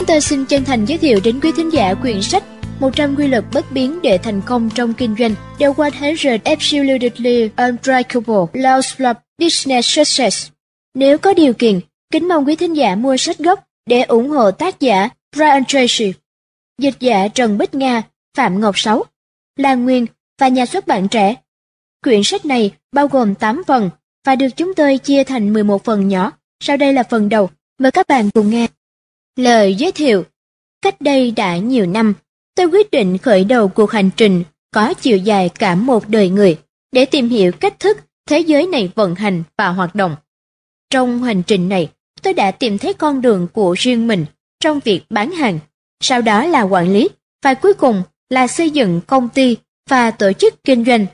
Chúng tôi xin chân thành giới thiệu đến quý thính giả quyển sách 100 quy luật bất biến để thành công trong kinh doanh. The 100 Absolutely Unbreakable Laws of Business Success. Nếu có điều kiện, kính mong quý thính giả mua sách gốc để ủng hộ tác giả Brian Tracy. Dịch giả Trần Bích Nga, Phạm Ngọc Sáu, Lan Nguyên và nhà xuất bản trẻ. Quyển sách này bao gồm 8 phần và được chúng tôi chia thành 11 phần nhỏ. Sau đây là phần đầu, mời các bạn cùng nghe. Lời giới thiệu Cách đây đã nhiều năm, tôi quyết định khởi đầu cuộc hành trình có chiều dài cả một đời người để tìm hiểu cách thức thế giới này vận hành và hoạt động. Trong hành trình này, tôi đã tìm thấy con đường của riêng mình trong việc bán hàng, sau đó là quản lý và cuối cùng là xây dựng công ty và tổ chức kinh doanh.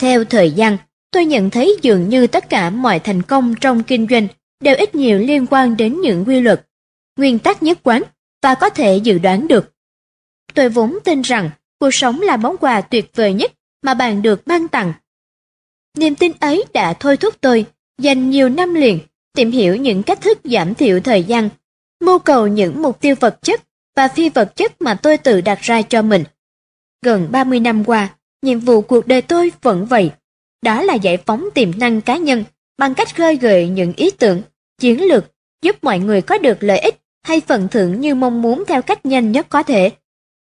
Theo thời gian, tôi nhận thấy dường như tất cả mọi thành công trong kinh doanh đều ít nhiều liên quan đến những quy luật, nguyên tắc nhất quán và có thể dự đoán được. Tôi vốn tin rằng cuộc sống là món quà tuyệt vời nhất mà bạn được ban tặng. Niềm tin ấy đã thôi thúc tôi dành nhiều năm liền tìm hiểu những cách thức giảm thiểu thời gian, mưu cầu những mục tiêu vật chất và phi vật chất mà tôi tự đặt ra cho mình. Gần 30 năm qua, nhiệm vụ cuộc đời tôi vẫn vậy. Đó là giải phóng tiềm năng cá nhân bằng cách khơi gợi những ý tưởng, chiến lược giúp mọi người có được lợi ích hay phần thưởng như mong muốn theo cách nhanh nhất có thể.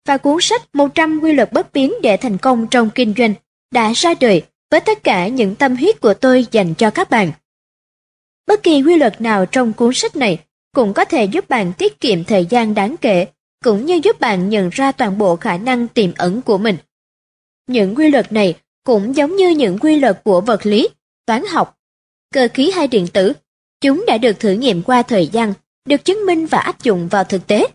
Và cuốn sách 100 quy luật bất biến để thành công trong kinh doanh đã ra đời với tất cả những tâm huyết của tôi dành cho các bạn. Bất kỳ quy luật nào trong cuốn sách này cũng có thể giúp bạn tiết kiệm thời gian đáng kể, cũng như giúp bạn nhận ra toàn bộ khả năng tiềm ẩn của mình. Những quy luật này cũng giống như những quy luật của vật lý, toán học, cơ khí hay điện tử. Chúng đã được thử nghiệm qua thời gian, được chứng minh và áp dụng vào thực tế.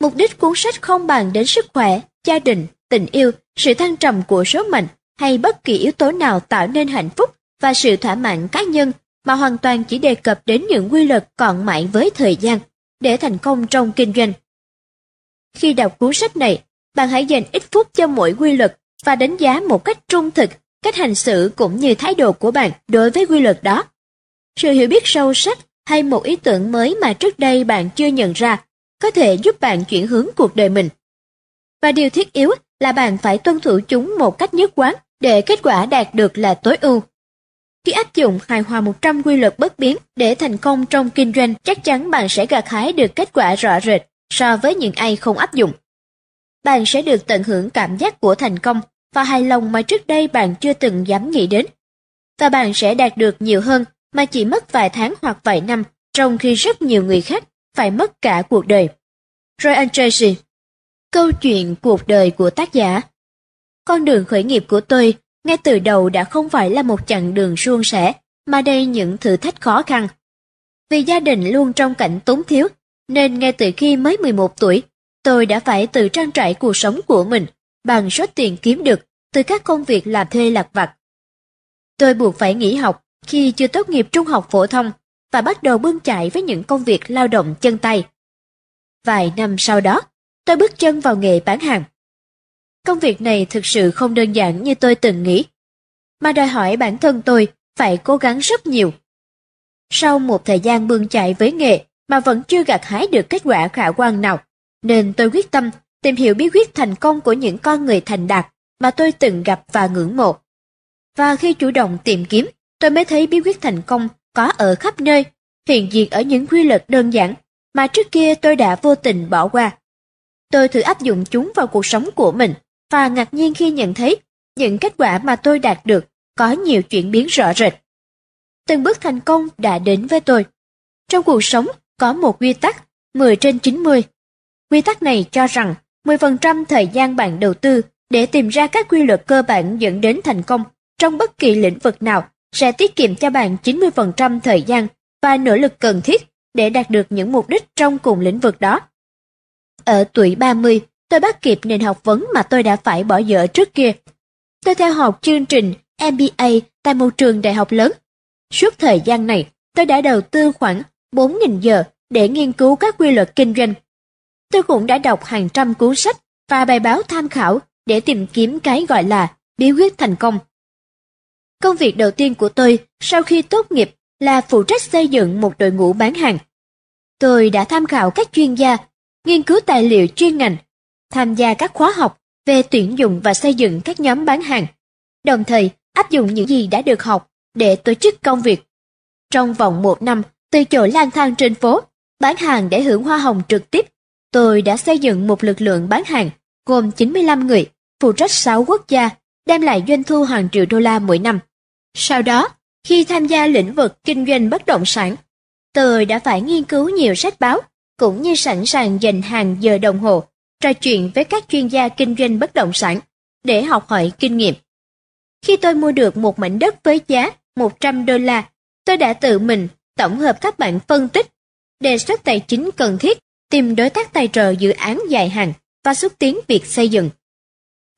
Mục đích cuốn sách không bàn đến sức khỏe, gia đình, tình yêu, sự thăng trầm của số mệnh hay bất kỳ yếu tố nào tạo nên hạnh phúc và sự thỏa mãn cá nhân mà hoàn toàn chỉ đề cập đến những quy luật còn mãi với thời gian để thành công trong kinh doanh. Khi đọc cuốn sách này, bạn hãy dành ít phút cho mỗi quy luật và đánh giá một cách trung thực cách hành xử cũng như thái độ của bạn đối với quy luật đó. Sự hiểu biết sâu sắc hay một ý tưởng mới mà trước đây bạn chưa nhận ra có thể giúp bạn chuyển hướng cuộc đời mình. Và điều thiết yếu là bạn phải tuân thủ chúng một cách nhất quán để kết quả đạt được là tối ưu. Khi áp dụng hài hòa 100 quy luật bất biến để thành công trong kinh doanh, chắc chắn bạn sẽ gặt hái được kết quả rõ rệt so với những ai không áp dụng. Bạn sẽ được tận hưởng cảm giác của thành công và hài lòng mà trước đây bạn chưa từng dám nghĩ đến. Và bạn sẽ đạt được nhiều hơn mà chỉ mất vài tháng hoặc vài năm, trong khi rất nhiều người khác phải mất cả cuộc đời. Ryan Tracy Câu chuyện cuộc đời của tác giả Con đường khởi nghiệp của tôi ngay từ đầu đã không phải là một chặng đường suôn sẻ, mà đây những thử thách khó khăn. Vì gia đình luôn trong cảnh túng thiếu, nên ngay từ khi mới 11 tuổi, tôi đã phải tự trang trải cuộc sống của mình bằng số tiền kiếm được từ các công việc làm thuê lặt vặt. Tôi buộc phải nghỉ học khi chưa tốt nghiệp trung học phổ thông và bắt đầu bươn chạy với những công việc lao động chân tay. Vài năm sau đó, tôi bước chân vào nghề bán hàng. Công việc này thực sự không đơn giản như tôi từng nghĩ, mà đòi hỏi bản thân tôi phải cố gắng rất nhiều. Sau một thời gian bươn chạy với nghề mà vẫn chưa gặt hái được kết quả khả quan nào, nên tôi quyết tâm tìm hiểu bí quyết thành công của những con người thành đạt mà tôi từng gặp và ngưỡng mộ. Và khi chủ động tìm kiếm, tôi mới thấy bí quyết thành công có ở khắp nơi, hiện diện ở những quy luật đơn giản mà trước kia tôi đã vô tình bỏ qua. Tôi thử áp dụng chúng vào cuộc sống của mình và ngạc nhiên khi nhận thấy những kết quả mà tôi đạt được có nhiều chuyển biến rõ rệt. Từng bước thành công đã đến với tôi. Trong cuộc sống có một quy tắc 10 trên 90. Quy tắc này cho rằng 10% thời gian bạn đầu tư để tìm ra các quy luật cơ bản dẫn đến thành công trong bất kỳ lĩnh vực nào sẽ tiết kiệm cho bạn 90% thời gian và nỗ lực cần thiết để đạt được những mục đích trong cùng lĩnh vực đó. Ở tuổi 30, tôi bắt kịp nền học vấn mà tôi đã phải bỏ dở trước kia. Tôi theo học chương trình MBA tại một trường đại học lớn. Suốt thời gian này, tôi đã đầu tư khoảng 4.000 giờ để nghiên cứu các quy luật kinh doanh. Tôi cũng đã đọc hàng trăm cuốn sách và bài báo tham khảo để tìm kiếm cái gọi là bí quyết thành công. Công việc đầu tiên của tôi sau khi tốt nghiệp là phụ trách xây dựng một đội ngũ bán hàng. Tôi đã tham khảo các chuyên gia nghiên cứu tài liệu chuyên ngành, tham gia các khóa học về tuyển dụng và xây dựng các nhóm bán hàng, đồng thời áp dụng những gì đã được học để tổ chức công việc. Trong vòng một năm, từ chỗ lang thang trên phố, bán hàng để hưởng hoa hồng trực tiếp, tôi đã xây dựng một lực lượng bán hàng gồm 95 người, phụ trách 6 quốc gia, đem lại doanh thu hàng triệu đô la mỗi năm. Sau đó, khi tham gia lĩnh vực kinh doanh bất động sản, tôi đã phải nghiên cứu nhiều sách báo, cũng như sẵn sàng dành hàng giờ đồng hồ trò chuyện với các chuyên gia kinh doanh bất động sản để học hỏi kinh nghiệm. Khi tôi mua được một mảnh đất với giá 100 đô la, tôi đã tự mình tổng hợp các bản phân tích, đề xuất tài chính cần thiết, tìm đối tác tài trợ dự án dài hạn và xúc tiến việc xây dựng.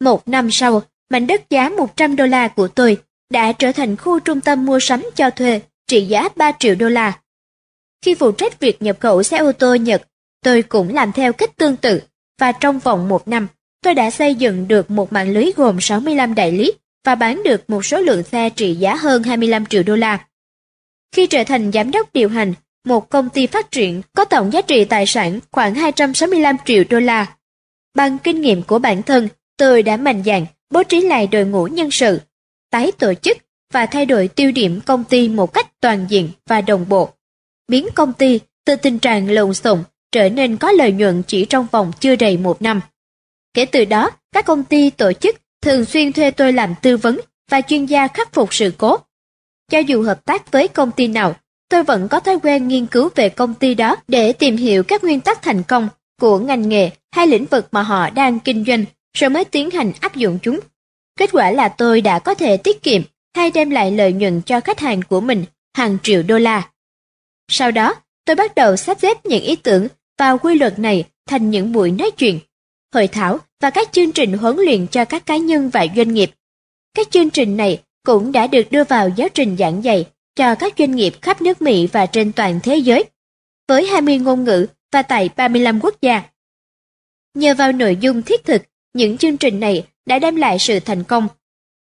Một năm sau, mảnh đất giá 100 đô la của tôi đã trở thành khu trung tâm mua sắm cho thuê trị giá 3 triệu đô la. Khi phụ trách việc nhập khẩu xe ô tô Nhật, tôi cũng làm theo cách tương tự và trong vòng một năm, tôi đã xây dựng được một mạng lưới gồm 65 đại lý và bán được một số lượng xe trị giá hơn 25 triệu đô la. Khi trở thành giám đốc điều hành, một công ty phát triển có tổng giá trị tài sản khoảng 265 triệu đô la. Bằng kinh nghiệm của bản thân, tôi đã mạnh dạn bố trí lại đội ngũ nhân sự, tái tổ chức và thay đổi tiêu điểm công ty một cách toàn diện và đồng bộ. Biến công ty từ tình trạng lộn xộn trở nên có lợi nhuận chỉ trong vòng chưa đầy một năm. Kể từ đó, các công ty tổ chức thường xuyên thuê tôi làm tư vấn và chuyên gia khắc phục sự cố. Cho dù hợp tác với công ty nào, tôi vẫn có thói quen nghiên cứu về công ty đó để tìm hiểu các nguyên tắc thành công của ngành nghề hay lĩnh vực mà họ đang kinh doanh, rồi mới tiến hành áp dụng chúng. Kết quả là tôi đã có thể tiết kiệm hay đem lại lợi nhuận cho khách hàng của mình hàng triệu đô la. Sau đó, tôi bắt đầu sắp xếp những ý tưởng và quy luật này thành những buổi nói chuyện, hội thảo và các chương trình huấn luyện cho các cá nhân và doanh nghiệp. Các chương trình này cũng đã được đưa vào giáo trình giảng dạy cho các doanh nghiệp khắp nước Mỹ và trên toàn thế giới, với 20 ngôn ngữ và tại 35 quốc gia. Nhờ vào nội dung thiết thực, những chương trình này đã đem lại sự thành công.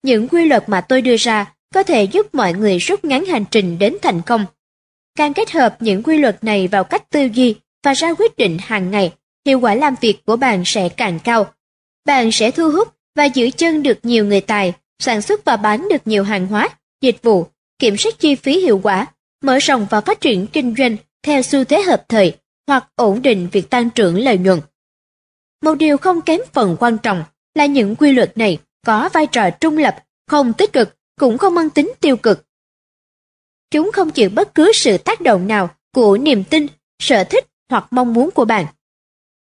Những quy luật mà tôi đưa ra có thể giúp mọi người rút ngắn hành trình đến thành công. Càng kết hợp những quy luật này vào cách tư duy và ra quyết định hàng ngày, hiệu quả làm việc của bạn sẽ càng cao. Bạn sẽ thu hút và giữ chân được nhiều người tài, sản xuất và bán được nhiều hàng hóa, dịch vụ, kiểm soát chi phí hiệu quả, mở rộng và phát triển kinh doanh theo xu thế hợp thời hoặc ổn định việc tăng trưởng lợi nhuận. Một điều không kém phần quan trọng là những quy luật này có vai trò trung lập, không tích cực, cũng không mang tính tiêu cực. Chúng không chịu bất cứ sự tác động nào của niềm tin, sở thích hoặc mong muốn của bạn.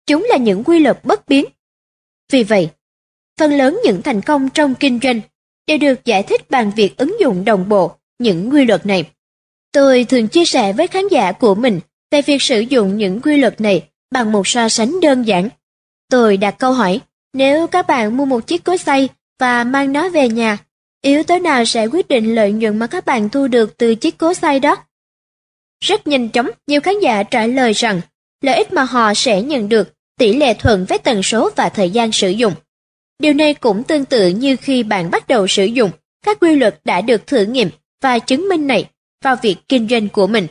Chúng là những quy luật bất biến. Vì vậy, phần lớn những thành công trong kinh doanh đều được giải thích bằng việc ứng dụng đồng bộ những quy luật này. Tôi thường chia sẻ với khán giả của mình về việc sử dụng những quy luật này bằng một so sánh đơn giản. Tôi đặt câu hỏi, nếu các bạn mua một chiếc cối xay và mang nó về nhà, yếu tố nào sẽ quyết định lợi nhuận mà các bạn thu được từ chiếc cối xay đó? Rất nhanh chóng, nhiều khán giả trả lời rằng lợi ích mà họ sẽ nhận được tỷ lệ thuận với tần số và thời gian sử dụng. Điều này cũng tương tự như khi bạn bắt đầu sử dụng các quy luật đã được thử nghiệm và chứng minh này vào việc kinh doanh của mình.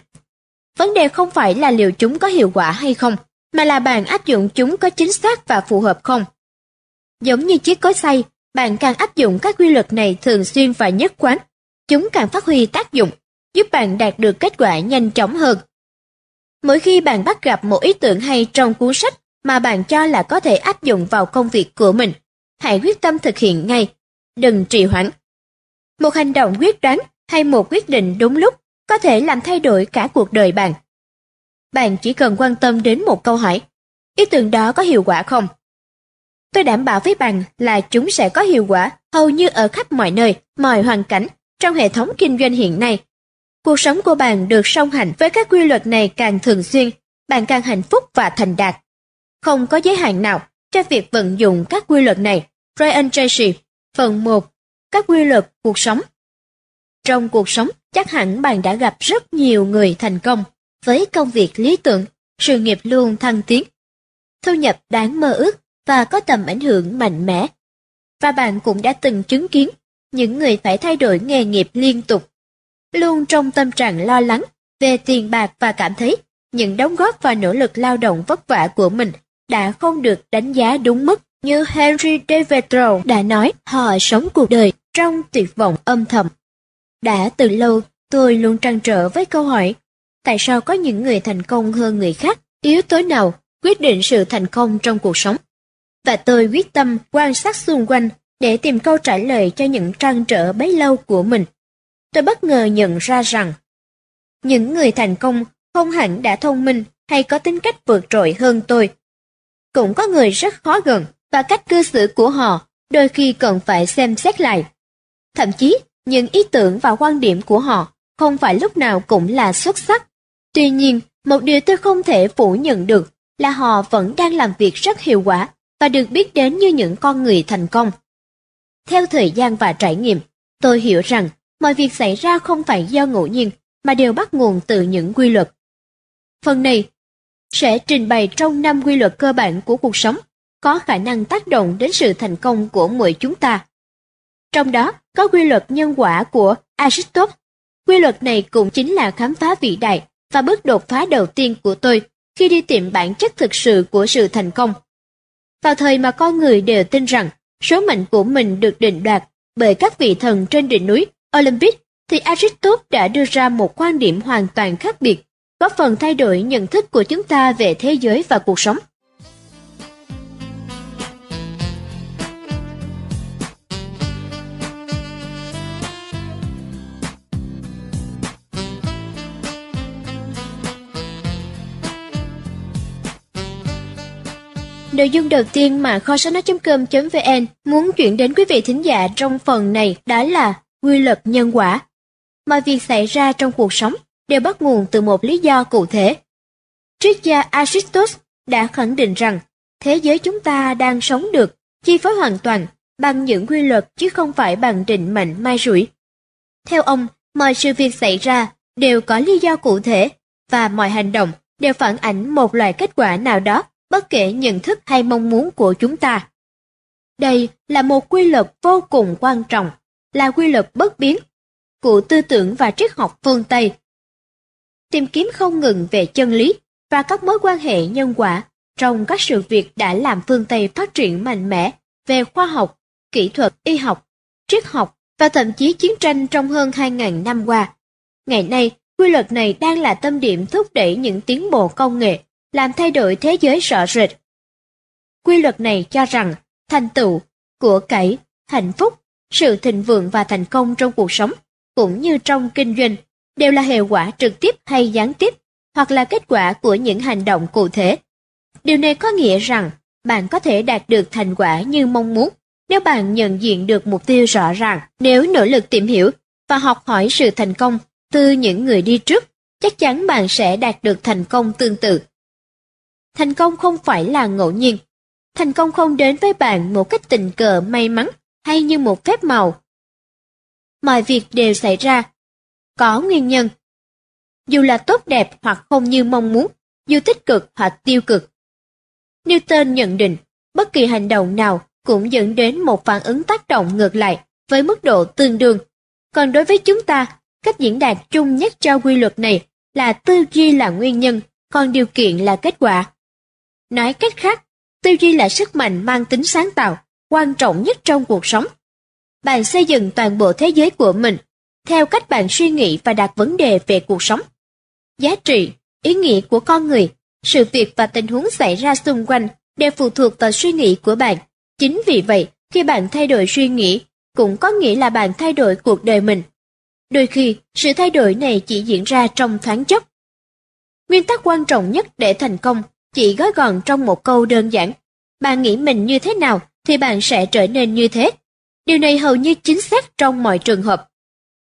Vấn đề không phải là liệu chúng có hiệu quả hay không, mà là bạn áp dụng chúng có chính xác và phù hợp không. Giống như chiếc cối xay, bạn càng áp dụng các quy luật này thường xuyên và nhất quán, chúng càng phát huy tác dụng, giúp bạn đạt được kết quả nhanh chóng hơn. Mỗi khi bạn bắt gặp một ý tưởng hay trong cuốn sách mà bạn cho là có thể áp dụng vào công việc của mình, hãy quyết tâm thực hiện ngay, đừng trì hoãn. Một hành động quyết đoán hay một quyết định đúng lúc có thể làm thay đổi cả cuộc đời bạn. Bạn chỉ cần quan tâm đến một câu hỏi, ý tưởng đó có hiệu quả không? Tôi đảm bảo với bạn là chúng sẽ có hiệu quả hầu như ở khắp mọi nơi, mọi hoàn cảnh trong hệ thống kinh doanh hiện nay. Cuộc sống của bạn được song hành với các quy luật này càng thường xuyên, bạn càng hạnh phúc và thành đạt. Không có giới hạn nào cho việc vận dụng các quy luật này. Brian Tracy, phần 1, các quy luật cuộc sống. Trong cuộc sống, chắc hẳn bạn đã gặp rất nhiều người thành công với công việc lý tưởng, sự nghiệp luôn thăng tiến, thu nhập đáng mơ ước và có tầm ảnh hưởng mạnh mẽ. Và bạn cũng đã từng chứng kiến những người phải thay đổi nghề nghiệp liên tục luôn trong tâm trạng lo lắng về tiền bạc và cảm thấy những đóng góp và nỗ lực lao động vất vả của mình đã không được đánh giá đúng mức như Henry David Thoreau đã nói họ sống cuộc đời trong tuyệt vọng âm thầm. Đã từ lâu, tôi luôn trăn trở với câu hỏi, tại sao có những người thành công hơn người khác, yếu tố nào quyết định sự thành công trong cuộc sống? Và tôi quyết tâm quan sát xung quanh để tìm câu trả lời cho những trăn trở bấy lâu của mình. Tôi bất ngờ nhận ra rằng, những người thành công không hẳn đã thông minh hay có tính cách vượt trội hơn tôi. Cũng có người rất khó gần và cách cư xử của họ đôi khi cần phải xem xét lại. Thậm chí, những ý tưởng và quan điểm của họ không phải lúc nào cũng là xuất sắc. Tuy nhiên, một điều tôi không thể phủ nhận được là họ vẫn đang làm việc rất hiệu quả và được biết đến như những con người thành công. Theo thời gian và trải nghiệm, tôi hiểu rằng mọi việc xảy ra không phải do ngẫu nhiên mà đều bắt nguồn từ những quy luật. Phần này sẽ trình bày trong năm quy luật cơ bản của cuộc sống có khả năng tác động đến sự thành công của mỗi chúng ta. Trong đó có quy luật nhân quả của Aristotle. Quy luật này cũng chính là khám phá vĩ đại và bước đột phá đầu tiên của tôi khi đi tìm bản chất thực sự của sự thành công. Vào thời mà con người đều tin rằng số mệnh của mình được định đoạt bởi các vị thần trên đỉnh núi Olympic, thì Aristotle đã đưa ra một quan điểm hoàn toàn khác biệt, góp phần thay đổi nhận thức của chúng ta về thế giới và cuộc sống. Nội dung đầu tiên mà kho sách nói.com.vn muốn chuyển đến quý vị thính giả trong phần này đó là quy luật nhân quả. Mọi việc xảy ra trong cuộc sống đều bắt nguồn từ một lý do cụ thể. Triết gia Aristotle đã khẳng định rằng thế giới chúng ta đang sống được chi phối hoàn toàn bằng những quy luật chứ không phải bằng định mệnh mai rủi. Theo ông, mọi sự việc xảy ra đều có lý do cụ thể và mọi hành động đều phản ảnh một loại kết quả nào đó bất kể nhận thức hay mong muốn của chúng ta. Đây là một quy luật vô cùng quan trọng, là quy luật bất biến của tư tưởng và triết học phương Tây. Tìm kiếm không ngừng về chân lý và các mối quan hệ nhân quả trong các sự việc đã làm phương Tây phát triển mạnh mẽ về khoa học, kỹ thuật, y học, triết học và thậm chí chiến tranh trong hơn 2.000 năm qua. Ngày nay, quy luật này đang là tâm điểm thúc đẩy những tiến bộ công nghệ làm thay đổi thế giới rõ rệt. Quy luật này cho rằng thành tựu, của cải, hạnh phúc, sự thịnh vượng và thành công trong cuộc sống, cũng như trong kinh doanh, đều là hệ quả trực tiếp hay gián tiếp, hoặc là kết quả của những hành động cụ thể. Điều này có nghĩa rằng bạn có thể đạt được thành quả như mong muốn nếu bạn nhận diện được mục tiêu rõ ràng, nếu nỗ lực tìm hiểu và học hỏi sự thành công từ những người đi trước, chắc chắn bạn sẽ đạt được thành công tương tự Thành công không phải là ngẫu nhiên. Thành công không đến với bạn một cách tình cờ may mắn hay như một phép màu. Mọi việc đều xảy ra. Có nguyên nhân. Dù là tốt đẹp hoặc không như mong muốn, dù tích cực hoặc tiêu cực. Newton nhận định, bất kỳ hành động nào cũng dẫn đến một phản ứng tác động ngược lại với mức độ tương đương. Còn đối với chúng ta, cách diễn đạt chung nhất cho quy luật này là tư duy là nguyên nhân, còn điều kiện là kết quả. Nói cách khác, tư duy là sức mạnh mang tính sáng tạo, quan trọng nhất trong cuộc sống. Bạn xây dựng toàn bộ thế giới của mình theo cách bạn suy nghĩ và đặt vấn đề về cuộc sống. Giá trị, ý nghĩa của con người, sự việc và tình huống xảy ra xung quanh đều phụ thuộc vào suy nghĩ của bạn. Chính vì vậy, khi bạn thay đổi suy nghĩ, cũng có nghĩa là bạn thay đổi cuộc đời mình. Đôi khi, sự thay đổi này chỉ diễn ra trong thoáng chốc. Nguyên tắc quan trọng nhất để thành công chỉ gói gọn trong một câu đơn giản. Bạn nghĩ mình như thế nào thì bạn sẽ trở nên như thế. Điều này hầu như chính xác trong mọi trường hợp.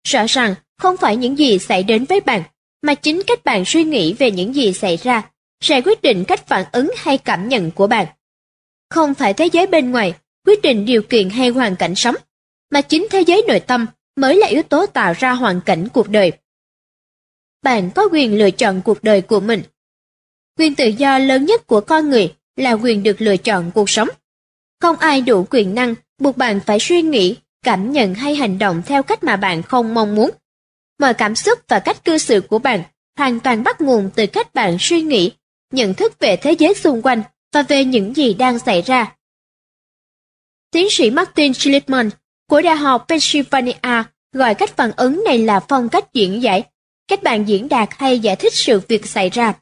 Rõ ràng, không phải những gì xảy đến với bạn, mà chính cách bạn suy nghĩ về những gì xảy ra sẽ quyết định cách phản ứng hay cảm nhận của bạn. Không phải thế giới bên ngoài quyết định điều kiện hay hoàn cảnh sống, mà chính thế giới nội tâm mới là yếu tố tạo ra hoàn cảnh cuộc đời. Bạn có quyền lựa chọn cuộc đời của mình Quyền tự do lớn nhất của con người là quyền được lựa chọn cuộc sống. Không ai đủ quyền năng buộc bạn phải suy nghĩ, cảm nhận hay hành động theo cách mà bạn không mong muốn. Mọi cảm xúc và cách cư xử của bạn hoàn toàn bắt nguồn từ cách bạn suy nghĩ, nhận thức về thế giới xung quanh và về những gì đang xảy ra. Tiến sĩ Martin Schlittman của Đại học Pennsylvania gọi cách phản ứng này là phong cách diễn giải, cách bạn diễn đạt hay giải thích sự việc xảy ra.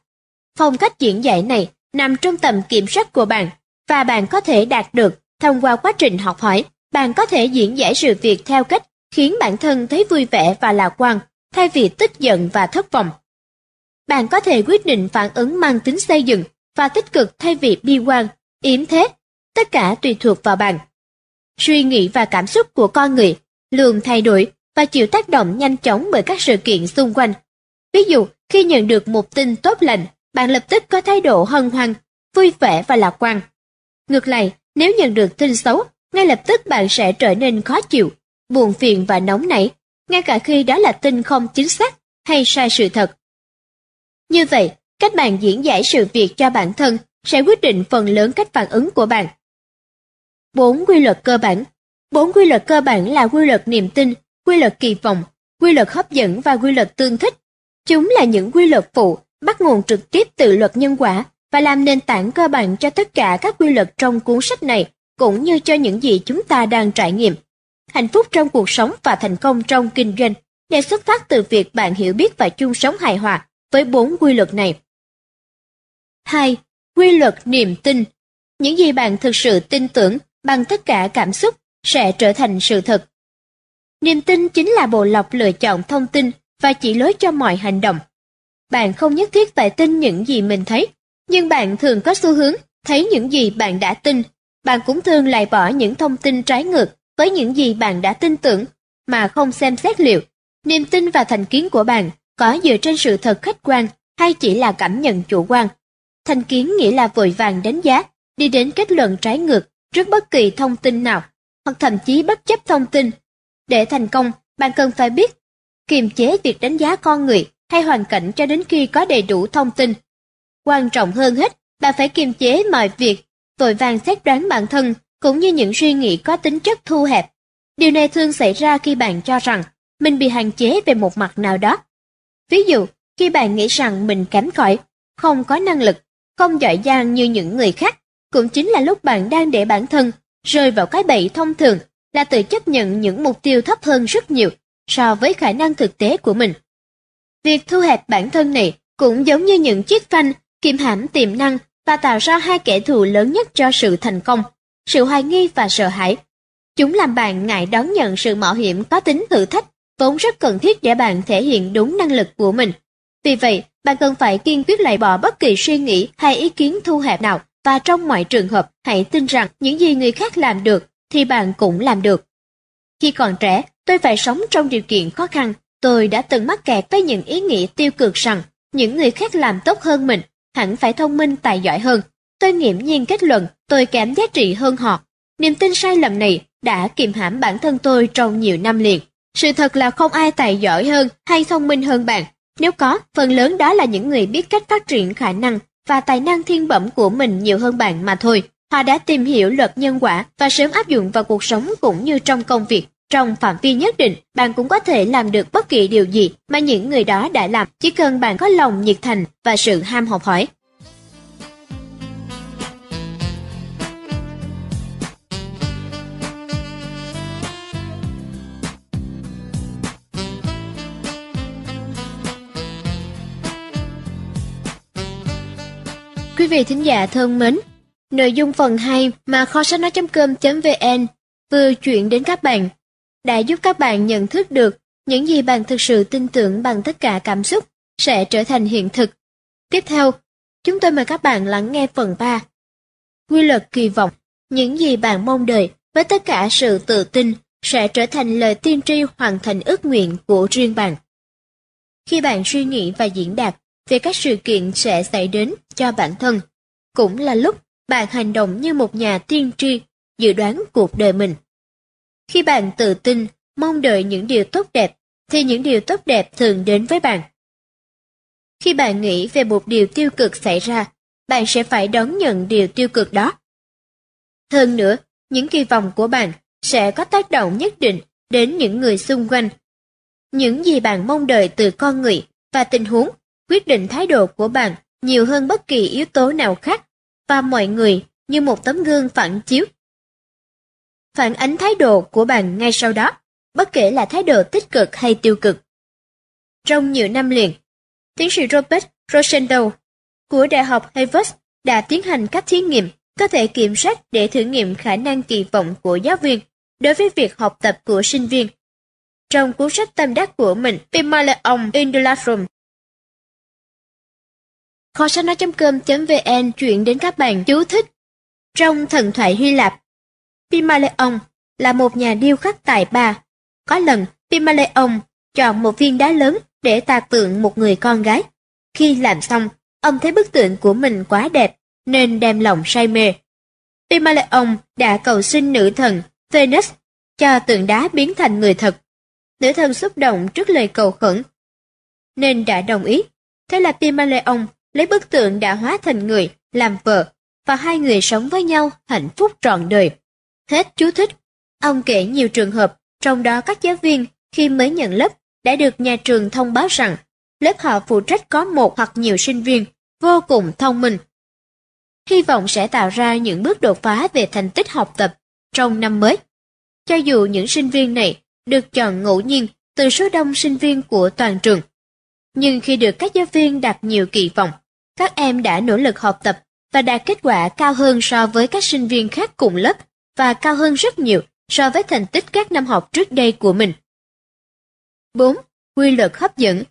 Phong cách diễn giải này nằm trong tầm kiểm soát của bạn và bạn có thể đạt được thông qua quá trình học hỏi. Bạn có thể diễn giải sự việc theo cách khiến bản thân thấy vui vẻ và lạc quan, thay vì tức giận và thất vọng. Bạn có thể quyết định phản ứng mang tính xây dựng và tích cực thay vì bi quan, yếm thế. Tất cả tùy thuộc vào bạn. Suy nghĩ và cảm xúc của con người luôn thay đổi và chịu tác động nhanh chóng bởi các sự kiện xung quanh. Ví dụ, khi nhận được một tin tốt lành, bạn lập tức có thái độ hân hoan, vui vẻ và lạc quan. Ngược lại, nếu nhận được tin xấu, ngay lập tức bạn sẽ trở nên khó chịu, buồn phiền và nóng nảy, ngay cả khi đó là tin không chính xác hay sai sự thật. Như vậy, cách bạn diễn giải sự việc cho bản thân sẽ quyết định phần lớn cách phản ứng của bạn. Bốn quy luật cơ bản Bốn quy luật cơ bản là quy luật niềm tin, quy luật kỳ vọng, quy luật hấp dẫn và quy luật tương thích. Chúng là những quy luật phụ bắt nguồn trực tiếp từ luật nhân quả và làm nền tảng cơ bản cho tất cả các quy luật trong cuốn sách này, cũng như cho những gì chúng ta đang trải nghiệm. Hạnh phúc trong cuộc sống và thành công trong kinh doanh đều xuất phát từ việc bạn hiểu biết và chung sống hài hòa với bốn quy luật này. 2. Quy luật niềm tin. Những gì bạn thực sự tin tưởng bằng tất cả cảm xúc sẽ trở thành sự thật. Niềm tin chính là bộ lọc lựa chọn thông tin và chỉ lối cho mọi hành động. Bạn không nhất thiết phải tin những gì mình thấy, nhưng bạn thường có xu hướng thấy những gì bạn đã tin. Bạn cũng thường lại bỏ những thông tin trái ngược với những gì bạn đã tin tưởng mà không xem xét liệu niềm tin và thành kiến của bạn có dựa trên sự thật khách quan hay chỉ là cảm nhận chủ quan. Thành kiến nghĩa là vội vàng đánh giá, đi đến kết luận trái ngược trước bất kỳ thông tin nào, hoặc thậm chí bất chấp thông tin. Để thành công, bạn cần phải biết kiềm chế việc đánh giá con người hay hoàn cảnh cho đến khi có đầy đủ thông tin. Quan trọng hơn hết, bạn phải kiềm chế mọi việc, vội vàng xét đoán bản thân cũng như những suy nghĩ có tính chất thu hẹp. Điều này thường xảy ra khi bạn cho rằng mình bị hạn chế về một mặt nào đó. Ví dụ, khi bạn nghĩ rằng mình kém cỏi, không có năng lực, không giỏi giang như những người khác, cũng chính là lúc bạn đang để bản thân rơi vào cái bẫy thông thường là tự chấp nhận những mục tiêu thấp hơn rất nhiều so với khả năng thực tế của mình. Việc thu hẹp bản thân này cũng giống như những chiếc phanh kiềm hãm tiềm năng và tạo ra hai kẻ thù lớn nhất cho sự thành công, sự hoài nghi và sợ hãi. Chúng làm bạn ngại đón nhận sự mạo hiểm có tính thử thách, vốn rất cần thiết để bạn thể hiện đúng năng lực của mình. Vì vậy, bạn cần phải kiên quyết loại bỏ bất kỳ suy nghĩ hay ý kiến thu hẹp nào và trong mọi trường hợp hãy tin rằng những gì người khác làm được thì bạn cũng làm được. Khi còn trẻ, tôi phải sống trong điều kiện khó khăn, tôi đã từng mắc kẹt với những ý nghĩ tiêu cực rằng những người khác làm tốt hơn mình, hẳn phải thông minh tài giỏi hơn. Tôi nghiễm nhiên kết luận tôi kém giá trị hơn họ. Niềm tin sai lầm này đã kiềm hãm bản thân tôi trong nhiều năm liền. Sự thật là không ai tài giỏi hơn hay thông minh hơn bạn. Nếu có, phần lớn đó là những người biết cách phát triển khả năng và tài năng thiên bẩm của mình nhiều hơn bạn mà thôi. Họ đã tìm hiểu luật nhân quả và sớm áp dụng vào cuộc sống cũng như trong công việc. Trong phạm vi nhất định, bạn cũng có thể làm được bất kỳ điều gì mà những người đó đã làm, chỉ cần bạn có lòng nhiệt thành và sự ham học hỏi. Quý vị thính giả thân mến, nội dung phần 2 mà kho sách nói.com.vn vừa chuyển đến các bạn đã giúp các bạn nhận thức được những gì bạn thực sự tin tưởng bằng tất cả cảm xúc sẽ trở thành hiện thực. Tiếp theo, chúng tôi mời các bạn lắng nghe phần 3. Quy luật kỳ vọng, những gì bạn mong đợi với tất cả sự tự tin sẽ trở thành lời tiên tri hoàn thành ước nguyện của riêng bạn. Khi bạn suy nghĩ và diễn đạt về các sự kiện sẽ xảy đến cho bản thân, cũng là lúc bạn hành động như một nhà tiên tri dự đoán cuộc đời mình. Khi bạn tự tin, mong đợi những điều tốt đẹp, thì những điều tốt đẹp thường đến với bạn. Khi bạn nghĩ về một điều tiêu cực xảy ra, bạn sẽ phải đón nhận điều tiêu cực đó. Hơn nữa, những kỳ vọng của bạn sẽ có tác động nhất định đến những người xung quanh. Những gì bạn mong đợi từ con người và tình huống quyết định thái độ của bạn nhiều hơn bất kỳ yếu tố nào khác. và mọi người như một tấm gương phản chiếu. Phản ánh thái độ của bạn ngay sau đó, bất kể là thái độ tích cực hay tiêu cực. Trong nhiều năm liền, tiến sĩ Robert Rosendale của Đại học Harvard đã tiến hành các thí nghiệm có thể kiểm soát để thử nghiệm khả năng kỳ vọng của giáo viên đối với việc học tập của sinh viên. Trong cuốn sách tâm đắc của mình, Pimaleon in the Classroom, Kho sách nói.com.vn chuyển đến các bạn chú thích. Trong thần thoại Hy Lạp, Pimaleon là một nhà điêu khắc tài ba. Có lần, Pimaleon chọn một viên đá lớn để tạc tượng một người con gái. Khi làm xong, ông thấy bức tượng của mình quá đẹp, nên đem lòng say mê. Pimaleon đã cầu xin nữ thần Venus cho tượng đá biến thành người thật. Nữ thần xúc động trước lời cầu khẩn, nên đã đồng ý. Thế là Pimaleon lấy bức tượng đã hóa thành người, làm vợ, và hai người sống với nhau hạnh phúc trọn đời. Hết chú thích. Ông kể nhiều trường hợp, trong đó các giáo viên khi mới nhận lớp đã được nhà trường thông báo rằng lớp họ phụ trách có một hoặc nhiều sinh viên vô cùng thông minh. Hy vọng sẽ tạo ra những bước đột phá về thành tích học tập trong năm mới. Cho dù những sinh viên này được chọn ngẫu nhiên từ số đông sinh viên của toàn trường. Nhưng khi được các giáo viên đặt nhiều kỳ vọng, các em đã nỗ lực học tập và đạt kết quả cao hơn so với các sinh viên khác cùng lớp và cao hơn rất nhiều so với thành tích các năm học trước đây của mình. 4. Quy luật hấp dẫn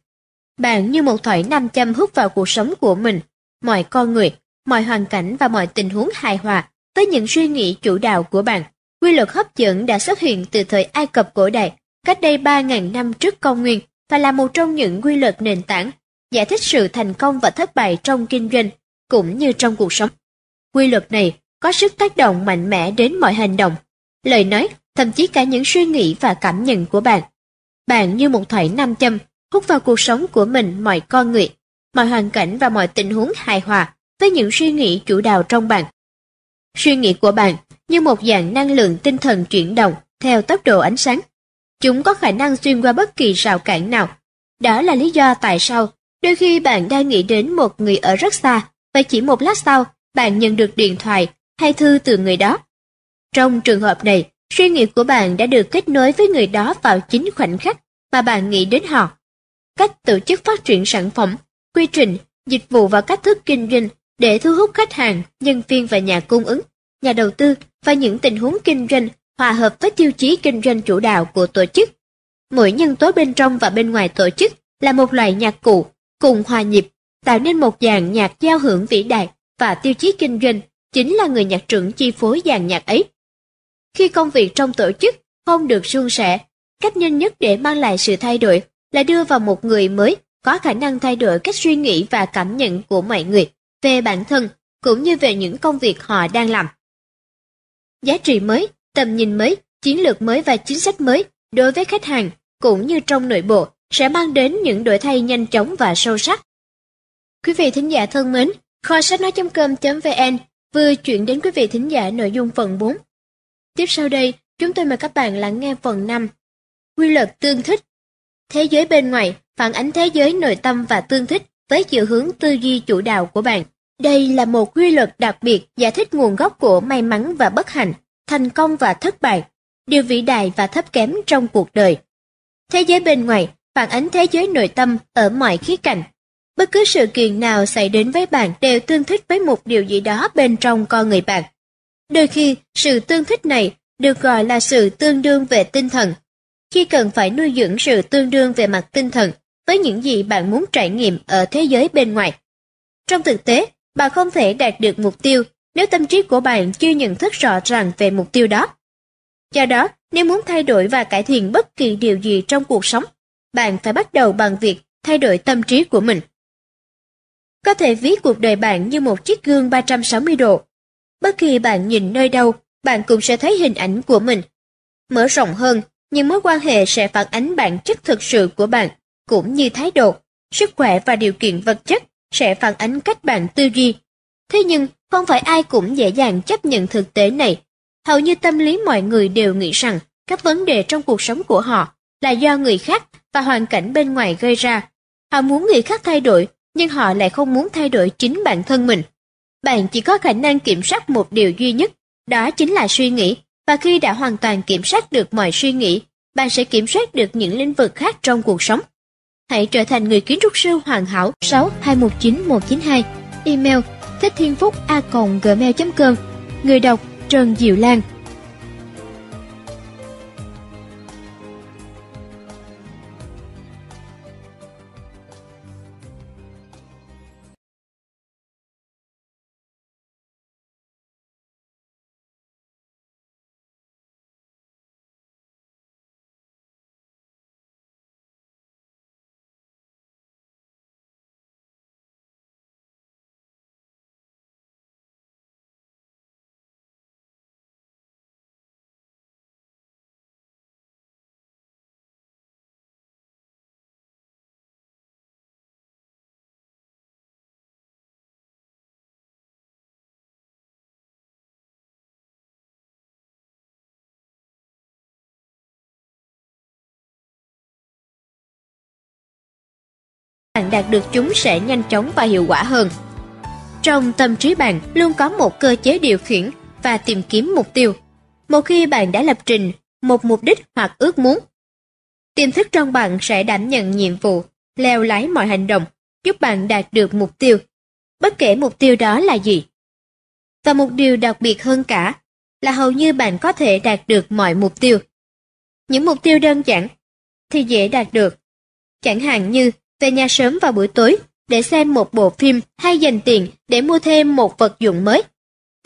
Bạn như một thỏi nam châm hút vào cuộc sống của mình, mọi con người, mọi hoàn cảnh và mọi tình huống hài hòa với những suy nghĩ chủ đạo của bạn. Quy luật hấp dẫn đã xuất hiện từ thời Ai Cập cổ đại, cách đây 3.000 năm trước công nguyên và là một trong những quy luật nền tảng giải thích sự thành công và thất bại trong kinh doanh cũng như trong cuộc sống. Quy luật này có sức tác động mạnh mẽ đến mọi hành động, lời nói, thậm chí cả những suy nghĩ và cảm nhận của bạn. Bạn như một thỏi nam châm, hút vào cuộc sống của mình mọi con người, mọi hoàn cảnh và mọi tình huống hài hòa với những suy nghĩ chủ đạo trong bạn. Suy nghĩ của bạn như một dạng năng lượng tinh thần chuyển động theo tốc độ ánh sáng. Chúng có khả năng xuyên qua bất kỳ rào cản nào. Đó là lý do tại sao Đôi khi bạn đang nghĩ đến một người ở rất xa, và chỉ một lát sau, bạn nhận được điện thoại hay thư từ người đó. Trong trường hợp này, suy nghĩ của bạn đã được kết nối với người đó vào chính khoảnh khắc mà bạn nghĩ đến họ. Cách tổ chức phát triển sản phẩm, quy trình, dịch vụ và cách thức kinh doanh để thu hút khách hàng, nhân viên và nhà cung ứng, nhà đầu tư và những tình huống kinh doanh hòa hợp với tiêu chí kinh doanh chủ đạo của tổ chức. Mỗi nhân tố bên trong và bên ngoài tổ chức là một loại nhạc cụ cùng hòa nhịp, tạo nên một dàn nhạc giao hưởng vĩ đại và tiêu chí kinh doanh chính là người nhạc trưởng chi phối dàn nhạc ấy. Khi công việc trong tổ chức không được suôn sẻ, cách nhanh nhất để mang lại sự thay đổi là đưa vào một người mới có khả năng thay đổi cách suy nghĩ và cảm nhận của mọi người về bản thân cũng như về những công việc họ đang làm. Giá trị mới, tầm nhìn mới, chiến lược mới và chính sách mới đối với khách hàng cũng như trong nội bộ sẽ mang đến những đổi thay nhanh chóng và sâu sắc. Quý vị thính giả thân mến, kho sách nói.com.vn vừa chuyển đến quý vị thính giả nội dung phần 4. Tiếp sau đây, chúng tôi mời các bạn lắng nghe phần 5. Quy luật tương thích Thế giới bên ngoài phản ánh thế giới nội tâm và tương thích với chiều hướng tư duy chủ đạo của bạn. Đây là một quy luật đặc biệt giải thích nguồn gốc của may mắn và bất hạnh, thành công và thất bại, điều vĩ đại và thấp kém trong cuộc đời. Thế giới bên ngoài phản ánh thế giới nội tâm ở mọi khía cạnh. Bất cứ sự kiện nào xảy đến với bạn đều tương thích với một điều gì đó bên trong con người bạn. Đôi khi, sự tương thích này được gọi là sự tương đương về tinh thần. Khi cần phải nuôi dưỡng sự tương đương về mặt tinh thần với những gì bạn muốn trải nghiệm ở thế giới bên ngoài. Trong thực tế, bạn không thể đạt được mục tiêu nếu tâm trí của bạn chưa nhận thức rõ ràng về mục tiêu đó. Do đó, nếu muốn thay đổi và cải thiện bất kỳ điều gì trong cuộc sống, bạn phải bắt đầu bằng việc thay đổi tâm trí của mình. Có thể ví cuộc đời bạn như một chiếc gương 360 độ. Bất kỳ bạn nhìn nơi đâu, bạn cũng sẽ thấy hình ảnh của mình. Mở rộng hơn, những mối quan hệ sẽ phản ánh bản chất thực sự của bạn, cũng như thái độ, sức khỏe và điều kiện vật chất sẽ phản ánh cách bạn tư duy. Thế nhưng, không phải ai cũng dễ dàng chấp nhận thực tế này. Hầu như tâm lý mọi người đều nghĩ rằng các vấn đề trong cuộc sống của họ là do người khác và hoàn cảnh bên ngoài gây ra. Họ muốn người khác thay đổi, nhưng họ lại không muốn thay đổi chính bản thân mình. Bạn chỉ có khả năng kiểm soát một điều duy nhất, đó chính là suy nghĩ, và khi đã hoàn toàn kiểm soát được mọi suy nghĩ, bạn sẽ kiểm soát được những lĩnh vực khác trong cuộc sống. Hãy trở thành người kiến trúc sư hoàn hảo 6219192. Email thích thiên phúc a gmail.com Người đọc Trần Diệu Lan bạn đạt được chúng sẽ nhanh chóng và hiệu quả hơn. Trong tâm trí bạn luôn có một cơ chế điều khiển và tìm kiếm mục tiêu. Một khi bạn đã lập trình một mục đích hoặc ước muốn, tiềm thức trong bạn sẽ đảm nhận nhiệm vụ, leo lái mọi hành động, giúp bạn đạt được mục tiêu, bất kể mục tiêu đó là gì. Và một điều đặc biệt hơn cả là hầu như bạn có thể đạt được mọi mục tiêu. Những mục tiêu đơn giản thì dễ đạt được, chẳng hạn như về nhà sớm vào buổi tối để xem một bộ phim hay dành tiền để mua thêm một vật dụng mới.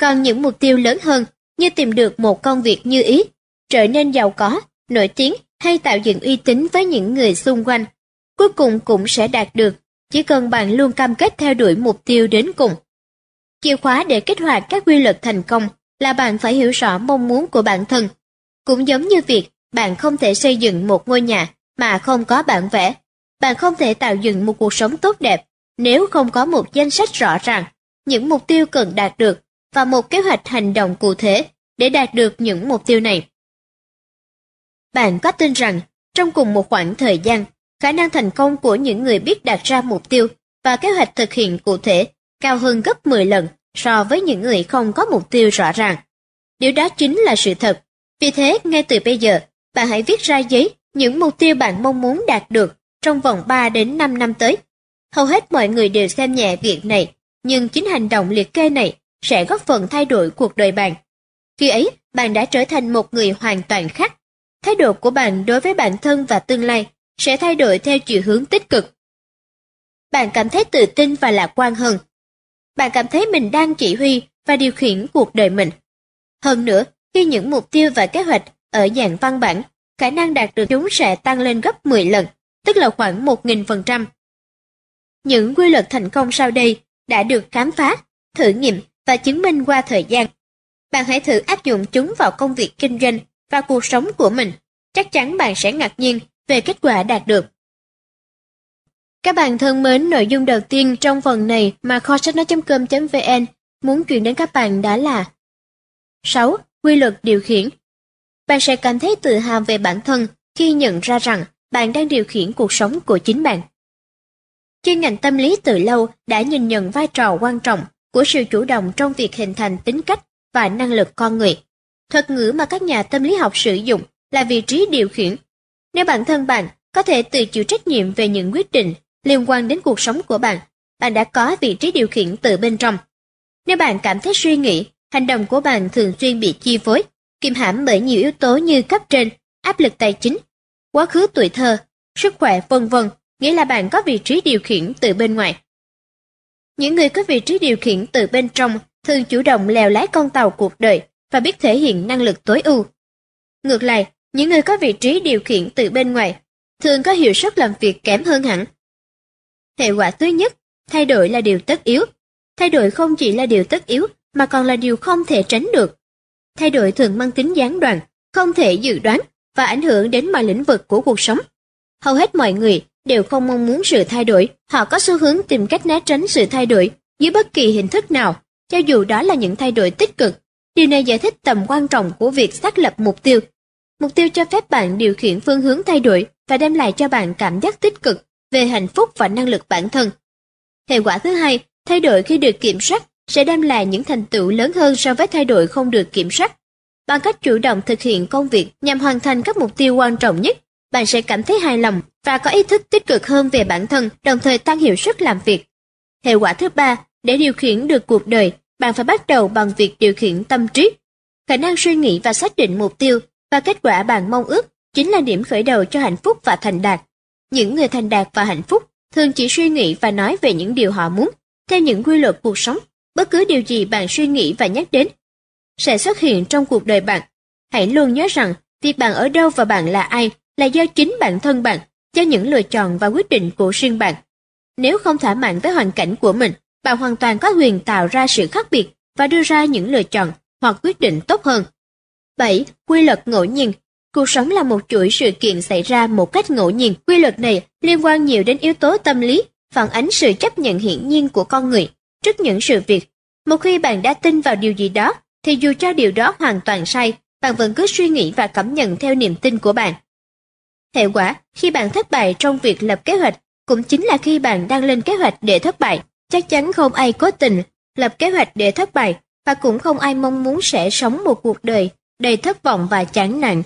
Còn những mục tiêu lớn hơn như tìm được một công việc như ý, trở nên giàu có, nổi tiếng hay tạo dựng uy tín với những người xung quanh, cuối cùng cũng sẽ đạt được, chỉ cần bạn luôn cam kết theo đuổi mục tiêu đến cùng. Chìa khóa để kích hoạt các quy luật thành công là bạn phải hiểu rõ mong muốn của bản thân. Cũng giống như việc bạn không thể xây dựng một ngôi nhà mà không có bản vẽ bạn không thể tạo dựng một cuộc sống tốt đẹp nếu không có một danh sách rõ ràng, những mục tiêu cần đạt được và một kế hoạch hành động cụ thể để đạt được những mục tiêu này. Bạn có tin rằng trong cùng một khoảng thời gian, khả năng thành công của những người biết đặt ra mục tiêu và kế hoạch thực hiện cụ thể cao hơn gấp 10 lần so với những người không có mục tiêu rõ ràng. Điều đó chính là sự thật. Vì thế, ngay từ bây giờ, bạn hãy viết ra giấy những mục tiêu bạn mong muốn đạt được trong vòng 3 đến 5 năm tới. Hầu hết mọi người đều xem nhẹ việc này, nhưng chính hành động liệt kê này sẽ góp phần thay đổi cuộc đời bạn. Khi ấy, bạn đã trở thành một người hoàn toàn khác. Thái độ của bạn đối với bản thân và tương lai sẽ thay đổi theo chiều hướng tích cực. Bạn cảm thấy tự tin và lạc quan hơn. Bạn cảm thấy mình đang chỉ huy và điều khiển cuộc đời mình. Hơn nữa, khi những mục tiêu và kế hoạch ở dạng văn bản, khả năng đạt được chúng sẽ tăng lên gấp 10 lần tức là khoảng 1.000%. Những quy luật thành công sau đây đã được khám phá, thử nghiệm và chứng minh qua thời gian. Bạn hãy thử áp dụng chúng vào công việc kinh doanh và cuộc sống của mình. Chắc chắn bạn sẽ ngạc nhiên về kết quả đạt được. Các bạn thân mến, nội dung đầu tiên trong phần này mà kho sách nói.com.vn muốn truyền đến các bạn đó là 6. Quy luật điều khiển Bạn sẽ cảm thấy tự hào về bản thân khi nhận ra rằng bạn đang điều khiển cuộc sống của chính bạn. Chuyên ngành tâm lý từ lâu đã nhìn nhận vai trò quan trọng của sự chủ động trong việc hình thành tính cách và năng lực con người. Thuật ngữ mà các nhà tâm lý học sử dụng là vị trí điều khiển. Nếu bản thân bạn có thể tự chịu trách nhiệm về những quyết định liên quan đến cuộc sống của bạn, bạn đã có vị trí điều khiển từ bên trong. Nếu bạn cảm thấy suy nghĩ, hành động của bạn thường xuyên bị chi phối, kiềm hãm bởi nhiều yếu tố như cấp trên, áp lực tài chính, quá khứ tuổi thơ, sức khỏe vân vân, nghĩa là bạn có vị trí điều khiển từ bên ngoài. Những người có vị trí điều khiển từ bên trong thường chủ động lèo lái con tàu cuộc đời và biết thể hiện năng lực tối ưu. Ngược lại, những người có vị trí điều khiển từ bên ngoài thường có hiệu suất làm việc kém hơn hẳn. Hệ quả thứ nhất, thay đổi là điều tất yếu. Thay đổi không chỉ là điều tất yếu mà còn là điều không thể tránh được. Thay đổi thường mang tính gián đoạn, không thể dự đoán và ảnh hưởng đến mọi lĩnh vực của cuộc sống. Hầu hết mọi người đều không mong muốn sự thay đổi, họ có xu hướng tìm cách né tránh sự thay đổi dưới bất kỳ hình thức nào, cho dù đó là những thay đổi tích cực. Điều này giải thích tầm quan trọng của việc xác lập mục tiêu. Mục tiêu cho phép bạn điều khiển phương hướng thay đổi và đem lại cho bạn cảm giác tích cực về hạnh phúc và năng lực bản thân. Hệ quả thứ hai, thay đổi khi được kiểm soát sẽ đem lại những thành tựu lớn hơn so với thay đổi không được kiểm soát. Bằng cách chủ động thực hiện công việc nhằm hoàn thành các mục tiêu quan trọng nhất, bạn sẽ cảm thấy hài lòng và có ý thức tích cực hơn về bản thân, đồng thời tăng hiệu suất làm việc. Hệ quả thứ ba, để điều khiển được cuộc đời, bạn phải bắt đầu bằng việc điều khiển tâm trí. Khả năng suy nghĩ và xác định mục tiêu và kết quả bạn mong ước chính là điểm khởi đầu cho hạnh phúc và thành đạt. Những người thành đạt và hạnh phúc thường chỉ suy nghĩ và nói về những điều họ muốn, theo những quy luật cuộc sống. Bất cứ điều gì bạn suy nghĩ và nhắc đến sẽ xuất hiện trong cuộc đời bạn. Hãy luôn nhớ rằng việc bạn ở đâu và bạn là ai là do chính bản thân bạn, do những lựa chọn và quyết định của riêng bạn. Nếu không thỏa mãn với hoàn cảnh của mình, bạn hoàn toàn có quyền tạo ra sự khác biệt và đưa ra những lựa chọn hoặc quyết định tốt hơn. 7. Quy luật ngẫu nhiên Cuộc sống là một chuỗi sự kiện xảy ra một cách ngẫu nhiên. Quy luật này liên quan nhiều đến yếu tố tâm lý, phản ánh sự chấp nhận hiển nhiên của con người trước những sự việc. Một khi bạn đã tin vào điều gì đó, thì dù cho điều đó hoàn toàn sai, bạn vẫn cứ suy nghĩ và cảm nhận theo niềm tin của bạn. Hệ quả, khi bạn thất bại trong việc lập kế hoạch, cũng chính là khi bạn đang lên kế hoạch để thất bại. Chắc chắn không ai cố tình lập kế hoạch để thất bại, và cũng không ai mong muốn sẽ sống một cuộc đời đầy thất vọng và chán nản.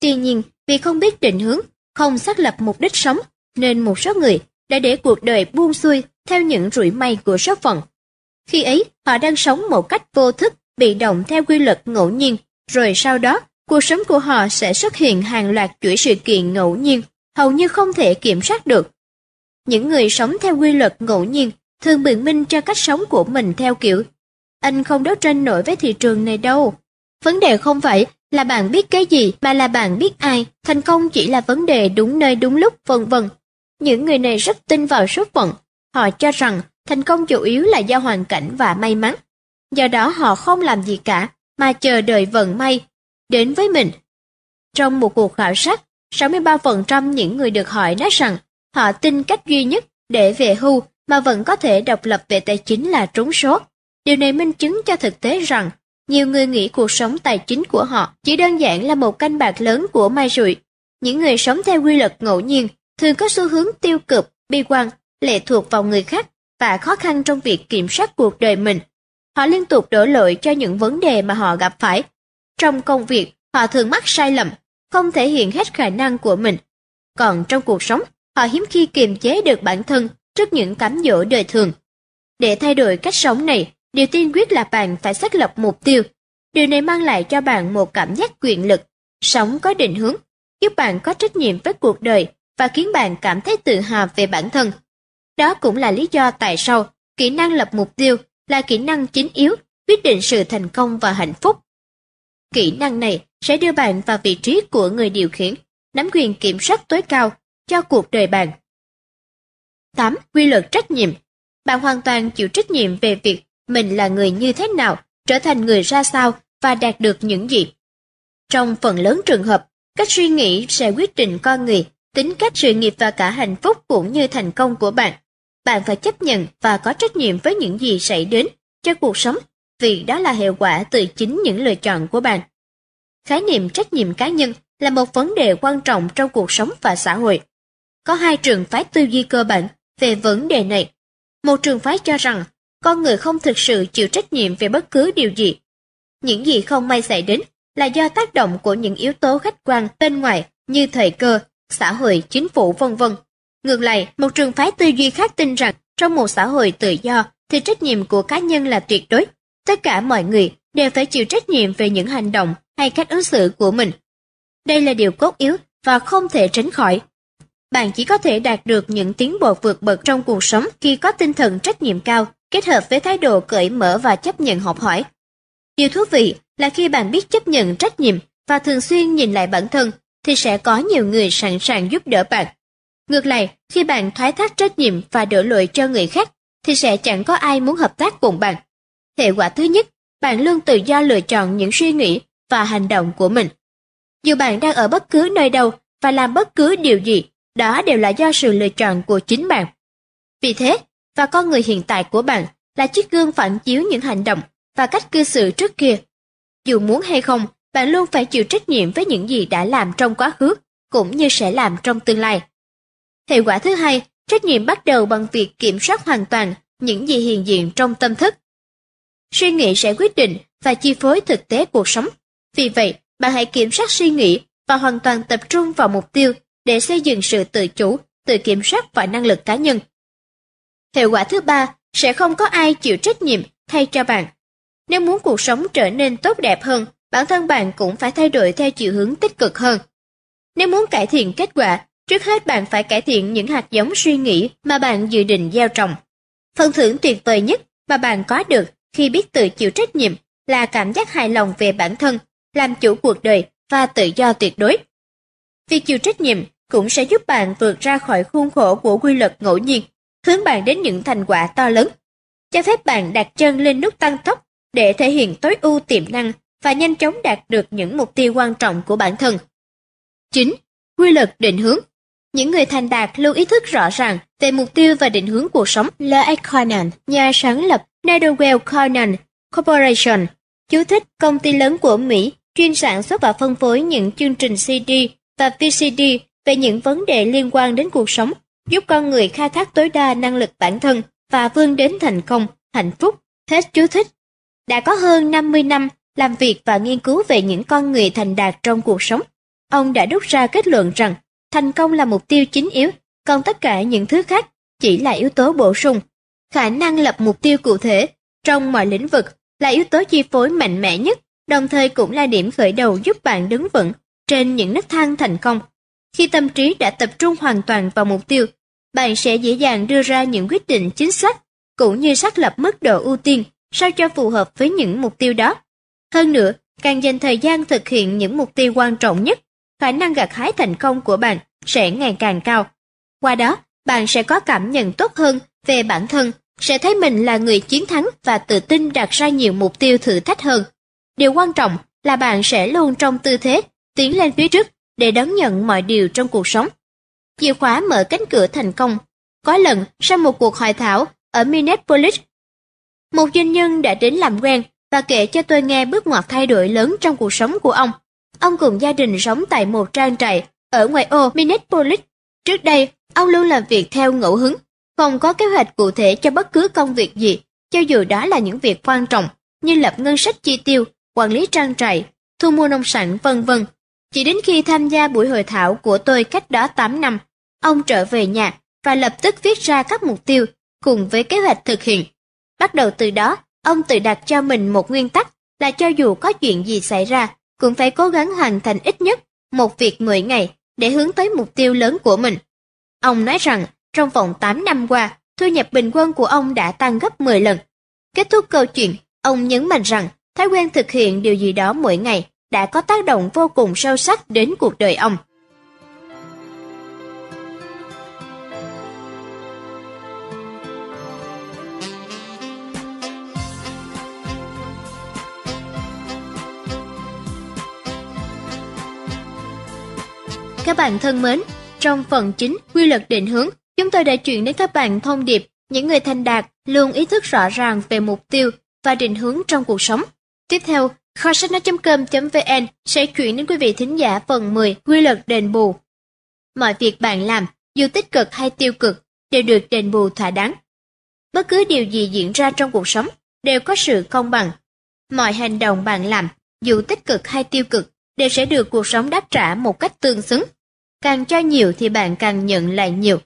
Tuy nhiên, vì không biết định hướng, không xác lập mục đích sống, nên một số người đã để cuộc đời buông xuôi theo những rủi may của số phận. Khi ấy, họ đang sống một cách vô thức, bị động theo quy luật ngẫu nhiên, rồi sau đó, cuộc sống của họ sẽ xuất hiện hàng loạt chuỗi sự kiện ngẫu nhiên, hầu như không thể kiểm soát được. Những người sống theo quy luật ngẫu nhiên thường biện minh cho cách sống của mình theo kiểu anh không đấu tranh nổi với thị trường này đâu. Vấn đề không phải là bạn biết cái gì mà là bạn biết ai, thành công chỉ là vấn đề đúng nơi đúng lúc, vân vân. Những người này rất tin vào số phận, họ cho rằng thành công chủ yếu là do hoàn cảnh và may mắn. Do đó họ không làm gì cả, mà chờ đợi vận may đến với mình. Trong một cuộc khảo sát, 63% những người được hỏi nói rằng họ tin cách duy nhất để về hưu mà vẫn có thể độc lập về tài chính là trúng số. Điều này minh chứng cho thực tế rằng nhiều người nghĩ cuộc sống tài chính của họ chỉ đơn giản là một canh bạc lớn của mai rủi. Những người sống theo quy luật ngẫu nhiên thường có xu hướng tiêu cực, bi quan, lệ thuộc vào người khác và khó khăn trong việc kiểm soát cuộc đời mình. Họ liên tục đổ lỗi cho những vấn đề mà họ gặp phải. Trong công việc, họ thường mắc sai lầm, không thể hiện hết khả năng của mình. Còn trong cuộc sống, họ hiếm khi kiềm chế được bản thân trước những cám dỗ đời thường. Để thay đổi cách sống này, điều tiên quyết là bạn phải xác lập mục tiêu. Điều này mang lại cho bạn một cảm giác quyền lực, sống có định hướng, giúp bạn có trách nhiệm với cuộc đời và khiến bạn cảm thấy tự hào về bản thân. Đó cũng là lý do tại sao kỹ năng lập mục tiêu là kỹ năng chính yếu quyết định sự thành công và hạnh phúc. Kỹ năng này sẽ đưa bạn vào vị trí của người điều khiển, nắm quyền kiểm soát tối cao cho cuộc đời bạn. 8. Quy luật trách nhiệm Bạn hoàn toàn chịu trách nhiệm về việc mình là người như thế nào, trở thành người ra sao và đạt được những gì. Trong phần lớn trường hợp, cách suy nghĩ sẽ quyết định con người, tính cách sự nghiệp và cả hạnh phúc cũng như thành công của bạn. Bạn phải chấp nhận và có trách nhiệm với những gì xảy đến cho cuộc sống, vì đó là hệ quả từ chính những lựa chọn của bạn. Khái niệm trách nhiệm cá nhân là một vấn đề quan trọng trong cuộc sống và xã hội. Có hai trường phái tư duy cơ bản về vấn đề này. Một trường phái cho rằng con người không thực sự chịu trách nhiệm về bất cứ điều gì. Những gì không may xảy đến là do tác động của những yếu tố khách quan bên ngoài như thời cơ, xã hội, chính phủ vân vân. Ngược lại, một trường phái tư duy khác tin rằng trong một xã hội tự do thì trách nhiệm của cá nhân là tuyệt đối. Tất cả mọi người đều phải chịu trách nhiệm về những hành động hay cách ứng xử của mình. Đây là điều cốt yếu và không thể tránh khỏi. Bạn chỉ có thể đạt được những tiến bộ vượt bậc trong cuộc sống khi có tinh thần trách nhiệm cao kết hợp với thái độ cởi mở và chấp nhận học hỏi. Điều thú vị là khi bạn biết chấp nhận trách nhiệm và thường xuyên nhìn lại bản thân, thì sẽ có nhiều người sẵn sàng giúp đỡ bạn. Ngược lại, khi bạn thoái thác trách nhiệm và đổ lỗi cho người khác, thì sẽ chẳng có ai muốn hợp tác cùng bạn. Hệ quả thứ nhất, bạn luôn tự do lựa chọn những suy nghĩ và hành động của mình. Dù bạn đang ở bất cứ nơi đâu và làm bất cứ điều gì, đó đều là do sự lựa chọn của chính bạn. Vì thế, và con người hiện tại của bạn là chiếc gương phản chiếu những hành động và cách cư xử trước kia. Dù muốn hay không, bạn luôn phải chịu trách nhiệm với những gì đã làm trong quá khứ, cũng như sẽ làm trong tương lai. Hệ quả thứ hai, trách nhiệm bắt đầu bằng việc kiểm soát hoàn toàn những gì hiện diện trong tâm thức. suy nghĩ sẽ quyết định và chi phối thực tế cuộc sống. Vì vậy, bạn hãy kiểm soát suy nghĩ và hoàn toàn tập trung vào mục tiêu để xây dựng sự tự chủ, tự kiểm soát và năng lực cá nhân. Hệ quả thứ ba sẽ không có ai chịu trách nhiệm thay cho bạn. Nếu muốn cuộc sống trở nên tốt đẹp hơn, bản thân bạn cũng phải thay đổi theo chiều hướng tích cực hơn. Nếu muốn cải thiện kết quả, trước hết bạn phải cải thiện những hạt giống suy nghĩ mà bạn dự định gieo trồng. Phần thưởng tuyệt vời nhất mà bạn có được khi biết tự chịu trách nhiệm là cảm giác hài lòng về bản thân, làm chủ cuộc đời và tự do tuyệt đối. Việc chịu trách nhiệm cũng sẽ giúp bạn vượt ra khỏi khuôn khổ của quy luật ngẫu nhiên, hướng bạn đến những thành quả to lớn. Cho phép bạn đặt chân lên nút tăng tốc để thể hiện tối ưu tiềm năng và nhanh chóng đạt được những mục tiêu quan trọng của bản thân. 9. Quy luật định hướng những người thành đạt luôn ý thức rõ ràng về mục tiêu và định hướng cuộc sống. L.A. Conan, nhà sáng lập Netherwell Conan Corporation, chú thích công ty lớn của Mỹ chuyên sản xuất và phân phối những chương trình CD và VCD về những vấn đề liên quan đến cuộc sống, giúp con người khai thác tối đa năng lực bản thân và vươn đến thành công, hạnh phúc. Hết chú thích. Đã có hơn 50 năm làm việc và nghiên cứu về những con người thành đạt trong cuộc sống. Ông đã đúc ra kết luận rằng thành công là mục tiêu chính yếu, còn tất cả những thứ khác chỉ là yếu tố bổ sung. Khả năng lập mục tiêu cụ thể trong mọi lĩnh vực là yếu tố chi phối mạnh mẽ nhất, đồng thời cũng là điểm khởi đầu giúp bạn đứng vững trên những nấc thang thành công. Khi tâm trí đã tập trung hoàn toàn vào mục tiêu, bạn sẽ dễ dàng đưa ra những quyết định chính xác, cũng như xác lập mức độ ưu tiên sao cho phù hợp với những mục tiêu đó. Hơn nữa, càng dành thời gian thực hiện những mục tiêu quan trọng nhất, khả năng gặt hái thành công của bạn sẽ ngày càng cao. Qua đó, bạn sẽ có cảm nhận tốt hơn về bản thân, sẽ thấy mình là người chiến thắng và tự tin đặt ra nhiều mục tiêu thử thách hơn. Điều quan trọng là bạn sẽ luôn trong tư thế tiến lên phía trước để đón nhận mọi điều trong cuộc sống. Chìa khóa mở cánh cửa thành công. Có lần, sau một cuộc hội thảo ở Minneapolis, một doanh nhân đã đến làm quen và kể cho tôi nghe bước ngoặt thay đổi lớn trong cuộc sống của ông. Ông cùng gia đình sống tại một trang trại ở ngoài ô Minneapolis. Trước đây, ông luôn làm việc theo ngẫu hứng, không có kế hoạch cụ thể cho bất cứ công việc gì, cho dù đó là những việc quan trọng như lập ngân sách chi tiêu, quản lý trang trại, thu mua nông sản vân vân. Chỉ đến khi tham gia buổi hội thảo của tôi cách đó 8 năm, ông trở về nhà và lập tức viết ra các mục tiêu cùng với kế hoạch thực hiện. Bắt đầu từ đó, ông tự đặt cho mình một nguyên tắc là cho dù có chuyện gì xảy ra, cũng phải cố gắng hoàn thành ít nhất một việc 10 ngày để hướng tới mục tiêu lớn của mình. Ông nói rằng trong vòng 8 năm qua, thu nhập bình quân của ông đã tăng gấp 10 lần. Kết thúc câu chuyện, ông nhấn mạnh rằng thói quen thực hiện điều gì đó mỗi ngày đã có tác động vô cùng sâu sắc đến cuộc đời ông. Các bạn thân mến, trong phần chính quy luật định hướng, chúng tôi đã chuyển đến các bạn thông điệp những người thành đạt luôn ý thức rõ ràng về mục tiêu và định hướng trong cuộc sống. Tiếp theo, kho sách nói.com.vn sẽ chuyển đến quý vị thính giả phần 10 quy luật đền bù. Mọi việc bạn làm, dù tích cực hay tiêu cực, đều được đền bù thỏa đáng. Bất cứ điều gì diễn ra trong cuộc sống đều có sự công bằng. Mọi hành động bạn làm, dù tích cực hay tiêu cực, đều sẽ được cuộc sống đáp trả một cách tương xứng. Càng cho nhiều thì bạn càng nhận lại nhiều.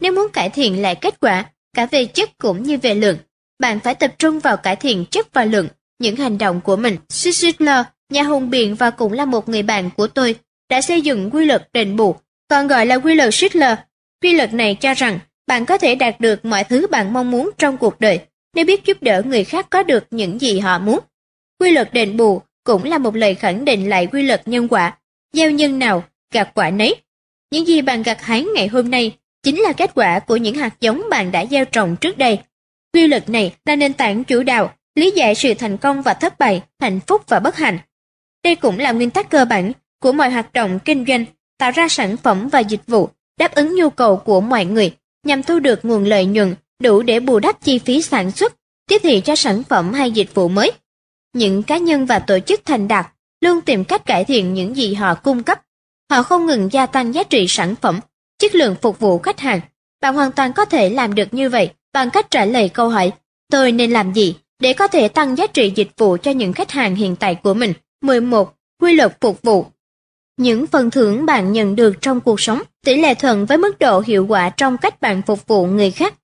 Nếu muốn cải thiện lại kết quả, cả về chất cũng như về lượng, bạn phải tập trung vào cải thiện chất và lượng những hành động của mình. Sisler, nhà hùng biện và cũng là một người bạn của tôi, đã xây dựng quy luật đền bù, còn gọi là quy luật Sisler. Quy luật này cho rằng bạn có thể đạt được mọi thứ bạn mong muốn trong cuộc đời nếu biết giúp đỡ người khác có được những gì họ muốn. Quy luật đền bù cũng là một lời khẳng định lại quy luật nhân quả. Gieo nhân nào, gặt quả nấy. Những gì bạn gặt hái ngày hôm nay chính là kết quả của những hạt giống bạn đã gieo trồng trước đây. Quy luật này là nền tảng chủ đạo, lý giải sự thành công và thất bại, hạnh phúc và bất hạnh. Đây cũng là nguyên tắc cơ bản của mọi hoạt động kinh doanh, tạo ra sản phẩm và dịch vụ đáp ứng nhu cầu của mọi người nhằm thu được nguồn lợi nhuận đủ để bù đắp chi phí sản xuất, tiếp thị cho sản phẩm hay dịch vụ mới. Những cá nhân và tổ chức thành đạt luôn tìm cách cải thiện những gì họ cung cấp. Họ không ngừng gia tăng giá trị sản phẩm, chất lượng phục vụ khách hàng. Bạn hoàn toàn có thể làm được như vậy bằng cách trả lời câu hỏi tôi nên làm gì để có thể tăng giá trị dịch vụ cho những khách hàng hiện tại của mình. 11. Quy luật phục vụ Những phần thưởng bạn nhận được trong cuộc sống tỷ lệ thuận với mức độ hiệu quả trong cách bạn phục vụ người khác.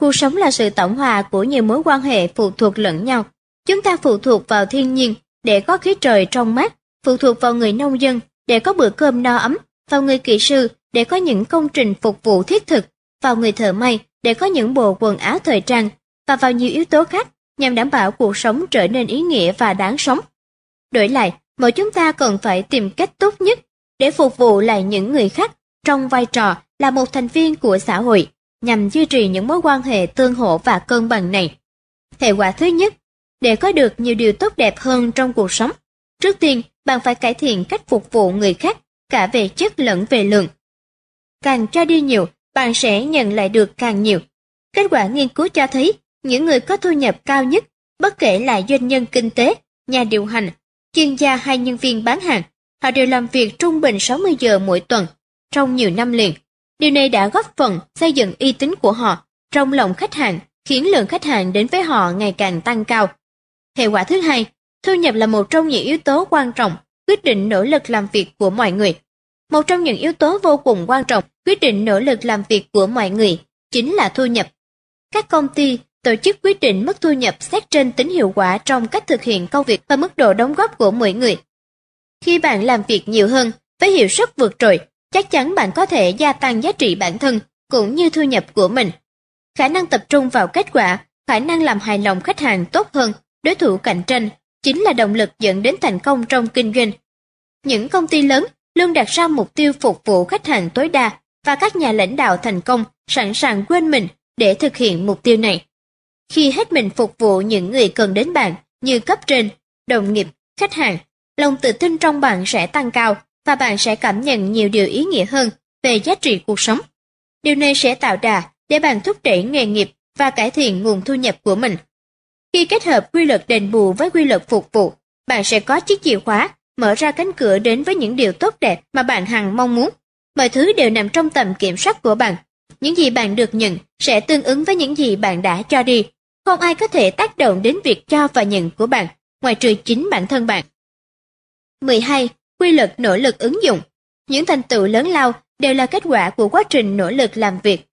Cuộc sống là sự tổng hòa của nhiều mối quan hệ phụ thuộc lẫn nhau. Chúng ta phụ thuộc vào thiên nhiên để có khí trời trong mát, phụ thuộc vào người nông dân để có bữa cơm no ấm, vào người kỹ sư để có những công trình phục vụ thiết thực, vào người thợ may để có những bộ quần áo thời trang và vào nhiều yếu tố khác nhằm đảm bảo cuộc sống trở nên ý nghĩa và đáng sống. Đổi lại, mỗi chúng ta cần phải tìm cách tốt nhất để phục vụ lại những người khác trong vai trò là một thành viên của xã hội nhằm duy trì những mối quan hệ tương hỗ và cân bằng này. Hệ quả thứ nhất, để có được nhiều điều tốt đẹp hơn trong cuộc sống, trước tiên bạn phải cải thiện cách phục vụ người khác cả về chất lẫn về lượng. Càng cho đi nhiều, bạn sẽ nhận lại được càng nhiều. Kết quả nghiên cứu cho thấy, những người có thu nhập cao nhất, bất kể là doanh nhân kinh tế, nhà điều hành, chuyên gia hay nhân viên bán hàng, họ đều làm việc trung bình 60 giờ mỗi tuần, trong nhiều năm liền. Điều này đã góp phần xây dựng uy tín của họ trong lòng khách hàng, khiến lượng khách hàng đến với họ ngày càng tăng cao. Hệ quả thứ hai, thu nhập là một trong những yếu tố quan trọng quyết định nỗ lực làm việc của mọi người. Một trong những yếu tố vô cùng quan trọng quyết định nỗ lực làm việc của mọi người chính là thu nhập. Các công ty, tổ chức quyết định mức thu nhập xét trên tính hiệu quả trong cách thực hiện công việc và mức độ đóng góp của mỗi người. Khi bạn làm việc nhiều hơn với hiệu suất vượt trội, chắc chắn bạn có thể gia tăng giá trị bản thân cũng như thu nhập của mình. Khả năng tập trung vào kết quả, khả năng làm hài lòng khách hàng tốt hơn, đối thủ cạnh tranh chính là động lực dẫn đến thành công trong kinh doanh. Những công ty lớn luôn đặt ra mục tiêu phục vụ khách hàng tối đa và các nhà lãnh đạo thành công sẵn sàng quên mình để thực hiện mục tiêu này. Khi hết mình phục vụ những người cần đến bạn như cấp trên, đồng nghiệp, khách hàng, lòng tự tin trong bạn sẽ tăng cao và bạn sẽ cảm nhận nhiều điều ý nghĩa hơn về giá trị cuộc sống. Điều này sẽ tạo đà để bạn thúc đẩy nghề nghiệp và cải thiện nguồn thu nhập của mình. Khi kết hợp quy luật đền bù với quy luật phục vụ, bạn sẽ có chiếc chìa khóa mở ra cánh cửa đến với những điều tốt đẹp mà bạn hằng mong muốn. Mọi thứ đều nằm trong tầm kiểm soát của bạn. Những gì bạn được nhận sẽ tương ứng với những gì bạn đã cho đi. Không ai có thể tác động đến việc cho và nhận của bạn, ngoài trừ chính bản thân bạn. 12. Quy luật nỗ lực ứng dụng Những thành tựu lớn lao đều là kết quả của quá trình nỗ lực làm việc.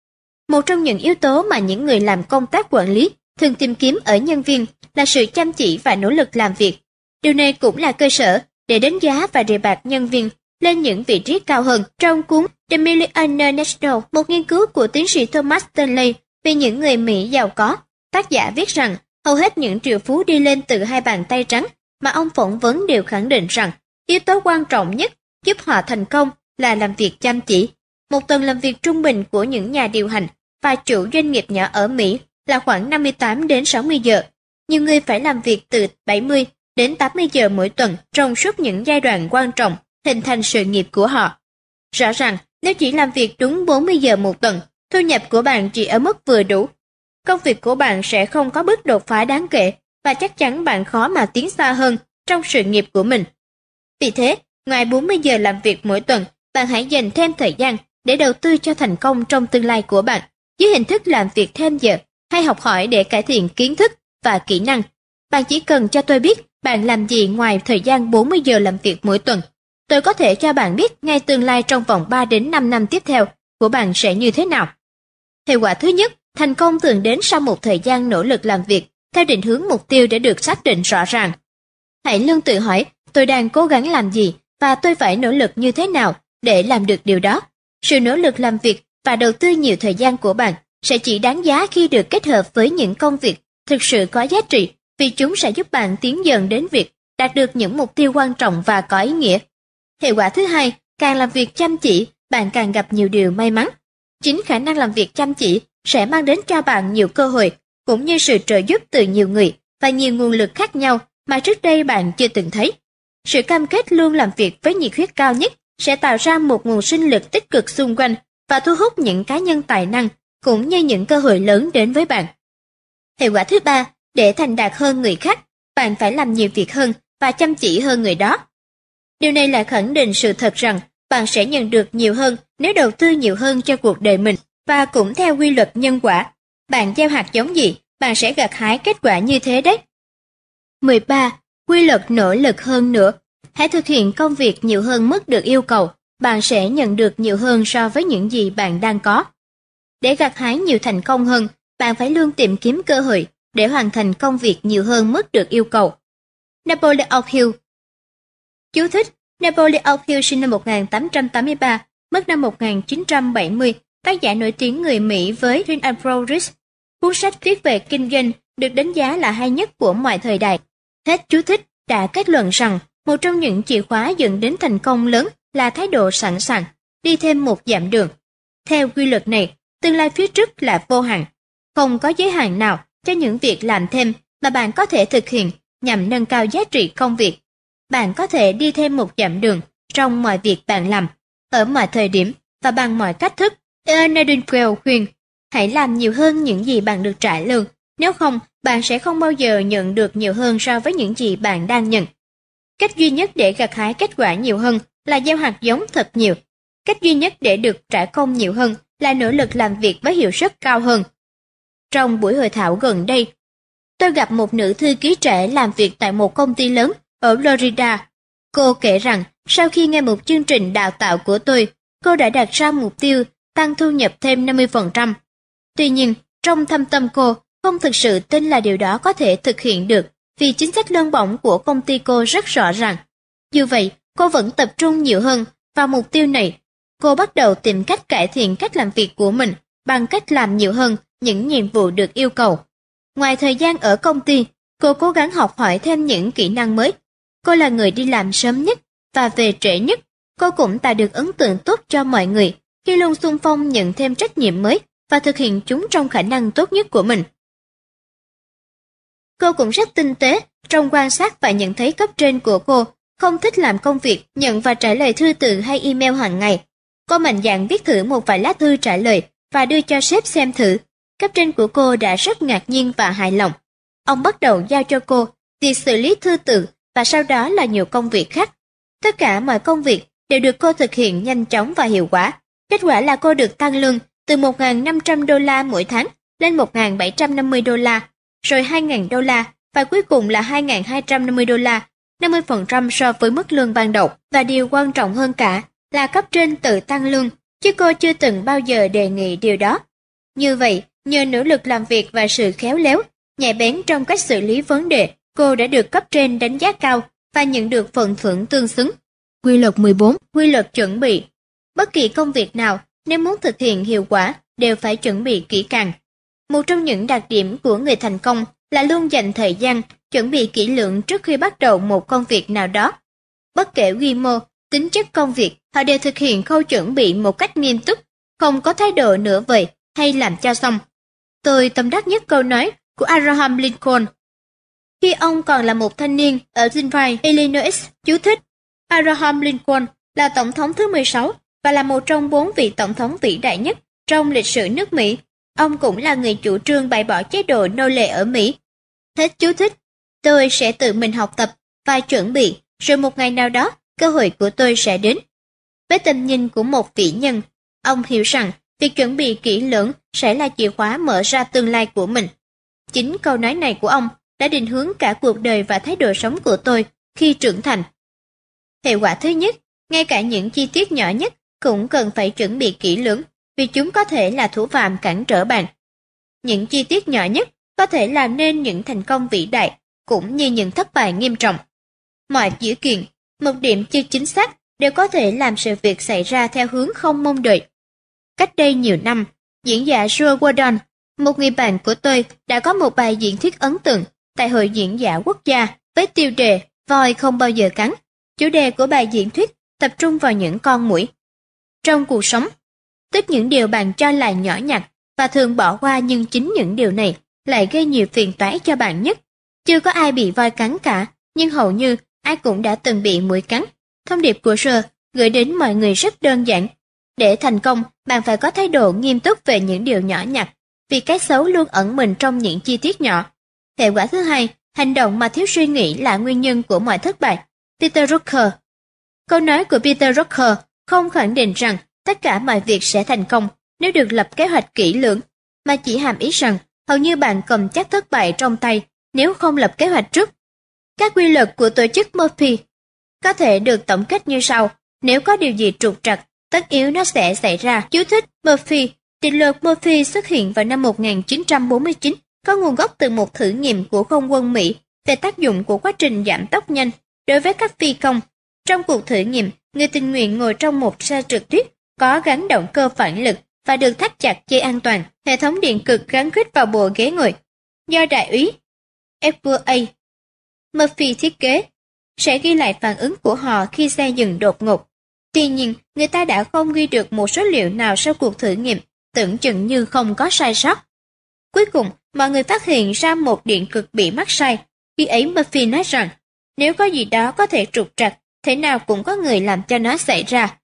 Một trong những yếu tố mà những người làm công tác quản lý thường tìm kiếm ở nhân viên là sự chăm chỉ và nỗ lực làm việc. Điều này cũng là cơ sở để đánh giá và đề bạt nhân viên lên những vị trí cao hơn. Trong cuốn The Millionaire National, một nghiên cứu của tiến sĩ Thomas Stanley về những người Mỹ giàu có, tác giả viết rằng hầu hết những triệu phú đi lên từ hai bàn tay trắng mà ông phỏng vấn đều khẳng định rằng yếu tố quan trọng nhất giúp họ thành công là làm việc chăm chỉ. Một tuần làm việc trung bình của những nhà điều hành và chủ doanh nghiệp nhỏ ở Mỹ là khoảng 58 đến 60 giờ. Nhiều người phải làm việc từ 70 đến 80 giờ mỗi tuần trong suốt những giai đoạn quan trọng hình thành sự nghiệp của họ. Rõ ràng, nếu chỉ làm việc đúng 40 giờ một tuần, thu nhập của bạn chỉ ở mức vừa đủ. Công việc của bạn sẽ không có bước đột phá đáng kể và chắc chắn bạn khó mà tiến xa hơn trong sự nghiệp của mình. Vì thế, ngoài 40 giờ làm việc mỗi tuần, bạn hãy dành thêm thời gian để đầu tư cho thành công trong tương lai của bạn dưới hình thức làm việc thêm giờ hay học hỏi để cải thiện kiến thức và kỹ năng. Bạn chỉ cần cho tôi biết bạn làm gì ngoài thời gian 40 giờ làm việc mỗi tuần. Tôi có thể cho bạn biết ngay tương lai trong vòng 3 đến 5 năm tiếp theo của bạn sẽ như thế nào. Hiệu quả thứ nhất, thành công thường đến sau một thời gian nỗ lực làm việc theo định hướng mục tiêu đã được xác định rõ ràng. Hãy luôn tự hỏi, tôi đang cố gắng làm gì và tôi phải nỗ lực như thế nào để làm được điều đó. Sự nỗ lực làm việc và đầu tư nhiều thời gian của bạn sẽ chỉ đáng giá khi được kết hợp với những công việc thực sự có giá trị vì chúng sẽ giúp bạn tiến dần đến việc đạt được những mục tiêu quan trọng và có ý nghĩa. Hệ quả thứ hai, càng làm việc chăm chỉ, bạn càng gặp nhiều điều may mắn. Chính khả năng làm việc chăm chỉ sẽ mang đến cho bạn nhiều cơ hội, cũng như sự trợ giúp từ nhiều người và nhiều nguồn lực khác nhau mà trước đây bạn chưa từng thấy. Sự cam kết luôn làm việc với nhiệt huyết cao nhất sẽ tạo ra một nguồn sinh lực tích cực xung quanh và thu hút những cá nhân tài năng cũng như những cơ hội lớn đến với bạn. Hệ quả thứ ba, để thành đạt hơn người khác, bạn phải làm nhiều việc hơn và chăm chỉ hơn người đó. Điều này là khẳng định sự thật rằng bạn sẽ nhận được nhiều hơn nếu đầu tư nhiều hơn cho cuộc đời mình và cũng theo quy luật nhân quả. Bạn gieo hạt giống gì bạn sẽ gặt hái kết quả như thế đấy. 13. Quy luật nỗ lực hơn nữa. Hãy thực hiện công việc nhiều hơn mức được yêu cầu, bạn sẽ nhận được nhiều hơn so với những gì bạn đang có. Để gặt hái nhiều thành công hơn, bạn phải luôn tìm kiếm cơ hội để hoàn thành công việc nhiều hơn mức được yêu cầu. Napoleon Hill Chú thích Napoleon Hill sinh năm 1883, mất năm 1970, tác giả nổi tiếng người Mỹ với Twin and Progress. Cuốn sách viết về kinh doanh được đánh giá là hay nhất của mọi thời đại. Hết chú thích đã kết luận rằng một trong những chìa khóa dẫn đến thành công lớn là thái độ sẵn sàng đi thêm một dặm đường. Theo quy luật này, tương lai phía trước là vô hạn, không có giới hạn nào cho những việc làm thêm mà bạn có thể thực hiện nhằm nâng cao giá trị công việc. Bạn có thể đi thêm một dặm đường trong mọi việc bạn làm, ở mọi thời điểm và bằng mọi cách thức. Ernest khuyên, hãy làm nhiều hơn những gì bạn được trả lương, nếu không bạn sẽ không bao giờ nhận được nhiều hơn so với những gì bạn đang nhận. Cách duy nhất để gặt hái kết quả nhiều hơn là gieo hạt giống thật nhiều. Cách duy nhất để được trả công nhiều hơn là nỗ lực làm việc với hiệu suất cao hơn. Trong buổi hội thảo gần đây, tôi gặp một nữ thư ký trẻ làm việc tại một công ty lớn ở Florida. Cô kể rằng sau khi nghe một chương trình đào tạo của tôi, cô đã đặt ra mục tiêu tăng thu nhập thêm 50%. Tuy nhiên, trong thâm tâm cô không thực sự tin là điều đó có thể thực hiện được vì chính sách lương bổng của công ty cô rất rõ ràng. Dù vậy, cô vẫn tập trung nhiều hơn vào mục tiêu này. Cô bắt đầu tìm cách cải thiện cách làm việc của mình bằng cách làm nhiều hơn những nhiệm vụ được yêu cầu. Ngoài thời gian ở công ty, cô cố gắng học hỏi thêm những kỹ năng mới. Cô là người đi làm sớm nhất và về trễ nhất. Cô cũng tạo được ấn tượng tốt cho mọi người khi luôn xung phong nhận thêm trách nhiệm mới và thực hiện chúng trong khả năng tốt nhất của mình. Cô cũng rất tinh tế trong quan sát và nhận thấy cấp trên của cô không thích làm công việc nhận và trả lời thư từ hay email hàng ngày. Cô mạnh dạn viết thử một vài lá thư trả lời và đưa cho sếp xem thử. Cấp trên của cô đã rất ngạc nhiên và hài lòng. Ông bắt đầu giao cho cô việc xử lý thư từ và sau đó là nhiều công việc khác. Tất cả mọi công việc đều được cô thực hiện nhanh chóng và hiệu quả. Kết quả là cô được tăng lương từ 1.500 đô la mỗi tháng lên 1.750 đô la, rồi 2.000 đô la và cuối cùng là 2.250 đô la, 50% so với mức lương ban đầu. Và điều quan trọng hơn cả là cấp trên tự tăng lương, chứ cô chưa từng bao giờ đề nghị điều đó. Như vậy, nhờ nỗ lực làm việc và sự khéo léo, nhạy bén trong cách xử lý vấn đề, cô đã được cấp trên đánh giá cao và nhận được phần thưởng tương xứng. Quy luật 14. Quy luật chuẩn bị Bất kỳ công việc nào, nếu muốn thực hiện hiệu quả, đều phải chuẩn bị kỹ càng. Một trong những đặc điểm của người thành công là luôn dành thời gian, chuẩn bị kỹ lưỡng trước khi bắt đầu một công việc nào đó. Bất kể quy mô, tính chất công việc, họ đều thực hiện khâu chuẩn bị một cách nghiêm túc, không có thái độ nửa vời hay làm cho xong. Tôi tâm đắc nhất câu nói của Abraham Lincoln. Khi ông còn là một thanh niên ở Greenville, Illinois, chú thích, Abraham Lincoln là tổng thống thứ 16 và là một trong bốn vị tổng thống vĩ đại nhất trong lịch sử nước Mỹ. Ông cũng là người chủ trương bãi bỏ chế độ nô lệ ở Mỹ. Hết chú thích, tôi sẽ tự mình học tập và chuẩn bị, rồi một ngày nào đó, cơ hội của tôi sẽ đến. Với tầm nhìn của một vĩ nhân, ông hiểu rằng việc chuẩn bị kỹ lưỡng sẽ là chìa khóa mở ra tương lai của mình. Chính câu nói này của ông đã định hướng cả cuộc đời và thái độ sống của tôi khi trưởng thành. Hệ quả thứ nhất, ngay cả những chi tiết nhỏ nhất cũng cần phải chuẩn bị kỹ lưỡng vì chúng có thể là thủ phạm cản trở bạn. Những chi tiết nhỏ nhất có thể làm nên những thành công vĩ đại cũng như những thất bại nghiêm trọng. Mọi dữ kiện, một điểm chưa chính xác đều có thể làm sự việc xảy ra theo hướng không mong đợi. Cách đây nhiều năm, diễn giả Joe Gordon, một người bạn của tôi đã có một bài diễn thuyết ấn tượng tại hội diễn giả quốc gia với tiêu đề Voi không bao giờ cắn. Chủ đề của bài diễn thuyết tập trung vào những con mũi. Trong cuộc sống, tức những điều bạn cho là nhỏ nhặt và thường bỏ qua nhưng chính những điều này lại gây nhiều phiền toái cho bạn nhất. Chưa có ai bị voi cắn cả, nhưng hầu như ai cũng đã từng bị mũi cắn. Thông điệp của Sơ gửi đến mọi người rất đơn giản. Để thành công, bạn phải có thái độ nghiêm túc về những điều nhỏ nhặt, vì cái xấu luôn ẩn mình trong những chi tiết nhỏ. Hệ quả thứ hai, hành động mà thiếu suy nghĩ là nguyên nhân của mọi thất bại. Peter Drucker Câu nói của Peter Drucker không khẳng định rằng tất cả mọi việc sẽ thành công nếu được lập kế hoạch kỹ lưỡng, mà chỉ hàm ý rằng hầu như bạn cầm chắc thất bại trong tay nếu không lập kế hoạch trước. Các quy luật của tổ chức Murphy có thể được tổng kết như sau. Nếu có điều gì trục trặc, tất yếu nó sẽ xảy ra. Chú thích Murphy Định luật Murphy xuất hiện vào năm 1949, có nguồn gốc từ một thử nghiệm của không quân Mỹ về tác dụng của quá trình giảm tốc nhanh đối với các phi công. Trong cuộc thử nghiệm, người tình nguyện ngồi trong một xe trượt tuyết có gắn động cơ phản lực và được thắt chặt dây an toàn, hệ thống điện cực gắn kết vào bộ ghế ngồi. Do đại úy Edward A. Murphy thiết kế, sẽ ghi lại phản ứng của họ khi xe dừng đột ngột. Tuy nhiên, người ta đã không ghi được một số liệu nào sau cuộc thử nghiệm, tưởng chừng như không có sai sót. Cuối cùng, mọi người phát hiện ra một điện cực bị mắc sai. Khi ấy Murphy nói rằng, nếu có gì đó có thể trục trặc, thế nào cũng có người làm cho nó xảy ra.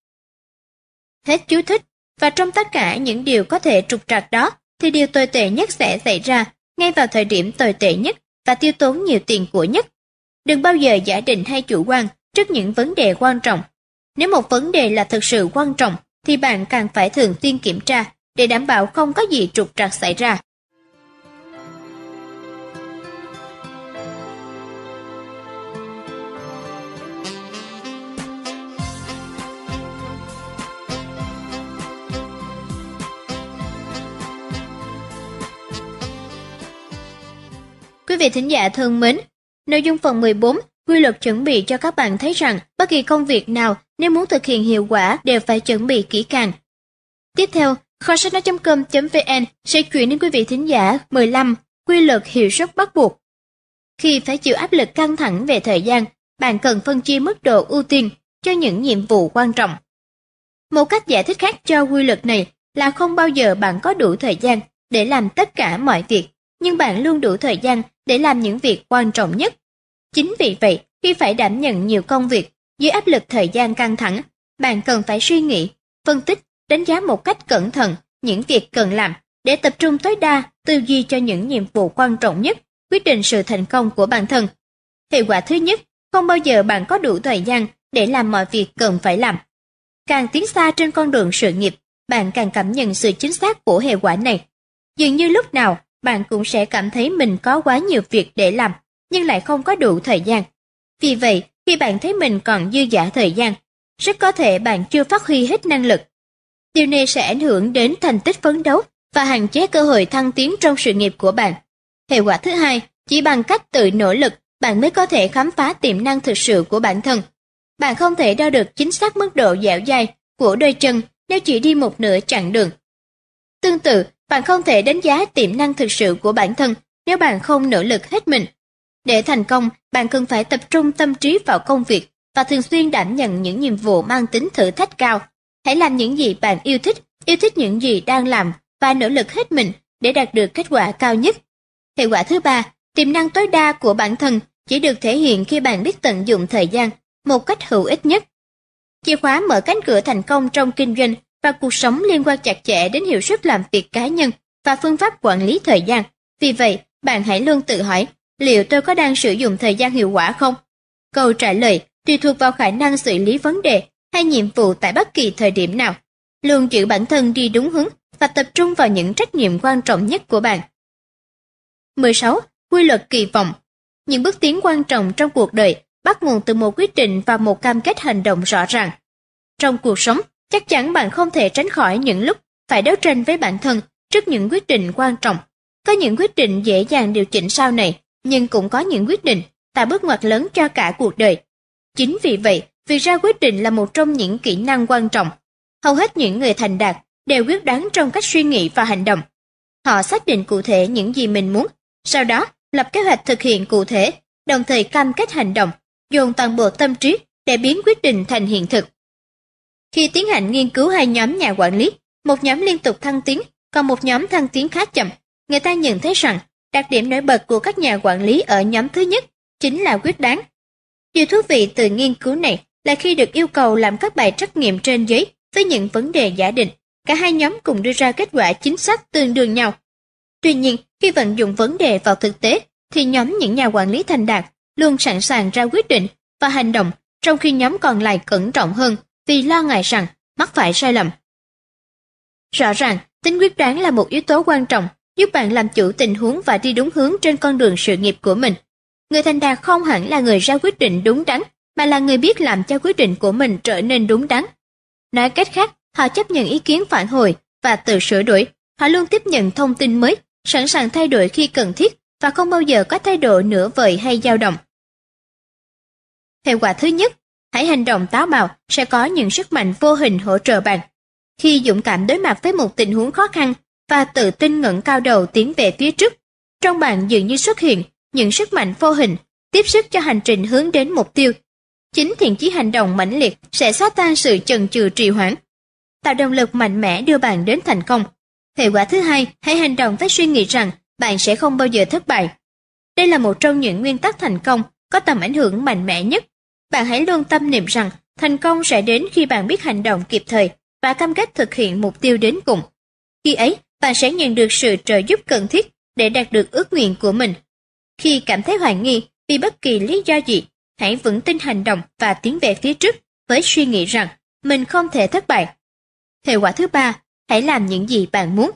Hết chú thích, và trong tất cả những điều có thể trục trặc đó, thì điều tồi tệ nhất sẽ xảy ra ngay vào thời điểm tồi tệ nhất và tiêu tốn nhiều tiền của nhất. Đừng bao giờ giả định hay chủ quan trước những vấn đề quan trọng. Nếu một vấn đề là thực sự quan trọng, thì bạn càng phải thường xuyên kiểm tra để đảm bảo không có gì trục trặc xảy ra. Quý vị thính giả thân mến, nội dung phần 14 quy luật chuẩn bị cho các bạn thấy rằng bất kỳ công việc nào nếu muốn thực hiện hiệu quả đều phải chuẩn bị kỹ càng. Tiếp theo, kho sách nói.com.vn sẽ chuyển đến quý vị thính giả 15 quy luật hiệu suất bắt buộc. Khi phải chịu áp lực căng thẳng về thời gian, bạn cần phân chia mức độ ưu tiên cho những nhiệm vụ quan trọng. Một cách giải thích khác cho quy luật này là không bao giờ bạn có đủ thời gian để làm tất cả mọi việc, nhưng bạn luôn đủ thời gian để làm những việc quan trọng nhất. Chính vì vậy, khi phải đảm nhận nhiều công việc dưới áp lực thời gian căng thẳng, bạn cần phải suy nghĩ, phân tích, đánh giá một cách cẩn thận những việc cần làm để tập trung tối đa tư duy cho những nhiệm vụ quan trọng nhất, quyết định sự thành công của bản thân. Hiệu quả thứ nhất, không bao giờ bạn có đủ thời gian để làm mọi việc cần phải làm. Càng tiến xa trên con đường sự nghiệp, bạn càng cảm nhận sự chính xác của hệ quả này. Dường như lúc nào bạn cũng sẽ cảm thấy mình có quá nhiều việc để làm, nhưng lại không có đủ thời gian. Vì vậy, khi bạn thấy mình còn dư giả thời gian, rất có thể bạn chưa phát huy hết năng lực. Điều này sẽ ảnh hưởng đến thành tích phấn đấu và hạn chế cơ hội thăng tiến trong sự nghiệp của bạn. Hệ quả thứ hai, chỉ bằng cách tự nỗ lực, bạn mới có thể khám phá tiềm năng thực sự của bản thân. Bạn không thể đo được chính xác mức độ dẻo dai của đôi chân nếu chỉ đi một nửa chặng đường. Tương tự, bạn không thể đánh giá tiềm năng thực sự của bản thân nếu bạn không nỗ lực hết mình. Để thành công, bạn cần phải tập trung tâm trí vào công việc và thường xuyên đảm nhận những nhiệm vụ mang tính thử thách cao. Hãy làm những gì bạn yêu thích, yêu thích những gì đang làm và nỗ lực hết mình để đạt được kết quả cao nhất. Hiệu quả thứ ba, tiềm năng tối đa của bản thân chỉ được thể hiện khi bạn biết tận dụng thời gian một cách hữu ích nhất. Chìa khóa mở cánh cửa thành công trong kinh doanh và cuộc sống liên quan chặt chẽ đến hiệu suất làm việc cá nhân và phương pháp quản lý thời gian. Vì vậy, bạn hãy luôn tự hỏi, liệu tôi có đang sử dụng thời gian hiệu quả không? Câu trả lời tùy thuộc vào khả năng xử lý vấn đề hay nhiệm vụ tại bất kỳ thời điểm nào. Luôn giữ bản thân đi đúng hướng và tập trung vào những trách nhiệm quan trọng nhất của bạn. 16. Quy luật kỳ vọng Những bước tiến quan trọng trong cuộc đời bắt nguồn từ một quyết định và một cam kết hành động rõ ràng. Trong cuộc sống, chắc chắn bạn không thể tránh khỏi những lúc phải đấu tranh với bản thân trước những quyết định quan trọng. Có những quyết định dễ dàng điều chỉnh sau này, nhưng cũng có những quyết định tạo bước ngoặt lớn cho cả cuộc đời. Chính vì vậy, việc ra quyết định là một trong những kỹ năng quan trọng. Hầu hết những người thành đạt đều quyết đoán trong cách suy nghĩ và hành động. Họ xác định cụ thể những gì mình muốn, sau đó lập kế hoạch thực hiện cụ thể, đồng thời cam kết hành động, dồn toàn bộ tâm trí để biến quyết định thành hiện thực. Khi tiến hành nghiên cứu hai nhóm nhà quản lý, một nhóm liên tục thăng tiến, còn một nhóm thăng tiến khá chậm, người ta nhận thấy rằng đặc điểm nổi bật của các nhà quản lý ở nhóm thứ nhất chính là quyết đoán. Điều thú vị từ nghiên cứu này là khi được yêu cầu làm các bài trắc nghiệm trên giấy với những vấn đề giả định, cả hai nhóm cùng đưa ra kết quả chính xác tương đương nhau. Tuy nhiên, khi vận dụng vấn đề vào thực tế, thì nhóm những nhà quản lý thành đạt luôn sẵn sàng ra quyết định và hành động, trong khi nhóm còn lại cẩn trọng hơn vì lo ngại rằng mắc phải sai lầm. Rõ ràng, tính quyết đoán là một yếu tố quan trọng giúp bạn làm chủ tình huống và đi đúng hướng trên con đường sự nghiệp của mình. Người thành đạt không hẳn là người ra quyết định đúng đắn, mà là người biết làm cho quyết định của mình trở nên đúng đắn. Nói cách khác, họ chấp nhận ý kiến phản hồi và tự sửa đổi. Họ luôn tiếp nhận thông tin mới, sẵn sàng thay đổi khi cần thiết và không bao giờ có thái độ nửa vời hay dao động. Hệ quả thứ nhất, hãy hành động táo bạo sẽ có những sức mạnh vô hình hỗ trợ bạn. Khi dũng cảm đối mặt với một tình huống khó khăn và tự tin ngẩng cao đầu tiến về phía trước, trong bạn dường như xuất hiện những sức mạnh vô hình tiếp sức cho hành trình hướng đến mục tiêu. Chính thiện chí hành động mãnh liệt sẽ xóa tan sự chần chừ trì hoãn, tạo động lực mạnh mẽ đưa bạn đến thành công. Hệ quả thứ hai, hãy hành động với suy nghĩ rằng bạn sẽ không bao giờ thất bại. Đây là một trong những nguyên tắc thành công có tầm ảnh hưởng mạnh mẽ nhất. Bạn hãy luôn tâm niệm rằng thành công sẽ đến khi bạn biết hành động kịp thời và cam kết thực hiện mục tiêu đến cùng. Khi ấy, bạn sẽ nhận được sự trợ giúp cần thiết để đạt được ước nguyện của mình. Khi cảm thấy hoài nghi vì bất kỳ lý do gì, hãy vững tin hành động và tiến về phía trước với suy nghĩ rằng mình không thể thất bại. Hệ quả thứ ba, hãy làm những gì bạn muốn.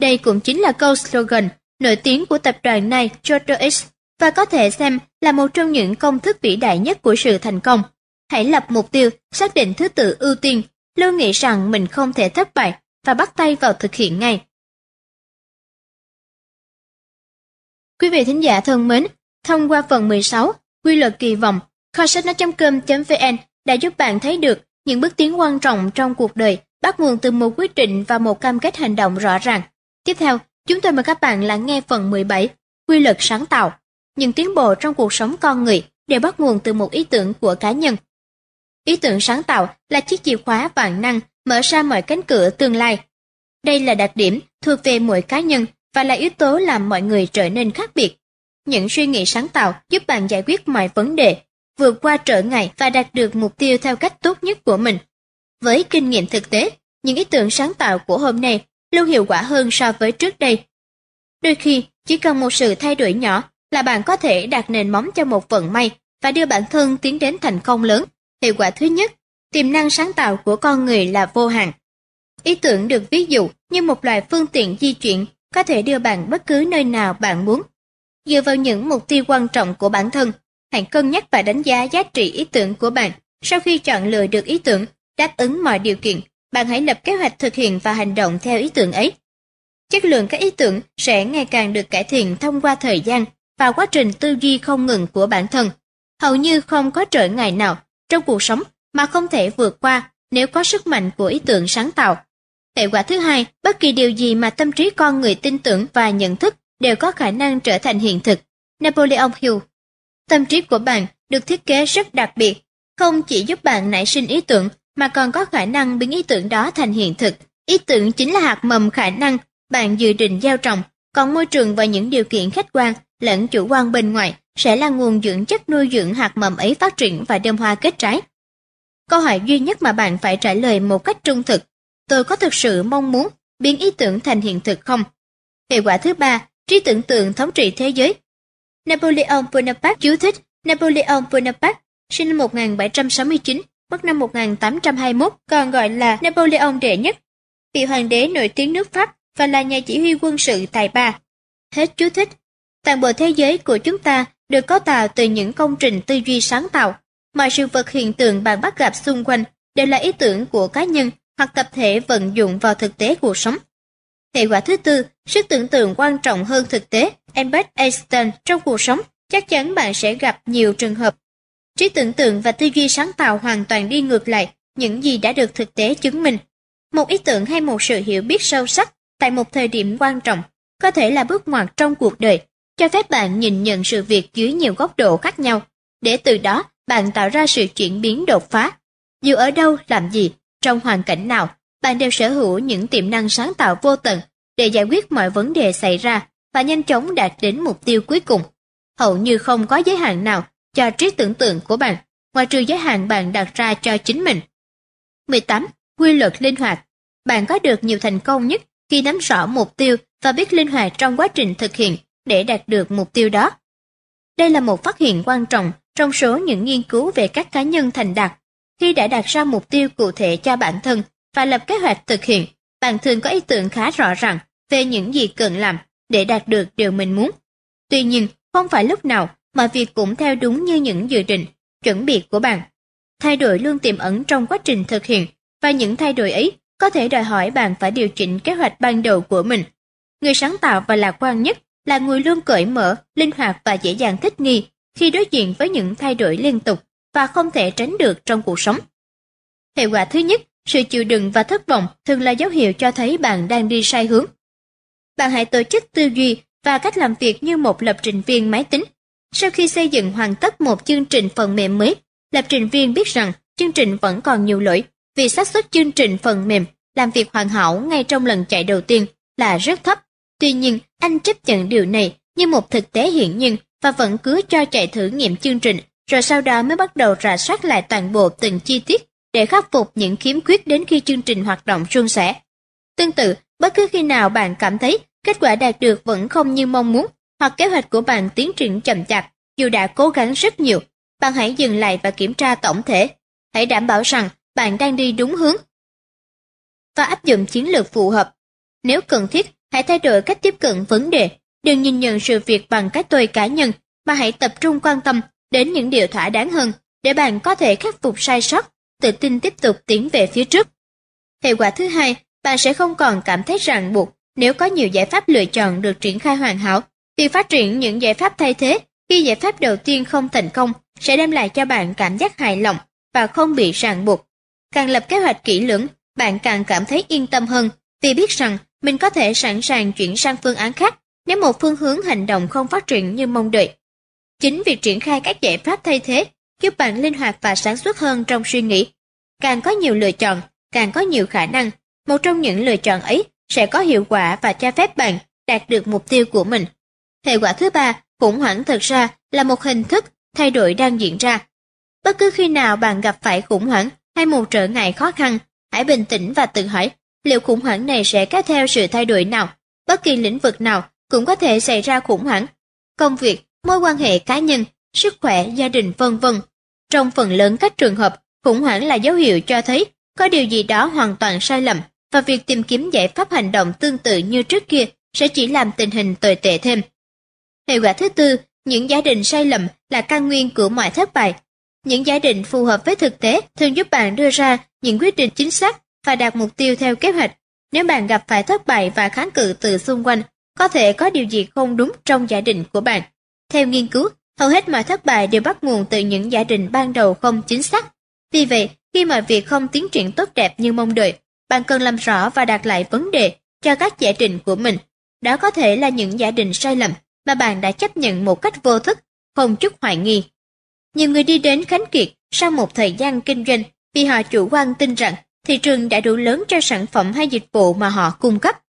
Đây cũng chính là câu slogan nổi tiếng của tập đoàn này Jodo X và có thể xem là một trong những công thức vĩ đại nhất của sự thành công. Hãy lập mục tiêu, xác định thứ tự ưu tiên, lưu nghĩ rằng mình không thể thất bại và bắt tay vào thực hiện ngay. Quý vị thính giả thân mến, thông qua phần 16, quy luật kỳ vọng, kho sách nói.com.vn đã giúp bạn thấy được những bước tiến quan trọng trong cuộc đời bắt nguồn từ một quyết định và một cam kết hành động rõ ràng. Tiếp theo, chúng tôi mời các bạn lắng nghe phần 17, quy luật sáng tạo. Những tiến bộ trong cuộc sống con người đều bắt nguồn từ một ý tưởng của cá nhân. Ý tưởng sáng tạo là chiếc chìa khóa vạn năng mở ra mọi cánh cửa tương lai. Đây là đặc điểm thuộc về mỗi cá nhân và là yếu tố làm mọi người trở nên khác biệt. Những suy nghĩ sáng tạo giúp bạn giải quyết mọi vấn đề, vượt qua trở ngại và đạt được mục tiêu theo cách tốt nhất của mình. Với kinh nghiệm thực tế, những ý tưởng sáng tạo của hôm nay luôn hiệu quả hơn so với trước đây. Đôi khi, chỉ cần một sự thay đổi nhỏ là bạn có thể đặt nền móng cho một vận may và đưa bản thân tiến đến thành công lớn. Hiệu quả thứ nhất, tiềm năng sáng tạo của con người là vô hạn. Ý tưởng được ví dụ như một loại phương tiện di chuyển có thể đưa bạn bất cứ nơi nào bạn muốn. Dựa vào những mục tiêu quan trọng của bản thân, hãy cân nhắc và đánh giá giá trị ý tưởng của bạn. Sau khi chọn lựa được ý tưởng, đáp ứng mọi điều kiện, bạn hãy lập kế hoạch thực hiện và hành động theo ý tưởng ấy. Chất lượng các ý tưởng sẽ ngày càng được cải thiện thông qua thời gian và quá trình tư duy không ngừng của bản thân. Hầu như không có trở ngại nào trong cuộc sống mà không thể vượt qua nếu có sức mạnh của ý tưởng sáng tạo. Hệ quả thứ hai, bất kỳ điều gì mà tâm trí con người tin tưởng và nhận thức đều có khả năng trở thành hiện thực. Napoleon Hill Tâm trí của bạn được thiết kế rất đặc biệt, không chỉ giúp bạn nảy sinh ý tưởng mà còn có khả năng biến ý tưởng đó thành hiện thực. Ý tưởng chính là hạt mầm khả năng bạn dự định gieo trồng, còn môi trường và những điều kiện khách quan lẫn chủ quan bên ngoài sẽ là nguồn dưỡng chất nuôi dưỡng hạt mầm ấy phát triển và đơm hoa kết trái. Câu hỏi duy nhất mà bạn phải trả lời một cách trung thực, tôi có thực sự mong muốn biến ý tưởng thành hiện thực không? Hệ quả thứ ba, trí tưởng tượng thống trị thế giới. Napoleon Bonaparte chú thích Napoleon Bonaparte, sinh năm 1769, mất năm 1821, còn gọi là Napoleon đệ nhất, vị hoàng đế nổi tiếng nước Pháp và là nhà chỉ huy quân sự tài ba. Hết chú thích. Toàn bộ thế giới của chúng ta được cấu tạo từ những công trình tư duy sáng tạo. Mọi sự vật hiện tượng bạn bắt gặp xung quanh đều là ý tưởng của cá nhân hoặc tập thể vận dụng vào thực tế cuộc sống. Hệ quả thứ tư, sức tưởng tượng quan trọng hơn thực tế. Albert Einstein trong cuộc sống, chắc chắn bạn sẽ gặp nhiều trường hợp. Trí tưởng tượng và tư duy sáng tạo hoàn toàn đi ngược lại những gì đã được thực tế chứng minh. Một ý tưởng hay một sự hiểu biết sâu sắc tại một thời điểm quan trọng có thể là bước ngoặt trong cuộc đời, cho phép bạn nhìn nhận sự việc dưới nhiều góc độ khác nhau, để từ đó bạn tạo ra sự chuyển biến đột phá. Dù ở đâu làm gì, trong hoàn cảnh nào, bạn đều sở hữu những tiềm năng sáng tạo vô tận để giải quyết mọi vấn đề xảy ra và nhanh chóng đạt đến mục tiêu cuối cùng. Hầu như không có giới hạn nào cho trí tưởng tượng của bạn, ngoài trừ giới hạn bạn đặt ra cho chính mình. 18. Quy luật linh hoạt Bạn có được nhiều thành công nhất khi nắm rõ mục tiêu và biết linh hoạt trong quá trình thực hiện để đạt được mục tiêu đó. Đây là một phát hiện quan trọng trong số những nghiên cứu về các cá nhân thành đạt. Khi đã đặt ra mục tiêu cụ thể cho bản thân và lập kế hoạch thực hiện, bạn thường có ý tưởng khá rõ ràng về những gì cần làm để đạt được điều mình muốn. Tuy nhiên, không phải lúc nào mọi việc cũng theo đúng như những dự định, chuẩn bị của bạn. Thay đổi luôn tiềm ẩn trong quá trình thực hiện và những thay đổi ấy có thể đòi hỏi bạn phải điều chỉnh kế hoạch ban đầu của mình. Người sáng tạo và lạc quan nhất là người luôn cởi mở, linh hoạt và dễ dàng thích nghi khi đối diện với những thay đổi liên tục và không thể tránh được trong cuộc sống. Hệ quả thứ nhất, sự chịu đựng và thất vọng thường là dấu hiệu cho thấy bạn đang đi sai hướng. Bạn hãy tổ chức tư duy và cách làm việc như một lập trình viên máy tính. Sau khi xây dựng hoàn tất một chương trình phần mềm mới, lập trình viên biết rằng chương trình vẫn còn nhiều lỗi vì xác suất chương trình phần mềm làm việc hoàn hảo ngay trong lần chạy đầu tiên là rất thấp. Tuy nhiên, anh chấp nhận điều này như một thực tế hiển nhiên và vẫn cứ cho chạy thử nghiệm chương trình, rồi sau đó mới bắt đầu rà soát lại toàn bộ từng chi tiết để khắc phục những khiếm khuyết đến khi chương trình hoạt động suôn sẻ. Tương tự, bất cứ khi nào bạn cảm thấy kết quả đạt được vẫn không như mong muốn, hoặc kế hoạch của bạn tiến triển chậm chạp, dù đã cố gắng rất nhiều, bạn hãy dừng lại và kiểm tra tổng thể. Hãy đảm bảo rằng bạn đang đi đúng hướng và áp dụng chiến lược phù hợp. Nếu cần thiết, hãy thay đổi cách tiếp cận vấn đề. Đừng nhìn nhận sự việc bằng cách tôi cá nhân, mà hãy tập trung quan tâm đến những điều thỏa đáng hơn để bạn có thể khắc phục sai sót, tự tin tiếp tục tiến về phía trước. Hệ quả thứ hai, bạn sẽ không còn cảm thấy ràng buộc nếu có nhiều giải pháp lựa chọn được triển khai hoàn hảo. Việc phát triển những giải pháp thay thế khi giải pháp đầu tiên không thành công sẽ đem lại cho bạn cảm giác hài lòng và không bị ràng buộc. Càng lập kế hoạch kỹ lưỡng, bạn càng cảm thấy yên tâm hơn vì biết rằng mình có thể sẵn sàng chuyển sang phương án khác nếu một phương hướng hành động không phát triển như mong đợi. Chính việc triển khai các giải pháp thay thế giúp bạn linh hoạt và sáng suốt hơn trong suy nghĩ. Càng có nhiều lựa chọn, càng có nhiều khả năng. Một trong những lựa chọn ấy sẽ có hiệu quả và cho phép bạn đạt được mục tiêu của mình. Hệ quả thứ ba, khủng hoảng thực ra là một hình thức thay đổi đang diễn ra. Bất cứ khi nào bạn gặp phải khủng hoảng hay một trở ngại khó khăn, hãy bình tĩnh và tự hỏi liệu khủng hoảng này sẽ kéo theo sự thay đổi nào. Bất kỳ lĩnh vực nào cũng có thể xảy ra khủng hoảng. Công việc, mối quan hệ cá nhân, sức khỏe, gia đình vân vân. Trong phần lớn các trường hợp, khủng hoảng là dấu hiệu cho thấy có điều gì đó hoàn toàn sai lầm và việc tìm kiếm giải pháp hành động tương tự như trước kia sẽ chỉ làm tình hình tồi tệ thêm. Hệ quả thứ tư, những giả định sai lầm là căn nguyên của mọi thất bại. Những giả định phù hợp với thực tế thường giúp bạn đưa ra những quyết định chính xác và đạt mục tiêu theo kế hoạch. Nếu bạn gặp phải thất bại và kháng cự từ xung quanh, có thể có điều gì không đúng trong giả định của bạn. Theo nghiên cứu, hầu hết mọi thất bại đều bắt nguồn từ những giả định ban đầu không chính xác. Vì vậy, khi mọi việc không tiến triển tốt đẹp như mong đợi, bạn cần làm rõ và đặt lại vấn đề cho các giả định của mình. Đó có thể là những giả định sai lầm mà bạn đã chấp nhận một cách vô thức, không chút hoài nghi. Nhiều người đi đến Khánh Kiệt sau một thời gian kinh doanh vì họ chủ quan tin rằng thị trường đã đủ lớn cho sản phẩm hay dịch vụ mà họ cung cấp.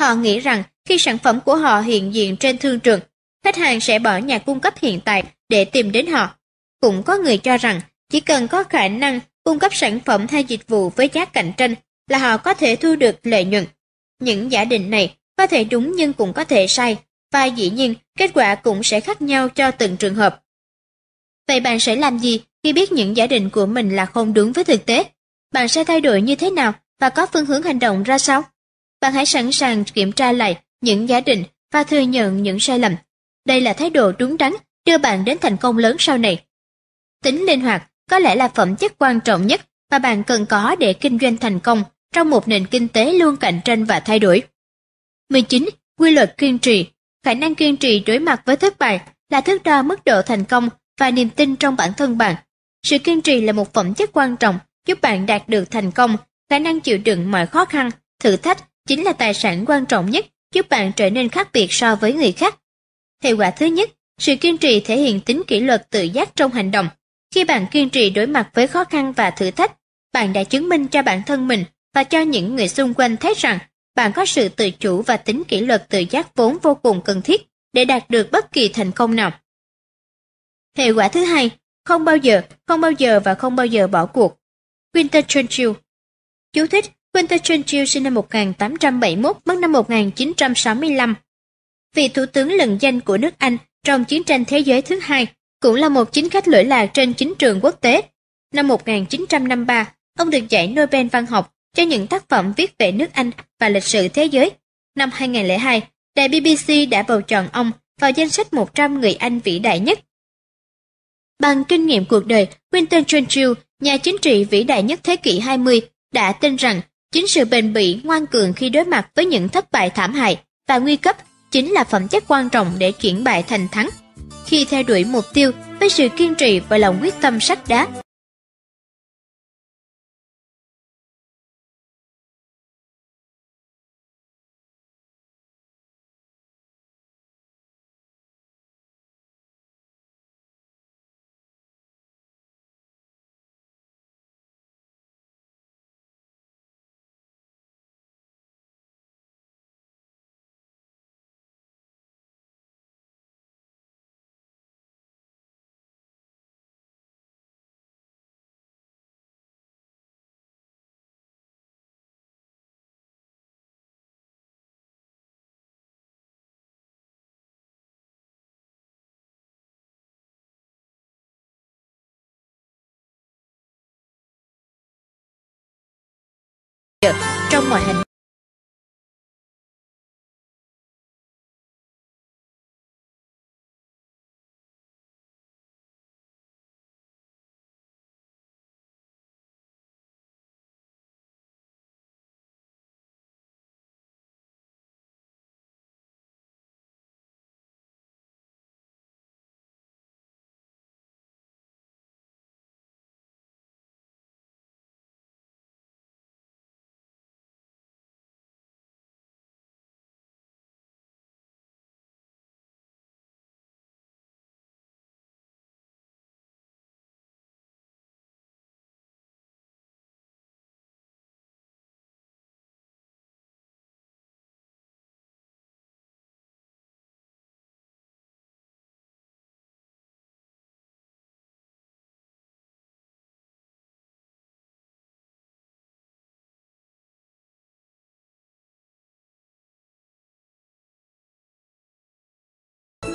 Họ nghĩ rằng khi sản phẩm của họ hiện diện trên thương trường, khách hàng sẽ bỏ nhà cung cấp hiện tại để tìm đến họ. Cũng có người cho rằng chỉ cần có khả năng cung cấp sản phẩm hay dịch vụ với giá cạnh tranh là họ có thể thu được lợi nhuận. Những giả định này có thể đúng nhưng cũng có thể sai, và dĩ nhiên kết quả cũng sẽ khác nhau cho từng trường hợp. Vậy bạn sẽ làm gì khi biết những giả định của mình là không đúng với thực tế? Bạn sẽ thay đổi như thế nào và có phương hướng hành động ra sao? Bạn hãy sẵn sàng kiểm tra lại những giả định và thừa nhận những sai lầm. Đây là thái độ đúng đắn đưa bạn đến thành công lớn sau này. Tính linh hoạt có lẽ là phẩm chất quan trọng nhất mà bạn cần có để kinh doanh thành công trong một nền kinh tế luôn cạnh tranh và thay đổi. 19. Quy luật kiên trì Khả năng kiên trì đối mặt với thất bại là thước đo mức độ thành công và niềm tin trong bản thân bạn. Sự kiên trì là một phẩm chất quan trọng giúp bạn đạt được thành công, khả năng chịu đựng mọi khó khăn, thử thách chính là tài sản quan trọng nhất giúp bạn trở nên khác biệt so với người khác. Hệ quả thứ nhất, sự kiên trì thể hiện tính kỷ luật tự giác trong hành động. Khi bạn kiên trì đối mặt với khó khăn và thử thách, bạn đã chứng minh cho bản thân mình và cho những người xung quanh thấy rằng bạn có sự tự chủ và tính kỷ luật tự giác vốn vô cùng cần thiết để đạt được bất kỳ thành công nào. Hệ quả thứ hai, không bao giờ, không bao giờ và không bao giờ bỏ cuộc. Winston Churchill Chú thích Winston Churchill sinh năm 1871, mất năm 1965. Vị thủ tướng lừng danh của nước Anh trong chiến tranh thế giới thứ hai, cũng là một chính khách lỗi lạc trên chính trường quốc tế. Năm 1953, ông được giải Nobel văn học cho những tác phẩm viết về nước Anh và lịch sử thế giới. năm 2002, đài BBC đã bầu chọn ông vào danh sách 100 người Anh vĩ đại nhất. Bằng kinh nghiệm cuộc đời, Winston Churchill, nhà chính trị vĩ đại nhất thế kỷ 20, đã tin rằng chính sự bền bỉ ngoan cường khi đối mặt với những thất bại thảm hại và nguy cấp chính là phẩm chất quan trọng để chuyển bại thành thắng. Khi theo đuổi mục tiêu với sự kiên trì và lòng quyết tâm sắt đá, trong mọi hành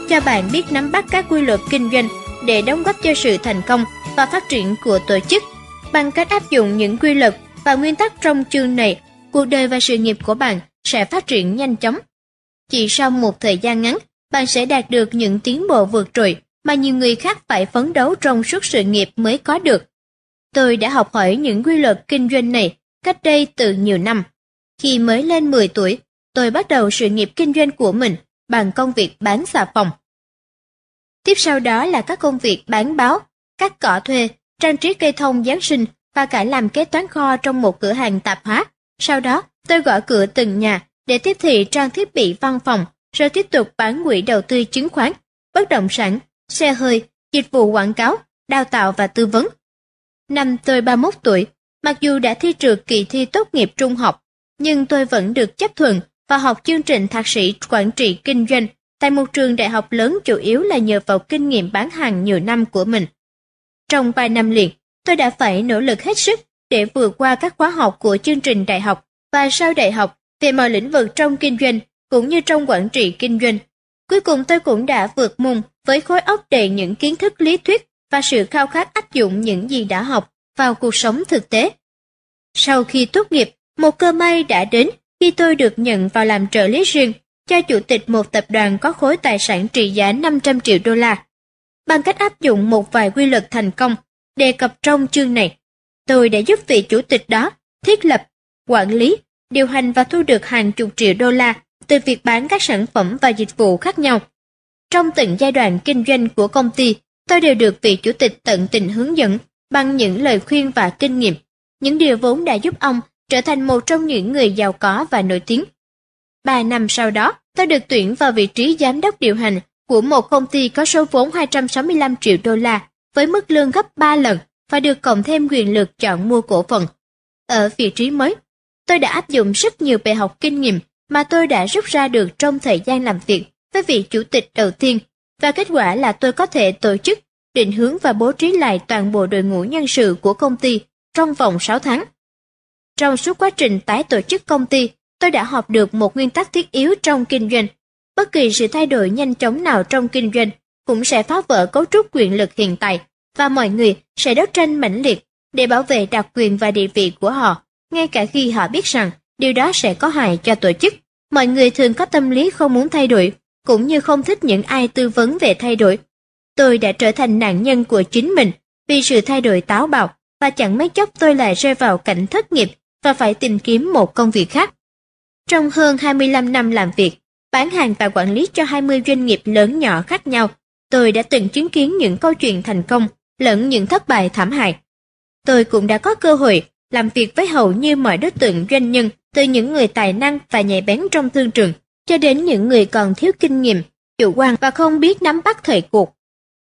cho bạn biết nắm bắt các quy luật kinh doanh để đóng góp cho sự thành công và phát triển của tổ chức. Bằng cách áp dụng những quy luật và nguyên tắc trong chương này, cuộc đời và sự nghiệp của bạn sẽ phát triển nhanh chóng. Chỉ sau một thời gian ngắn, bạn sẽ đạt được những tiến bộ vượt trội mà nhiều người khác phải phấn đấu trong suốt sự nghiệp mới có được. Tôi đã học hỏi những quy luật kinh doanh này cách đây từ nhiều năm. Khi mới lên 10 tuổi, tôi bắt đầu sự nghiệp kinh doanh của mình bằng công việc bán xà phòng. Tiếp sau đó là các công việc bán báo, cắt cỏ thuê, trang trí cây thông Giáng sinh và cả làm kế toán kho trong một cửa hàng tạp hóa. Sau đó, tôi gõ cửa từng nhà để tiếp thị trang thiết bị văn phòng, rồi tiếp tục bán quỹ đầu tư chứng khoán, bất động sản, xe hơi, dịch vụ quảng cáo, đào tạo và tư vấn. Năm tôi 31 tuổi, mặc dù đã thi trượt kỳ thi tốt nghiệp trung học, nhưng tôi vẫn được chấp thuận và học chương trình thạc sĩ quản trị kinh doanh tại một trường đại học lớn chủ yếu là nhờ vào kinh nghiệm bán hàng nhiều năm của mình. Trong vài năm liền, tôi đã phải nỗ lực hết sức để vượt qua các khóa học của chương trình đại học và sau đại học về mọi lĩnh vực trong kinh doanh cũng như trong quản trị kinh doanh. Cuối cùng tôi cũng đã vượt mùng với khối óc đầy những kiến thức lý thuyết và sự khao khát áp dụng những gì đã học vào cuộc sống thực tế. Sau khi tốt nghiệp, một cơ may đã đến khi tôi được nhận vào làm trợ lý riêng cho chủ tịch một tập đoàn có khối tài sản trị giá 500 triệu đô la. Bằng cách áp dụng một vài quy luật thành công đề cập trong chương này, tôi đã giúp vị chủ tịch đó thiết lập, quản lý, điều hành và thu được hàng chục triệu đô la từ việc bán các sản phẩm và dịch vụ khác nhau. Trong từng giai đoạn kinh doanh của công ty, tôi đều được vị chủ tịch tận tình hướng dẫn bằng những lời khuyên và kinh nghiệm, những điều vốn đã giúp ông trở thành một trong những người giàu có và nổi tiếng. Ba năm sau đó, tôi được tuyển vào vị trí giám đốc điều hành của một công ty có số vốn 265 triệu đô la với mức lương gấp 3 lần và được cộng thêm quyền lực chọn mua cổ phần. Ở vị trí mới, tôi đã áp dụng rất nhiều bài học kinh nghiệm mà tôi đã rút ra được trong thời gian làm việc với vị chủ tịch đầu tiên và kết quả là tôi có thể tổ chức, định hướng và bố trí lại toàn bộ đội ngũ nhân sự của công ty trong vòng 6 tháng. Trong suốt quá trình tái tổ chức công ty, tôi đã học được một nguyên tắc thiết yếu trong kinh doanh. Bất kỳ sự thay đổi nhanh chóng nào trong kinh doanh cũng sẽ phá vỡ cấu trúc quyền lực hiện tại và mọi người sẽ đấu tranh mãnh liệt để bảo vệ đặc quyền và địa vị của họ, ngay cả khi họ biết rằng điều đó sẽ có hại cho tổ chức. Mọi người thường có tâm lý không muốn thay đổi, cũng như không thích những ai tư vấn về thay đổi. Tôi đã trở thành nạn nhân của chính mình vì sự thay đổi táo bạo và chẳng mấy chốc tôi lại rơi vào cảnh thất nghiệp và phải tìm kiếm một công việc khác. Trong hơn 25 năm làm việc, bán hàng và quản lý cho 20 doanh nghiệp lớn nhỏ khác nhau, tôi đã từng chứng kiến những câu chuyện thành công lẫn những thất bại thảm hại. Tôi cũng đã có cơ hội làm việc với hầu như mọi đối tượng doanh nhân, từ những người tài năng và nhạy bén trong thương trường, cho đến những người còn thiếu kinh nghiệm, chủ quan và không biết nắm bắt thời cuộc.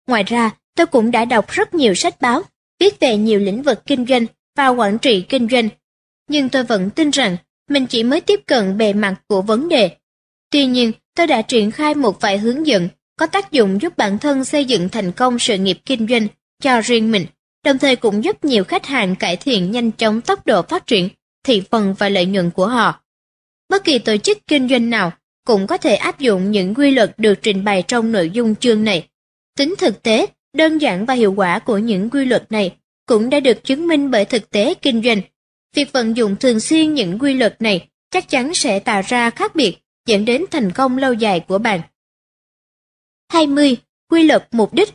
Ngoài ra, tôi cũng đã đọc rất nhiều sách báo, viết về nhiều lĩnh vực kinh doanh và quản trị kinh doanh. Nhưng tôi vẫn tin rằng mình chỉ mới tiếp cận bề mặt của vấn đề. Tuy nhiên, tôi đã triển khai một vài hướng dẫn có tác dụng giúp bản thân xây dựng thành công sự nghiệp kinh doanh cho riêng mình, đồng thời cũng giúp nhiều khách hàng cải thiện nhanh chóng tốc độ phát triển, thị phần và lợi nhuận của họ. Bất kỳ tổ chức kinh doanh nào cũng có thể áp dụng những quy luật được trình bày trong nội dung chương này. Tính thực tế, đơn giản và hiệu quả của những quy luật này cũng đã được chứng minh bởi thực tế kinh doanh. Việc vận dụng thường xuyên những quy luật này chắc chắn sẽ tạo ra khác biệt, dẫn đến thành công lâu dài của bạn. 20. Quy luật mục đích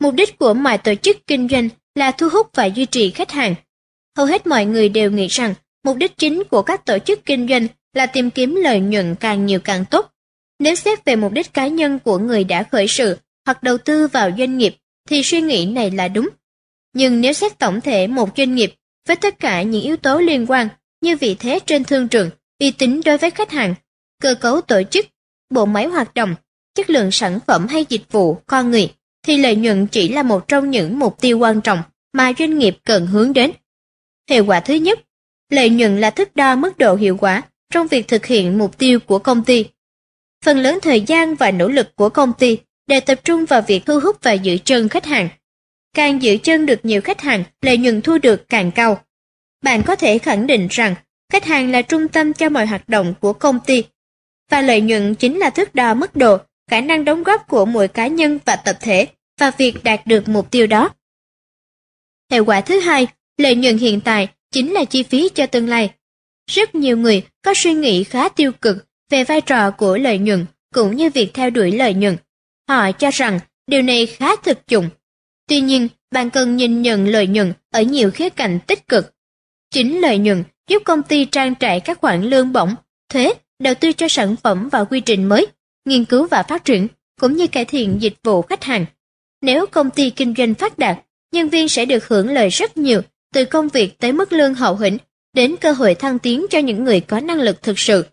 Mục đích của mọi tổ chức kinh doanh là thu hút và duy trì khách hàng. Hầu hết mọi người đều nghĩ rằng mục đích chính của các tổ chức kinh doanh là tìm kiếm lợi nhuận càng nhiều càng tốt. Nếu xét về mục đích cá nhân của người đã khởi sự hoặc đầu tư vào doanh nghiệp thì suy nghĩ này là đúng. Nhưng nếu xét tổng thể một doanh nghiệp với tất cả những yếu tố liên quan như vị thế trên thương trường, uy tín đối với khách hàng, cơ cấu tổ chức, bộ máy hoạt động, chất lượng sản phẩm hay dịch vụ, con người, thì lợi nhuận chỉ là một trong những mục tiêu quan trọng mà doanh nghiệp cần hướng đến. Hiệu quả thứ nhất, lợi nhuận là thước đo mức độ hiệu quả trong việc thực hiện mục tiêu của công ty. Phần lớn thời gian và nỗ lực của công ty đều tập trung vào việc thu hút và giữ chân khách hàng. Càng giữ chân được nhiều khách hàng, lợi nhuận thu được càng cao. Bạn có thể khẳng định rằng khách hàng là trung tâm cho mọi hoạt động của công ty và lợi nhuận chính là thước đo mức độ khả năng đóng góp của mỗi cá nhân và tập thể và việc đạt được mục tiêu đó. Hệ quả thứ hai, lợi nhuận hiện tại chính là chi phí cho tương lai. Rất nhiều người có suy nghĩ khá tiêu cực về vai trò của lợi nhuận cũng như việc theo đuổi lợi nhuận. Họ cho rằng điều này khá thực dụng. Tuy nhiên, bạn cần nhìn nhận lợi nhuận ở nhiều khía cạnh tích cực. Chính lợi nhuận giúp công ty trang trải các khoản lương bổng, thuế, đầu tư cho sản phẩm và quy trình mới, nghiên cứu và phát triển, cũng như cải thiện dịch vụ khách hàng. Nếu công ty kinh doanh phát đạt, nhân viên sẽ được hưởng lợi rất nhiều, từ công việc tới mức lương hậu hĩnh, đến cơ hội thăng tiến cho những người có năng lực thực sự.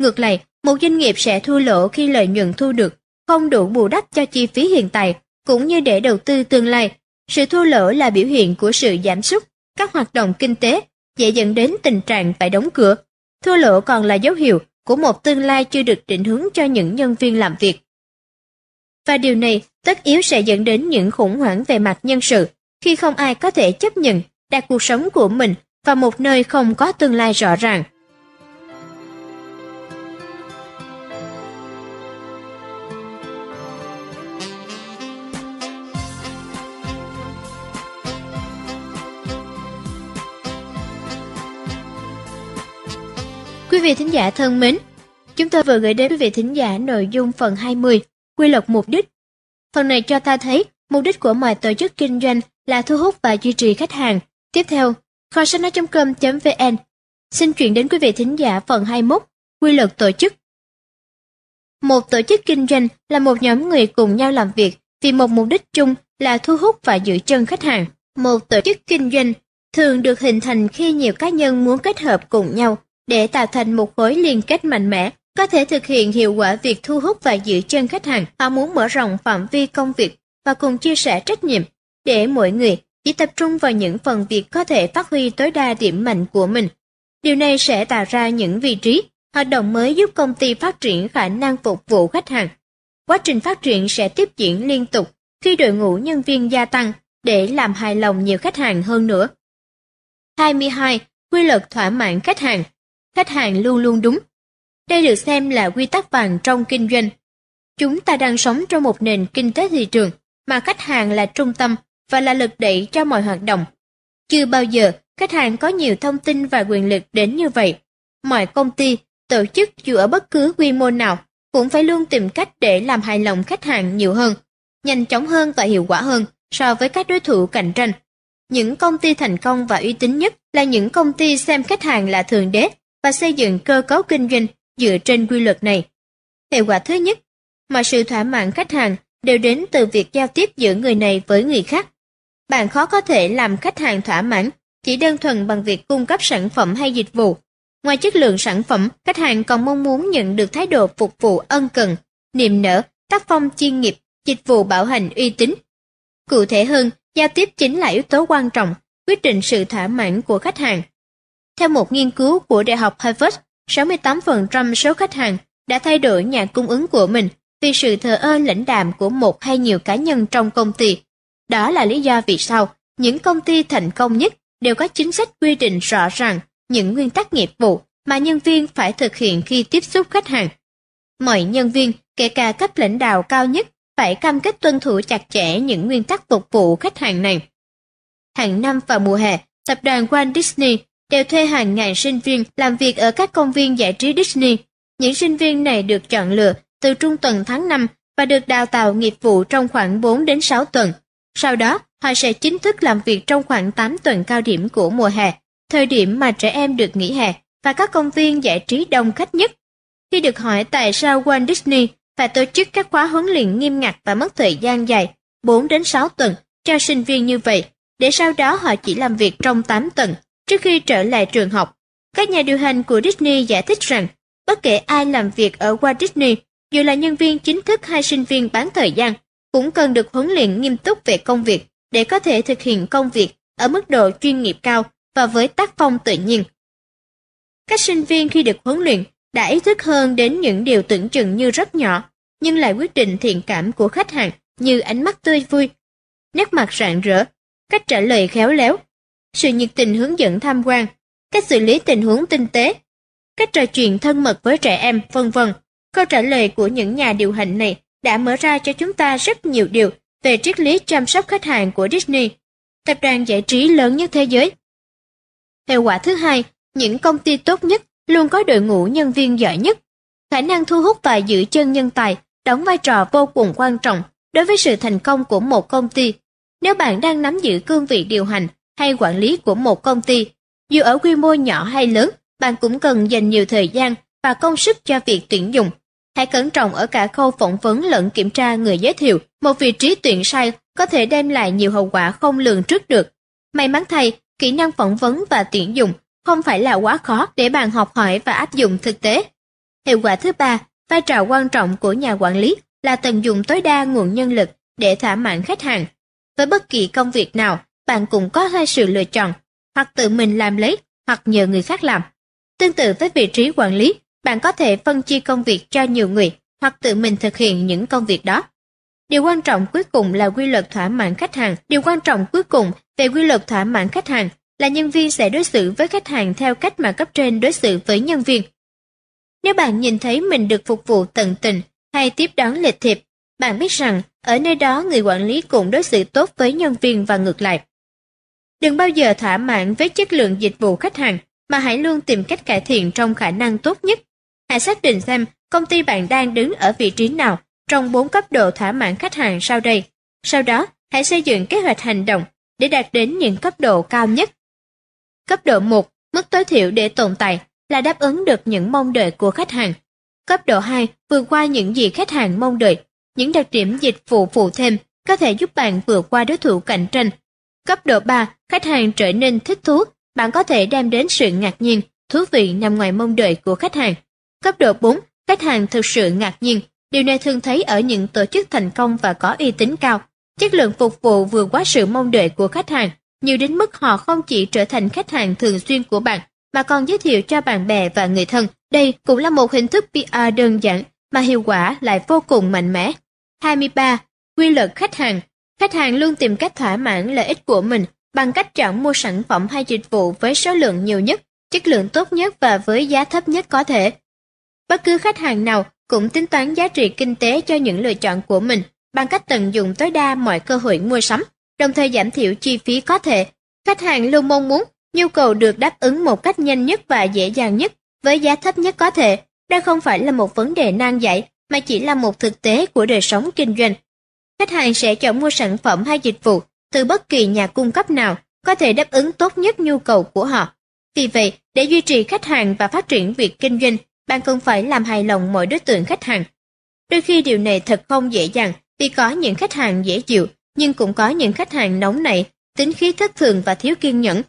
Ngược lại, một doanh nghiệp sẽ thua lỗ khi lợi nhuận thu được không đủ bù đắp cho chi phí hiện tại, cũng như để đầu tư tương lai. Sự thua lỗ là biểu hiện của sự giảm sút các hoạt động kinh tế, dễ dẫn đến tình trạng phải đóng cửa. Thua lỗ còn là dấu hiệu của một tương lai chưa được định hướng cho những nhân viên làm việc. Và điều này tất yếu sẽ dẫn đến những khủng hoảng về mặt nhân sự khi không ai có thể chấp nhận đặt cuộc sống của mình vào một nơi không có tương lai rõ ràng. Quý vị thính giả thân mến, chúng tôi vừa gửi đến quý vị thính giả nội dung phần 20, quy luật mục đích. Phần này cho ta thấy mục đích của mọi tổ chức kinh doanh là thu hút và duy trì khách hàng. Tiếp theo, kho sách nói.com.vn xin chuyển đến quý vị thính giả phần 21, quy luật tổ chức. Một tổ chức kinh doanh là một nhóm người cùng nhau làm việc vì một mục đích chung là thu hút và giữ chân khách hàng. Một tổ chức kinh doanh thường được hình thành khi nhiều cá nhân muốn kết hợp cùng nhau để tạo thành một khối liên kết mạnh mẽ, có thể thực hiện hiệu quả việc thu hút và giữ chân khách hàng. Họ muốn mở rộng phạm vi công việc và cùng chia sẻ trách nhiệm để mỗi người chỉ tập trung vào những phần việc có thể phát huy tối đa điểm mạnh của mình. Điều này sẽ tạo ra những vị trí, hoạt động mới giúp công ty phát triển khả năng phục vụ khách hàng. Quá trình phát triển sẽ tiếp diễn liên tục khi đội ngũ nhân viên gia tăng để làm hài lòng nhiều khách hàng hơn nữa. 22. Quy luật thỏa mãn khách hàng khách hàng luôn luôn đúng. Đây được xem là quy tắc vàng trong kinh doanh. Chúng ta đang sống trong một nền kinh tế thị trường mà khách hàng là trung tâm và là lực đẩy cho mọi hoạt động. Chưa bao giờ khách hàng có nhiều thông tin và quyền lực đến như vậy. Mọi công ty tổ chức dù ở bất cứ quy mô nào cũng phải luôn tìm cách để làm hài lòng khách hàng nhiều hơn, nhanh chóng hơn và hiệu quả hơn so với các đối thủ cạnh tranh. Những công ty thành công và uy tín nhất là những công ty xem khách hàng là thượng đế và xây dựng cơ cấu kinh doanh dựa trên quy luật này. Hệ quả thứ nhất, mọi sự thỏa mãn khách hàng đều đến từ việc giao tiếp giữa người này với người khác. Bạn khó có thể làm khách hàng thỏa mãn chỉ đơn thuần bằng việc cung cấp sản phẩm hay dịch vụ. Ngoài chất lượng sản phẩm, khách hàng còn mong muốn nhận được thái độ phục vụ ân cần, niềm nở, tác phong chuyên nghiệp, dịch vụ bảo hành uy tín. Cụ thể hơn, giao tiếp chính là yếu tố quan trọng quyết định sự thỏa mãn của khách hàng. Theo một nghiên cứu của Đại học Harvard, 68% số khách hàng đã thay đổi nhà cung ứng của mình vì sự thờ ơ lãnh đạm của một hay nhiều cá nhân trong công ty. Đó là lý do vì sao những công ty thành công nhất đều có chính sách quy định rõ ràng những nguyên tắc nghiệp vụ mà nhân viên phải thực hiện khi tiếp xúc khách hàng. Mọi nhân viên, kể cả cấp lãnh đạo cao nhất, phải cam kết tuân thủ chặt chẽ những nguyên tắc phục vụ khách hàng này. Hàng năm vào mùa hè, tập đoàn Walt Disney đều thuê hàng ngàn sinh viên làm việc ở các công viên giải trí Disney. Những sinh viên này được chọn lựa từ trung tuần tháng 5 và được đào tạo nghiệp vụ trong khoảng 4 đến 6 tuần. Sau đó, họ sẽ chính thức làm việc trong khoảng 8 tuần cao điểm của mùa hè, thời điểm mà trẻ em được nghỉ hè và các công viên giải trí đông khách nhất. Khi được hỏi tại sao Walt Disney phải tổ chức các khóa huấn luyện nghiêm ngặt và mất thời gian dài, 4 đến 6 tuần cho sinh viên như vậy, để sau đó họ chỉ làm việc trong 8 tuần trước khi trở lại trường học. Các nhà điều hành của Disney giải thích rằng, bất kể ai làm việc ở Walt Disney, dù là nhân viên chính thức hay sinh viên bán thời gian, cũng cần được huấn luyện nghiêm túc về công việc để có thể thực hiện công việc ở mức độ chuyên nghiệp cao và với tác phong tự nhiên. Các sinh viên khi được huấn luyện đã ý thức hơn đến những điều tưởng chừng như rất nhỏ, nhưng lại quyết định thiện cảm của khách hàng như ánh mắt tươi vui, nét mặt rạng rỡ, cách trả lời khéo léo, sự nhiệt tình hướng dẫn tham quan, cách xử lý tình huống tinh tế, cách trò chuyện thân mật với trẻ em, vân vân. Câu trả lời của những nhà điều hành này đã mở ra cho chúng ta rất nhiều điều về triết lý chăm sóc khách hàng của Disney, tập đoàn giải trí lớn nhất thế giới. Hiệu quả thứ hai, những công ty tốt nhất luôn có đội ngũ nhân viên giỏi nhất. Khả năng thu hút và giữ chân nhân tài đóng vai trò vô cùng quan trọng đối với sự thành công của một công ty. Nếu bạn đang nắm giữ cương vị điều hành hay quản lý của một công ty, dù ở quy mô nhỏ hay lớn, bạn cũng cần dành nhiều thời gian và công sức cho việc tuyển dụng. Hãy cẩn trọng ở cả khâu phỏng vấn lẫn kiểm tra người giới thiệu. Một vị trí tuyển sai có thể đem lại nhiều hậu quả không lường trước được. May mắn thay, kỹ năng phỏng vấn và tuyển dụng không phải là quá khó để bạn học hỏi và áp dụng thực tế. Hiệu quả thứ ba, vai trò quan trọng của nhà quản lý là tận dụng tối đa nguồn nhân lực để thỏa mãn khách hàng. Với bất kỳ công việc nào, bạn cũng có hai sự lựa chọn, hoặc tự mình làm lấy, hoặc nhờ người khác làm. Tương tự với vị trí quản lý, bạn có thể phân chia công việc cho nhiều người, hoặc tự mình thực hiện những công việc đó. Điều quan trọng cuối cùng là quy luật thỏa mãn khách hàng. Điều quan trọng cuối cùng về quy luật thỏa mãn khách hàng là nhân viên sẽ đối xử với khách hàng theo cách mà cấp trên đối xử với nhân viên. Nếu bạn nhìn thấy mình được phục vụ tận tình hay tiếp đón lịch thiệp, bạn biết rằng ở nơi đó người quản lý cũng đối xử tốt với nhân viên và ngược lại. Đừng bao giờ thỏa mãn với chất lượng dịch vụ khách hàng, mà hãy luôn tìm cách cải thiện trong khả năng tốt nhất. Hãy xác định xem công ty bạn đang đứng ở vị trí nào trong bốn cấp độ thỏa mãn khách hàng sau đây. Sau đó, hãy xây dựng kế hoạch hành động để đạt đến những cấp độ cao nhất. Cấp độ 1, mức tối thiểu để tồn tại là đáp ứng được những mong đợi của khách hàng. Cấp độ 2, vượt qua những gì khách hàng mong đợi. Những đặc điểm dịch vụ phụ thêm có thể giúp bạn vượt qua đối thủ cạnh tranh Cấp độ 3, khách hàng trở nên thích thú, bạn có thể đem đến sự ngạc nhiên, thú vị nằm ngoài mong đợi của khách hàng. Cấp độ 4, khách hàng thực sự ngạc nhiên, điều này thường thấy ở những tổ chức thành công và có uy tín cao. Chất lượng phục vụ vượt quá sự mong đợi của khách hàng, nhiều đến mức họ không chỉ trở thành khách hàng thường xuyên của bạn, mà còn giới thiệu cho bạn bè và người thân. Đây cũng là một hình thức PR đơn giản mà hiệu quả lại vô cùng mạnh mẽ. 23. Quy luật khách hàng Khách hàng luôn tìm cách thỏa mãn lợi ích của mình bằng cách chọn mua sản phẩm hay dịch vụ với số lượng nhiều nhất, chất lượng tốt nhất và với giá thấp nhất có thể. Bất cứ khách hàng nào cũng tính toán giá trị kinh tế cho những lựa chọn của mình bằng cách tận dụng tối đa mọi cơ hội mua sắm, đồng thời giảm thiểu chi phí có thể. Khách hàng luôn mong muốn nhu cầu được đáp ứng một cách nhanh nhất và dễ dàng nhất, với giá thấp nhất có thể. Đây không phải là một vấn đề nan giải, mà chỉ là một thực tế của đời sống kinh doanh. Khách hàng sẽ chọn mua sản phẩm hay dịch vụ từ bất kỳ nhà cung cấp nào có thể đáp ứng tốt nhất nhu cầu của họ. Vì vậy, để duy trì khách hàng và phát triển việc kinh doanh, bạn cần phải làm hài lòng mọi đối tượng khách hàng. Đôi khi điều này thật không dễ dàng vì có những khách hàng dễ chịu, nhưng cũng có những khách hàng nóng nảy, tính khí thất thường và thiếu kiên nhẫn.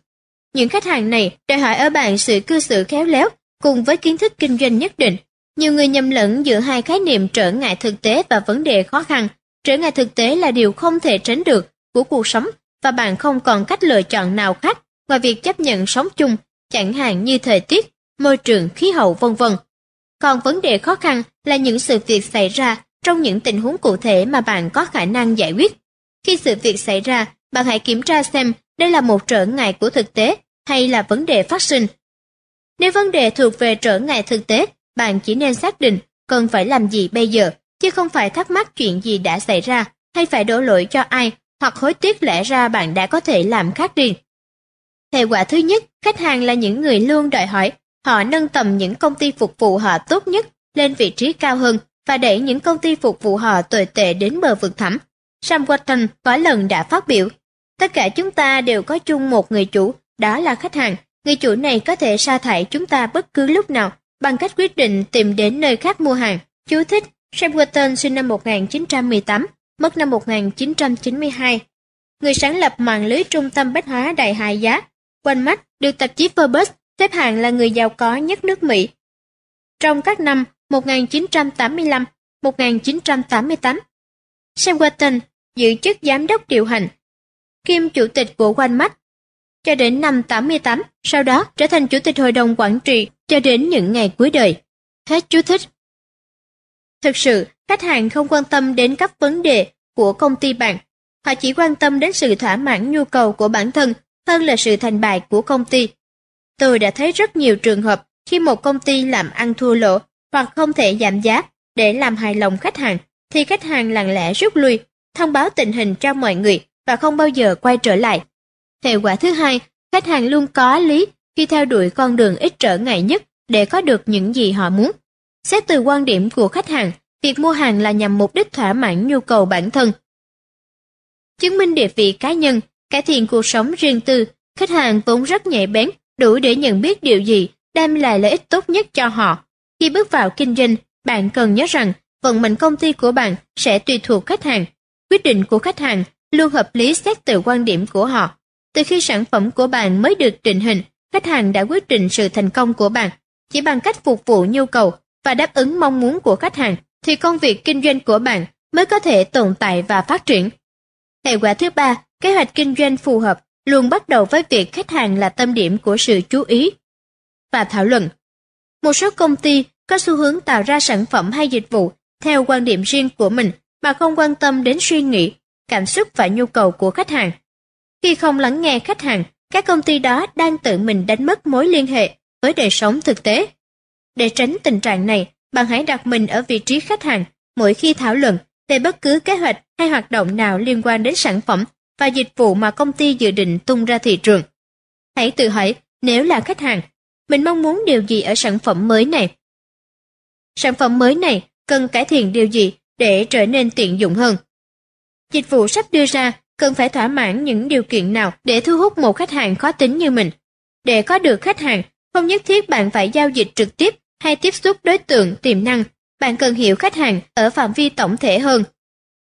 Những khách hàng này đòi hỏi ở bạn sự cư xử khéo léo cùng với kiến thức kinh doanh nhất định. Nhiều người nhầm lẫn giữa hai khái niệm trở ngại thực tế và vấn đề khó khăn. Trở ngại thực tế là điều không thể tránh được của cuộc sống và bạn không còn cách lựa chọn nào khác ngoài việc chấp nhận sống chung, chẳng hạn như thời tiết, môi trường, khí hậu vân vân. Còn vấn đề khó khăn là những sự việc xảy ra trong những tình huống cụ thể mà bạn có khả năng giải quyết. Khi sự việc xảy ra, bạn hãy kiểm tra xem đây là một trở ngại của thực tế hay là vấn đề phát sinh. Nếu vấn đề thuộc về trở ngại thực tế, bạn chỉ nên xác định cần phải làm gì bây giờ, chứ không phải thắc mắc chuyện gì đã xảy ra hay phải đổ lỗi cho ai hoặc hối tiếc lẽ ra bạn đã có thể làm khác đi. Hệ quả thứ nhất, khách hàng là những người luôn đòi hỏi, họ nâng tầm những công ty phục vụ họ tốt nhất lên vị trí cao hơn và đẩy những công ty phục vụ họ tồi tệ đến bờ vực thẳm. Sam Walton có lần đã phát biểu, tất cả chúng ta đều có chung một người chủ, đó là khách hàng. Người chủ này có thể sa thải chúng ta bất cứ lúc nào bằng cách quyết định tìm đến nơi khác mua hàng. Chú thích, Sam Walton sinh năm 1918, mất năm 1992. Người sáng lập mạng lưới trung tâm bách hóa đại hài giá, Quanh Mắt được tạp chí Forbes xếp hạng là người giàu có nhất nước Mỹ. Trong các năm 1985, 1988, Sam Walton giữ chức giám đốc điều hành, kiêm chủ tịch của Walmart cho đến năm 88, sau đó trở thành chủ tịch hội đồng quản trị cho đến những ngày cuối đời. Hết chú thích. Thực sự, khách hàng không quan tâm đến các vấn đề của công ty bạn, họ chỉ quan tâm đến sự thỏa mãn nhu cầu của bản thân hơn là sự thành bại của công ty. Tôi đã thấy rất nhiều trường hợp khi một công ty làm ăn thua lỗ hoặc không thể giảm giá để làm hài lòng khách hàng, thì khách hàng lặng lẽ rút lui, thông báo tình hình cho mọi người và không bao giờ quay trở lại. Hệ quả thứ hai, khách hàng luôn có lý khi theo đuổi con đường ít trở ngại nhất để có được những gì họ muốn. Xét từ quan điểm của khách hàng, việc mua hàng là nhằm mục đích thỏa mãn nhu cầu bản thân. Chứng minh địa vị cá nhân, cải thiện cuộc sống riêng tư, khách hàng vốn rất nhạy bén, đủ để nhận biết điều gì đem lại lợi ích tốt nhất cho họ. Khi bước vào kinh doanh, bạn cần nhớ rằng vận mệnh công ty của bạn sẽ tùy thuộc khách hàng. Quyết định của khách hàng luôn hợp lý xét từ quan điểm của họ. Từ khi sản phẩm của bạn mới được định hình, khách hàng đã quyết định sự thành công của bạn. Chỉ bằng cách phục vụ nhu cầu và đáp ứng mong muốn của khách hàng, thì công việc kinh doanh của bạn mới có thể tồn tại và phát triển. Hệ quả thứ ba, kế hoạch kinh doanh phù hợp luôn bắt đầu với việc khách hàng là tâm điểm của sự chú ý và thảo luận. Một số công ty có xu hướng tạo ra sản phẩm hay dịch vụ theo quan điểm riêng của mình mà không quan tâm đến suy nghĩ, cảm xúc và nhu cầu của khách hàng. Khi không lắng nghe khách hàng, các công ty đó đang tự mình đánh mất mối liên hệ với đời sống thực tế. Để tránh tình trạng này, bạn hãy đặt mình ở vị trí khách hàng mỗi khi thảo luận về bất cứ kế hoạch hay hoạt động nào liên quan đến sản phẩm và dịch vụ mà công ty dự định tung ra thị trường. Hãy tự hỏi, nếu là khách hàng, mình mong muốn điều gì ở sản phẩm mới này? Sản phẩm mới này cần cải thiện điều gì để trở nên tiện dụng hơn? Dịch vụ sắp đưa ra cần phải thỏa mãn những điều kiện nào để thu hút một khách hàng khó tính như mình. Để có được khách hàng, không nhất thiết bạn phải giao dịch trực tiếp hay tiếp xúc đối tượng tiềm năng, bạn cần hiểu khách hàng ở phạm vi tổng thể hơn.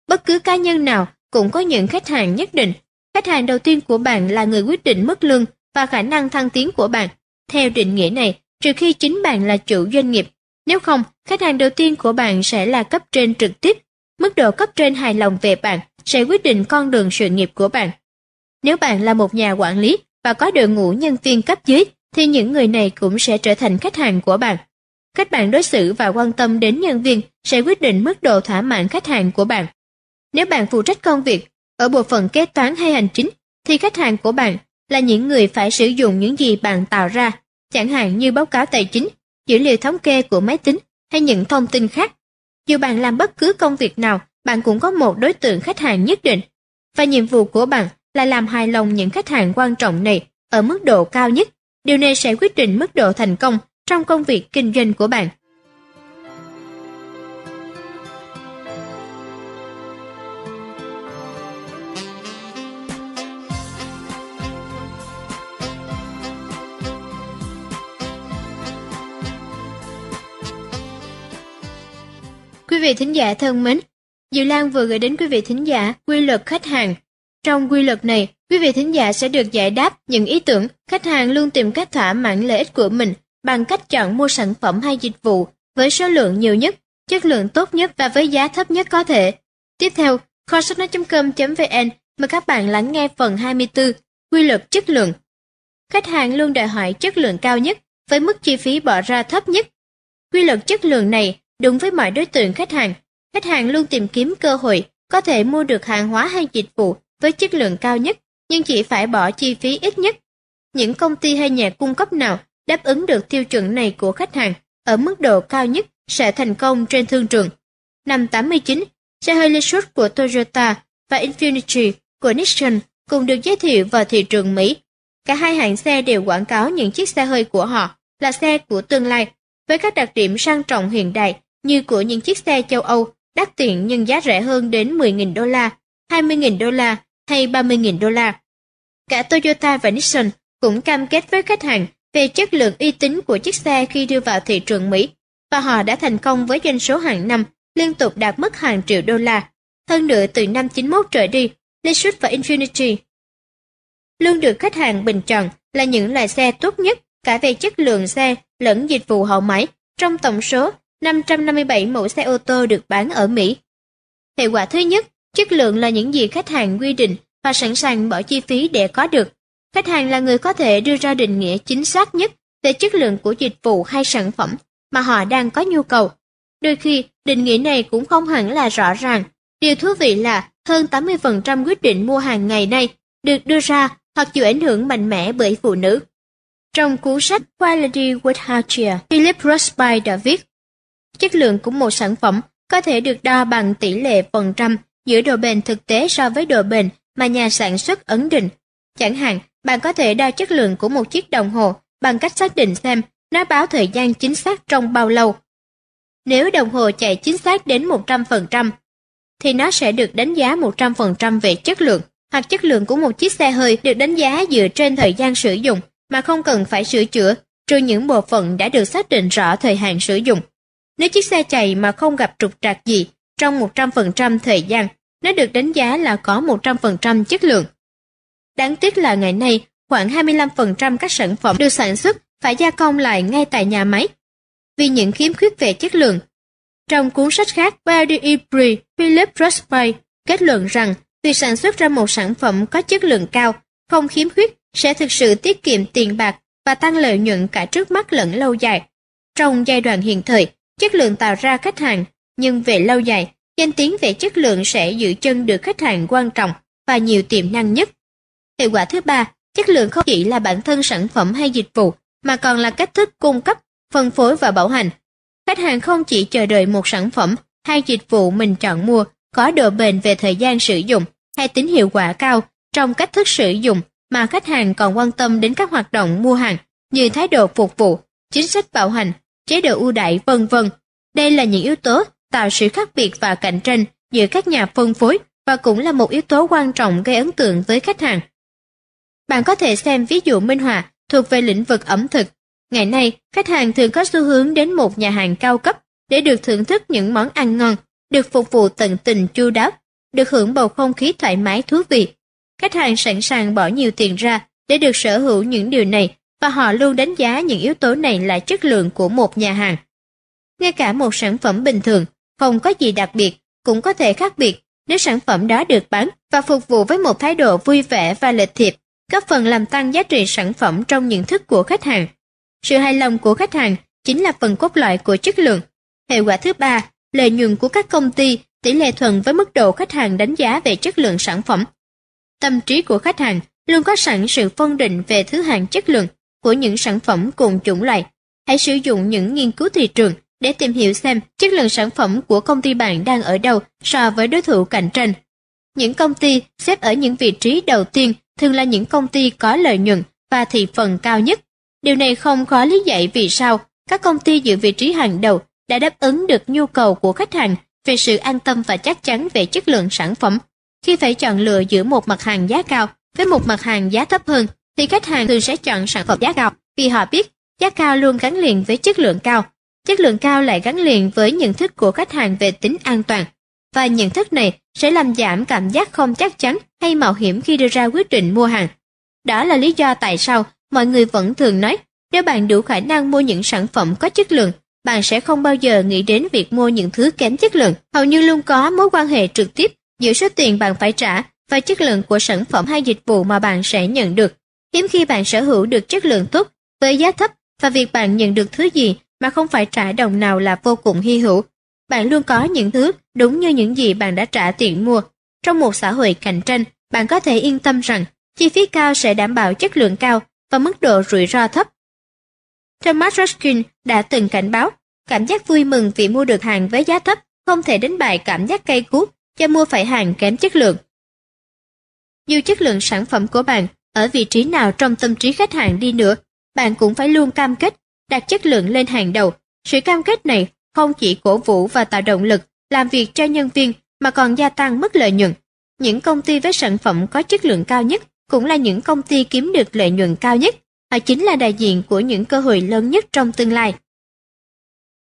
Bất cứ cá nhân nào cũng có những khách hàng nhất định. Khách hàng đầu tiên của bạn là người quyết định mức lương và khả năng thăng tiến của bạn. Theo định nghĩa này, trừ khi chính bạn là chủ doanh nghiệp, nếu không, khách hàng đầu tiên của bạn sẽ là cấp trên trực tiếp. Mức độ cấp trên hài lòng về bạn sẽ quyết định con đường sự nghiệp của bạn. Nếu bạn là một nhà quản lý và có đội ngũ nhân viên cấp dưới, thì những người này cũng sẽ trở thành khách hàng của bạn. Cách bạn đối xử và quan tâm đến nhân viên sẽ quyết định mức độ thỏa mãn khách hàng của bạn. Nếu bạn phụ trách công việc ở bộ phận kế toán hay hành chính, thì khách hàng của bạn là những người phải sử dụng những gì bạn tạo ra, chẳng hạn như báo cáo tài chính, dữ liệu thống kê của máy tính hay những thông tin khác. Dù bạn làm bất cứ công việc nào, bạn cũng có một đối tượng khách hàng nhất định, và nhiệm vụ của bạn là làm hài lòng những khách hàng quan trọng này ở mức độ cao nhất. Điều này sẽ quyết định mức độ thành công trong công việc kinh doanh của bạn. Quý vị thính giả thân mến, Diệu Lan vừa gửi đến quý vị thính giả quy luật khách hàng. Trong quy luật này, quý vị thính giả sẽ được giải đáp những ý tưởng khách hàng luôn tìm cách thỏa mãn lợi ích của mình bằng cách chọn mua sản phẩm hay dịch vụ với số lượng nhiều nhất, chất lượng tốt nhất và với giá thấp nhất có thể. Tiếp theo, kho sách nói.com.vn mời các bạn lắng nghe phần 24, quy luật chất lượng. Khách hàng luôn đòi hỏi chất lượng cao nhất với mức chi phí bỏ ra thấp nhất. Quy luật chất lượng này đúng với mọi đối tượng khách hàng. Khách hàng luôn tìm kiếm cơ hội có thể mua được hàng hóa hay dịch vụ với chất lượng cao nhất, nhưng chỉ phải bỏ chi phí ít nhất. Những công ty hay nhà cung cấp nào đáp ứng được tiêu chuẩn này của khách hàng ở mức độ cao nhất sẽ thành công trên thương trường. Năm 89, xe hơi Lexus của Toyota và Infiniti của Nissan cùng được giới thiệu vào thị trường Mỹ. Cả hai hãng xe đều quảng cáo những chiếc xe hơi của họ là xe của tương lai, với các đặc điểm sang trọng hiện đại như của những chiếc xe châu Âu đắt tiền nhưng giá rẻ hơn đến 10.000 đô la, 20.000 đô la hay 30.000 đô la. Cả Toyota và Nissan cũng cam kết với khách hàng về chất lượng uy tín của chiếc xe khi đưa vào thị trường Mỹ, và họ đã thành công với doanh số hàng năm liên tục đạt mức hàng triệu đô la. Hơn nữa từ năm 91 trở đi, Lexus và Infiniti luôn được khách hàng bình chọn là những loại xe tốt nhất cả về chất lượng xe lẫn dịch vụ hậu mãi trong tổng số 557 mẫu xe ô tô được bán ở Mỹ. Hệ quả thứ nhất, chất lượng là những gì khách hàng quy định và sẵn sàng bỏ chi phí để có được. Khách hàng là người có thể đưa ra định nghĩa chính xác nhất về chất lượng của dịch vụ hay sản phẩm mà họ đang có nhu cầu. Đôi khi, định nghĩa này cũng không hẳn là rõ ràng. Điều thú vị là hơn 80% quyết định mua hàng ngày nay được đưa ra hoặc chịu ảnh hưởng mạnh mẽ bởi phụ nữ. Trong cuốn sách Quality with Hatcher, Philip Rothschild đã viết, chất lượng của một sản phẩm có thể được đo bằng tỷ lệ phần trăm giữa độ bền thực tế so với độ bền mà nhà sản xuất ấn định. Chẳng hạn, bạn có thể đo chất lượng của một chiếc đồng hồ bằng cách xác định xem nó báo thời gian chính xác trong bao lâu. Nếu đồng hồ chạy chính xác đến 100%, thì nó sẽ được đánh giá 100% về chất lượng, hoặc chất lượng của một chiếc xe hơi được đánh giá dựa trên thời gian sử dụng mà không cần phải sửa chữa, trừ những bộ phận đã được xác định rõ thời hạn sử dụng. Nếu chiếc xe chạy mà không gặp trục trặc gì trong 100% thời gian, nó được đánh giá là có 100% chất lượng. Đáng tiếc là ngày nay, khoảng 25% các sản phẩm được sản xuất phải gia công lại ngay tại nhà máy vì những khiếm khuyết về chất lượng. Trong cuốn sách khác, Body Philip Rusby kết luận rằng việc sản xuất ra một sản phẩm có chất lượng cao, không khiếm khuyết sẽ thực sự tiết kiệm tiền bạc và tăng lợi nhuận cả trước mắt lẫn lâu dài. Trong giai đoạn hiện thời, chất lượng tạo ra khách hàng, nhưng về lâu dài, danh tiếng về chất lượng sẽ giữ chân được khách hàng quan trọng và nhiều tiềm năng nhất. Hiệu quả thứ ba, chất lượng không chỉ là bản thân sản phẩm hay dịch vụ, mà còn là cách thức cung cấp, phân phối và bảo hành. Khách hàng không chỉ chờ đợi một sản phẩm hay dịch vụ mình chọn mua có độ bền về thời gian sử dụng hay tính hiệu quả cao trong cách thức sử dụng mà khách hàng còn quan tâm đến các hoạt động mua hàng như thái độ phục vụ, chính sách bảo hành, chế độ ưu đãi vân vân. Đây là những yếu tố tạo sự khác biệt và cạnh tranh giữa các nhà phân phối và cũng là một yếu tố quan trọng gây ấn tượng với khách hàng. Bạn có thể xem ví dụ minh họa thuộc về lĩnh vực ẩm thực. Ngày nay, khách hàng thường có xu hướng đến một nhà hàng cao cấp để được thưởng thức những món ăn ngon, được phục vụ tận tình chu đáo, được hưởng bầu không khí thoải mái thú vị. Khách hàng sẵn sàng bỏ nhiều tiền ra để được sở hữu những điều này và họ luôn đánh giá những yếu tố này là chất lượng của một nhà hàng. Ngay cả một sản phẩm bình thường, không có gì đặc biệt, cũng có thể khác biệt nếu sản phẩm đó được bán và phục vụ với một thái độ vui vẻ và lịch thiệp, góp phần làm tăng giá trị sản phẩm trong nhận thức của khách hàng. Sự hài lòng của khách hàng chính là phần cốt lõi của chất lượng. Hệ quả thứ ba, lợi nhuận của các công ty tỷ lệ thuận với mức độ khách hàng đánh giá về chất lượng sản phẩm. Tâm trí của khách hàng luôn có sẵn sự phân định về thứ hạng chất lượng của những sản phẩm cùng chủng loại. Hãy sử dụng những nghiên cứu thị trường để tìm hiểu xem chất lượng sản phẩm của công ty bạn đang ở đâu so với đối thủ cạnh tranh. Những công ty xếp ở những vị trí đầu tiên thường là những công ty có lợi nhuận và thị phần cao nhất. Điều này không khó lý giải vì sao các công ty giữ vị trí hàng đầu đã đáp ứng được nhu cầu của khách hàng về sự an tâm và chắc chắn về chất lượng sản phẩm. Khi phải chọn lựa giữa một mặt hàng giá cao với một mặt hàng giá thấp hơn, thì khách hàng thường sẽ chọn sản phẩm giá cao vì họ biết giá cao luôn gắn liền với chất lượng cao. Chất lượng cao lại gắn liền với nhận thức của khách hàng về tính an toàn. Và nhận thức này sẽ làm giảm cảm giác không chắc chắn hay mạo hiểm khi đưa ra quyết định mua hàng. Đó là lý do tại sao mọi người vẫn thường nói nếu bạn đủ khả năng mua những sản phẩm có chất lượng, bạn sẽ không bao giờ nghĩ đến việc mua những thứ kém chất lượng. Hầu như luôn có mối quan hệ trực tiếp giữa số tiền bạn phải trả và chất lượng của sản phẩm hay dịch vụ mà bạn sẽ nhận được. Hiếm khi bạn sở hữu được chất lượng tốt với giá thấp và việc bạn nhận được thứ gì mà không phải trả đồng nào là vô cùng hy hữu. Bạn luôn có những thứ đúng như những gì bạn đã trả tiền mua. Trong một xã hội cạnh tranh, bạn có thể yên tâm rằng chi phí cao sẽ đảm bảo chất lượng cao và mức độ rủi ro thấp. Thomas Ruskin đã từng cảnh báo, cảm giác vui mừng vì mua được hàng với giá thấp không thể đánh bại cảm giác cay cú cho mua phải hàng kém chất lượng. Dù chất lượng sản phẩm của bạn ở vị trí nào trong tâm trí khách hàng đi nữa, bạn cũng phải luôn cam kết đặt chất lượng lên hàng đầu. Sự cam kết này không chỉ cổ vũ và tạo động lực làm việc cho nhân viên mà còn gia tăng mức lợi nhuận. Những công ty với sản phẩm có chất lượng cao nhất cũng là những công ty kiếm được lợi nhuận cao nhất, họ chính là đại diện của những cơ hội lớn nhất trong tương lai.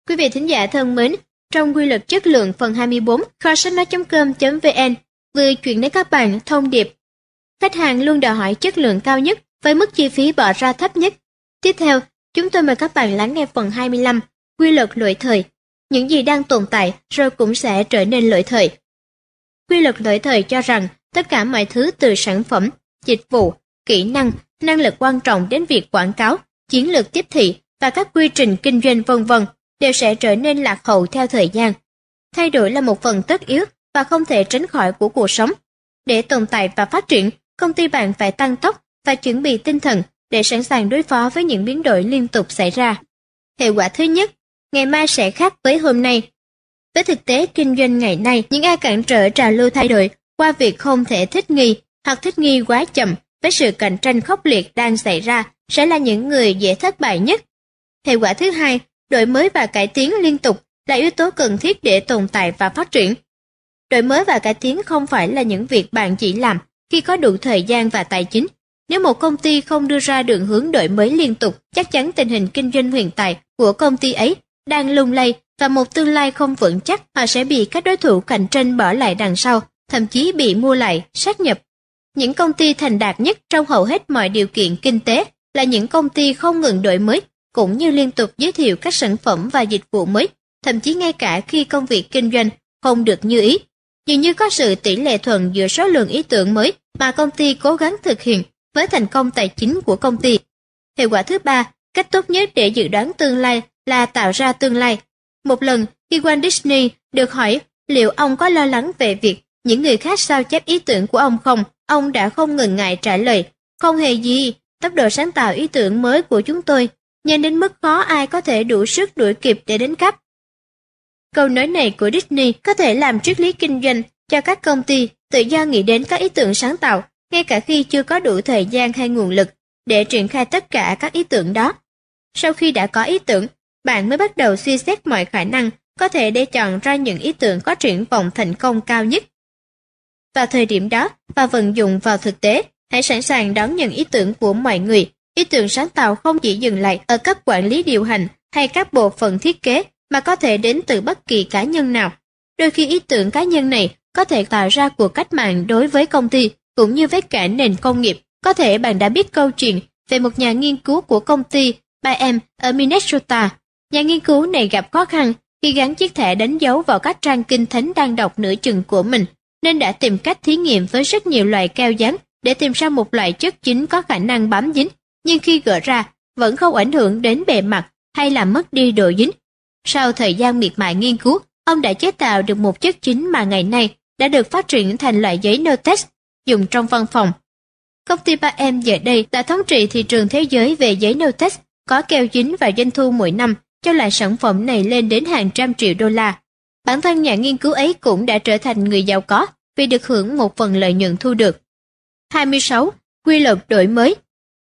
Quý vị thính giả thân mến, trong quy luật chất lượng phần 24, kho sách nói.com.vn vừa chuyển đến các bạn thông điệp. Khách hàng luôn đòi hỏi chất lượng cao nhất với mức chi phí bỏ ra thấp nhất. Tiếp theo, chúng tôi mời các bạn lắng nghe phần 25, quy luật lỗi thời. Những gì đang tồn tại rồi cũng sẽ trở nên lỗi thời. Quy luật lỗi thời cho rằng tất cả mọi thứ từ sản phẩm, dịch vụ, kỹ năng, năng lực quan trọng đến việc quảng cáo, chiến lược tiếp thị và các quy trình kinh doanh vân vân đều sẽ trở nên lạc hậu theo thời gian. Thay đổi là một phần tất yếu và không thể tránh khỏi của cuộc sống. Để tồn tại và phát triển, công ty bạn phải tăng tốc và chuẩn bị tinh thần để sẵn sàng đối phó với những biến đổi liên tục xảy ra. Hệ quả thứ nhất, ngày mai sẽ khác với hôm nay. Với thực tế kinh doanh ngày nay, những ai cản trở trào lưu thay đổi qua việc không thể thích nghi hoặc thích nghi quá chậm với sự cạnh tranh khốc liệt đang xảy ra sẽ là những người dễ thất bại nhất. Hệ quả thứ hai, đổi mới và cải tiến liên tục là yếu tố cần thiết để tồn tại và phát triển. Đổi mới và cải tiến không phải là những việc bạn chỉ làm khi có đủ thời gian và tài chính. Nếu một công ty không đưa ra đường hướng đổi mới liên tục, chắc chắn tình hình kinh doanh hiện tại của công ty ấy đang lung lay và một tương lai không vững chắc, họ sẽ bị các đối thủ cạnh tranh bỏ lại đằng sau, thậm chí bị mua lại, sát nhập. Những công ty thành đạt nhất trong hầu hết mọi điều kiện kinh tế là những công ty không ngừng đổi mới, cũng như liên tục giới thiệu các sản phẩm và dịch vụ mới, thậm chí ngay cả khi công việc kinh doanh không được như ý. Dường như có sự tỷ lệ thuận giữa số lượng ý tưởng mới mà công ty cố gắng thực hiện với thành công tài chính của công ty. Hệ quả thứ ba, cách tốt nhất để dự đoán tương lai là tạo ra tương lai. Một lần, khi Walt Disney được hỏi liệu ông có lo lắng về việc những người khác sao chép ý tưởng của ông không, ông đã không ngừng ngại trả lời, không hề gì, tốc độ sáng tạo ý tưởng mới của chúng tôi nhanh đến mức khó ai có thể đủ sức đuổi kịp để đến cấp. Câu nói này của Disney có thể làm triết lý kinh doanh cho các công ty tự do nghĩ đến các ý tưởng sáng tạo, ngay cả khi chưa có đủ thời gian hay nguồn lực để triển khai tất cả các ý tưởng đó. Sau khi đã có ý tưởng, bạn mới bắt đầu suy xét mọi khả năng có thể để chọn ra những ý tưởng có triển vọng thành công cao nhất. Vào thời điểm đó và vận dụng vào thực tế, hãy sẵn sàng đón nhận ý tưởng của mọi người Ý tưởng sáng tạo không chỉ dừng lại ở cấp quản lý điều hành hay các bộ phận thiết kế mà có thể đến từ bất kỳ cá nhân nào. Đôi khi ý tưởng cá nhân này có thể tạo ra cuộc cách mạng đối với công ty cũng như với cả nền công nghiệp. Có thể bạn đã biết câu chuyện về một nhà nghiên cứu của công ty 3M ở Minnesota. Nhà nghiên cứu này gặp khó khăn khi gắn chiếc thẻ đánh dấu vào các trang kinh thánh đang đọc nửa chừng của mình, nên đã tìm cách thí nghiệm với rất nhiều loại keo dán để tìm ra một loại chất chính có khả năng bám dính nhưng khi gỡ ra vẫn không ảnh hưởng đến bề mặt hay làm mất đi độ dính. Sau thời gian miệt mài nghiên cứu, ông đã chế tạo được một chất chính mà ngày nay đã được phát triển thành loại giấy Notex dùng trong văn phòng. Công ty 3M giờ đây đã thống trị thị trường thế giới về giấy Notex, có keo dính và doanh thu mỗi năm cho loại sản phẩm này lên đến hàng trăm triệu đô la. Bản thân nhà nghiên cứu ấy cũng đã trở thành người giàu có vì được hưởng một phần lợi nhuận thu được. 26. Quy luật đổi mới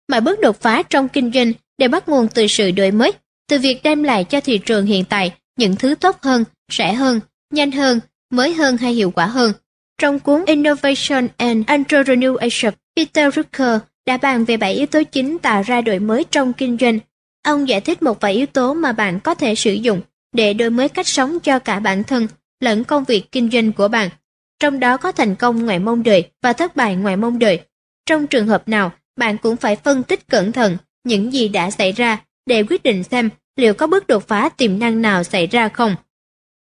Mọi bước đột phá trong kinh doanh đều bắt nguồn từ sự đổi mới. từ việc đem lại cho thị trường hiện tại những thứ tốt hơn, rẻ hơn, nhanh hơn, mới hơn hay hiệu quả hơn. Trong cuốn Innovation and Entrepreneurship, Peter Drucker đã bàn về bảy yếu tố chính tạo ra đổi mới trong kinh doanh. Ông giải thích một vài yếu tố mà bạn có thể sử dụng để đổi mới cách sống cho cả bản thân lẫn công việc kinh doanh của bạn. Trong đó có thành công ngoài mong đợi và thất bại ngoài mong đợi. Trong trường hợp nào, bạn cũng phải phân tích cẩn thận những gì đã xảy ra để quyết định xem liệu có bước đột phá tiềm năng nào xảy ra không.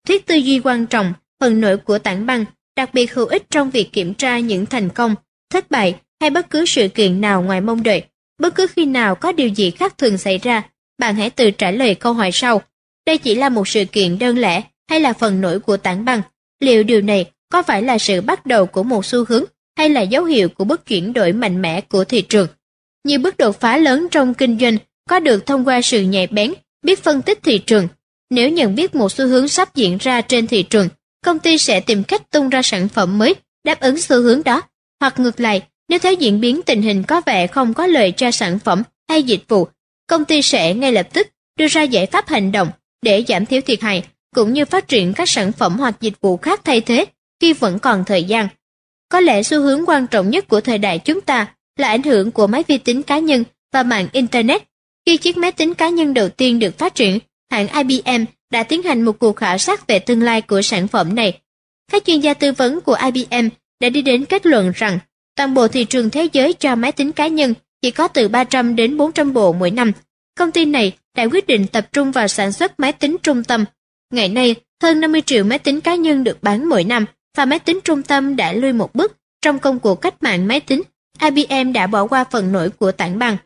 Thuyết tư duy quan trọng, phần nổi của tảng băng, đặc biệt hữu ích trong việc kiểm tra những thành công, thất bại hay bất cứ sự kiện nào ngoài mong đợi. Bất cứ khi nào có điều gì khác thường xảy ra, bạn hãy tự trả lời câu hỏi sau. Đây chỉ là một sự kiện đơn lẻ hay là phần nổi của tảng băng? Liệu điều này có phải là sự bắt đầu của một xu hướng hay là dấu hiệu của bước chuyển đổi mạnh mẽ của thị trường? Nhiều bước đột phá lớn trong kinh doanh có được thông qua sự nhạy bén, biết phân tích thị trường. Nếu nhận biết một xu hướng sắp diễn ra trên thị trường, công ty sẽ tìm cách tung ra sản phẩm mới đáp ứng xu hướng đó. Hoặc ngược lại, nếu thấy diễn biến tình hình có vẻ không có lợi cho sản phẩm hay dịch vụ, công ty sẽ ngay lập tức đưa ra giải pháp hành động để giảm thiểu thiệt hại cũng như phát triển các sản phẩm hoặc dịch vụ khác thay thế khi vẫn còn thời gian. Có lẽ xu hướng quan trọng nhất của thời đại chúng ta là ảnh hưởng của máy vi tính cá nhân và mạng Internet. Khi chiếc máy tính cá nhân đầu tiên được phát triển, hãng IBM đã tiến hành một cuộc khảo sát về tương lai của sản phẩm này. Các chuyên gia tư vấn của IBM đã đi đến kết luận rằng toàn bộ thị trường thế giới cho máy tính cá nhân chỉ có từ 300 đến 400 bộ mỗi năm. Công ty này đã quyết định tập trung vào sản xuất máy tính trung tâm. Ngày nay, hơn 50 triệu máy tính cá nhân được bán mỗi năm và máy tính trung tâm đã lui một bước trong công cuộc cách mạng máy tính. IBM đã bỏ qua phần nổi của tảng băng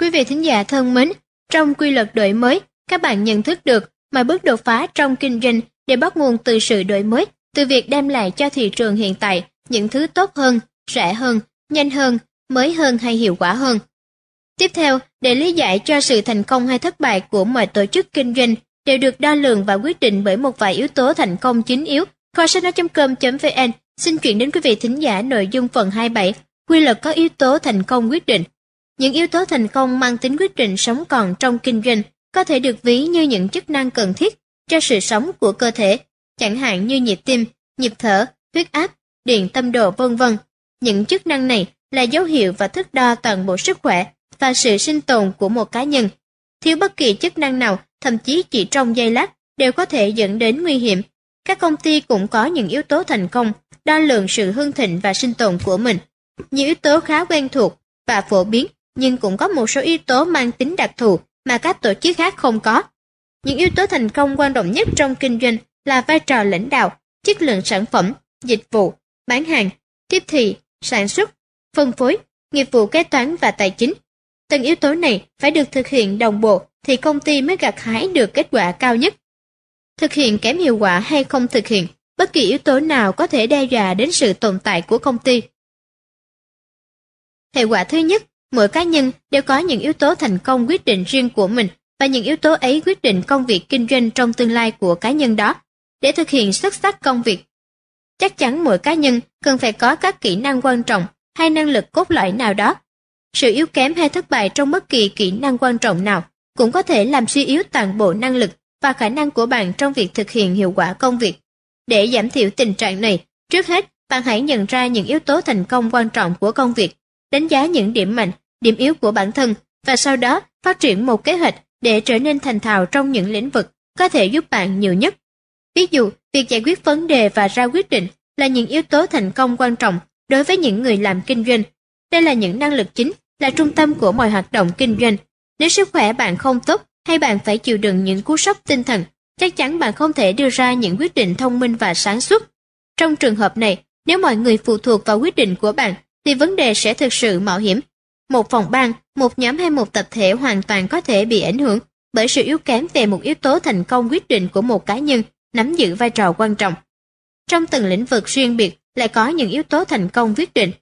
Quý vị thính giả thân mến, trong quy luật đổi mới, các bạn nhận thức được mọi bước đột phá trong kinh doanh đều bắt nguồn từ sự đổi mới, từ việc đem lại cho thị trường hiện tại những thứ tốt hơn, rẻ hơn, nhanh hơn, mới hơn hay hiệu quả hơn. Tiếp theo, để lý giải cho sự thành công hay thất bại của mọi tổ chức kinh doanh đều được đo lường và quyết định bởi một vài yếu tố thành công chính yếu. Kho sách nói.com.vn xin chuyển đến quý vị thính giả nội dung phần 27, quy luật có yếu tố thành công quyết định. Những yếu tố thành công mang tính quyết định sống còn trong kinh doanh có thể được ví như những chức năng cần thiết cho sự sống của cơ thể, chẳng hạn như nhịp tim, nhịp thở, huyết áp, điện tâm độ vân vân. Những chức năng này là dấu hiệu và thước đo toàn bộ sức khỏe và sự sinh tồn của một cá nhân. Thiếu bất kỳ chức năng nào, thậm chí chỉ trong giây lát, đều có thể dẫn đến nguy hiểm. Các công ty cũng có những yếu tố thành công, đo lường sự hưng thịnh và sinh tồn của mình. Những yếu tố khá quen thuộc và phổ biến nhưng cũng có một số yếu tố mang tính đặc thù mà các tổ chức khác không có. Những yếu tố thành công quan trọng nhất trong kinh doanh là vai trò lãnh đạo, chất lượng sản phẩm, dịch vụ, bán hàng, tiếp thị, sản xuất, phân phối, nghiệp vụ kế toán và tài chính. Từng yếu tố này phải được thực hiện đồng bộ thì công ty mới gặt hái được kết quả cao nhất. Thực hiện kém hiệu quả hay không thực hiện, bất kỳ yếu tố nào có thể đe dọa đến sự tồn tại của công ty. Hệ quả thứ nhất Mỗi cá nhân đều có những yếu tố thành công quyết định riêng của mình và những yếu tố ấy quyết định công việc kinh doanh trong tương lai của cá nhân đó. Để thực hiện xuất sắc công việc, chắc chắn mỗi cá nhân cần phải có các kỹ năng quan trọng hay năng lực cốt lõi nào đó. Sự yếu kém hay thất bại trong bất kỳ kỹ năng quan trọng nào cũng có thể làm suy yếu toàn bộ năng lực và khả năng của bạn trong việc thực hiện hiệu quả công việc. Để giảm thiểu tình trạng này, trước hết, bạn hãy nhận ra những yếu tố thành công quan trọng của công việc đánh giá những điểm mạnh, điểm yếu của bản thân và sau đó phát triển một kế hoạch để trở nên thành thạo trong những lĩnh vực có thể giúp bạn nhiều nhất. Ví dụ, việc giải quyết vấn đề và ra quyết định là những yếu tố thành công quan trọng đối với những người làm kinh doanh. Đây là những năng lực chính, là trung tâm của mọi hoạt động kinh doanh. Nếu sức khỏe bạn không tốt hay bạn phải chịu đựng những cú sốc tinh thần, chắc chắn bạn không thể đưa ra những quyết định thông minh và sáng suốt. Trong trường hợp này, nếu mọi người phụ thuộc vào quyết định của bạn thì vấn đề sẽ thực sự mạo hiểm. Một phòng ban, một nhóm hay một tập thể hoàn toàn có thể bị ảnh hưởng bởi sự yếu kém về một yếu tố thành công quyết định của một cá nhân nắm giữ vai trò quan trọng. Trong từng lĩnh vực riêng biệt lại có những yếu tố thành công quyết định.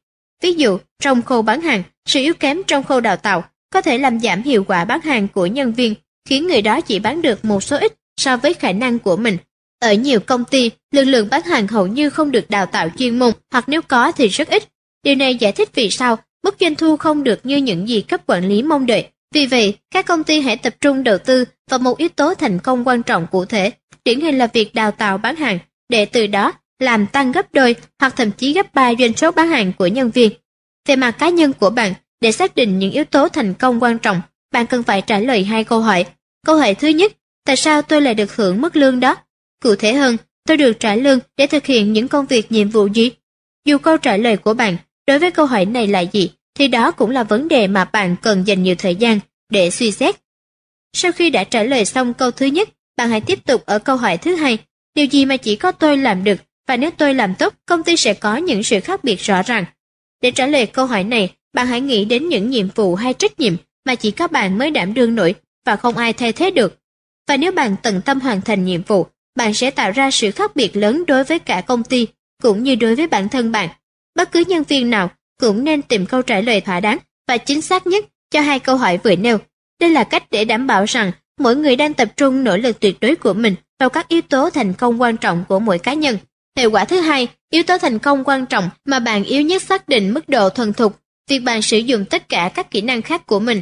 Ví dụ, trong khâu bán hàng, sự yếu kém trong khâu đào tạo có thể làm giảm hiệu quả bán hàng của nhân viên, khiến người đó chỉ bán được một số ít so với khả năng của mình. Ở nhiều công ty, lực lượng bán hàng hầu như không được đào tạo chuyên môn hoặc nếu có thì rất ít. Điều này giải thích vì sao mức doanh thu không được như những gì cấp quản lý mong đợi. Vì vậy, các công ty hãy tập trung đầu tư vào một yếu tố thành công quan trọng cụ thể, điển hình là việc đào tạo bán hàng, để từ đó làm tăng gấp đôi hoặc thậm chí gấp ba doanh số bán hàng của nhân viên. Về mặt cá nhân của bạn, để xác định những yếu tố thành công quan trọng, bạn cần phải trả lời hai câu hỏi. Câu hỏi thứ nhất, tại sao tôi lại được hưởng mức lương đó? Cụ thể hơn, tôi được trả lương để thực hiện những công việc nhiệm vụ gì? Dù câu trả lời của bạn đối với câu hỏi này là gì, thì đó cũng là vấn đề mà bạn cần dành nhiều thời gian để suy xét. Sau khi đã trả lời xong câu thứ nhất, bạn hãy tiếp tục ở câu hỏi thứ hai. Điều gì mà chỉ có tôi làm được và nếu tôi làm tốt, công ty sẽ có những sự khác biệt rõ ràng. Để trả lời câu hỏi này, bạn hãy nghĩ đến những nhiệm vụ hay trách nhiệm mà chỉ có bạn mới đảm đương nổi và không ai thay thế được. Và nếu bạn tận tâm hoàn thành nhiệm vụ, bạn sẽ tạo ra sự khác biệt lớn đối với cả công ty cũng như đối với bản thân bạn. Bất cứ nhân viên nào cũng nên tìm câu trả lời thỏa đáng và chính xác nhất cho hai câu hỏi vừa nêu. Đây là cách để đảm bảo rằng mỗi người đang tập trung nỗ lực tuyệt đối của mình vào các yếu tố thành công quan trọng của mỗi cá nhân. Hiệu quả thứ hai, yếu tố thành công quan trọng mà bạn yếu nhất xác định mức độ thuần thục, việc bạn sử dụng tất cả các kỹ năng khác của mình.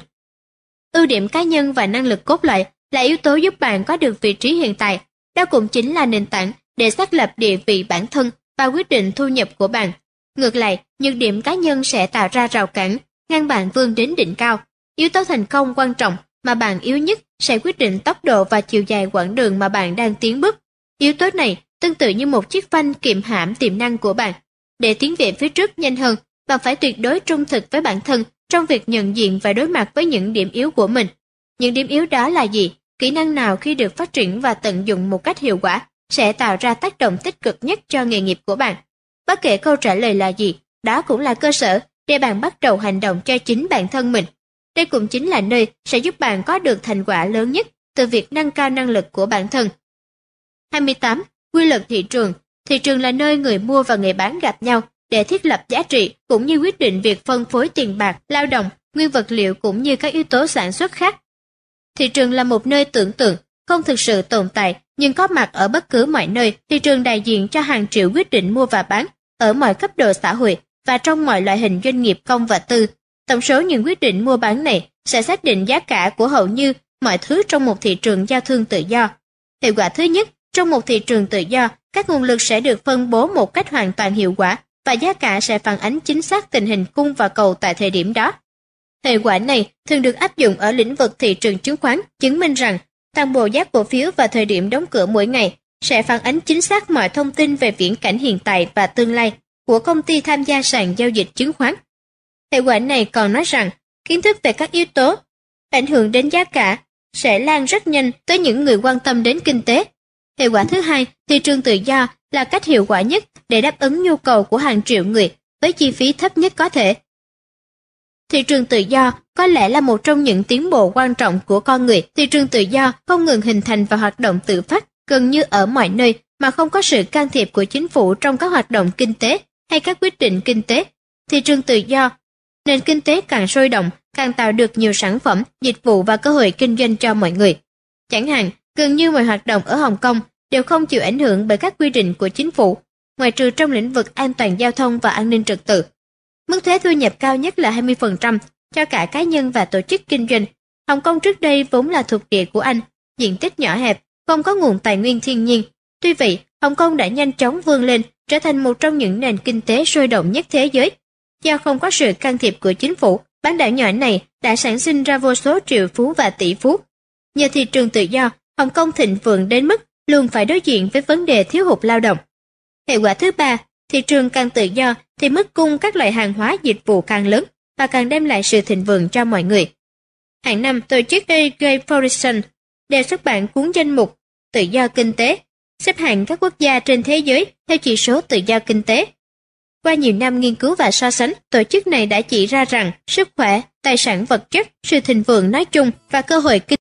Ưu điểm cá nhân và năng lực cốt lõi là yếu tố giúp bạn có được vị trí hiện tại. Đó cũng chính là nền tảng để xác lập địa vị bản thân và quyết định thu nhập của bạn. Ngược lại, nhược điểm cá nhân sẽ tạo ra rào cản, ngăn bạn vươn đến đỉnh cao. Yếu tố thành công quan trọng mà bạn yếu nhất sẽ quyết định tốc độ và chiều dài quãng đường mà bạn đang tiến bước. Yếu tố này tương tự như một chiếc phanh kiềm hãm tiềm năng của bạn. Để tiến về phía trước nhanh hơn, bạn phải tuyệt đối trung thực với bản thân trong việc nhận diện và đối mặt với những điểm yếu của mình. Những điểm yếu đó là gì? Kỹ năng nào khi được phát triển và tận dụng một cách hiệu quả sẽ tạo ra tác động tích cực nhất cho nghề nghiệp của bạn. Bất kể câu trả lời là gì, đó cũng là cơ sở để bạn bắt đầu hành động cho chính bản thân mình. Đây cũng chính là nơi sẽ giúp bạn có được thành quả lớn nhất từ việc nâng cao năng lực của bản thân. 28. Quy luật thị trường Thị trường là nơi người mua và người bán gặp nhau để thiết lập giá trị cũng như quyết định việc phân phối tiền bạc, lao động, nguyên vật liệu cũng như các yếu tố sản xuất khác. Thị trường là một nơi tưởng tượng, không thực sự tồn tại nhưng có mặt ở bất cứ mọi nơi. Thị trường đại diện cho hàng triệu quyết định mua và bán ở mọi cấp độ xã hội và trong mọi loại hình doanh nghiệp công và tư. Tổng số những quyết định mua bán này sẽ xác định giá cả của hầu như mọi thứ trong một thị trường giao thương tự do. Hiệu quả thứ nhất, trong một thị trường tự do, các nguồn lực sẽ được phân bố một cách hoàn toàn hiệu quả và giá cả sẽ phản ánh chính xác tình hình cung và cầu tại thời điểm đó. Hệ quả này thường được áp dụng ở lĩnh vực thị trường chứng khoán, chứng minh rằng toàn bộ giá cổ phiếu và thời điểm đóng cửa mỗi ngày sẽ phản ánh chính xác mọi thông tin về viễn cảnh hiện tại và tương lai của công ty tham gia sàn giao dịch chứng khoán. Hệ quả này còn nói rằng kiến thức về các yếu tố ảnh hưởng đến giá cả sẽ lan rất nhanh tới những người quan tâm đến kinh tế. Hệ quả thứ hai, thị trường tự do là cách hiệu quả nhất để đáp ứng nhu cầu của hàng triệu người với chi phí thấp nhất có thể. Thị trường tự do có lẽ là một trong những tiến bộ quan trọng của con người. Thị trường tự do không ngừng hình thành và hoạt động tự phát gần như ở mọi nơi mà không có sự can thiệp của chính phủ trong các hoạt động kinh tế hay các quyết định kinh tế. Thị trường tự do, nền kinh tế càng sôi động, càng tạo được nhiều sản phẩm, dịch vụ và cơ hội kinh doanh cho mọi người. Chẳng hạn, gần như mọi hoạt động ở Hồng Kông đều không chịu ảnh hưởng bởi các quy định của chính phủ, ngoại trừ trong lĩnh vực an toàn giao thông và an ninh trật tự. Mức thuế thu nhập cao nhất là 20% cho cả cá nhân và tổ chức kinh doanh. Hồng Kông trước đây vốn là thuộc địa của Anh, diện tích nhỏ hẹp, không có nguồn tài nguyên thiên nhiên. Tuy vậy, Hồng Kông đã nhanh chóng vươn lên, trở thành một trong những nền kinh tế sôi động nhất thế giới. Do không có sự can thiệp của chính phủ, bán đảo nhỏ này đã sản sinh ra vô số triệu phú và tỷ phú. Nhờ thị trường tự do, Hồng Kông thịnh vượng đến mức luôn phải đối diện với vấn đề thiếu hụt lao động. Hệ quả thứ ba, thị trường càng tự do thì mức cung các loại hàng hóa dịch vụ càng lớn và càng đem lại sự thịnh vượng cho mọi người. Hàng năm, tổ chức A.G. Foundation đều xuất bản cuốn danh mục Tự do kinh tế, xếp hạng các quốc gia trên thế giới theo chỉ số tự do kinh tế. Qua nhiều năm nghiên cứu và so sánh, tổ chức này đã chỉ ra rằng sức khỏe, tài sản vật chất, sự thịnh vượng nói chung và cơ hội kinh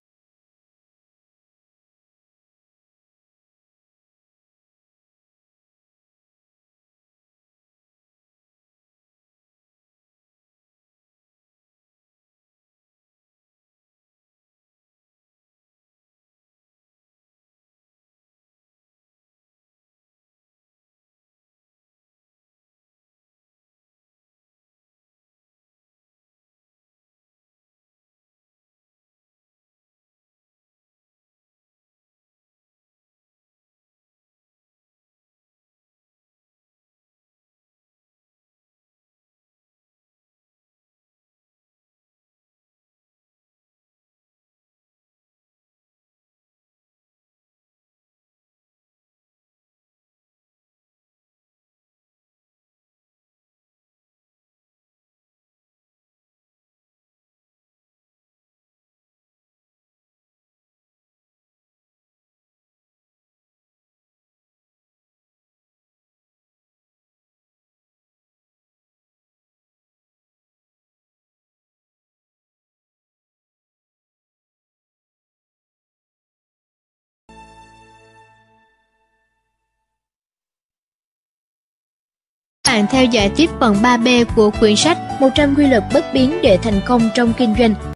bạn theo dõi tiếp phần 3B của quyển sách 100 quy luật bất biến để thành công trong kinh doanh.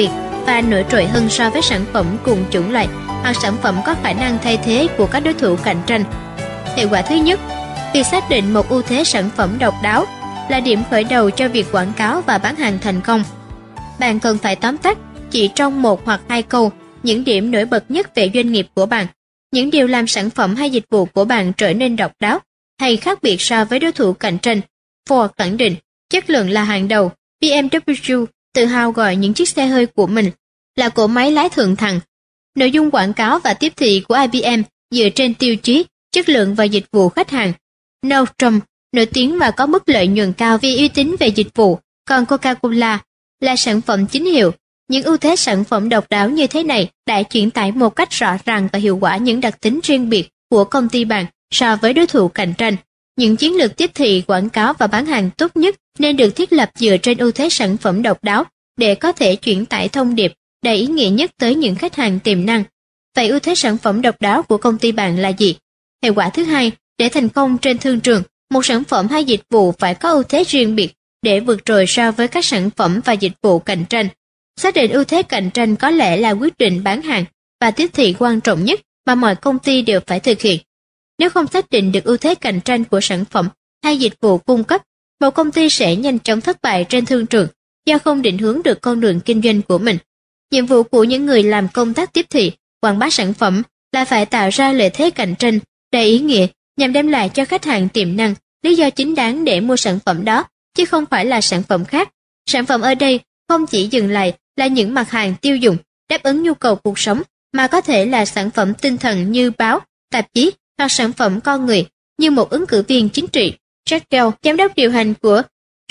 Biệt và nổi trội hơn so với sản phẩm cùng chủng loại hoặc sản phẩm có khả năng thay thế của các đối thủ cạnh tranh. Hiệu quả thứ nhất, việc xác định một ưu thế sản phẩm độc đáo là điểm khởi đầu cho việc quảng cáo và bán hàng thành công. Bạn cần phải tóm tắt chỉ trong một hoặc hai câu những điểm nổi bật nhất về doanh nghiệp của bạn, những điều làm sản phẩm hay dịch vụ của bạn trở nên độc đáo hay khác biệt so với đối thủ cạnh tranh. Ford khẳng định chất lượng là hàng đầu, BMW tự hào gọi những chiếc xe hơi của mình là cỗ máy lái thượng thặng. Nội dung quảng cáo và tiếp thị của IBM dựa trên tiêu chí chất lượng và dịch vụ khách hàng. Nordstrom nổi tiếng và có mức lợi nhuận cao vì uy tín về dịch vụ, còn Coca-Cola là sản phẩm chính hiệu. Những ưu thế sản phẩm độc đáo như thế này đã chuyển tải một cách rõ ràng và hiệu quả những đặc tính riêng biệt của công ty bạn so với đối thủ cạnh tranh. Những chiến lược tiếp thị, quảng cáo và bán hàng tốt nhất nên được thiết lập dựa trên ưu thế sản phẩm độc đáo để có thể chuyển tải thông điệp đầy ý nghĩa nhất tới những khách hàng tiềm năng. Vậy ưu thế sản phẩm độc đáo của công ty bạn là gì? Hệ quả thứ hai, để thành công trên thương trường, một sản phẩm hay dịch vụ phải có ưu thế riêng biệt để vượt trội so với các sản phẩm và dịch vụ cạnh tranh. Xác định ưu thế cạnh tranh có lẽ là quyết định bán hàng và tiếp thị quan trọng nhất mà mọi công ty đều phải thực hiện. Nếu không xác định được ưu thế cạnh tranh của sản phẩm hay dịch vụ cung cấp, một công ty sẽ nhanh chóng thất bại trên thương trường do không định hướng được con đường kinh doanh của mình. Nhiệm vụ của những người làm công tác tiếp thị, quảng bá sản phẩm là phải tạo ra lợi thế cạnh tranh đầy ý nghĩa nhằm đem lại cho khách hàng tiềm năng lý do chính đáng để mua sản phẩm đó, chứ không phải là sản phẩm khác. Sản phẩm ở đây không chỉ dừng lại là những mặt hàng tiêu dùng đáp ứng nhu cầu cuộc sống mà có thể là sản phẩm tinh thần như báo, tạp chí hoặc sản phẩm con người như một ứng cử viên chính trị. Jack Bell, giám đốc điều hành của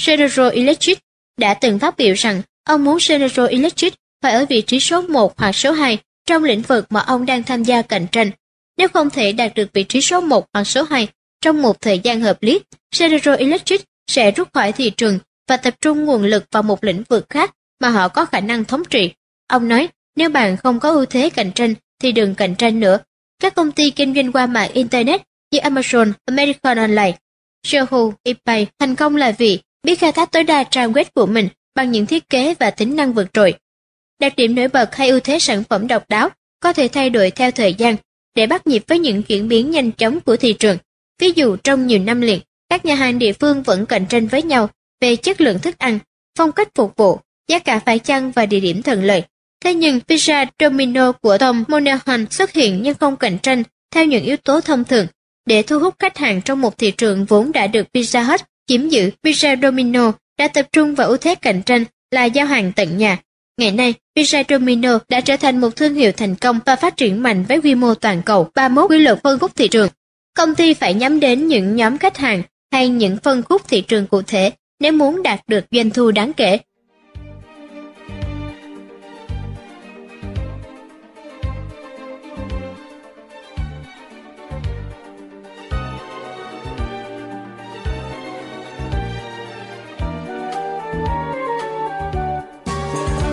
General Electric, đã từng phát biểu rằng ông muốn General Electric phải ở vị trí số 1 hoặc số 2 trong lĩnh vực mà ông đang tham gia cạnh tranh. Nếu không thể đạt được vị trí số 1 hoặc số 2 trong một thời gian hợp lý, General Electric sẽ rút khỏi thị trường và tập trung nguồn lực vào một lĩnh vực khác mà họ có khả năng thống trị. Ông nói, nếu bạn không có ưu thế cạnh tranh thì đừng cạnh tranh nữa. Các công ty kinh doanh qua mạng Internet như Amazon, American Online, Yahoo, eBay thành công là vì biết khai thác tối đa trang web của mình bằng những thiết kế và tính năng vượt trội. Đặc điểm nổi bật hay ưu thế sản phẩm độc đáo có thể thay đổi theo thời gian để bắt nhịp với những chuyển biến nhanh chóng của thị trường. Ví dụ trong nhiều năm liền, các nhà hàng địa phương vẫn cạnh tranh với nhau về chất lượng thức ăn, phong cách phục vụ, giá cả phải chăng và địa điểm thuận lợi. Thế nhưng pizza Domino của Tom Monahan xuất hiện nhưng không cạnh tranh theo những yếu tố thông thường để thu hút khách hàng trong một thị trường vốn đã được Pizza Hut chiếm giữ. Pizza Domino đã tập trung vào ưu thế cạnh tranh là giao hàng tận nhà. Ngày nay, Pizza Domino đã trở thành một thương hiệu thành công và phát triển mạnh với quy mô toàn cầu 31 quy luật phân khúc thị trường. Công ty phải nhắm đến những nhóm khách hàng hay những phân khúc thị trường cụ thể nếu muốn đạt được doanh thu đáng kể.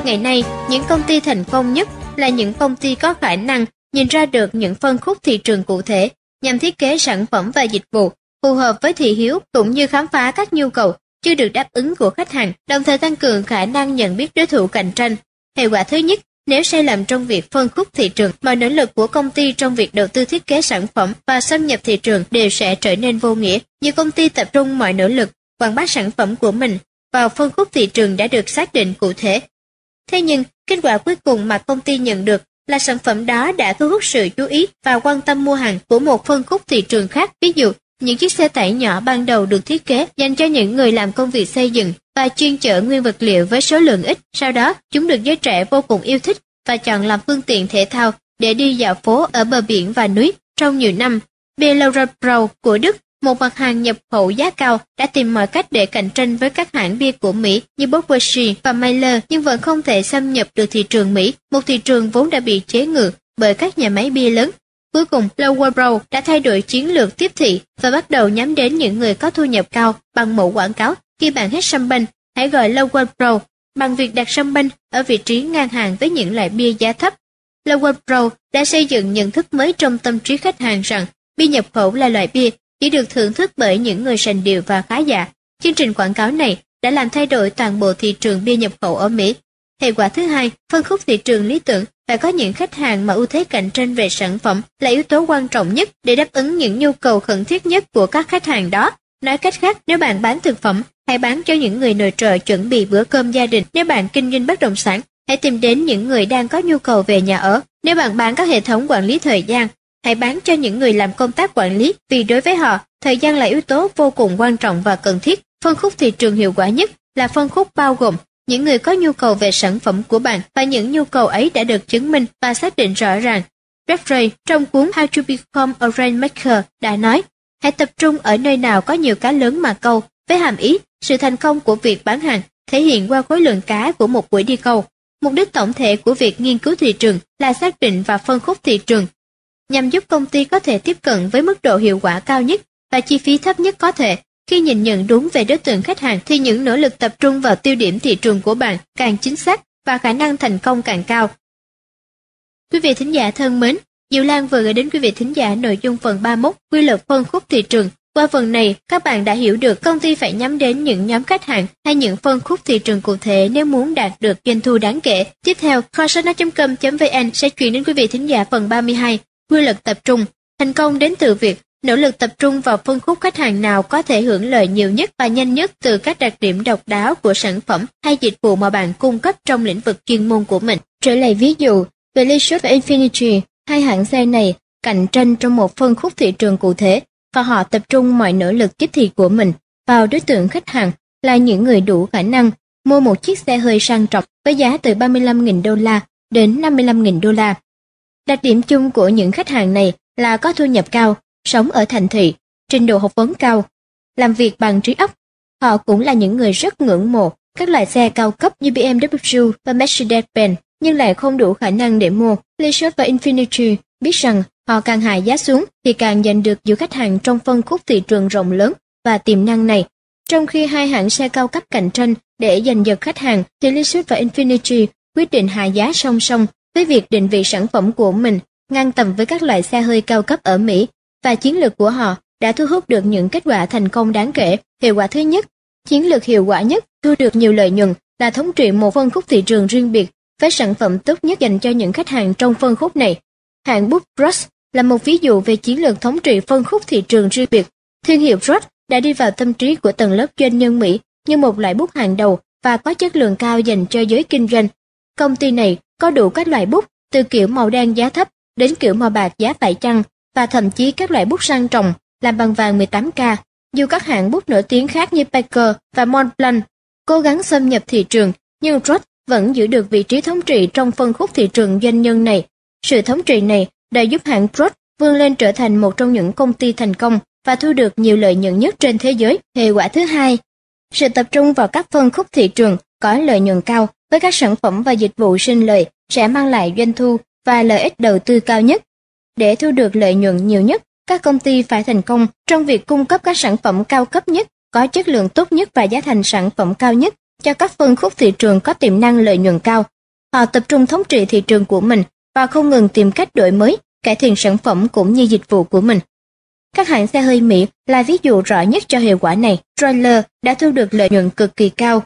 Ngày nay, những công ty thành công nhất là những công ty có khả năng nhìn ra được những phân khúc thị trường cụ thể nhằm thiết kế sản phẩm và dịch vụ phù hợp với thị hiếu cũng như khám phá các nhu cầu chưa được đáp ứng của khách hàng, đồng thời tăng cường khả năng nhận biết đối thủ cạnh tranh. Hệ quả thứ nhất, nếu sai lầm trong việc phân khúc thị trường, mọi nỗ lực của công ty trong việc đầu tư thiết kế sản phẩm và xâm nhập thị trường đều sẽ trở nên vô nghĩa. Nhiều công ty tập trung mọi nỗ lực quảng bá sản phẩm của mình vào phân khúc thị trường đã được xác định cụ thể Thế nhưng, kết quả cuối cùng mà công ty nhận được là sản phẩm đó đã thu hút sự chú ý và quan tâm mua hàng của một phân khúc thị trường khác. Ví dụ, những chiếc xe tải nhỏ ban đầu được thiết kế dành cho những người làm công việc xây dựng và chuyên chở nguyên vật liệu với số lượng ít. Sau đó, chúng được giới trẻ vô cùng yêu thích và chọn làm phương tiện thể thao để đi dạo phố ở bờ biển và núi trong nhiều năm. Bia Laura của Đức, một mặt hàng nhập khẩu giá cao, đã tìm mọi cách để cạnh tranh với các hãng bia của Mỹ như Budweiser và Miller nhưng vẫn không thể xâm nhập được thị trường Mỹ, một thị trường vốn đã bị chế ngự bởi các nhà máy bia lớn. Cuối cùng, Lower đã thay đổi chiến lược tiếp thị và bắt đầu nhắm đến những người có thu nhập cao bằng mẫu quảng cáo. Khi bạn hết sâm banh, hãy gọi Lower bằng việc đặt sâm banh ở vị trí ngang hàng với những loại bia giá thấp. Lower đã xây dựng nhận thức mới trong tâm trí khách hàng rằng bia nhập khẩu là loại bia chỉ được thưởng thức bởi những người sành điệu và khá giả. Chương trình quảng cáo này đã làm thay đổi toàn bộ thị trường bia nhập khẩu ở Mỹ. Hệ quả thứ hai, phân khúc thị trường lý tưởng phải có những khách hàng mà ưu thế cạnh tranh về sản phẩm là yếu tố quan trọng nhất để đáp ứng những nhu cầu khẩn thiết nhất của các khách hàng đó. Nói cách khác, nếu bạn bán thực phẩm, hãy bán cho những người nội trợ chuẩn bị bữa cơm gia đình. Nếu bạn kinh doanh bất động sản, hãy tìm đến những người đang có nhu cầu về nhà ở. Nếu bạn bán các hệ thống quản lý thời gian, hãy bán cho những người làm công tác quản lý vì đối với họ, thời gian là yếu tố vô cùng quan trọng và cần thiết. Phân khúc thị trường hiệu quả nhất là phân khúc bao gồm những người có nhu cầu về sản phẩm của bạn và những nhu cầu ấy đã được chứng minh và xác định rõ ràng. Jeffrey trong cuốn How to Become a Rainmaker đã nói, hãy tập trung ở nơi nào có nhiều cá lớn mà câu, với hàm ý sự thành công của việc bán hàng thể hiện qua khối lượng cá của một buổi đi câu. Mục đích tổng thể của việc nghiên cứu thị trường là xác định và phân khúc thị trường, nhằm giúp công ty có thể tiếp cận với mức độ hiệu quả cao nhất và chi phí thấp nhất có thể khi nhìn nhận đúng về đối tượng khách hàng thì những nỗ lực tập trung vào tiêu điểm thị trường của bạn càng chính xác và khả năng thành công càng cao. Quý vị thính giả thân mến, Diệu Lan vừa gửi đến quý vị thính giả nội dung phần 31 quy luật phân khúc thị trường. Qua phần này, các bạn đã hiểu được công ty phải nhắm đến những nhóm khách hàng hay những phân khúc thị trường cụ thể nếu muốn đạt được doanh thu đáng kể. Tiếp theo, kho com vn sẽ chuyển đến quý vị thính giả phần 32, quy luật tập trung. Thành công đến từ việc Nỗ lực tập trung vào phân khúc khách hàng nào có thể hưởng lợi nhiều nhất và nhanh nhất từ các đặc điểm độc đáo của sản phẩm hay dịch vụ mà bạn cung cấp trong lĩnh vực chuyên môn của mình. Trở lại ví dụ, về Lexus và Infiniti, hai hãng xe này cạnh tranh trong một phân khúc thị trường cụ thể và họ tập trung mọi nỗ lực tiếp thị của mình vào đối tượng khách hàng là những người đủ khả năng mua một chiếc xe hơi sang trọng với giá từ 35.000 đô la đến 55.000 đô la. Đặc điểm chung của những khách hàng này là có thu nhập cao, sống ở thành thị, trình độ học vấn cao, làm việc bằng trí óc. Họ cũng là những người rất ngưỡng mộ các loại xe cao cấp như BMW và Mercedes-Benz nhưng lại không đủ khả năng để mua. Lexus và Infiniti biết rằng họ càng hạ giá xuống thì càng giành được nhiều khách hàng trong phân khúc thị trường rộng lớn và tiềm năng này. Trong khi hai hãng xe cao cấp cạnh tranh để giành giật khách hàng thì Lexus và Infiniti quyết định hạ giá song song với việc định vị sản phẩm của mình ngang tầm với các loại xe hơi cao cấp ở Mỹ và chiến lược của họ đã thu hút được những kết quả thành công đáng kể. Hiệu quả thứ nhất, chiến lược hiệu quả nhất thu được nhiều lợi nhuận là thống trị một phân khúc thị trường riêng biệt với sản phẩm tốt nhất dành cho những khách hàng trong phân khúc này. Hãng Book Brush là một ví dụ về chiến lược thống trị phân khúc thị trường riêng biệt. Thương hiệu Brush đã đi vào tâm trí của tầng lớp doanh nhân Mỹ như một loại bút hàng đầu và có chất lượng cao dành cho giới kinh doanh. Công ty này có đủ các loại bút từ kiểu màu đen giá thấp đến kiểu màu bạc giá phải chăng và thậm chí các loại bút sang trọng làm bằng vàng 18K. Dù các hãng bút nổi tiếng khác như Parker và Montblanc cố gắng xâm nhập thị trường, nhưng Roth vẫn giữ được vị trí thống trị trong phân khúc thị trường doanh nhân này. Sự thống trị này đã giúp hãng Roth vươn lên trở thành một trong những công ty thành công và thu được nhiều lợi nhuận nhất trên thế giới. Hệ quả thứ hai, sự tập trung vào các phân khúc thị trường có lợi nhuận cao với các sản phẩm và dịch vụ sinh lời sẽ mang lại doanh thu và lợi ích đầu tư cao nhất. Để thu được lợi nhuận nhiều nhất, các công ty phải thành công trong việc cung cấp các sản phẩm cao cấp nhất, có chất lượng tốt nhất và giá thành sản phẩm cao nhất cho các phân khúc thị trường có tiềm năng lợi nhuận cao. Họ tập trung thống trị thị trường của mình và không ngừng tìm cách đổi mới, cải thiện sản phẩm cũng như dịch vụ của mình. Các hãng xe hơi Mỹ là ví dụ rõ nhất cho hiệu quả này. Chrysler đã thu được lợi nhuận cực kỳ cao.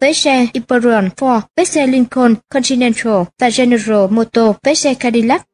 Với xe Imperial Ford, với xe Lincoln, Continental và General Motors với xe Cadillac.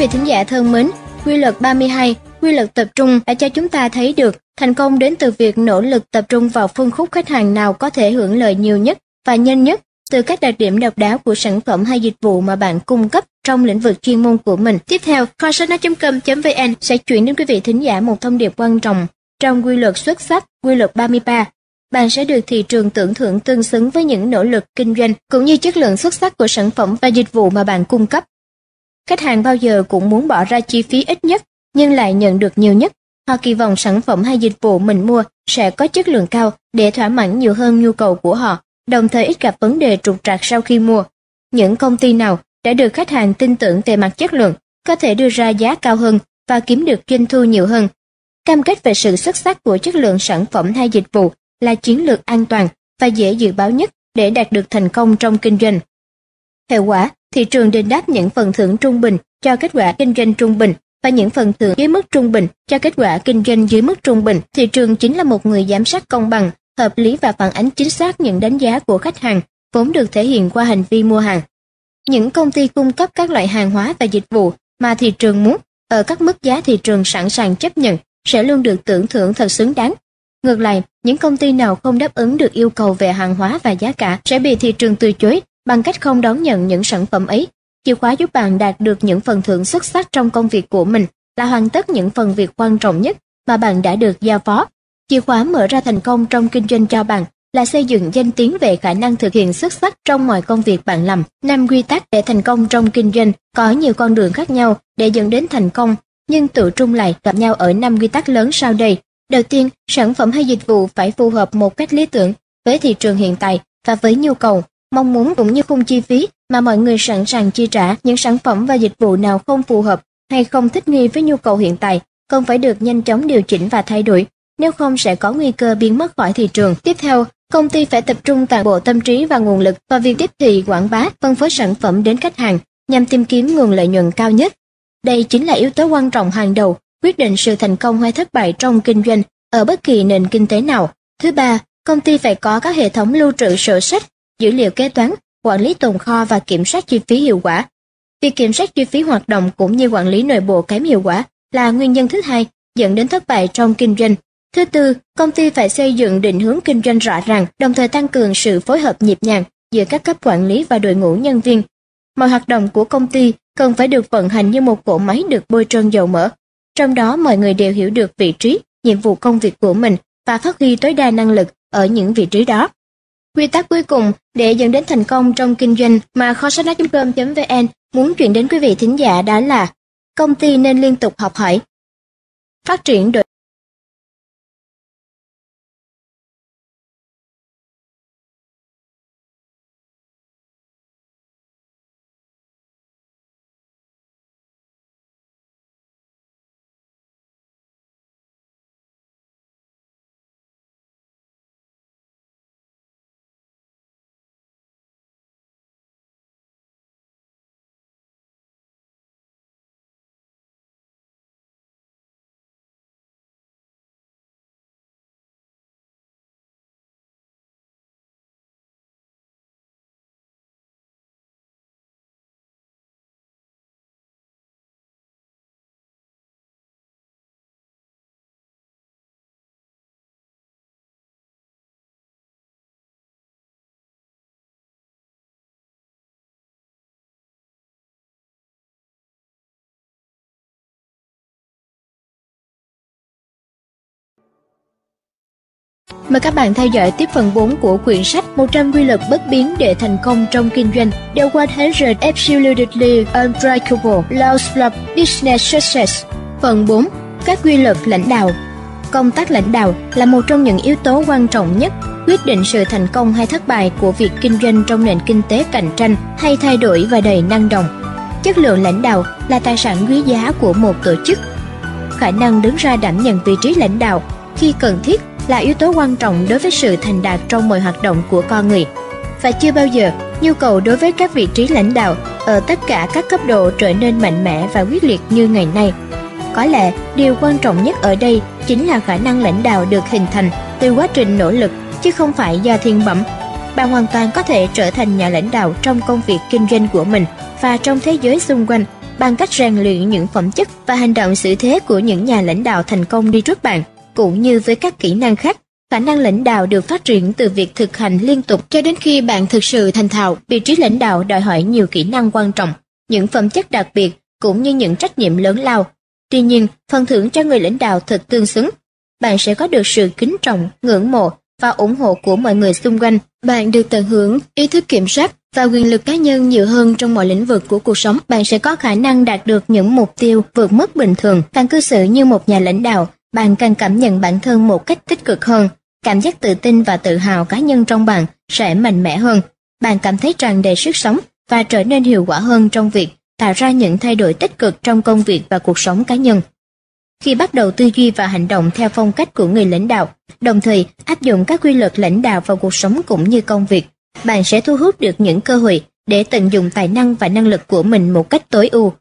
Vị thính giả thân mến, quy luật 32, quy luật tập trung đã cho chúng ta thấy được thành công đến từ việc nỗ lực tập trung vào phân khúc khách hàng nào có thể hưởng lợi nhiều nhất và nhanh nhất từ các đặc điểm độc đáo của sản phẩm hay dịch vụ mà bạn cung cấp trong lĩnh vực chuyên môn của mình. Tiếp theo, khoasanh com vn sẽ chuyển đến quý vị thính giả một thông điệp quan trọng trong quy luật xuất sắc, quy luật 33. Bạn sẽ được thị trường tưởng thưởng tương xứng với những nỗ lực kinh doanh cũng như chất lượng xuất sắc của sản phẩm và dịch vụ mà bạn cung cấp. Khách hàng bao giờ cũng muốn bỏ ra chi phí ít nhất nhưng lại nhận được nhiều nhất. Họ kỳ vọng sản phẩm hay dịch vụ mình mua sẽ có chất lượng cao để thỏa mãn nhiều hơn nhu cầu của họ, đồng thời ít gặp vấn đề trục trặc sau khi mua. Những công ty nào đã được khách hàng tin tưởng về mặt chất lượng có thể đưa ra giá cao hơn và kiếm được doanh thu nhiều hơn. Cam kết về sự xuất sắc của chất lượng sản phẩm hay dịch vụ là chiến lược an toàn và dễ dự báo nhất để đạt được thành công trong kinh doanh. Hiệu quả, thị trường đền đáp những phần thưởng trung bình cho kết quả kinh doanh trung bình và những phần thưởng dưới mức trung bình cho kết quả kinh doanh dưới mức trung bình. Thị trường chính là một người giám sát công bằng, hợp lý và phản ánh chính xác những đánh giá của khách hàng, vốn được thể hiện qua hành vi mua hàng. Những công ty cung cấp các loại hàng hóa và dịch vụ mà thị trường muốn ở các mức giá thị trường sẵn sàng chấp nhận sẽ luôn được tưởng thưởng thật xứng đáng. Ngược lại, những công ty nào không đáp ứng được yêu cầu về hàng hóa và giá cả sẽ bị thị trường từ chối bằng cách không đón nhận những sản phẩm ấy. Chìa khóa giúp bạn đạt được những phần thưởng xuất sắc trong công việc của mình là hoàn tất những phần việc quan trọng nhất mà bạn đã được giao phó. Chìa khóa mở ra thành công trong kinh doanh cho bạn là xây dựng danh tiếng về khả năng thực hiện xuất sắc trong mọi công việc bạn làm. Năm quy tắc để thành công trong kinh doanh có nhiều con đường khác nhau để dẫn đến thành công, nhưng tự trung lại gặp nhau ở năm quy tắc lớn sau đây. Đầu tiên, sản phẩm hay dịch vụ phải phù hợp một cách lý tưởng với thị trường hiện tại và với nhu cầu, mong muốn cũng như khung chi phí mà mọi người sẵn sàng chi trả. Những sản phẩm và dịch vụ nào không phù hợp hay không thích nghi với nhu cầu hiện tại cần phải được nhanh chóng điều chỉnh và thay đổi, nếu không sẽ có nguy cơ biến mất khỏi thị trường. Tiếp theo, công ty phải tập trung toàn bộ tâm trí và nguồn lực vào việc tiếp thị quảng bá, phân phối sản phẩm đến khách hàng nhằm tìm kiếm nguồn lợi nhuận cao nhất. Đây chính là yếu tố quan trọng hàng đầu quyết định sự thành công hay thất bại trong kinh doanh ở bất kỳ nền kinh tế nào. Thứ ba, công ty phải có các hệ thống lưu trữ sổ sách, dữ liệu kế toán, quản lý tồn kho và kiểm soát chi phí hiệu quả. Việc kiểm soát chi phí hoạt động cũng như quản lý nội bộ kém hiệu quả là nguyên nhân thứ hai dẫn đến thất bại trong kinh doanh. Thứ tư, công ty phải xây dựng định hướng kinh doanh rõ ràng, đồng thời tăng cường sự phối hợp nhịp nhàng giữa các cấp quản lý và đội ngũ nhân viên. Mọi hoạt động của công ty cần phải được vận hành như một cỗ máy được bôi trơn dầu mỡ. Trong đó mọi người đều hiểu được vị trí, nhiệm vụ công việc của mình và phát huy tối đa năng lực ở những vị trí đó. Quy tắc cuối cùng để dẫn đến thành công trong kinh doanh mà kho sách nói.com.vn muốn chuyển đến quý vị thính giả đó là công ty nên liên tục học hỏi, phát triển đội Mời các bạn theo dõi tiếp phần 4 của quyển sách 100 quy luật bất biến để thành công trong kinh doanh. The 100 Absolutely Unbreakable Laws of Business Success. Phần 4. Các quy luật lãnh đạo. Công tác lãnh đạo là một trong những yếu tố quan trọng nhất quyết định sự thành công hay thất bại của việc kinh doanh trong nền kinh tế cạnh tranh hay thay đổi và đầy năng động. Chất lượng lãnh đạo là tài sản quý giá của một tổ chức. Khả năng đứng ra đảm nhận vị trí lãnh đạo khi cần thiết là yếu tố quan trọng đối với sự thành đạt trong mọi hoạt động của con người. Và chưa bao giờ, nhu cầu đối với các vị trí lãnh đạo ở tất cả các cấp độ trở nên mạnh mẽ và quyết liệt như ngày nay. Có lẽ, điều quan trọng nhất ở đây chính là khả năng lãnh đạo được hình thành từ quá trình nỗ lực, chứ không phải do thiên bẩm. Bạn hoàn toàn có thể trở thành nhà lãnh đạo trong công việc kinh doanh của mình và trong thế giới xung quanh bằng cách rèn luyện những phẩm chất và hành động xử thế của những nhà lãnh đạo thành công đi trước bạn cũng như với các kỹ năng khác khả năng lãnh đạo được phát triển từ việc thực hành liên tục cho đến khi bạn thực sự thành thạo vị trí lãnh đạo đòi hỏi nhiều kỹ năng quan trọng những phẩm chất đặc biệt cũng như những trách nhiệm lớn lao. Tuy nhiên, phần thưởng cho người lãnh đạo thật tương xứng. Bạn sẽ có được sự kính trọng, ngưỡng mộ và ủng hộ của mọi người xung quanh. Bạn được tận hưởng ý thức kiểm soát và quyền lực cá nhân nhiều hơn trong mọi lĩnh vực của cuộc sống. Bạn sẽ có khả năng đạt được những mục tiêu vượt mức bình thường. Càng cư xử như một nhà lãnh đạo, bạn càng cảm nhận bản thân một cách tích cực hơn. Cảm giác tự tin và tự hào cá nhân trong bạn sẽ mạnh mẽ hơn. Bạn cảm thấy tràn đầy sức sống và trở nên hiệu quả hơn trong việc tạo ra những thay đổi tích cực trong công việc và cuộc sống cá nhân. Khi bắt đầu tư duy và hành động theo phong cách của người lãnh đạo, đồng thời áp dụng các quy luật lãnh đạo vào cuộc sống cũng như công việc, bạn sẽ thu hút được những cơ hội để tận dụng tài năng và năng lực của mình một cách tối ưu.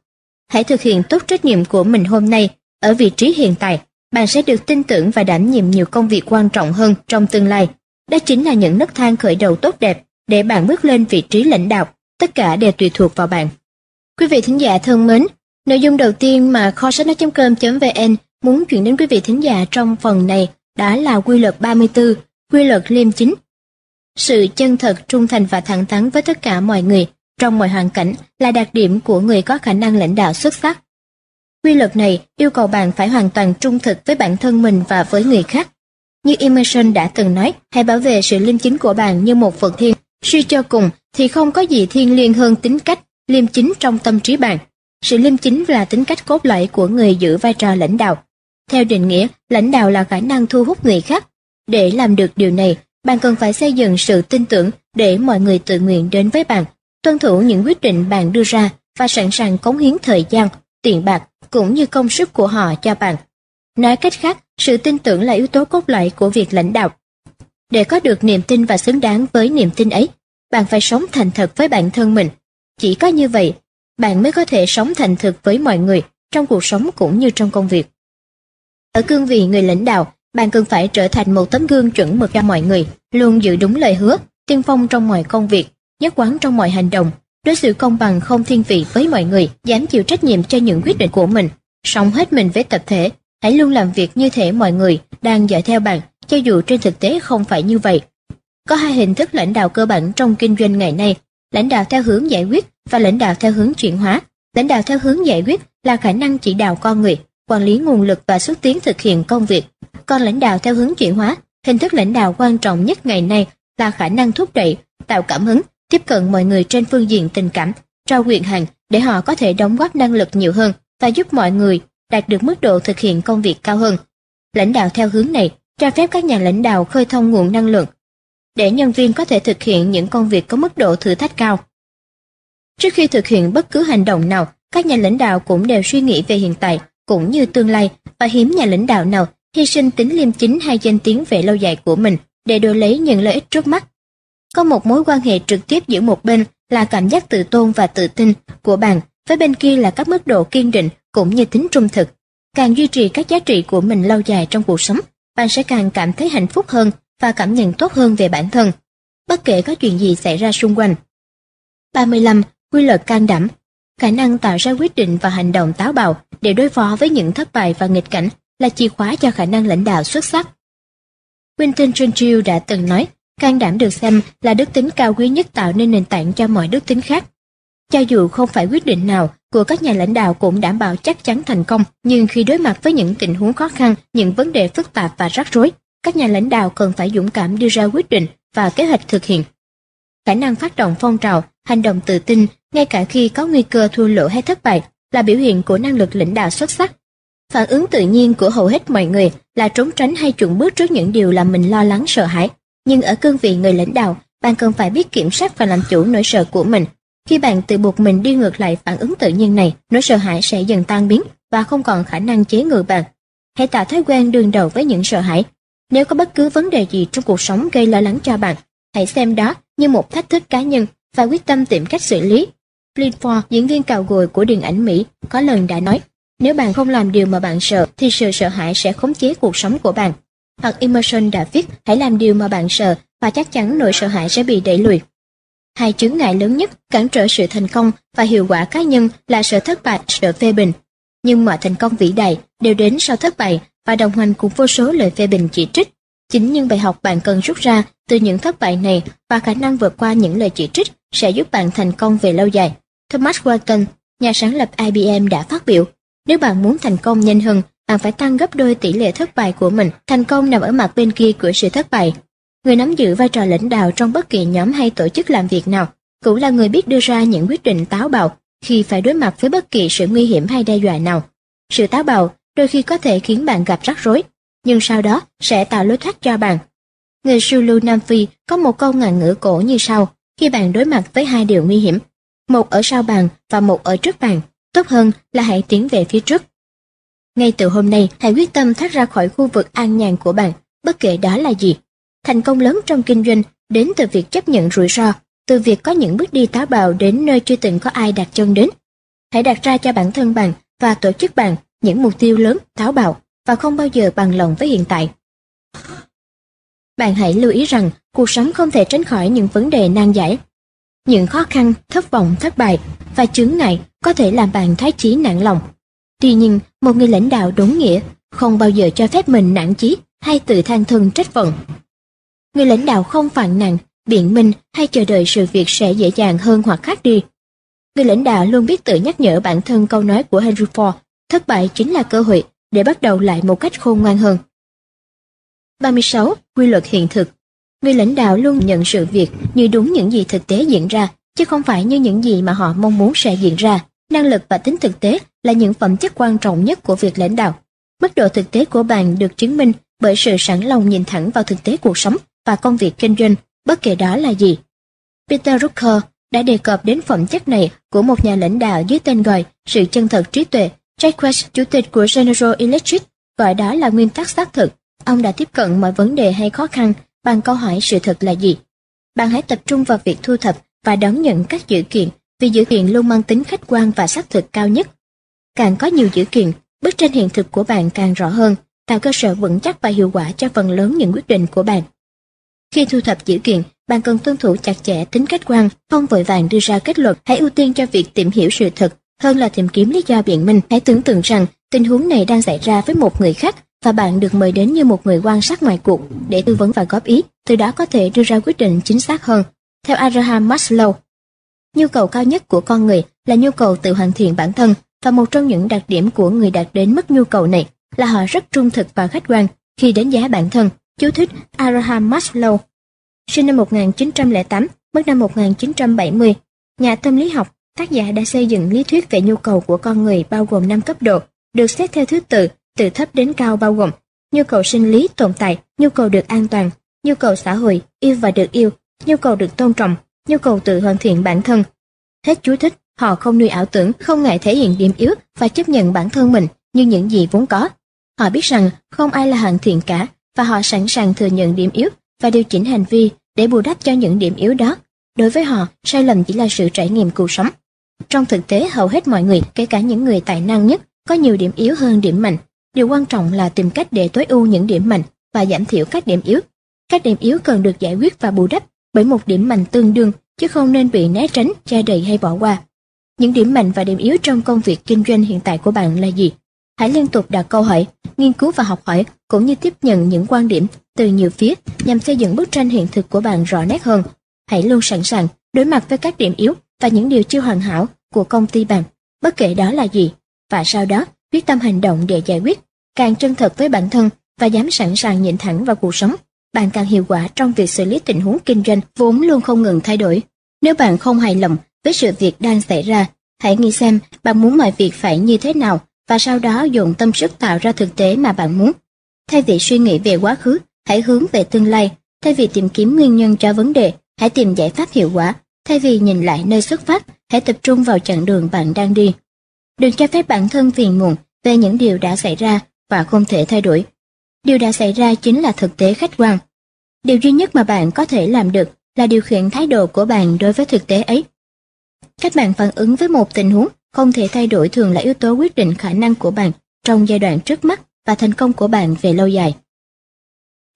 Hãy thực hiện tốt trách nhiệm của mình hôm nay ở vị trí hiện tại, bạn sẽ được tin tưởng và đảm nhiệm nhiều công việc quan trọng hơn trong tương lai. Đó chính là những nấc thang khởi đầu tốt đẹp để bạn bước lên vị trí lãnh đạo, tất cả đều tùy thuộc vào bạn. Quý vị thính giả thân mến, nội dung đầu tiên mà kho sách nói.com.vn muốn chuyển đến quý vị thính giả trong phần này đó là quy luật 34, quy luật liêm chính. Sự chân thật, trung thành và thẳng thắn với tất cả mọi người trong mọi hoàn cảnh là đặc điểm của người có khả năng lãnh đạo xuất sắc. Quy luật này yêu cầu bạn phải hoàn toàn trung thực với bản thân mình và với người khác. Như Emerson đã từng nói, hãy bảo vệ sự liêm chính của bạn như một vật thiên. Suy cho cùng thì không có gì thiêng liêng hơn tính cách liêm chính trong tâm trí bạn. Sự liêm chính là tính cách cốt lõi của người giữ vai trò lãnh đạo. Theo định nghĩa, lãnh đạo là khả năng thu hút người khác. Để làm được điều này, bạn cần phải xây dựng sự tin tưởng để mọi người tự nguyện đến với bạn, tuân thủ những quyết định bạn đưa ra và sẵn sàng cống hiến thời gian, tiền bạc cũng như công sức của họ cho bạn. Nói cách khác, sự tin tưởng là yếu tố cốt lõi của việc lãnh đạo. Để có được niềm tin và xứng đáng với niềm tin ấy, bạn phải sống thành thật với bản thân mình. Chỉ có như vậy, bạn mới có thể sống thành thực với mọi người trong cuộc sống cũng như trong công việc. Ở cương vị người lãnh đạo, bạn cần phải trở thành một tấm gương chuẩn mực cho mọi người, luôn giữ đúng lời hứa, tiên phong trong mọi công việc, nhất quán trong mọi hành động, đối xử công bằng không thiên vị với mọi người, dám chịu trách nhiệm cho những quyết định của mình, sống hết mình với tập thể, hãy luôn làm việc như thể mọi người đang dõi theo bạn, cho dù trên thực tế không phải như vậy. Có hai hình thức lãnh đạo cơ bản trong kinh doanh ngày nay, lãnh đạo theo hướng giải quyết và lãnh đạo theo hướng chuyển hóa. Lãnh đạo theo hướng giải quyết là khả năng chỉ đạo con người, quản lý nguồn lực và xúc tiến thực hiện công việc. Còn lãnh đạo theo hướng chuyển hóa, hình thức lãnh đạo quan trọng nhất ngày nay là khả năng thúc đẩy, tạo cảm hứng, tiếp cận mọi người trên phương diện tình cảm, trao quyền hạn để họ có thể đóng góp năng lực nhiều hơn và giúp mọi người đạt được mức độ thực hiện công việc cao hơn. Lãnh đạo theo hướng này cho phép các nhà lãnh đạo khơi thông nguồn năng lượng để nhân viên có thể thực hiện những công việc có mức độ thử thách cao. Trước khi thực hiện bất cứ hành động nào, các nhà lãnh đạo cũng đều suy nghĩ về hiện tại cũng như tương lai và hiếm nhà lãnh đạo nào hy sinh tính liêm chính hay danh tiếng về lâu dài của mình để đổi lấy những lợi ích trước mắt. Có một mối quan hệ trực tiếp giữa một bên là cảm giác tự tôn và tự tin của bạn, với bên kia là các mức độ kiên định cũng như tính trung thực. Càng duy trì các giá trị của mình lâu dài trong cuộc sống, bạn sẽ càng cảm thấy hạnh phúc hơn và cảm nhận tốt hơn về bản thân, bất kể có chuyện gì xảy ra xung quanh. 35. Quy luật can đảm Khả năng tạo ra quyết định và hành động táo bạo để đối phó với những thất bại và nghịch cảnh là chìa khóa cho khả năng lãnh đạo xuất sắc. Winston Churchill đã từng nói, can đảm được xem là đức tính cao quý nhất tạo nên nền tảng cho mọi đức tính khác. Cho dù không phải quyết định nào của các nhà lãnh đạo cũng đảm bảo chắc chắn thành công, nhưng khi đối mặt với những tình huống khó khăn, những vấn đề phức tạp và rắc rối, các nhà lãnh đạo cần phải dũng cảm đưa ra quyết định và kế hoạch thực hiện. Khả năng phát động phong trào, hành động tự tin, ngay cả khi có nguy cơ thua lỗ hay thất bại, là biểu hiện của năng lực lãnh đạo xuất sắc. Phản ứng tự nhiên của hầu hết mọi người là trốn tránh hay chuẩn bước trước những điều làm mình lo lắng sợ hãi. Nhưng ở cương vị người lãnh đạo, bạn cần phải biết kiểm soát và làm chủ nỗi sợ của mình. Khi bạn tự buộc mình đi ngược lại phản ứng tự nhiên này, nỗi sợ hãi sẽ dần tan biến và không còn khả năng chế ngự bạn. Hãy tạo thói quen đương đầu với những sợ hãi. Nếu có bất cứ vấn đề gì trong cuộc sống gây lo lắng cho bạn, hãy xem đó như một thách thức cá nhân và quyết tâm tìm cách xử lý. Clifford, diễn viên cào gồi của điện ảnh Mỹ, có lần đã nói, nếu bạn không làm điều mà bạn sợ, thì sự sợ hãi sẽ khống chế cuộc sống của bạn. Hoặc Emerson đã viết, hãy làm điều mà bạn sợ, và chắc chắn nỗi sợ hãi sẽ bị đẩy lùi. Hai chướng ngại lớn nhất cản trở sự thành công và hiệu quả cá nhân là sợ thất bại, sợ phê bình. Nhưng mọi thành công vĩ đại đều đến sau thất bại và đồng hành cùng vô số lời phê bình chỉ trích. Chính những bài học bạn cần rút ra từ những thất bại này và khả năng vượt qua những lời chỉ trích sẽ giúp bạn thành công về lâu dài. Thomas Walton, nhà sáng lập IBM đã phát biểu, nếu bạn muốn thành công nhanh hơn, bạn phải tăng gấp đôi tỷ lệ thất bại của mình. Thành công nằm ở mặt bên kia của sự thất bại. Người nắm giữ vai trò lãnh đạo trong bất kỳ nhóm hay tổ chức làm việc nào, cũng là người biết đưa ra những quyết định táo bạo khi phải đối mặt với bất kỳ sự nguy hiểm hay đe dọa nào. Sự táo bạo đôi khi có thể khiến bạn gặp rắc rối, nhưng sau đó sẽ tạo lối thoát cho bạn. Người sulu Nam Phi có một câu ngạn ngữ cổ như sau, khi bạn đối mặt với hai điều nguy hiểm, một ở sau bàn và một ở trước bàn, tốt hơn là hãy tiến về phía trước. Ngay từ hôm nay, hãy quyết tâm thoát ra khỏi khu vực an nhàn của bạn, bất kể đó là gì. Thành công lớn trong kinh doanh đến từ việc chấp nhận rủi ro, từ việc có những bước đi táo bạo đến nơi chưa từng có ai đặt chân đến. Hãy đặt ra cho bản thân bạn và tổ chức bạn những mục tiêu lớn, táo bạo và không bao giờ bằng lòng với hiện tại. Bạn hãy lưu ý rằng cuộc sống không thể tránh khỏi những vấn đề nan giải. Những khó khăn, thất vọng, thất bại và chướng ngại có thể làm bạn thái chí nản lòng. Tuy nhiên, một người lãnh đạo đúng nghĩa không bao giờ cho phép mình nản chí hay tự than thân trách phận. Người lãnh đạo không phàn nàn, biện minh hay chờ đợi sự việc sẽ dễ dàng hơn hoặc khác đi. Người lãnh đạo luôn biết tự nhắc nhở bản thân câu nói của Henry Ford, thất bại chính là cơ hội để bắt đầu lại một cách khôn ngoan hơn. 36. Quy luật hiện thực Người lãnh đạo luôn nhận sự việc như đúng những gì thực tế diễn ra, chứ không phải như những gì mà họ mong muốn sẽ diễn ra. Năng lực và tính thực tế là những phẩm chất quan trọng nhất của việc lãnh đạo. Mức độ thực tế của bạn được chứng minh bởi sự sẵn lòng nhìn thẳng vào thực tế cuộc sống và công việc kinh doanh, bất kể đó là gì. Peter Rucker đã đề cập đến phẩm chất này của một nhà lãnh đạo dưới tên gọi sự chân thật trí tuệ. Jack Welch, chủ tịch của General Electric, gọi đó là nguyên tắc xác thực. Ông đã tiếp cận mọi vấn đề hay khó khăn bằng câu hỏi sự thật là gì. Bạn hãy tập trung vào việc thu thập và đón nhận các dữ kiện vì dữ kiện luôn mang tính khách quan và xác thực cao nhất. Càng có nhiều dữ kiện, bức tranh hiện thực của bạn càng rõ hơn, tạo cơ sở vững chắc và hiệu quả cho phần lớn những quyết định của bạn. Khi thu thập dữ kiện, bạn cần tuân thủ chặt chẽ tính khách quan, không vội vàng đưa ra kết luận, hãy ưu tiên cho việc tìm hiểu sự thật hơn là tìm kiếm lý do biện minh. Hãy tưởng tượng rằng tình huống này đang xảy ra với một người khác và bạn được mời đến như một người quan sát ngoài cuộc để tư vấn và góp ý, từ đó có thể đưa ra quyết định chính xác hơn. Theo Abraham Maslow, nhu cầu cao nhất của con người là nhu cầu tự hoàn thiện bản thân và một trong những đặc điểm của người đạt đến mức nhu cầu này là họ rất trung thực và khách quan khi đánh giá bản thân. Chú thích Abraham Maslow Sinh năm 1908, mất năm 1970, nhà tâm lý học, tác giả đã xây dựng lý thuyết về nhu cầu của con người bao gồm 5 cấp độ, được xét theo thứ tự từ thấp đến cao bao gồm nhu cầu sinh lý tồn tại, nhu cầu được an toàn, nhu cầu xã hội, yêu và được yêu, nhu cầu được tôn trọng, nhu cầu tự hoàn thiện bản thân. Hết chú thích, họ không nuôi ảo tưởng, không ngại thể hiện điểm yếu và chấp nhận bản thân mình như những gì vốn có. Họ biết rằng không ai là hoàn thiện cả và họ sẵn sàng thừa nhận điểm yếu và điều chỉnh hành vi để bù đắp cho những điểm yếu đó. Đối với họ, sai lầm chỉ là sự trải nghiệm cuộc sống. Trong thực tế, hầu hết mọi người, kể cả những người tài năng nhất, có nhiều điểm yếu hơn điểm mạnh. Điều quan trọng là tìm cách để tối ưu những điểm mạnh và giảm thiểu các điểm yếu. Các điểm yếu cần được giải quyết và bù đắp bởi một điểm mạnh tương đương, chứ không nên bị né tránh, che đậy hay bỏ qua. Những điểm mạnh và điểm yếu trong công việc kinh doanh hiện tại của bạn là gì? Hãy liên tục đặt câu hỏi, nghiên cứu và học hỏi cũng như tiếp nhận những quan điểm từ nhiều phía nhằm xây dựng bức tranh hiện thực của bạn rõ nét hơn. Hãy luôn sẵn sàng đối mặt với các điểm yếu và những điều chưa hoàn hảo của công ty bạn, bất kể đó là gì, và sau đó quyết tâm hành động để giải quyết. Càng chân thật với bản thân và dám sẵn sàng nhìn thẳng vào cuộc sống, bạn càng hiệu quả trong việc xử lý tình huống kinh doanh vốn luôn không ngừng thay đổi. Nếu bạn không hài lòng với sự việc đang xảy ra, hãy nghĩ xem bạn muốn mọi việc phải như thế nào và sau đó dùng tâm sức tạo ra thực tế mà bạn muốn. Thay vì suy nghĩ về quá khứ, hãy hướng về tương lai. Thay vì tìm kiếm nguyên nhân cho vấn đề, hãy tìm giải pháp hiệu quả. Thay vì nhìn lại nơi xuất phát, hãy tập trung vào chặng đường bạn đang đi. Đừng cho phép bản thân phiền muộn về những điều đã xảy ra và không thể thay đổi. Điều đã xảy ra chính là thực tế khách quan. Điều duy nhất mà bạn có thể làm được là điều khiển thái độ của bạn đối với thực tế ấy. Cách bạn phản ứng với một tình huống không thể thay đổi thường là yếu tố quyết định khả năng của bạn trong giai đoạn trước mắt và thành công của bạn về lâu dài.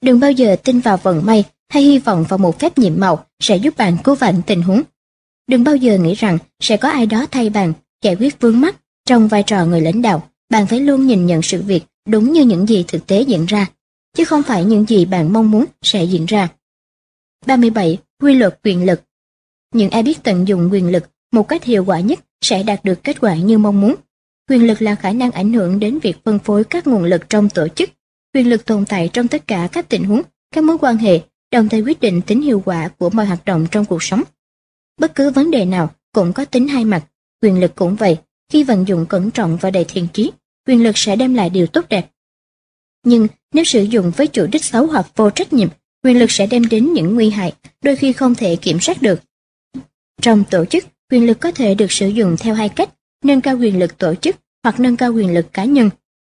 Đừng bao giờ tin vào vận may hay hy vọng vào một phép nhiệm màu sẽ giúp bạn cứu vãn tình huống. Đừng bao giờ nghĩ rằng sẽ có ai đó thay bạn, giải quyết vướng mắc trong vai trò người lãnh đạo. Bạn phải luôn nhìn nhận sự việc đúng như những gì thực tế diễn ra, chứ không phải những gì bạn mong muốn sẽ diễn ra. 37. Quy luật quyền lực Những ai biết tận dụng quyền lực một cách hiệu quả nhất sẽ đạt được kết quả như mong muốn. Quyền lực là khả năng ảnh hưởng đến việc phân phối các nguồn lực trong tổ chức. Quyền lực tồn tại trong tất cả các tình huống, các mối quan hệ, đồng thời quyết định tính hiệu quả của mọi hoạt động trong cuộc sống. Bất cứ vấn đề nào cũng có tính hai mặt, quyền lực cũng vậy. Khi vận dụng cẩn trọng và đầy thiện trí, quyền lực sẽ đem lại điều tốt đẹp. Nhưng nếu sử dụng với chủ đích xấu hoặc vô trách nhiệm, quyền lực sẽ đem đến những nguy hại, đôi khi không thể kiểm soát được. Trong tổ chức, quyền lực có thể được sử dụng theo hai cách, nâng cao quyền lực tổ chức hoặc nâng cao quyền lực cá nhân.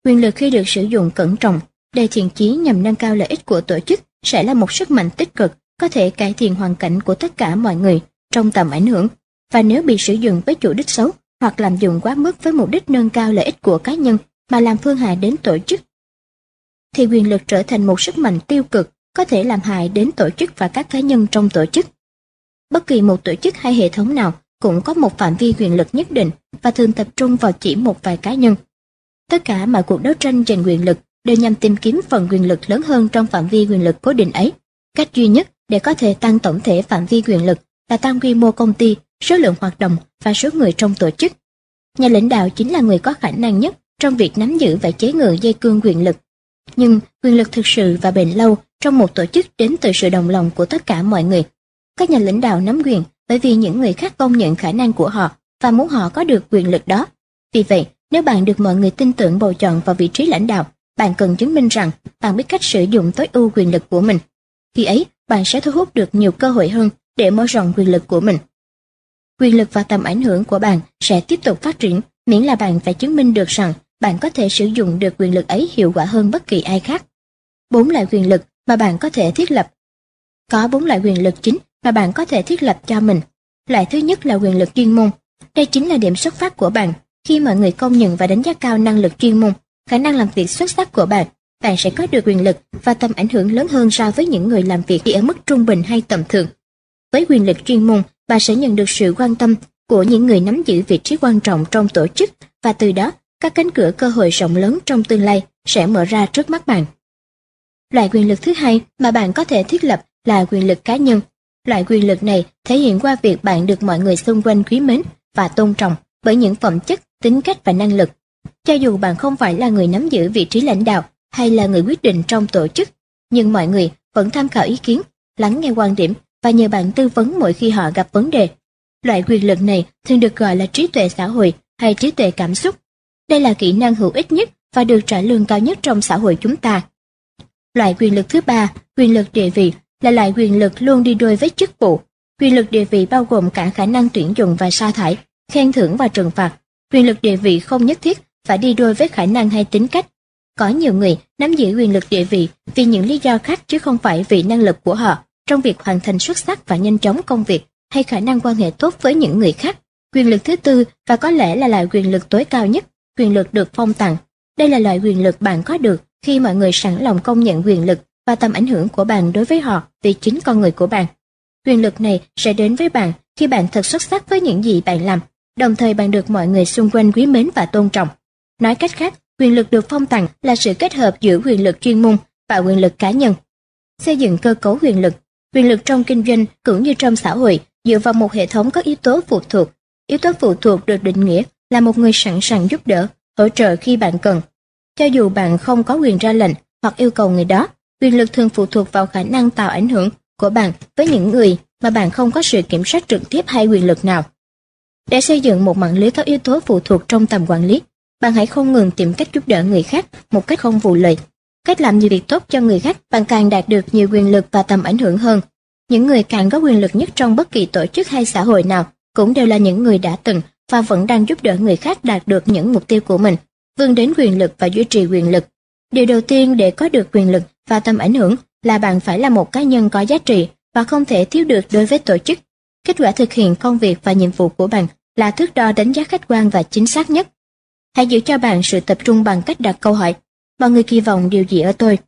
Quyền lực khi được sử dụng cẩn trọng, đầy thiện chí nhằm nâng cao lợi ích của tổ chức sẽ là một sức mạnh tích cực, có thể cải thiện hoàn cảnh của tất cả mọi người trong tầm ảnh hưởng. Và nếu bị sử dụng với chủ đích xấu hoặc làm dùng quá mức với mục đích nâng cao lợi ích của cá nhân mà làm phương hại đến tổ chức, thì quyền lực trở thành một sức mạnh tiêu cực có thể làm hại đến tổ chức và các cá nhân trong tổ chức. Bất kỳ một tổ chức hay hệ thống nào cũng có một phạm vi quyền lực nhất định và thường tập trung vào chỉ một vài cá nhân. Tất cả mọi cuộc đấu tranh giành quyền lực đều nhằm tìm kiếm phần quyền lực lớn hơn trong phạm vi quyền lực cố định ấy. Cách duy nhất để có thể tăng tổng thể phạm vi quyền lực là tăng quy mô công ty, số lượng hoạt động và số người trong tổ chức. Nhà lãnh đạo chính là người có khả năng nhất trong việc nắm giữ và chế ngự dây cương quyền lực. Nhưng quyền lực thực sự và bền lâu trong một tổ chức đến từ sự đồng lòng của tất cả mọi người. Các nhà lãnh đạo nắm quyền bởi vì những người khác công nhận khả năng của họ và muốn họ có được quyền lực đó. Vì vậy, nếu bạn được mọi người tin tưởng bầu chọn vào vị trí lãnh đạo, bạn cần chứng minh rằng bạn biết cách sử dụng tối ưu quyền lực của mình. Khi ấy, bạn sẽ thu hút được nhiều cơ hội hơn để mở rộng quyền lực của mình. Quyền lực và tầm ảnh hưởng của bạn sẽ tiếp tục phát triển miễn là bạn phải chứng minh được rằng bạn có thể sử dụng được quyền lực ấy hiệu quả hơn bất kỳ ai khác. Bốn loại quyền lực mà bạn có thể thiết lập. Có bốn loại quyền lực chính mà bạn có thể thiết lập cho mình. Loại thứ nhất là quyền lực chuyên môn. Đây chính là điểm xuất phát của bạn. Khi mọi người công nhận và đánh giá cao năng lực chuyên môn, khả năng làm việc xuất sắc của bạn, bạn sẽ có được quyền lực và tầm ảnh hưởng lớn hơn so với những người làm việc chỉ ở mức trung bình hay tầm thường. Với quyền lực chuyên môn, bạn sẽ nhận được sự quan tâm của những người nắm giữ vị trí quan trọng trong tổ chức và từ đó các cánh cửa cơ hội rộng lớn trong tương lai sẽ mở ra trước mắt bạn. Loại quyền lực thứ hai mà bạn có thể thiết lập là quyền lực cá nhân. Loại quyền lực này thể hiện qua việc bạn được mọi người xung quanh quý mến và tôn trọng bởi những phẩm chất, tính cách và năng lực. Cho dù bạn không phải là người nắm giữ vị trí lãnh đạo hay là người quyết định trong tổ chức, nhưng mọi người vẫn tham khảo ý kiến, lắng nghe quan điểm và nhờ bạn tư vấn mỗi khi họ gặp vấn đề. Loại quyền lực này thường được gọi là trí tuệ xã hội hay trí tuệ cảm xúc. Đây là kỹ năng hữu ích nhất và được trả lương cao nhất trong xã hội chúng ta. Loại quyền lực thứ ba, quyền lực địa vị, là loại quyền lực luôn đi đôi với chức vụ. Quyền lực địa vị bao gồm cả khả năng tuyển dụng và sa thải, khen thưởng và trừng phạt. Quyền lực địa vị không nhất thiết phải đi đôi với khả năng hay tính cách. Có nhiều người nắm giữ quyền lực địa vị vì những lý do khác chứ không phải vì năng lực của họ trong việc hoàn thành xuất sắc và nhanh chóng công việc hay khả năng quan hệ tốt với những người khác. Quyền lực thứ tư và có lẽ là loại quyền lực tối cao nhất, quyền lực được phong tặng. Đây là loại quyền lực bạn có được khi mọi người sẵn lòng công nhận quyền lực và tầm ảnh hưởng của bạn đối với họ vì chính con người của bạn. Quyền lực này sẽ đến với bạn khi bạn thật xuất sắc với những gì bạn làm, đồng thời bạn được mọi người xung quanh quý mến và tôn trọng. Nói cách khác, quyền lực được phong tặng là sự kết hợp giữa quyền lực chuyên môn và quyền lực cá nhân. Xây dựng cơ cấu quyền lực Quyền lực trong kinh doanh cũng như trong xã hội dựa vào một hệ thống có yếu tố phụ thuộc. Yếu tố phụ thuộc được định nghĩa là một người sẵn sàng giúp đỡ, hỗ trợ khi bạn cần. Cho dù bạn không có quyền ra lệnh hoặc yêu cầu người đó, quyền lực thường phụ thuộc vào khả năng tạo ảnh hưởng của bạn với những người mà bạn không có sự kiểm soát trực tiếp hay quyền lực nào. Để xây dựng một mạng lưới có yếu tố phụ thuộc trong tầm quản lý, bạn hãy không ngừng tìm cách giúp đỡ người khác một cách không vụ lợi Cách làm nhiều việc tốt cho người khác, bạn càng đạt được nhiều quyền lực và tầm ảnh hưởng hơn. Những người càng có quyền lực nhất trong bất kỳ tổ chức hay xã hội nào cũng đều là những người đã từng và vẫn đang giúp đỡ người khác đạt được những mục tiêu của mình, vươn đến quyền lực và duy trì quyền lực. Điều đầu tiên để có được quyền lực và tầm ảnh hưởng là bạn phải là một cá nhân có giá trị và không thể thiếu được đối với tổ chức. Kết quả thực hiện công việc và nhiệm vụ của bạn là thước đo đánh giá khách quan và chính xác nhất. Hãy giữ cho bạn sự tập trung bằng cách đặt câu hỏi mọi người kỳ vọng điều gì ở tôi.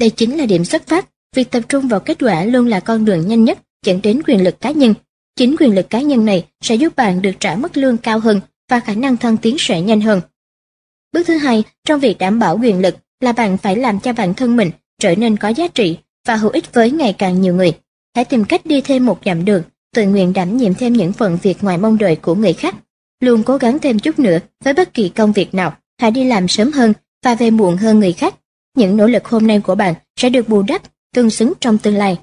Đây chính là điểm xuất phát, việc tập trung vào kết quả luôn là con đường nhanh nhất dẫn đến quyền lực cá nhân. Chính quyền lực cá nhân này sẽ giúp bạn được trả mức lương cao hơn và khả năng thăng tiến sẽ nhanh hơn. Bước thứ hai trong việc đảm bảo quyền lực là bạn phải làm cho bản thân mình trở nên có giá trị và hữu ích với ngày càng nhiều người. Hãy tìm cách đi thêm một dặm đường, tự nguyện đảm nhiệm thêm những phần việc ngoài mong đợi của người khác. luôn cố gắng thêm chút nữa với bất kỳ công việc nào, hãy đi làm sớm hơn và về muộn hơn người khác. Những nỗ lực hôm nay của bạn sẽ được bù đắp, tương xứng trong tương lai.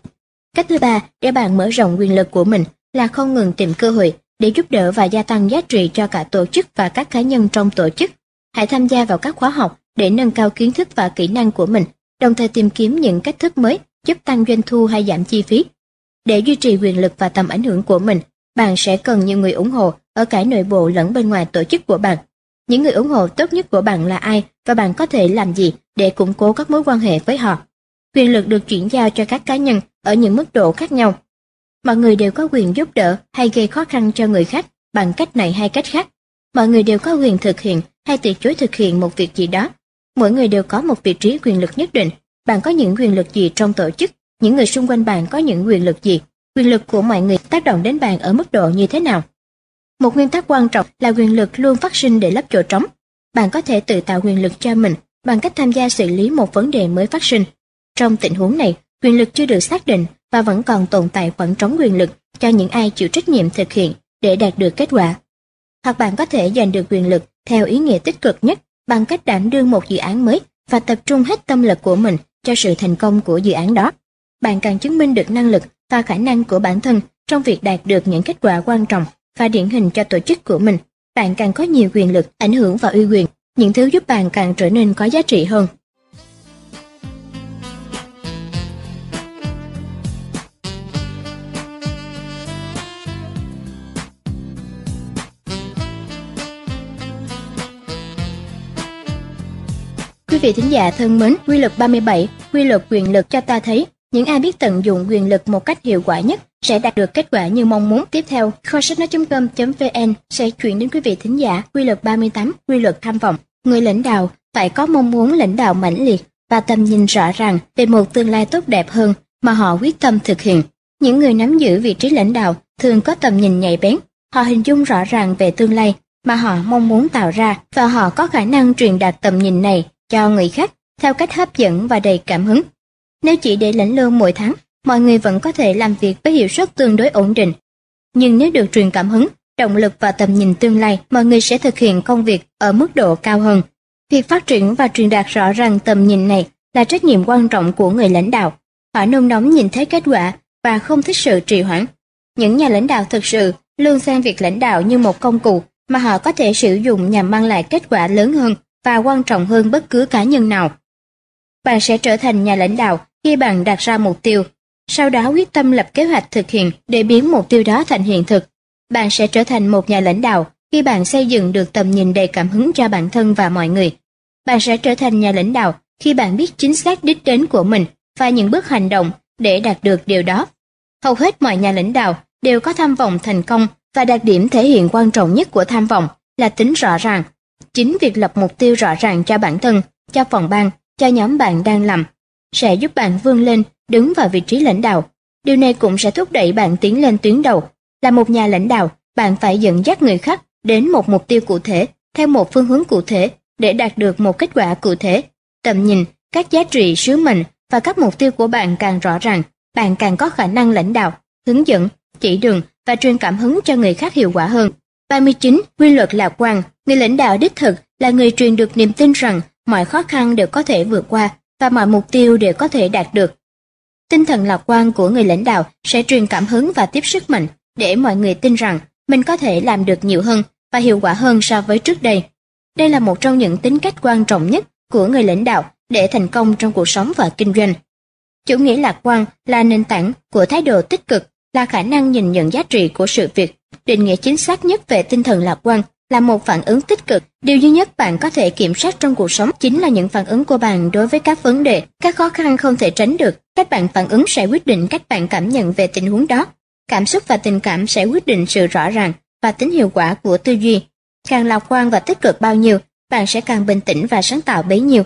Cách thứ ba để bạn mở rộng quyền lực của mình là không ngừng tìm cơ hội để giúp đỡ và gia tăng giá trị cho cả tổ chức và các cá nhân trong tổ chức. Hãy tham gia vào các khóa học để nâng cao kiến thức và kỹ năng của mình, đồng thời tìm kiếm những cách thức mới giúp tăng doanh thu hay giảm chi phí. Để duy trì quyền lực và tầm ảnh hưởng của mình, bạn sẽ cần nhiều người ủng hộ ở cả nội bộ lẫn bên ngoài tổ chức của bạn. Những người ủng hộ tốt nhất của bạn là ai và bạn có thể làm gì để củng cố các mối quan hệ với họ. Quyền lực được chuyển giao cho các cá nhân ở những mức độ khác nhau. Mọi người đều có quyền giúp đỡ hay gây khó khăn cho người khác bằng cách này hay cách khác. Mọi người đều có quyền thực hiện hay từ chối thực hiện một việc gì đó. Mỗi người đều có một vị trí quyền lực nhất định. Bạn có những quyền lực gì trong tổ chức? Những người xung quanh bạn có những quyền lực gì? Quyền lực của mọi người tác động đến bạn ở mức độ như thế nào? Một nguyên tắc quan trọng là quyền lực luôn phát sinh để lấp chỗ trống. Bạn có thể tự tạo quyền lực cho mình bằng cách tham gia xử lý một vấn đề mới phát sinh. Trong tình huống này, quyền lực chưa được xác định và vẫn còn tồn tại khoảng trống quyền lực cho những ai chịu trách nhiệm thực hiện để đạt được kết quả. Hoặc bạn có thể giành được quyền lực theo ý nghĩa tích cực nhất bằng cách đảm đương một dự án mới và tập trung hết tâm lực của mình cho sự thành công của dự án đó. Bạn càng chứng minh được năng lực và khả năng của bản thân trong việc đạt được những kết quả quan trọng và điển hình cho tổ chức của mình. Bạn càng có nhiều quyền lực, ảnh hưởng và uy quyền, những thứ giúp bạn càng trở nên có giá trị hơn. Quý vị thính giả thân mến, quy luật 37, quy luật quyền lực cho ta thấy, những ai biết tận dụng quyền lực một cách hiệu quả nhất sẽ đạt được kết quả như mong muốn. Tiếp theo, kho sách nói.com.vn sẽ chuyển đến quý vị thính giả quy luật 38, quy luật tham vọng. Người lãnh đạo phải có mong muốn lãnh đạo mãnh liệt và tầm nhìn rõ ràng về một tương lai tốt đẹp hơn mà họ quyết tâm thực hiện. Những người nắm giữ vị trí lãnh đạo thường có tầm nhìn nhạy bén, họ hình dung rõ ràng về tương lai mà họ mong muốn tạo ra và họ có khả năng truyền đạt tầm nhìn này cho người khác theo cách hấp dẫn và đầy cảm hứng. Nếu chỉ để lãnh lương mỗi tháng, mọi người vẫn có thể làm việc với hiệu suất tương đối ổn định. Nhưng nếu được truyền cảm hứng, động lực và tầm nhìn tương lai, mọi người sẽ thực hiện công việc ở mức độ cao hơn. Việc phát triển và truyền đạt rõ ràng tầm nhìn này là trách nhiệm quan trọng của người lãnh đạo. Họ nôn nóng nhìn thấy kết quả và không thích sự trì hoãn. Những nhà lãnh đạo thực sự luôn xem việc lãnh đạo như một công cụ mà họ có thể sử dụng nhằm mang lại kết quả lớn hơn và quan trọng hơn bất cứ cá nhân nào. Bạn sẽ trở thành nhà lãnh đạo khi bạn đặt ra mục tiêu, sau đó quyết tâm lập kế hoạch thực hiện để biến mục tiêu đó thành hiện thực. Bạn sẽ trở thành một nhà lãnh đạo khi bạn xây dựng được tầm nhìn đầy cảm hứng cho bản thân và mọi người. Bạn sẽ trở thành nhà lãnh đạo khi bạn biết chính xác đích đến của mình và những bước hành động để đạt được điều đó. Hầu hết mọi nhà lãnh đạo đều có tham vọng thành công và đặc điểm thể hiện quan trọng nhất của tham vọng là tính rõ ràng. Chính việc lập mục tiêu rõ ràng cho bản thân, cho phòng ban, cho nhóm bạn đang làm sẽ giúp bạn vươn lên, đứng vào vị trí lãnh đạo. Điều này cũng sẽ thúc đẩy bạn tiến lên tuyến đầu. Là một nhà lãnh đạo, bạn phải dẫn dắt người khác đến một mục tiêu cụ thể, theo một phương hướng cụ thể để đạt được một kết quả cụ thể. Tầm nhìn, các giá trị sứ mệnh và các mục tiêu của bạn càng rõ ràng, bạn càng có khả năng lãnh đạo, hướng dẫn, chỉ đường và truyền cảm hứng cho người khác hiệu quả hơn. 39. Quy luật lạc quan Người lãnh đạo đích thực là người truyền được niềm tin rằng mọi khó khăn đều có thể vượt qua và mọi mục tiêu đều có thể đạt được. Tinh thần lạc quan của người lãnh đạo sẽ truyền cảm hứng và tiếp sức mạnh để mọi người tin rằng mình có thể làm được nhiều hơn và hiệu quả hơn so với trước đây. Đây là một trong những tính cách quan trọng nhất của người lãnh đạo để thành công trong cuộc sống và kinh doanh. Chủ nghĩa lạc quan là nền tảng của thái độ tích cực, là khả năng nhìn nhận giá trị của sự việc. Định nghĩa chính xác nhất về tinh thần lạc quan là một phản ứng tích cực. Điều duy nhất bạn có thể kiểm soát trong cuộc sống chính là những phản ứng của bạn đối với các vấn đề, các khó khăn không thể tránh được. Cách bạn phản ứng sẽ quyết định cách bạn cảm nhận về tình huống đó. Cảm xúc và tình cảm sẽ quyết định sự rõ ràng và tính hiệu quả của tư duy. Càng lạc quan và tích cực bao nhiêu, bạn sẽ càng bình tĩnh và sáng tạo bấy nhiêu.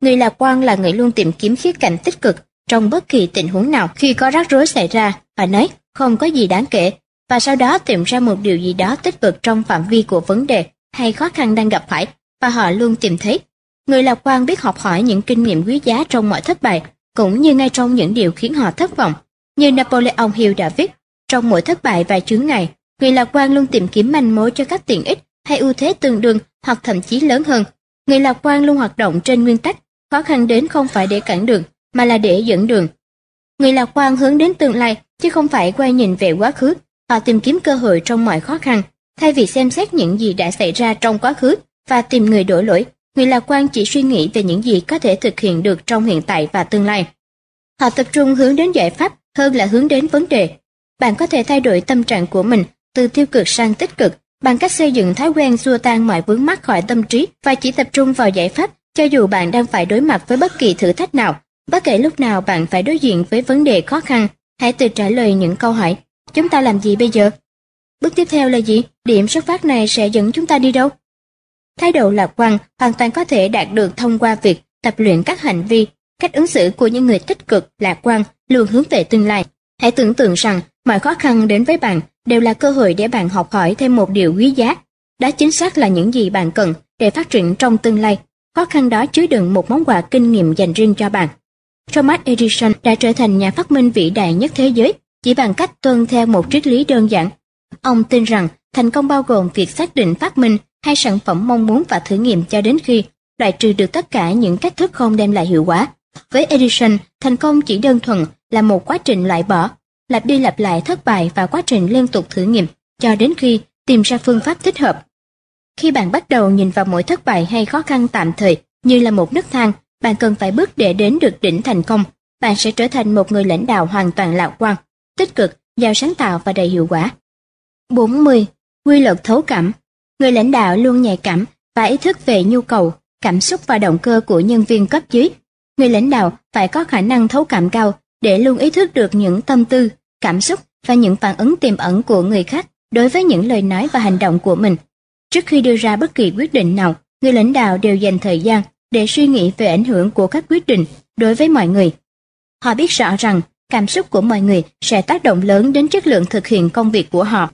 Người lạc quan là người luôn tìm kiếm khía cạnh tích cực trong bất kỳ tình huống nào. Khi có rắc rối xảy ra, và nói không có gì đáng kể, và sau đó tìm ra một điều gì đó tích cực trong phạm vi của vấn đề hay khó khăn đang gặp phải và họ luôn tìm thấy. Người lạc quan biết học hỏi những kinh nghiệm quý giá trong mọi thất bại, cũng như ngay trong những điều khiến họ thất vọng. Như Napoleon Hill đã viết, trong mỗi thất bại và chướng ngại, Người lạc quan luôn tìm kiếm manh mối cho các tiện ích hay ưu thế tương đương hoặc thậm chí lớn hơn. Người lạc quan luôn hoạt động trên nguyên tắc, khó khăn đến không phải để cản đường, mà là để dẫn đường. Người lạc quan hướng đến tương lai, chứ không phải quay nhìn về quá khứ. Họ tìm kiếm cơ hội trong mọi khó khăn, thay vì xem xét những gì đã xảy ra trong quá khứ và tìm người đổ lỗi. Người lạc quan chỉ suy nghĩ về những gì có thể thực hiện được trong hiện tại và tương lai. Họ tập trung hướng đến giải pháp hơn là hướng đến vấn đề. Bạn có thể thay đổi tâm trạng của mình từ tiêu cực sang tích cực bằng cách xây dựng thói quen xua tan mọi vướng mắc khỏi tâm trí và chỉ tập trung vào giải pháp cho dù bạn đang phải đối mặt với bất kỳ thử thách nào. Bất kể lúc nào bạn phải đối diện với vấn đề khó khăn, hãy tự trả lời những câu hỏi. Chúng ta làm gì bây giờ? Bước tiếp theo là gì? Điểm xuất phát này sẽ dẫn chúng ta đi đâu? Thái độ lạc quan hoàn toàn có thể đạt được thông qua việc tập luyện các hành vi, cách ứng xử của những người tích cực, lạc quan, luôn hướng về tương lai. Hãy tưởng tượng rằng mọi khó khăn đến với bạn đều là cơ hội để bạn học hỏi thêm một điều quý giá. Đó chính xác là những gì bạn cần để phát triển trong tương lai. Khó khăn đó chứa đựng một món quà kinh nghiệm dành riêng cho bạn. Thomas Edison đã trở thành nhà phát minh vĩ đại nhất thế giới chỉ bằng cách tuân theo một triết lý đơn giản. Ông tin rằng thành công bao gồm việc xác định phát minh hay sản phẩm mong muốn và thử nghiệm cho đến khi loại trừ được tất cả những cách thức không đem lại hiệu quả. Với Edison, thành công chỉ đơn thuần là một quá trình loại bỏ, lặp đi lặp lại thất bại và quá trình liên tục thử nghiệm cho đến khi tìm ra phương pháp thích hợp. Khi bạn bắt đầu nhìn vào mỗi thất bại hay khó khăn tạm thời như là một nấc thang, bạn cần phải bước để đến được đỉnh thành công. Bạn sẽ trở thành một người lãnh đạo hoàn toàn lạc quan, tích cực, giàu sáng tạo và đầy hiệu quả. 40. Quy luật thấu cảm Người lãnh đạo luôn nhạy cảm và ý thức về nhu cầu, cảm xúc và động cơ của nhân viên cấp dưới. Người lãnh đạo phải có khả năng thấu cảm cao để luôn ý thức được những tâm tư, cảm xúc và những phản ứng tiềm ẩn của người khác đối với những lời nói và hành động của mình. Trước khi đưa ra bất kỳ quyết định nào, người lãnh đạo đều dành thời gian để suy nghĩ về ảnh hưởng của các quyết định đối với mọi người. Họ biết rõ rằng cảm xúc của mọi người sẽ tác động lớn đến chất lượng thực hiện công việc của họ.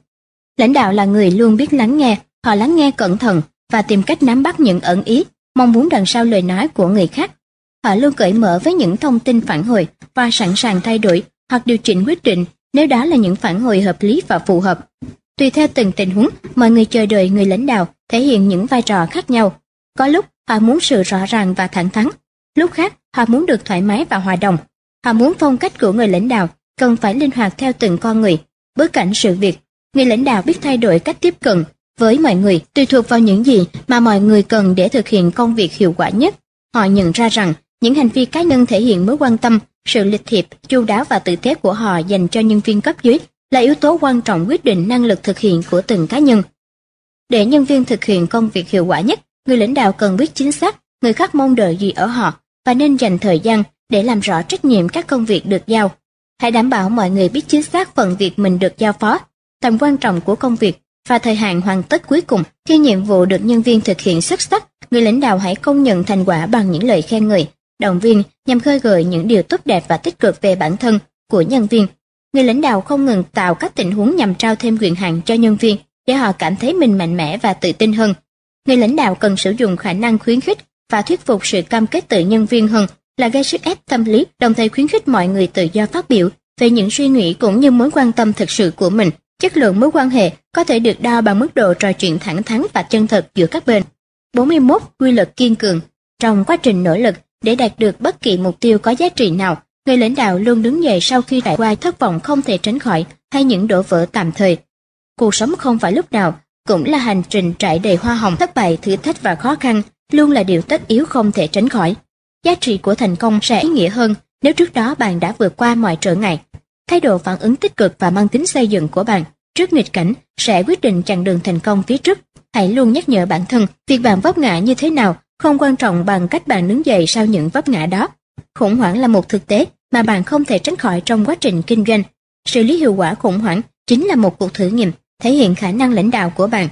Lãnh đạo là người luôn biết lắng nghe, họ lắng nghe cẩn thận và tìm cách nắm bắt những ẩn ý, mong muốn đằng sau lời nói của người khác. Họ luôn cởi mở với những thông tin phản hồi và sẵn sàng thay đổi hoặc điều chỉnh quyết định nếu đó là những phản hồi hợp lý và phù hợp. Tùy theo từng tình huống, mọi người chờ đợi người lãnh đạo thể hiện những vai trò khác nhau. Có lúc họ muốn sự rõ ràng và thẳng thắn, lúc khác họ muốn được thoải mái và hòa đồng. Họ muốn phong cách của người lãnh đạo cần phải linh hoạt theo từng con người, bối cảnh sự việc. Người lãnh đạo biết thay đổi cách tiếp cận với mọi người tùy thuộc vào những gì mà mọi người cần để thực hiện công việc hiệu quả nhất. Họ nhận ra rằng những hành vi cá nhân thể hiện mối quan tâm, sự lịch thiệp, chu đáo và tự tế của họ dành cho nhân viên cấp dưới là yếu tố quan trọng quyết định năng lực thực hiện của từng cá nhân. Để nhân viên thực hiện công việc hiệu quả nhất, người lãnh đạo cần biết chính xác người khác mong đợi gì ở họ và nên dành thời gian để làm rõ trách nhiệm các công việc được giao. Hãy đảm bảo mọi người biết chính xác phần việc mình được giao phó, tầm quan trọng của công việc và thời hạn hoàn tất cuối cùng. Khi nhiệm vụ được nhân viên thực hiện xuất sắc, người lãnh đạo hãy công nhận thành quả bằng những lời khen ngợi, động viên nhằm khơi gợi những điều tốt đẹp và tích cực về bản thân của nhân viên. Người lãnh đạo không ngừng tạo các tình huống nhằm trao thêm quyền hạn cho nhân viên để họ cảm thấy mình mạnh mẽ và tự tin hơn. Người lãnh đạo cần sử dụng khả năng khuyến khích và thuyết phục sự cam kết từ nhân viên hơn là gây sức ép tâm lý, đồng thời khuyến khích mọi người tự do phát biểu về những suy nghĩ cũng như mối quan tâm thực sự của mình. Chất lượng mối quan hệ có thể được đo bằng mức độ trò chuyện thẳng thắn và chân thật giữa các bên. 41. Quy luật kiên cường Trong quá trình nỗ lực để đạt được bất kỳ mục tiêu có giá trị nào, người lãnh đạo luôn đứng dậy sau khi trải qua thất vọng không thể tránh khỏi hay những đổ vỡ tạm thời. Cuộc sống không phải lúc nào cũng là hành trình trải đầy hoa hồng, thất bại, thử thách và khó khăn, luôn là điều tất yếu không thể tránh khỏi. Giá trị của thành công sẽ ý nghĩa hơn nếu trước đó bạn đã vượt qua mọi trở ngại. Thái độ phản ứng tích cực và mang tính xây dựng của bạn trước nghịch cảnh sẽ quyết định chặng đường thành công phía trước. Hãy luôn nhắc nhở bản thân, việc bạn vấp ngã như thế nào không quan trọng bằng cách bạn đứng dậy sau những vấp ngã đó. Khủng hoảng là một thực tế mà bạn không thể tránh khỏi trong quá trình kinh doanh. Xử lý hiệu quả khủng hoảng chính là một cuộc thử nghiệm, thể hiện khả năng lãnh đạo của bạn.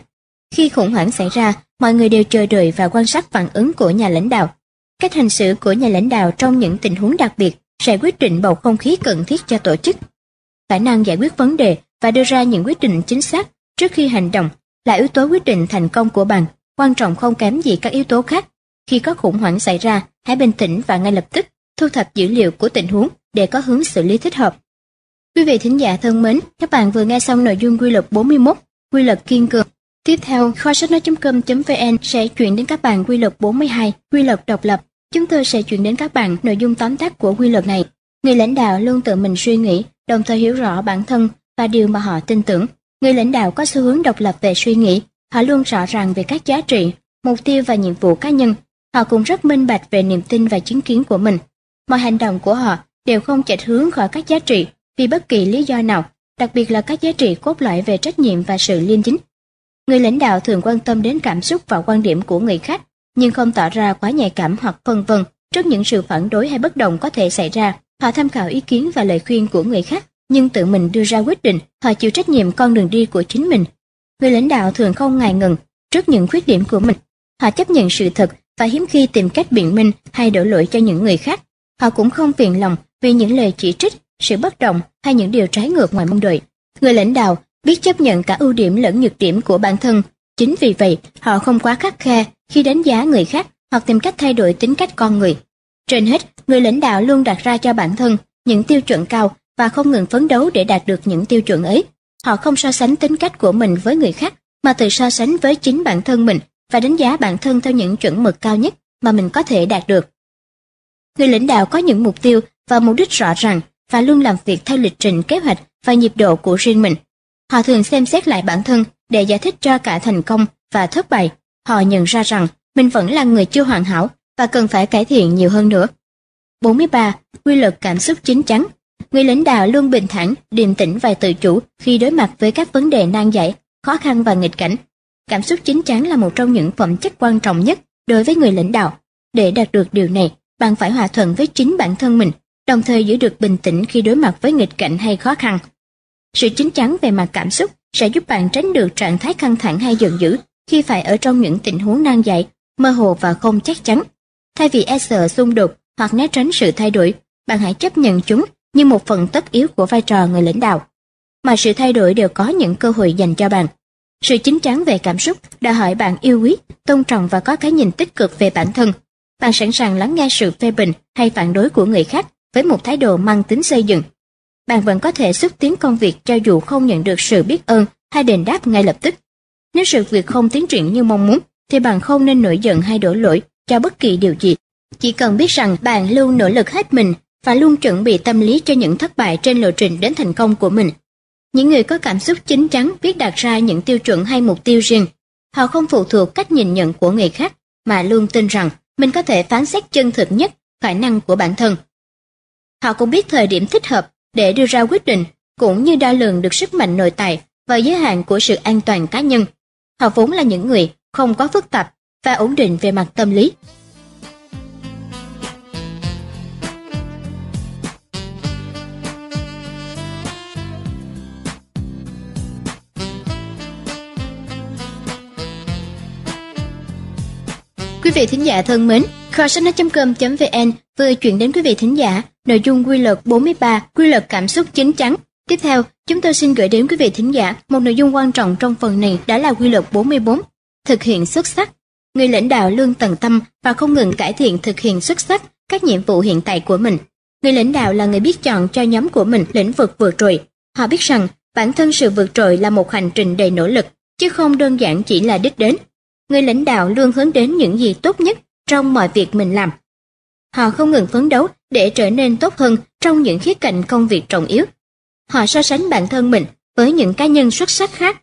Khi khủng hoảng xảy ra, mọi người đều chờ đợi và quan sát phản ứng của nhà lãnh đạo. Cách hành xử của nhà lãnh đạo trong những tình huống đặc biệt sẽ quyết định bầu không khí cần thiết cho tổ chức. Khả năng giải quyết vấn đề và đưa ra những quyết định chính xác trước khi hành động là yếu tố quyết định thành công của bạn, quan trọng không kém gì các yếu tố khác. Khi có khủng hoảng xảy ra, hãy bình tĩnh và ngay lập tức thu thập dữ liệu của tình huống để có hướng xử lý thích hợp. Quý vị thính giả thân mến, các bạn vừa nghe xong nội dung quy luật 41, quy luật kiên cường. Tiếp theo, kho sách nói.com.vn sẽ chuyển đến các bạn quy luật 42, quy luật độc lập. Chúng tôi sẽ chuyển đến các bạn nội dung tóm tắt của quy luật này. Người lãnh đạo luôn tự mình suy nghĩ, đồng thời hiểu rõ bản thân và điều mà họ tin tưởng. Người lãnh đạo có xu hướng độc lập về suy nghĩ, họ luôn rõ ràng về các giá trị, mục tiêu và nhiệm vụ cá nhân. Họ cũng rất minh bạch về niềm tin và chứng kiến của mình. Mọi hành động của họ đều không chệch hướng khỏi các giá trị vì bất kỳ lý do nào, đặc biệt là các giá trị cốt lõi về trách nhiệm và sự liêm chính. Người lãnh đạo thường quan tâm đến cảm xúc và quan điểm của người khác, nhưng không tỏ ra quá nhạy cảm hoặc phân vân trước những sự phản đối hay bất đồng có thể xảy ra. Họ tham khảo ý kiến và lời khuyên của người khác, nhưng tự mình đưa ra quyết định, họ chịu trách nhiệm con đường đi của chính mình. Người lãnh đạo thường không ngại ngần trước những khuyết điểm của mình. Họ chấp nhận sự thật và hiếm khi tìm cách biện minh hay đổ lỗi cho những người khác. Họ cũng không phiền lòng vì những lời chỉ trích, sự bất đồng hay những điều trái ngược ngoài mong đợi. Người lãnh đạo biết chấp nhận cả ưu điểm lẫn nhược điểm của bản thân. Chính vì vậy, họ không quá khắc khe khi đánh giá người khác hoặc tìm cách thay đổi tính cách con người. Trên hết, người lãnh đạo luôn đặt ra cho bản thân những tiêu chuẩn cao và không ngừng phấn đấu để đạt được những tiêu chuẩn ấy. Họ không so sánh tính cách của mình với người khác, mà tự so sánh với chính bản thân mình và đánh giá bản thân theo những chuẩn mực cao nhất mà mình có thể đạt được. Người lãnh đạo có những mục tiêu và mục đích rõ ràng và luôn làm việc theo lịch trình kế hoạch và nhịp độ của riêng mình. Họ thường xem xét lại bản thân để giải thích cho cả thành công và thất bại. Họ nhận ra rằng mình vẫn là người chưa hoàn hảo và cần phải cải thiện nhiều hơn nữa. 43. Quy luật cảm xúc chính chắn Người lãnh đạo luôn bình thản, điềm tĩnh và tự chủ khi đối mặt với các vấn đề nan giải, khó khăn và nghịch cảnh. Cảm xúc chính chắn là một trong những phẩm chất quan trọng nhất đối với người lãnh đạo. Để đạt được điều này, bạn phải hòa thuận với chính bản thân mình, đồng thời giữ được bình tĩnh khi đối mặt với nghịch cảnh hay khó khăn. Sự chín chắn về mặt cảm xúc sẽ giúp bạn tránh được trạng thái căng thẳng hay giận dữ khi phải ở trong những tình huống nan giải, mơ hồ và không chắc chắn. Thay vì e sợ xung đột hoặc né tránh sự thay đổi, bạn hãy chấp nhận chúng như một phần tất yếu của vai trò người lãnh đạo. Mà sự thay đổi đều có những cơ hội dành cho bạn. Sự chín chắn về cảm xúc đòi hỏi bạn yêu quý, tôn trọng và có cái nhìn tích cực về bản thân. Bạn sẵn sàng lắng nghe sự phê bình hay phản đối của người khác với một thái độ mang tính xây dựng. Bạn vẫn có thể xúc tiến công việc cho dù không nhận được sự biết ơn hay đền đáp ngay lập tức. Nếu sự việc không tiến triển như mong muốn, thì bạn không nên nổi giận hay đổ lỗi cho bất kỳ điều gì. Chỉ cần biết rằng bạn luôn nỗ lực hết mình và luôn chuẩn bị tâm lý cho những thất bại trên lộ trình đến thành công của mình. Những người có cảm xúc chín chắn biết đặt ra những tiêu chuẩn hay mục tiêu riêng. Họ không phụ thuộc cách nhìn nhận của người khác, mà luôn tin rằng mình có thể phán xét chân thực nhất khả năng của bản thân. Họ cũng biết thời điểm thích hợp để đưa ra quyết định, cũng như đo lường được sức mạnh nội tại và giới hạn của sự an toàn cá nhân. Họ vốn là những người không có phức tạp và ổn định về mặt tâm lý. Quý vị thính giả thân mến, kho.com.vn vừa chuyển đến quý vị thính giả nội dung quy luật 43, quy luật cảm xúc chính chắn. Tiếp theo, chúng tôi xin gửi đến quý vị thính giả một nội dung quan trọng trong phần này đó là quy luật 44, thực hiện xuất sắc. Người lãnh đạo luôn tận tâm và không ngừng cải thiện thực hiện xuất sắc các nhiệm vụ hiện tại của mình. Người lãnh đạo là người biết chọn cho nhóm của mình lĩnh vực vượt trội. Họ biết rằng bản thân sự vượt trội là một hành trình đầy nỗ lực, chứ không đơn giản chỉ là đích đến. Người lãnh đạo luôn hướng đến những gì tốt nhất trong mọi việc mình làm. Họ không ngừng phấn đấu để trở nên tốt hơn trong những khía cạnh công việc trọng yếu. Họ so sánh bản thân mình với những cá nhân xuất sắc khác,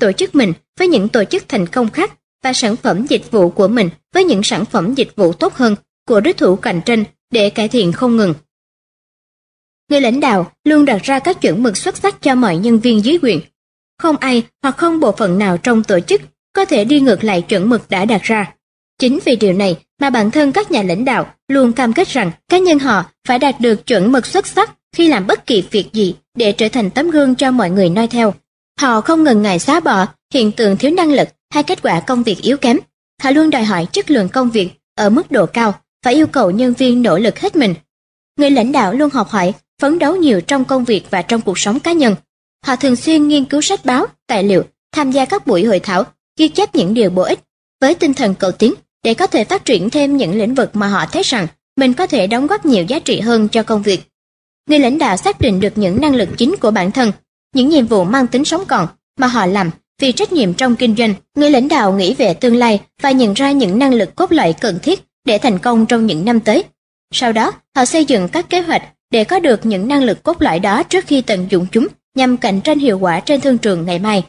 tổ chức mình với những tổ chức thành công khác và sản phẩm dịch vụ của mình với những sản phẩm dịch vụ tốt hơn của đối thủ cạnh tranh để cải thiện không ngừng. Người lãnh đạo luôn đặt ra các chuẩn mực xuất sắc cho mọi nhân viên dưới quyền. Không ai hoặc không bộ phận nào trong tổ chức có thể đi ngược lại chuẩn mực đã đặt ra. Chính vì điều này mà bản thân các nhà lãnh đạo luôn cam kết rằng cá nhân họ phải đạt được chuẩn mực xuất sắc khi làm bất kỳ việc gì để trở thành tấm gương cho mọi người noi theo. Họ không ngần ngại xóa bỏ hiện tượng thiếu năng lực hay kết quả công việc yếu kém. Họ luôn đòi hỏi chất lượng công việc ở mức độ cao và yêu cầu nhân viên nỗ lực hết mình. Người lãnh đạo luôn học hỏi, phấn đấu nhiều trong công việc và trong cuộc sống cá nhân. Họ thường xuyên nghiên cứu sách báo, tài liệu, tham gia các buổi hội thảo, ghi chép những điều bổ ích với tinh thần cầu tiến để có thể phát triển thêm những lĩnh vực mà họ thấy rằng mình có thể đóng góp nhiều giá trị hơn cho công việc. người lãnh đạo xác định được những năng lực chính của bản thân, những nhiệm vụ mang tính sống còn mà họ làm vì trách nhiệm trong kinh doanh. Người lãnh đạo nghĩ về tương lai và nhận ra những năng lực cốt lõi cần thiết để thành công trong những năm tới. Sau đó, họ xây dựng các kế hoạch để có được những năng lực cốt lõi đó trước khi tận dụng chúng nhằm cạnh tranh hiệu quả trên thương trường ngày mai.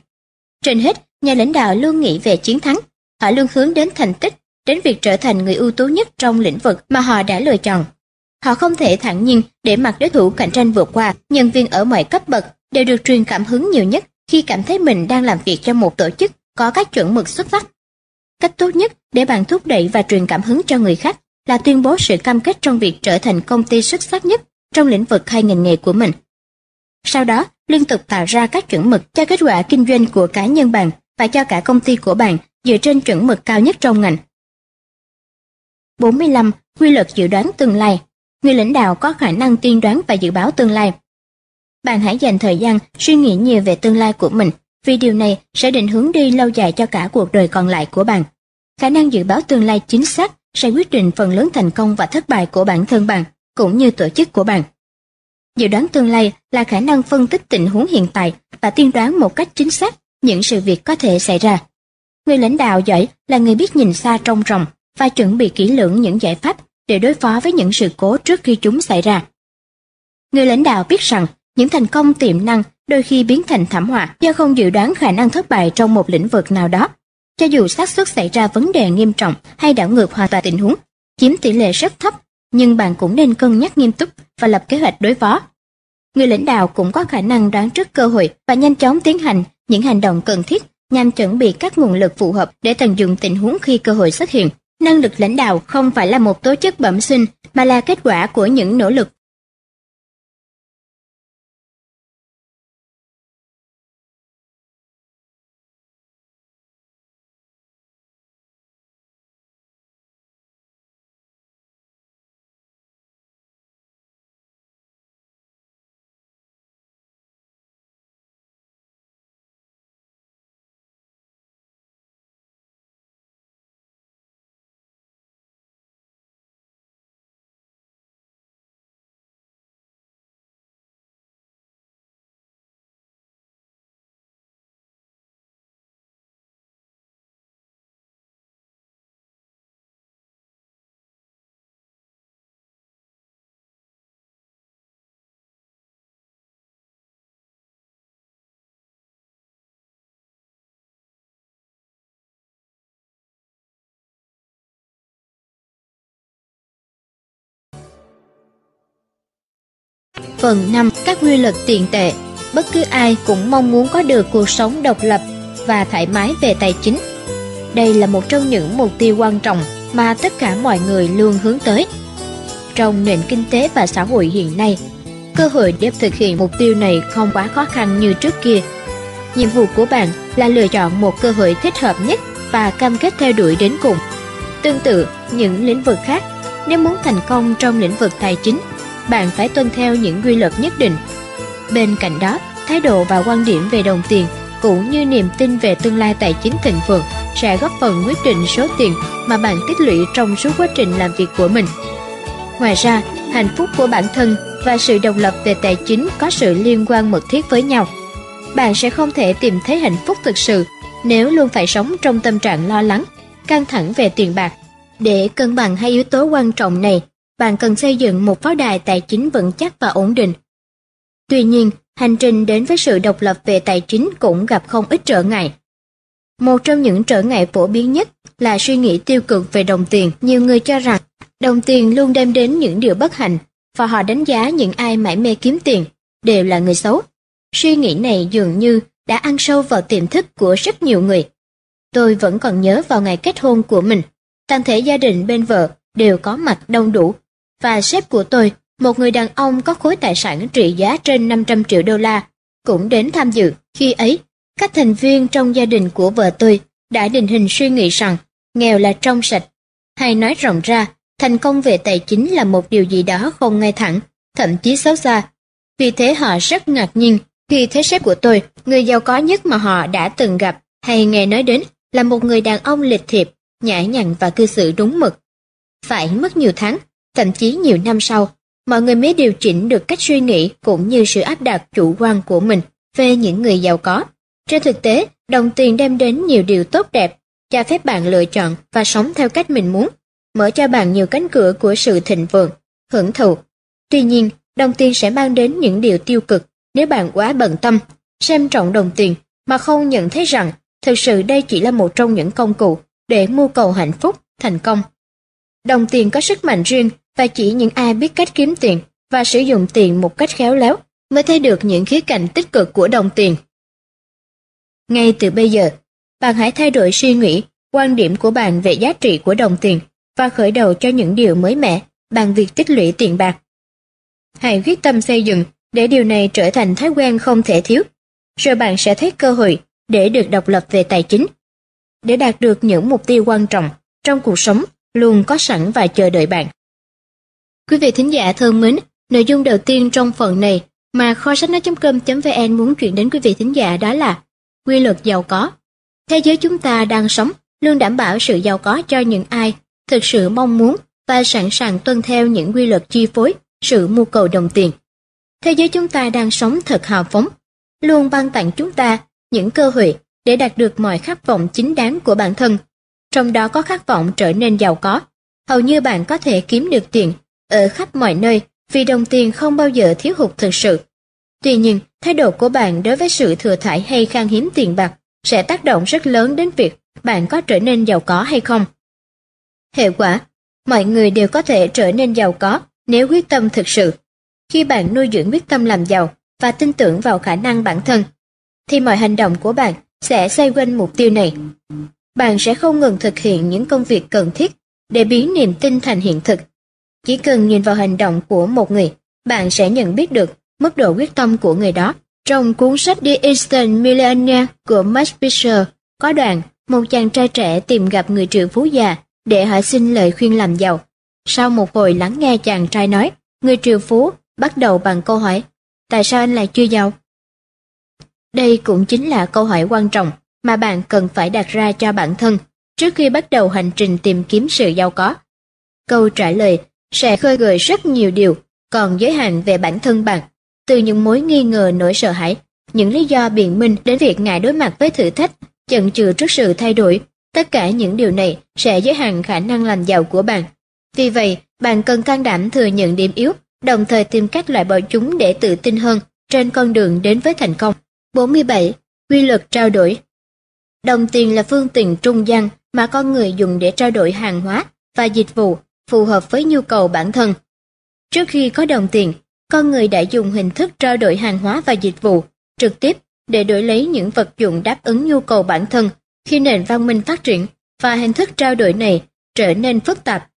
Trên hết, nhà lãnh đạo luôn nghĩ về chiến thắng. Họ luôn hướng đến thành tích, đến việc trở thành người ưu tú nhất trong lĩnh vực mà họ đã lựa chọn. Họ không thể thản nhiên để mặc đối thủ cạnh tranh vượt qua, nhân viên ở mọi cấp bậc đều được truyền cảm hứng nhiều nhất khi cảm thấy mình đang làm việc cho một tổ chức có các chuẩn mực xuất sắc. Cách tốt nhất để bạn thúc đẩy và truyền cảm hứng cho người khác là tuyên bố sự cam kết trong việc trở thành công ty xuất sắc nhất trong lĩnh vực hay ngành nghề của mình. Sau đó, liên tục tạo ra các chuẩn mực cho kết quả kinh doanh của cá nhân bạn và cho cả công ty của bạn dựa trên chuẩn mực cao nhất trong ngành. 45. Quy luật dự đoán tương lai Người lãnh đạo có khả năng tiên đoán và dự báo tương lai. Bạn hãy dành thời gian suy nghĩ nhiều về tương lai của mình, vì điều này sẽ định hướng đi lâu dài cho cả cuộc đời còn lại của bạn. Khả năng dự báo tương lai chính xác sẽ quyết định phần lớn thành công và thất bại của bản thân bạn, cũng như tổ chức của bạn. Dự đoán tương lai là khả năng phân tích tình huống hiện tại và tiên đoán một cách chính xác những sự việc có thể xảy ra. Người lãnh đạo giỏi là người biết nhìn xa trông rộng và chuẩn bị kỹ lưỡng những giải pháp để đối phó với những sự cố trước khi chúng xảy ra. Người lãnh đạo biết rằng những thành công tiềm năng đôi khi biến thành thảm họa do không dự đoán khả năng thất bại trong một lĩnh vực nào đó. Cho dù xác suất xảy ra vấn đề nghiêm trọng hay đảo ngược hoàn toàn tình huống, chiếm tỷ lệ rất thấp, nhưng bạn cũng nên cân nhắc nghiêm túc và lập kế hoạch đối phó. Người lãnh đạo cũng có khả năng đoán trước cơ hội và nhanh chóng tiến hành những hành động cần thiết nhằm chuẩn bị các nguồn lực phù hợp để tận dụng tình huống khi cơ hội xuất hiện. Năng lực lãnh đạo không phải là một tố chất bẩm sinh, mà là kết quả của những nỗ lực Phần 5. Các quy luật tiền tệ Bất cứ ai cũng mong muốn có được cuộc sống độc lập và thoải mái về tài chính. Đây là một trong những mục tiêu quan trọng mà tất cả mọi người luôn hướng tới. Trong nền kinh tế và xã hội hiện nay, cơ hội để thực hiện mục tiêu này không quá khó khăn như trước kia. Nhiệm vụ của bạn là lựa chọn một cơ hội thích hợp nhất và cam kết theo đuổi đến cùng. Tương tự những lĩnh vực khác, nếu muốn thành công trong lĩnh vực tài chính bạn phải tuân theo những quy luật nhất định. Bên cạnh đó, thái độ và quan điểm về đồng tiền cũng như niềm tin về tương lai tài chính thịnh vượng sẽ góp phần quyết định số tiền mà bạn tích lũy trong suốt quá trình làm việc của mình. Ngoài ra, hạnh phúc của bản thân và sự độc lập về tài chính có sự liên quan mật thiết với nhau. Bạn sẽ không thể tìm thấy hạnh phúc thực sự nếu luôn phải sống trong tâm trạng lo lắng, căng thẳng về tiền bạc. Để cân bằng hai yếu tố quan trọng này, bạn cần xây dựng một pháo đài tài chính vững chắc và ổn định. Tuy nhiên, hành trình đến với sự độc lập về tài chính cũng gặp không ít trở ngại. Một trong những trở ngại phổ biến nhất là suy nghĩ tiêu cực về đồng tiền. Nhiều người cho rằng đồng tiền luôn đem đến những điều bất hạnh và họ đánh giá những ai mãi mê kiếm tiền đều là người xấu. Suy nghĩ này dường như đã ăn sâu vào tiềm thức của rất nhiều người. Tôi vẫn còn nhớ vào ngày kết hôn của mình, toàn thể gia đình bên vợ đều có mặt đông đủ và sếp của tôi, một người đàn ông có khối tài sản trị giá trên 500 triệu đô la, cũng đến tham dự. Khi ấy, các thành viên trong gia đình của vợ tôi đã định hình suy nghĩ rằng nghèo là trong sạch. Hay nói rộng ra, thành công về tài chính là một điều gì đó không ngay thẳng, thậm chí xấu xa. Vì thế họ rất ngạc nhiên khi thấy sếp của tôi, người giàu có nhất mà họ đã từng gặp hay nghe nói đến, là một người đàn ông lịch thiệp, nhã nhặn và cư xử đúng mực. Phải mất nhiều tháng thậm chí nhiều năm sau, mọi người mới điều chỉnh được cách suy nghĩ cũng như sự áp đặt chủ quan của mình về những người giàu có. Trên thực tế, đồng tiền đem đến nhiều điều tốt đẹp, cho phép bạn lựa chọn và sống theo cách mình muốn, mở cho bạn nhiều cánh cửa của sự thịnh vượng, hưởng thụ. Tuy nhiên, đồng tiền sẽ mang đến những điều tiêu cực nếu bạn quá bận tâm, xem trọng đồng tiền mà không nhận thấy rằng thực sự đây chỉ là một trong những công cụ để mưu cầu hạnh phúc, thành công. Đồng tiền có sức mạnh riêng và chỉ những ai biết cách kiếm tiền và sử dụng tiền một cách khéo léo mới thấy được những khía cạnh tích cực của đồng tiền. Ngay từ bây giờ, bạn hãy thay đổi suy nghĩ, quan điểm của bạn về giá trị của đồng tiền và khởi đầu cho những điều mới mẻ bằng việc tích lũy tiền bạc. Hãy quyết tâm xây dựng để điều này trở thành thói quen không thể thiếu, rồi bạn sẽ thấy cơ hội để được độc lập về tài chính. Để đạt được những mục tiêu quan trọng trong cuộc sống luôn có sẵn và chờ đợi bạn. Quý vị thính giả thân mến, nội dung đầu tiên trong phần này mà kho sách nói.com.vn muốn chuyển đến quý vị thính giả đó là quy luật giàu có. Thế giới chúng ta đang sống luôn đảm bảo sự giàu có cho những ai thực sự mong muốn và sẵn sàng tuân theo những quy luật chi phối sự mua cầu đồng tiền. Thế giới chúng ta đang sống thật hào phóng, luôn ban tặng chúng ta những cơ hội để đạt được mọi khát vọng chính đáng của bản thân. Trong đó có khát vọng trở nên giàu có. Hầu như bạn có thể kiếm được tiền ở khắp mọi nơi vì đồng tiền không bao giờ thiếu hụt thực sự. Tuy nhiên, thái độ của bạn đối với sự thừa thải hay khan hiếm tiền bạc sẽ tác động rất lớn đến việc bạn có trở nên giàu có hay không. Hệ quả, mọi người đều có thể trở nên giàu có nếu quyết tâm thực sự. Khi bạn nuôi dưỡng quyết tâm làm giàu và tin tưởng vào khả năng bản thân, thì mọi hành động của bạn sẽ xoay quanh mục tiêu này. Bạn sẽ không ngừng thực hiện những công việc cần thiết để biến niềm tin thành hiện thực. Chỉ cần nhìn vào hành động của một người, bạn sẽ nhận biết được mức độ quyết tâm của người đó. Trong cuốn sách The Instant Millionaire của Max Fisher, có đoạn một chàng trai trẻ tìm gặp người triệu phú già để hỏi xin lời khuyên làm giàu. Sau một hồi lắng nghe chàng trai nói, người triệu phú bắt đầu bằng câu hỏi, tại sao anh lại chưa giàu? Đây cũng chính là câu hỏi quan trọng mà bạn cần phải đặt ra cho bản thân trước khi bắt đầu hành trình tìm kiếm sự giàu có. Câu trả lời sẽ khơi gợi rất nhiều điều còn giới hạn về bản thân bạn, từ những mối nghi ngờ nỗi sợ hãi, những lý do biện minh đến việc ngại đối mặt với thử thách, chần chừ trước sự thay đổi, tất cả những điều này sẽ giới hạn khả năng làm giàu của bạn. Vì vậy, bạn cần can đảm thừa nhận điểm yếu, đồng thời tìm cách loại bỏ chúng để tự tin hơn trên con đường đến với thành công. 47. Quy luật trao đổi Đồng tiền là phương tiện trung gian mà con người dùng để trao đổi hàng hóa và dịch vụ phù hợp với nhu cầu bản thân. Trước khi có đồng tiền, con người đã dùng hình thức trao đổi hàng hóa và dịch vụ trực tiếp để đổi lấy những vật dụng đáp ứng nhu cầu bản thân khi nền văn minh phát triển và hình thức trao đổi này trở nên phức tạp.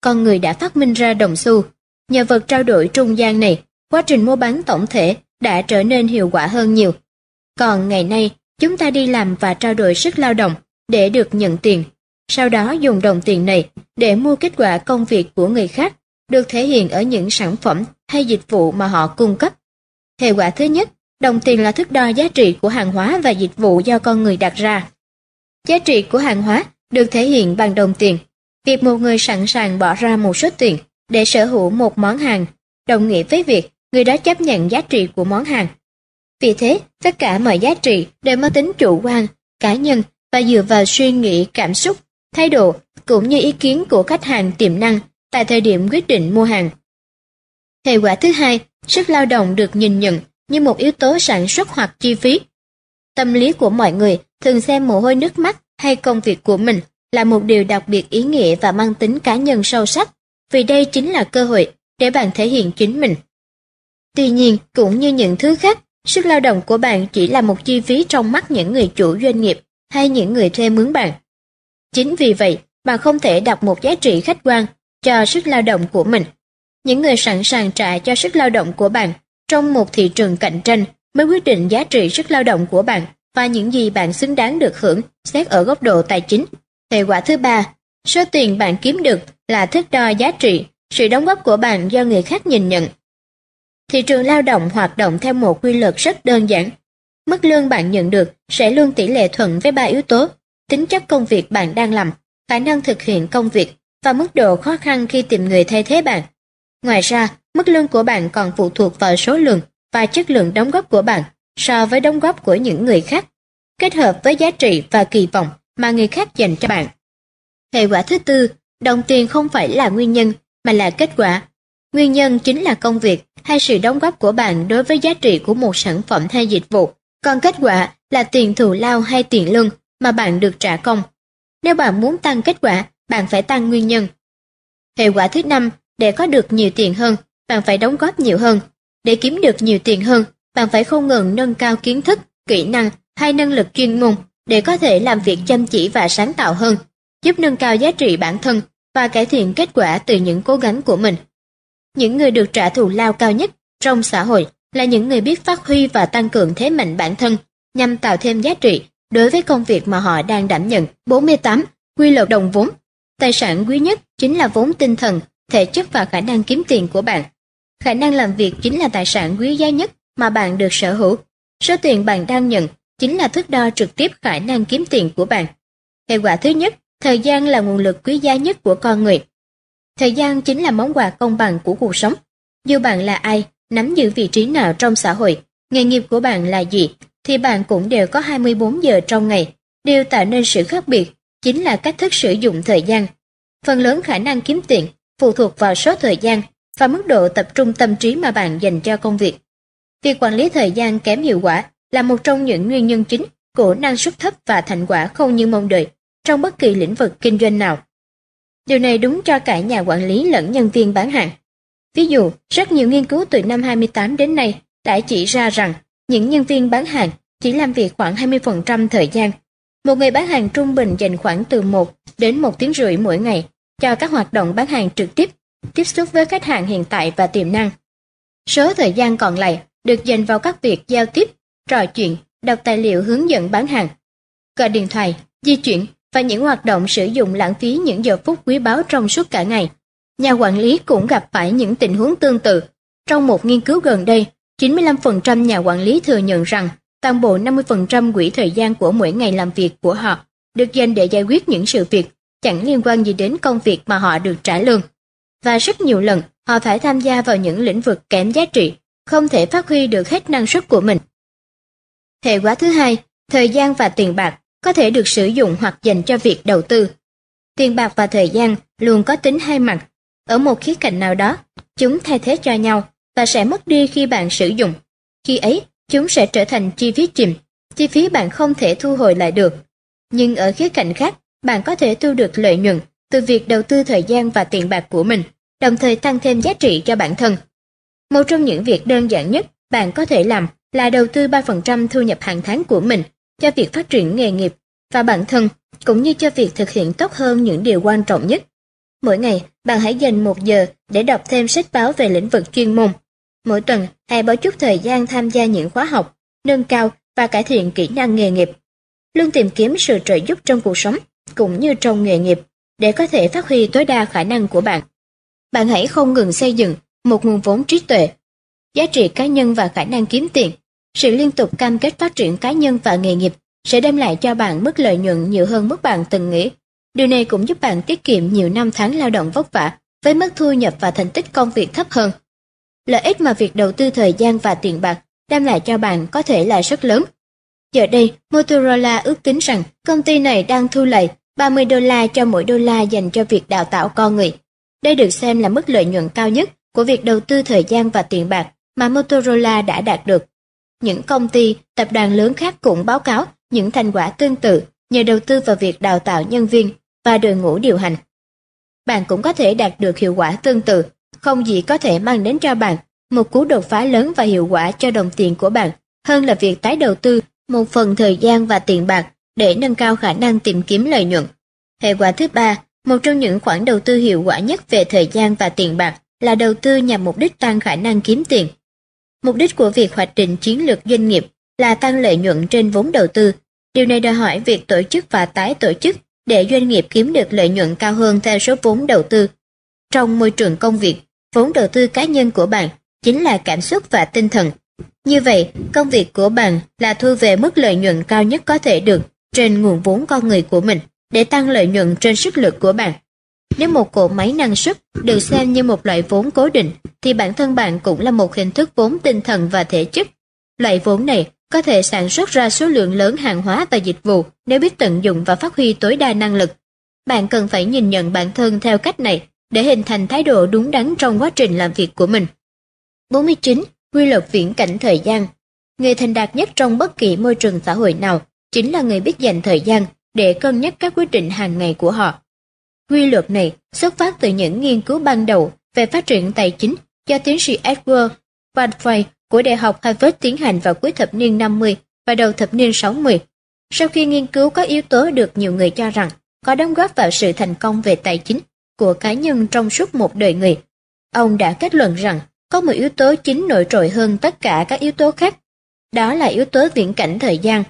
Con người đã phát minh ra đồng xu. Nhờ vật trao đổi trung gian này, quá trình mua bán tổng thể đã trở nên hiệu quả hơn nhiều. Còn ngày nay, chúng ta đi làm và trao đổi sức lao động để được nhận tiền, sau đó dùng đồng tiền này để mua kết quả công việc của người khác, được thể hiện ở những sản phẩm hay dịch vụ mà họ cung cấp. Hệ quả thứ nhất, đồng tiền là thước đo giá trị của hàng hóa và dịch vụ do con người đặt ra. Giá trị của hàng hóa được thể hiện bằng đồng tiền. Việc một người sẵn sàng bỏ ra một số tiền để sở hữu một món hàng đồng nghĩa với việc người đó chấp nhận giá trị của món hàng vì thế, tất cả mọi giá trị đều mang tính chủ quan, cá nhân và dựa vào suy nghĩ, cảm xúc, thái độ cũng như ý kiến của khách hàng tiềm năng tại thời điểm quyết định mua hàng. Hệ quả thứ hai, sức lao động được nhìn nhận như một yếu tố sản xuất hoặc chi phí. Tâm lý của mọi người thường xem mồ hôi nước mắt hay công việc của mình là một điều đặc biệt ý nghĩa và mang tính cá nhân sâu sắc, vì đây chính là cơ hội để bạn thể hiện chính mình. Tuy nhiên, cũng như những thứ khác, Sức lao động của bạn chỉ là một chi phí trong mắt những người chủ doanh nghiệp hay những người thuê mướn bạn. Chính vì vậy, bạn không thể đặt một giá trị khách quan cho sức lao động của mình. Những người sẵn sàng trả cho sức lao động của bạn trong một thị trường cạnh tranh mới quyết định giá trị sức lao động của bạn và những gì bạn xứng đáng được hưởng xét ở góc độ tài chính. Hệ quả thứ ba, số tiền bạn kiếm được là thước đo giá trị, sự đóng góp của bạn do người khác nhìn nhận Thị trường lao động hoạt động theo một quy luật rất đơn giản. Mức lương bạn nhận được sẽ luôn tỷ lệ thuận với ba yếu tố, tính chất công việc bạn đang làm, khả năng thực hiện công việc và mức độ khó khăn khi tìm người thay thế bạn. Ngoài ra, mức lương của bạn còn phụ thuộc vào số lượng và chất lượng đóng góp của bạn so với đóng góp của những người khác, kết hợp với giá trị và kỳ vọng mà người khác dành cho bạn. Hệ quả thứ tư, đồng tiền không phải là nguyên nhân mà là kết quả. Nguyên nhân chính là công việc hay sự đóng góp của bạn đối với giá trị của một sản phẩm hay dịch vụ, còn kết quả là tiền thù lao hay tiền lương mà bạn được trả công. Nếu bạn muốn tăng kết quả, bạn phải tăng nguyên nhân. Hệ quả thứ năm, để có được nhiều tiền hơn, bạn phải đóng góp nhiều hơn. Để kiếm được nhiều tiền hơn, bạn phải không ngừng nâng cao kiến thức, kỹ năng hay năng lực chuyên môn để có thể làm việc chăm chỉ và sáng tạo hơn, giúp nâng cao giá trị bản thân và cải thiện kết quả từ những cố gắng của mình. Những người được trả thù lao cao nhất trong xã hội là những người biết phát huy và tăng cường thế mạnh bản thân nhằm tạo thêm giá trị đối với công việc mà họ đang đảm nhận. 48. Quy luật đồng vốn Tài sản quý nhất chính là vốn tinh thần, thể chất và khả năng kiếm tiền của bạn. Khả năng làm việc chính là tài sản quý giá nhất mà bạn được sở hữu. Số tiền bạn đang nhận chính là thước đo trực tiếp khả năng kiếm tiền của bạn. Hệ quả thứ nhất, thời gian là nguồn lực quý giá nhất của con người. Thời gian chính là món quà công bằng của cuộc sống. Dù bạn là ai, nắm giữ vị trí nào trong xã hội, nghề nghiệp của bạn là gì, thì bạn cũng đều có 24 giờ trong ngày. Điều tạo nên sự khác biệt chính là cách thức sử dụng thời gian. Phần lớn khả năng kiếm tiền phụ thuộc vào số thời gian và mức độ tập trung tâm trí mà bạn dành cho công việc. Việc quản lý thời gian kém hiệu quả là một trong những nguyên nhân chính của năng suất thấp và thành quả không như mong đợi trong bất kỳ lĩnh vực kinh doanh nào. Điều này đúng cho cả nhà quản lý lẫn nhân viên bán hàng. Ví dụ, rất nhiều nghiên cứu từ năm 28 đến nay đã chỉ ra rằng những nhân viên bán hàng chỉ làm việc khoảng 20% thời gian. Một người bán hàng trung bình dành khoảng từ 1 đến 1 tiếng rưỡi mỗi ngày cho các hoạt động bán hàng trực tiếp, tiếp xúc với khách hàng hiện tại và tiềm năng. Số thời gian còn lại được dành vào các việc giao tiếp, trò chuyện, đọc tài liệu hướng dẫn bán hàng, gọi điện thoại, di chuyển và những hoạt động sử dụng lãng phí những giờ phút quý báu trong suốt cả ngày. Nhà quản lý cũng gặp phải những tình huống tương tự. Trong một nghiên cứu gần đây, 95% nhà quản lý thừa nhận rằng toàn bộ 50% quỹ thời gian của mỗi ngày làm việc của họ được dành để giải quyết những sự việc chẳng liên quan gì đến công việc mà họ được trả lương. Và rất nhiều lần, họ phải tham gia vào những lĩnh vực kém giá trị, không thể phát huy được hết năng suất của mình. Hệ quả thứ hai, thời gian và tiền bạc có thể được sử dụng hoặc dành cho việc đầu tư. Tiền bạc và thời gian luôn có tính hai mặt. Ở một khía cạnh nào đó, chúng thay thế cho nhau và sẽ mất đi khi bạn sử dụng. Khi ấy, chúng sẽ trở thành chi phí chìm, chi phí bạn không thể thu hồi lại được. Nhưng ở khía cạnh khác, bạn có thể thu được lợi nhuận từ việc đầu tư thời gian và tiền bạc của mình, đồng thời tăng thêm giá trị cho bản thân. Một trong những việc đơn giản nhất bạn có thể làm là đầu tư 3% thu nhập hàng tháng của mình cho việc phát triển nghề nghiệp và bản thân, cũng như cho việc thực hiện tốt hơn những điều quan trọng nhất. Mỗi ngày, bạn hãy dành một giờ để đọc thêm sách báo về lĩnh vực chuyên môn. Mỗi tuần, hãy bỏ chút thời gian tham gia những khóa học, nâng cao và cải thiện kỹ năng nghề nghiệp. Luôn tìm kiếm sự trợ giúp trong cuộc sống, cũng như trong nghề nghiệp, để có thể phát huy tối đa khả năng của bạn. Bạn hãy không ngừng xây dựng một nguồn vốn trí tuệ, giá trị cá nhân và khả năng kiếm tiền. Sự liên tục cam kết phát triển cá nhân và nghề nghiệp sẽ đem lại cho bạn mức lợi nhuận nhiều hơn mức bạn từng nghĩ. Điều này cũng giúp bạn tiết kiệm nhiều năm tháng lao động vất vả với mức thu nhập và thành tích công việc thấp hơn. Lợi ích mà việc đầu tư thời gian và tiền bạc đem lại cho bạn có thể là rất lớn. Giờ đây, Motorola ước tính rằng công ty này đang thu lợi 30 đô la cho mỗi đô la dành cho việc đào tạo con người. Đây được xem là mức lợi nhuận cao nhất của việc đầu tư thời gian và tiền bạc mà Motorola đã đạt được. Những công ty, tập đoàn lớn khác cũng báo cáo những thành quả tương tự nhờ đầu tư vào việc đào tạo nhân viên và đội ngũ điều hành. Bạn cũng có thể đạt được hiệu quả tương tự, không gì có thể mang đến cho bạn một cú đột phá lớn và hiệu quả cho đồng tiền của bạn hơn là việc tái đầu tư một phần thời gian và tiền bạc để nâng cao khả năng tìm kiếm lợi nhuận. Hệ quả thứ ba, một trong những khoản đầu tư hiệu quả nhất về thời gian và tiền bạc là đầu tư nhằm mục đích tăng khả năng kiếm tiền. Mục đích của việc hoạch định chiến lược doanh nghiệp là tăng lợi nhuận trên vốn đầu tư. Điều này đòi hỏi việc tổ chức và tái tổ chức để doanh nghiệp kiếm được lợi nhuận cao hơn theo số vốn đầu tư. Trong môi trường công việc, vốn đầu tư cá nhân của bạn chính là cảm xúc và tinh thần. Như vậy, công việc của bạn là thu về mức lợi nhuận cao nhất có thể được trên nguồn vốn con người của mình để tăng lợi nhuận trên sức lực của bạn. Nếu một cỗ máy năng suất được xem như một loại vốn cố định, thì bản thân bạn cũng là một hình thức vốn tinh thần và thể chất. Loại vốn này có thể sản xuất ra số lượng lớn hàng hóa và dịch vụ nếu biết tận dụng và phát huy tối đa năng lực. Bạn cần phải nhìn nhận bản thân theo cách này để hình thành thái độ đúng đắn trong quá trình làm việc của mình. 49. Quy luật viễn cảnh thời gian Người thành đạt nhất trong bất kỳ môi trường xã hội nào chính là người biết dành thời gian để cân nhắc các quyết định hàng ngày của họ. Quy luật này xuất phát từ những nghiên cứu ban đầu về phát triển tài chính do tiến sĩ Edward Badfay của Đại học Harvard tiến hành vào cuối thập niên 50 và đầu thập niên 60. Sau khi nghiên cứu, có yếu tố được nhiều người cho rằng có đóng góp vào sự thành công về tài chính của cá nhân trong suốt một đời người, ông đã kết luận rằng có một yếu tố chính nổi trội hơn tất cả các yếu tố khác. Đó là yếu tố viễn cảnh thời gian.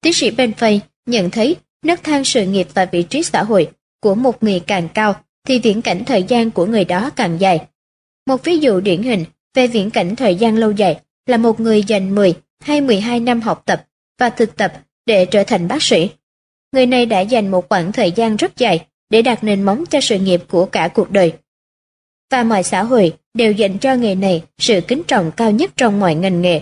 Tiến sĩ Benfey nhận thấy nấc thang sự nghiệp và vị trí xã hội của một người càng cao thì viễn cảnh thời gian của người đó càng dài. Một ví dụ điển hình về viễn cảnh thời gian lâu dài là một người dành 10 hay 12 năm học tập và thực tập để trở thành bác sĩ. Người này đã dành một khoảng thời gian rất dài để đặt nền móng cho sự nghiệp của cả cuộc đời. Và mọi xã hội đều dành cho nghề này sự kính trọng cao nhất trong mọi ngành nghề.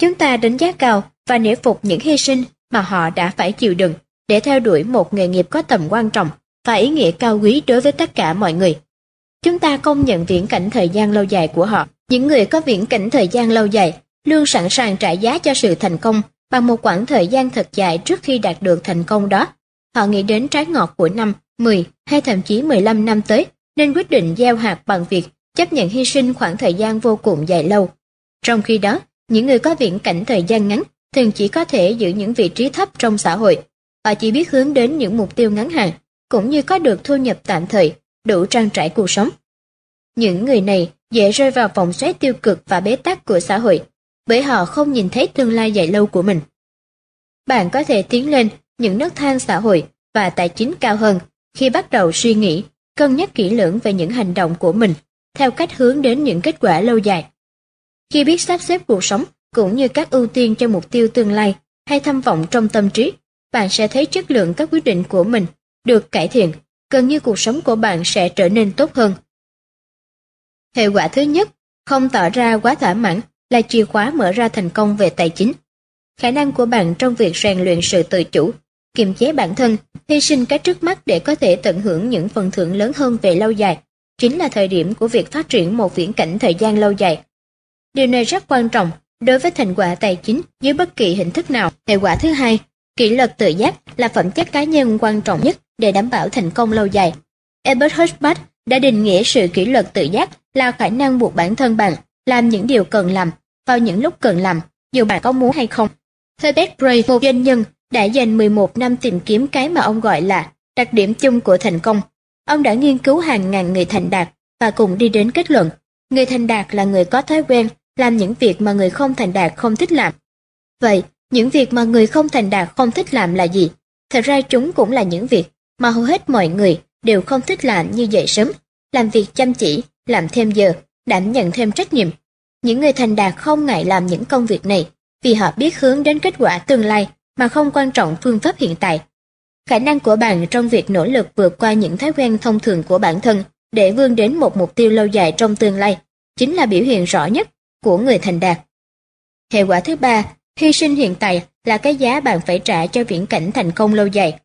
Chúng ta đánh giá cao và nể phục những hy sinh mà họ đã phải chịu đựng để theo đuổi một nghề nghiệp có tầm quan trọng và ý nghĩa cao quý đối với tất cả mọi người. Chúng ta công nhận viễn cảnh thời gian lâu dài của họ. Những người có viễn cảnh thời gian lâu dài luôn sẵn sàng trả giá cho sự thành công bằng một khoảng thời gian thật dài trước khi đạt được thành công đó. Họ nghĩ đến trái ngọt của năm, 10 hay thậm chí 15 năm tới nên quyết định gieo hạt bằng việc chấp nhận hy sinh khoảng thời gian vô cùng dài lâu. Trong khi đó, những người có viễn cảnh thời gian ngắn thường chỉ có thể giữ những vị trí thấp trong xã hội. Họ chỉ biết hướng đến những mục tiêu ngắn hạn, cũng như có được thu nhập tạm thời, đủ trang trải cuộc sống. Những người này dễ rơi vào vòng xoáy tiêu cực và bế tắc của xã hội, bởi họ không nhìn thấy tương lai dài lâu của mình. Bạn có thể tiến lên những nấc thang xã hội và tài chính cao hơn khi bắt đầu suy nghĩ, cân nhắc kỹ lưỡng về những hành động của mình, theo cách hướng đến những kết quả lâu dài. Khi biết sắp xếp cuộc sống cũng như các ưu tiên cho mục tiêu tương lai hay tham vọng trong tâm trí, bạn sẽ thấy chất lượng các quyết định của mình được cải thiện, gần như cuộc sống của bạn sẽ trở nên tốt hơn. Hệ quả thứ nhất, không tỏ ra quá thỏa mãn là chìa khóa mở ra thành công về tài chính. Khả năng của bạn trong việc rèn luyện sự tự chủ, kiềm chế bản thân, hy sinh cái trước mắt để có thể tận hưởng những phần thưởng lớn hơn về lâu dài, chính là thời điểm của việc phát triển một viễn cảnh thời gian lâu dài. Điều này rất quan trọng đối với thành quả tài chính dưới bất kỳ hình thức nào. Hệ quả thứ hai, kỷ luật tự giác là phẩm chất cá nhân quan trọng nhất để đảm bảo thành công lâu dài. Albert Hushbach đã định nghĩa sự kỷ luật tự giác là khả năng buộc bản thân bạn làm những điều cần làm vào những lúc cần làm, dù bạn có muốn hay không. Herbert Gray, một doanh nhân, đã dành 11 năm tìm kiếm cái mà ông gọi là đặc điểm chung của thành công. Ông đã nghiên cứu hàng ngàn người thành đạt và cùng đi đến kết luận, người thành đạt là người có thói quen làm những việc mà người không thành đạt không thích làm. Vậy, những việc mà người không thành đạt không thích làm là gì? Thật ra chúng cũng là những việc mà hầu hết mọi người đều không thích làm như dậy sớm, làm việc chăm chỉ, làm thêm giờ, đảm nhận thêm trách nhiệm. Những người thành đạt không ngại làm những công việc này vì họ biết hướng đến kết quả tương lai mà không quan trọng phương pháp hiện tại. Khả năng của bạn trong việc nỗ lực vượt qua những thói quen thông thường của bản thân để vươn đến một mục tiêu lâu dài trong tương lai chính là biểu hiện rõ nhất của người thành đạt. Hệ quả thứ ba, hy sinh hiện tại là cái giá bạn phải trả cho viễn cảnh thành công lâu dài.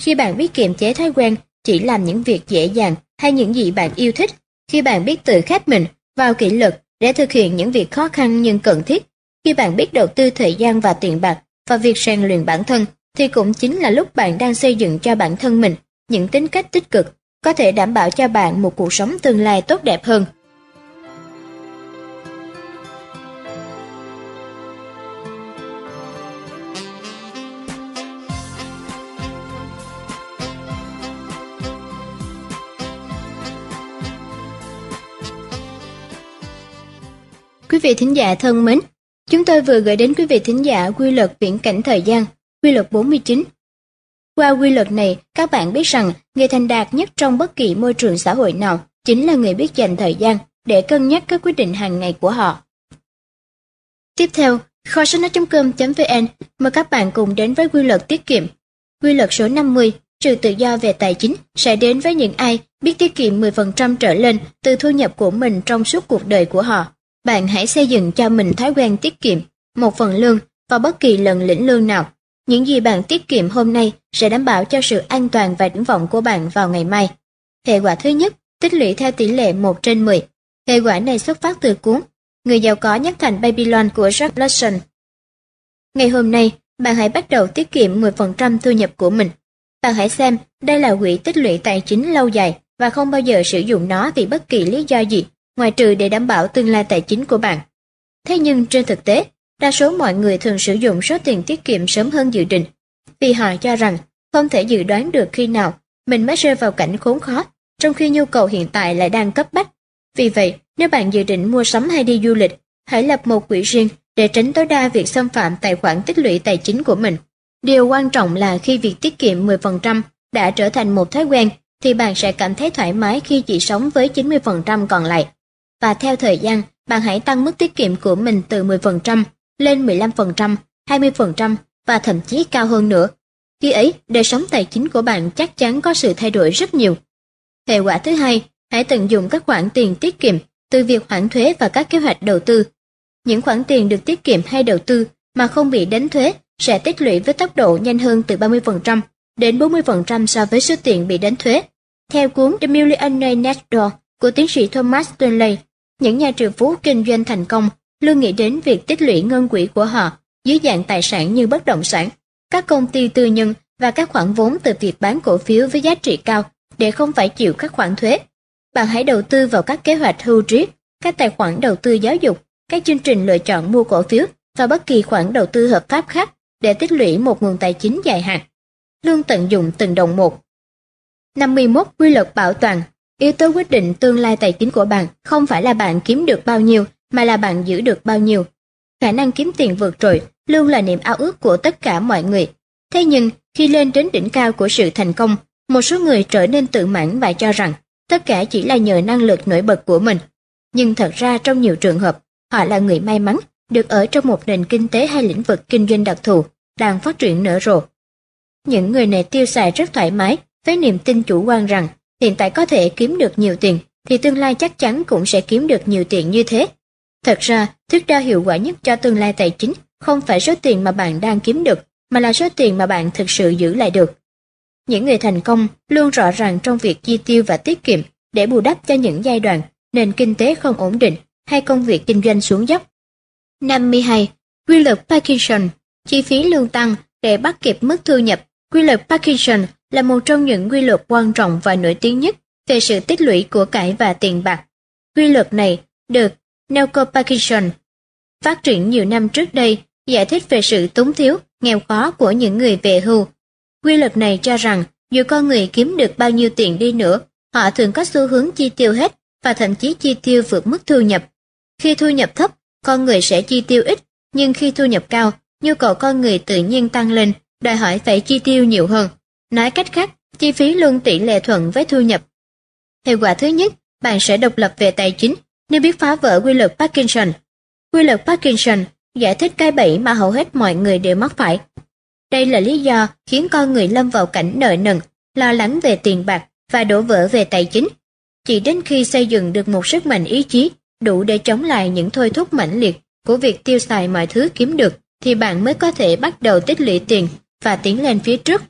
Khi bạn biết kiềm chế thói quen chỉ làm những việc dễ dàng hay những gì bạn yêu thích, khi bạn biết tự khép mình vào kỷ luật để thực hiện những việc khó khăn nhưng cần thiết, khi bạn biết đầu tư thời gian và tiền bạc và việc rèn luyện bản thân, thì cũng chính là lúc bạn đang xây dựng cho bản thân mình những tính cách tích cực, có thể đảm bảo cho bạn một cuộc sống tương lai tốt đẹp hơn. Quý vị thính giả thân mến, chúng tôi vừa gửi đến quý vị thính giả quy luật viễn cảnh thời gian, quy luật 49. Qua quy luật này, các bạn biết rằng người thành đạt nhất trong bất kỳ môi trường xã hội nào chính là người biết dành thời gian để cân nhắc các quyết định hàng ngày của họ. Tiếp theo, kho sách nói.com.vn mời các bạn cùng đến với quy luật tiết kiệm. Quy luật số 50, trừ tự do về tài chính sẽ đến với những ai biết tiết kiệm 10% trở lên từ thu nhập của mình trong suốt cuộc đời của họ. Bạn hãy xây dựng cho mình thói quen tiết kiệm một phần lương vào bất kỳ lần lĩnh lương nào. Những gì bạn tiết kiệm hôm nay sẽ đảm bảo cho sự an toàn và triển vọng của bạn vào ngày mai. Hệ quả thứ nhất, tích lũy theo tỷ lệ 1 trên 10. Hệ quả này xuất phát từ cuốn Người giàu có nhất thành Babylon của Jack Lawson. Ngày hôm nay, bạn hãy bắt đầu tiết kiệm 10% thu nhập của mình. Bạn hãy xem đây là quỹ tích lũy tài chính lâu dài và không bao giờ sử dụng nó vì bất kỳ lý do gì, ngoại trừ để đảm bảo tương lai tài chính của bạn. Thế nhưng trên thực tế, đa số mọi người thường sử dụng số tiền tiết kiệm sớm hơn dự định, vì họ cho rằng không thể dự đoán được khi nào mình mới rơi vào cảnh khốn khó, trong khi nhu cầu hiện tại lại đang cấp bách. Vì vậy, nếu bạn dự định mua sắm hay đi du lịch, hãy lập một quỹ riêng để tránh tối đa việc xâm phạm tài khoản tích lũy tài chính của mình. Điều quan trọng là khi việc tiết kiệm 10% đã trở thành một thói quen thì bạn sẽ cảm thấy thoải mái khi chỉ sống với 90% còn lại. Và theo thời gian, bạn hãy tăng mức tiết kiệm của mình từ 10% lên 15%, 20% và thậm chí cao hơn nữa. Khi ấy, đời sống tài chính của bạn chắc chắn có sự thay đổi rất nhiều. Hệ quả thứ hai, hãy tận dụng các khoản tiền tiết kiệm từ việc hoãn thuế và các kế hoạch đầu tư. Những khoản tiền được tiết kiệm hay đầu tư mà không bị đánh thuế sẽ tích lũy với tốc độ nhanh hơn từ 30% đến 40% so với số tiền bị đánh thuế. Theo cuốn The Millionaire Next Door của tiến sĩ Thomas Stanley, những nhà triệu phú kinh doanh thành công luôn nghĩ đến việc tích lũy ngân quỹ của họ dưới dạng tài sản như bất động sản, các công ty tư nhân và các khoản vốn từ việc bán cổ phiếu với giá trị cao để không phải chịu các khoản thuế. Bạn hãy đầu tư vào các kế hoạch hưu trí, các tài khoản đầu tư giáo dục, các chương trình lựa chọn mua cổ phiếu và bất kỳ khoản đầu tư hợp pháp khác để tích lũy một nguồn tài chính dài hạn. Luôn tận dụng từng đồng một. 51. Quy luật bảo toàn Yếu tố quyết định tương lai tài chính của bạn không phải là bạn kiếm được bao nhiêu, mà là bạn giữ được bao nhiêu. Khả năng kiếm tiền vượt trội luôn là niềm ao ước của tất cả mọi người. Thế nhưng, khi lên đến đỉnh cao của sự thành công, một số người trở nên tự mãn và cho rằng tất cả chỉ là nhờ năng lực nổi bật của mình. Nhưng thật ra trong nhiều trường hợp, họ là người may mắn được ở trong một nền kinh tế hay lĩnh vực kinh doanh đặc thù đang phát triển nở rộ. Những người này tiêu xài rất thoải mái với niềm tin chủ quan rằng hiện tại có thể kiếm được nhiều tiền thì tương lai chắc chắn cũng sẽ kiếm được nhiều tiền như thế. Thật ra, thước đo hiệu quả nhất cho tương lai tài chính không phải số tiền mà bạn đang kiếm được, mà là số tiền mà bạn thực sự giữ lại được. Những người thành công luôn rõ ràng trong việc chi tiêu và tiết kiệm để bù đắp cho những giai đoạn nền kinh tế không ổn định hay công việc kinh doanh xuống dốc. 52. Quy luật Parkinson Chi phí lương tăng để bắt kịp mức thu nhập. Quy luật Parkinson là một trong những quy luật quan trọng và nổi tiếng nhất về sự tích lũy của cải và tiền bạc. Quy luật này được Nelco Parkinson phát triển nhiều năm trước đây giải thích về sự túng thiếu, nghèo khó của những người về hưu. Quy luật này cho rằng dù con người kiếm được bao nhiêu tiền đi nữa, họ thường có xu hướng chi tiêu hết và thậm chí chi tiêu vượt mức thu nhập. Khi thu nhập thấp, con người sẽ chi tiêu ít, nhưng khi thu nhập cao, nhu cầu con người tự nhiên tăng lên, đòi hỏi phải chi tiêu nhiều hơn. Nói cách khác, chi phí luôn tỷ lệ thuận với thu nhập. Hiệu quả thứ nhất, bạn sẽ độc lập về tài chính nếu biết phá vỡ quy luật Parkinson. Quy luật Parkinson giải thích cái bẫy mà hầu hết mọi người đều mắc phải. Đây là lý do khiến con người lâm vào cảnh nợ nần, lo lắng về tiền bạc và đổ vỡ về tài chính. Chỉ đến khi xây dựng được một sức mạnh ý chí đủ để chống lại những thôi thúc mãnh liệt của việc tiêu xài mọi thứ kiếm được thì bạn mới có thể bắt đầu tích lũy tiền và tiến lên phía trước.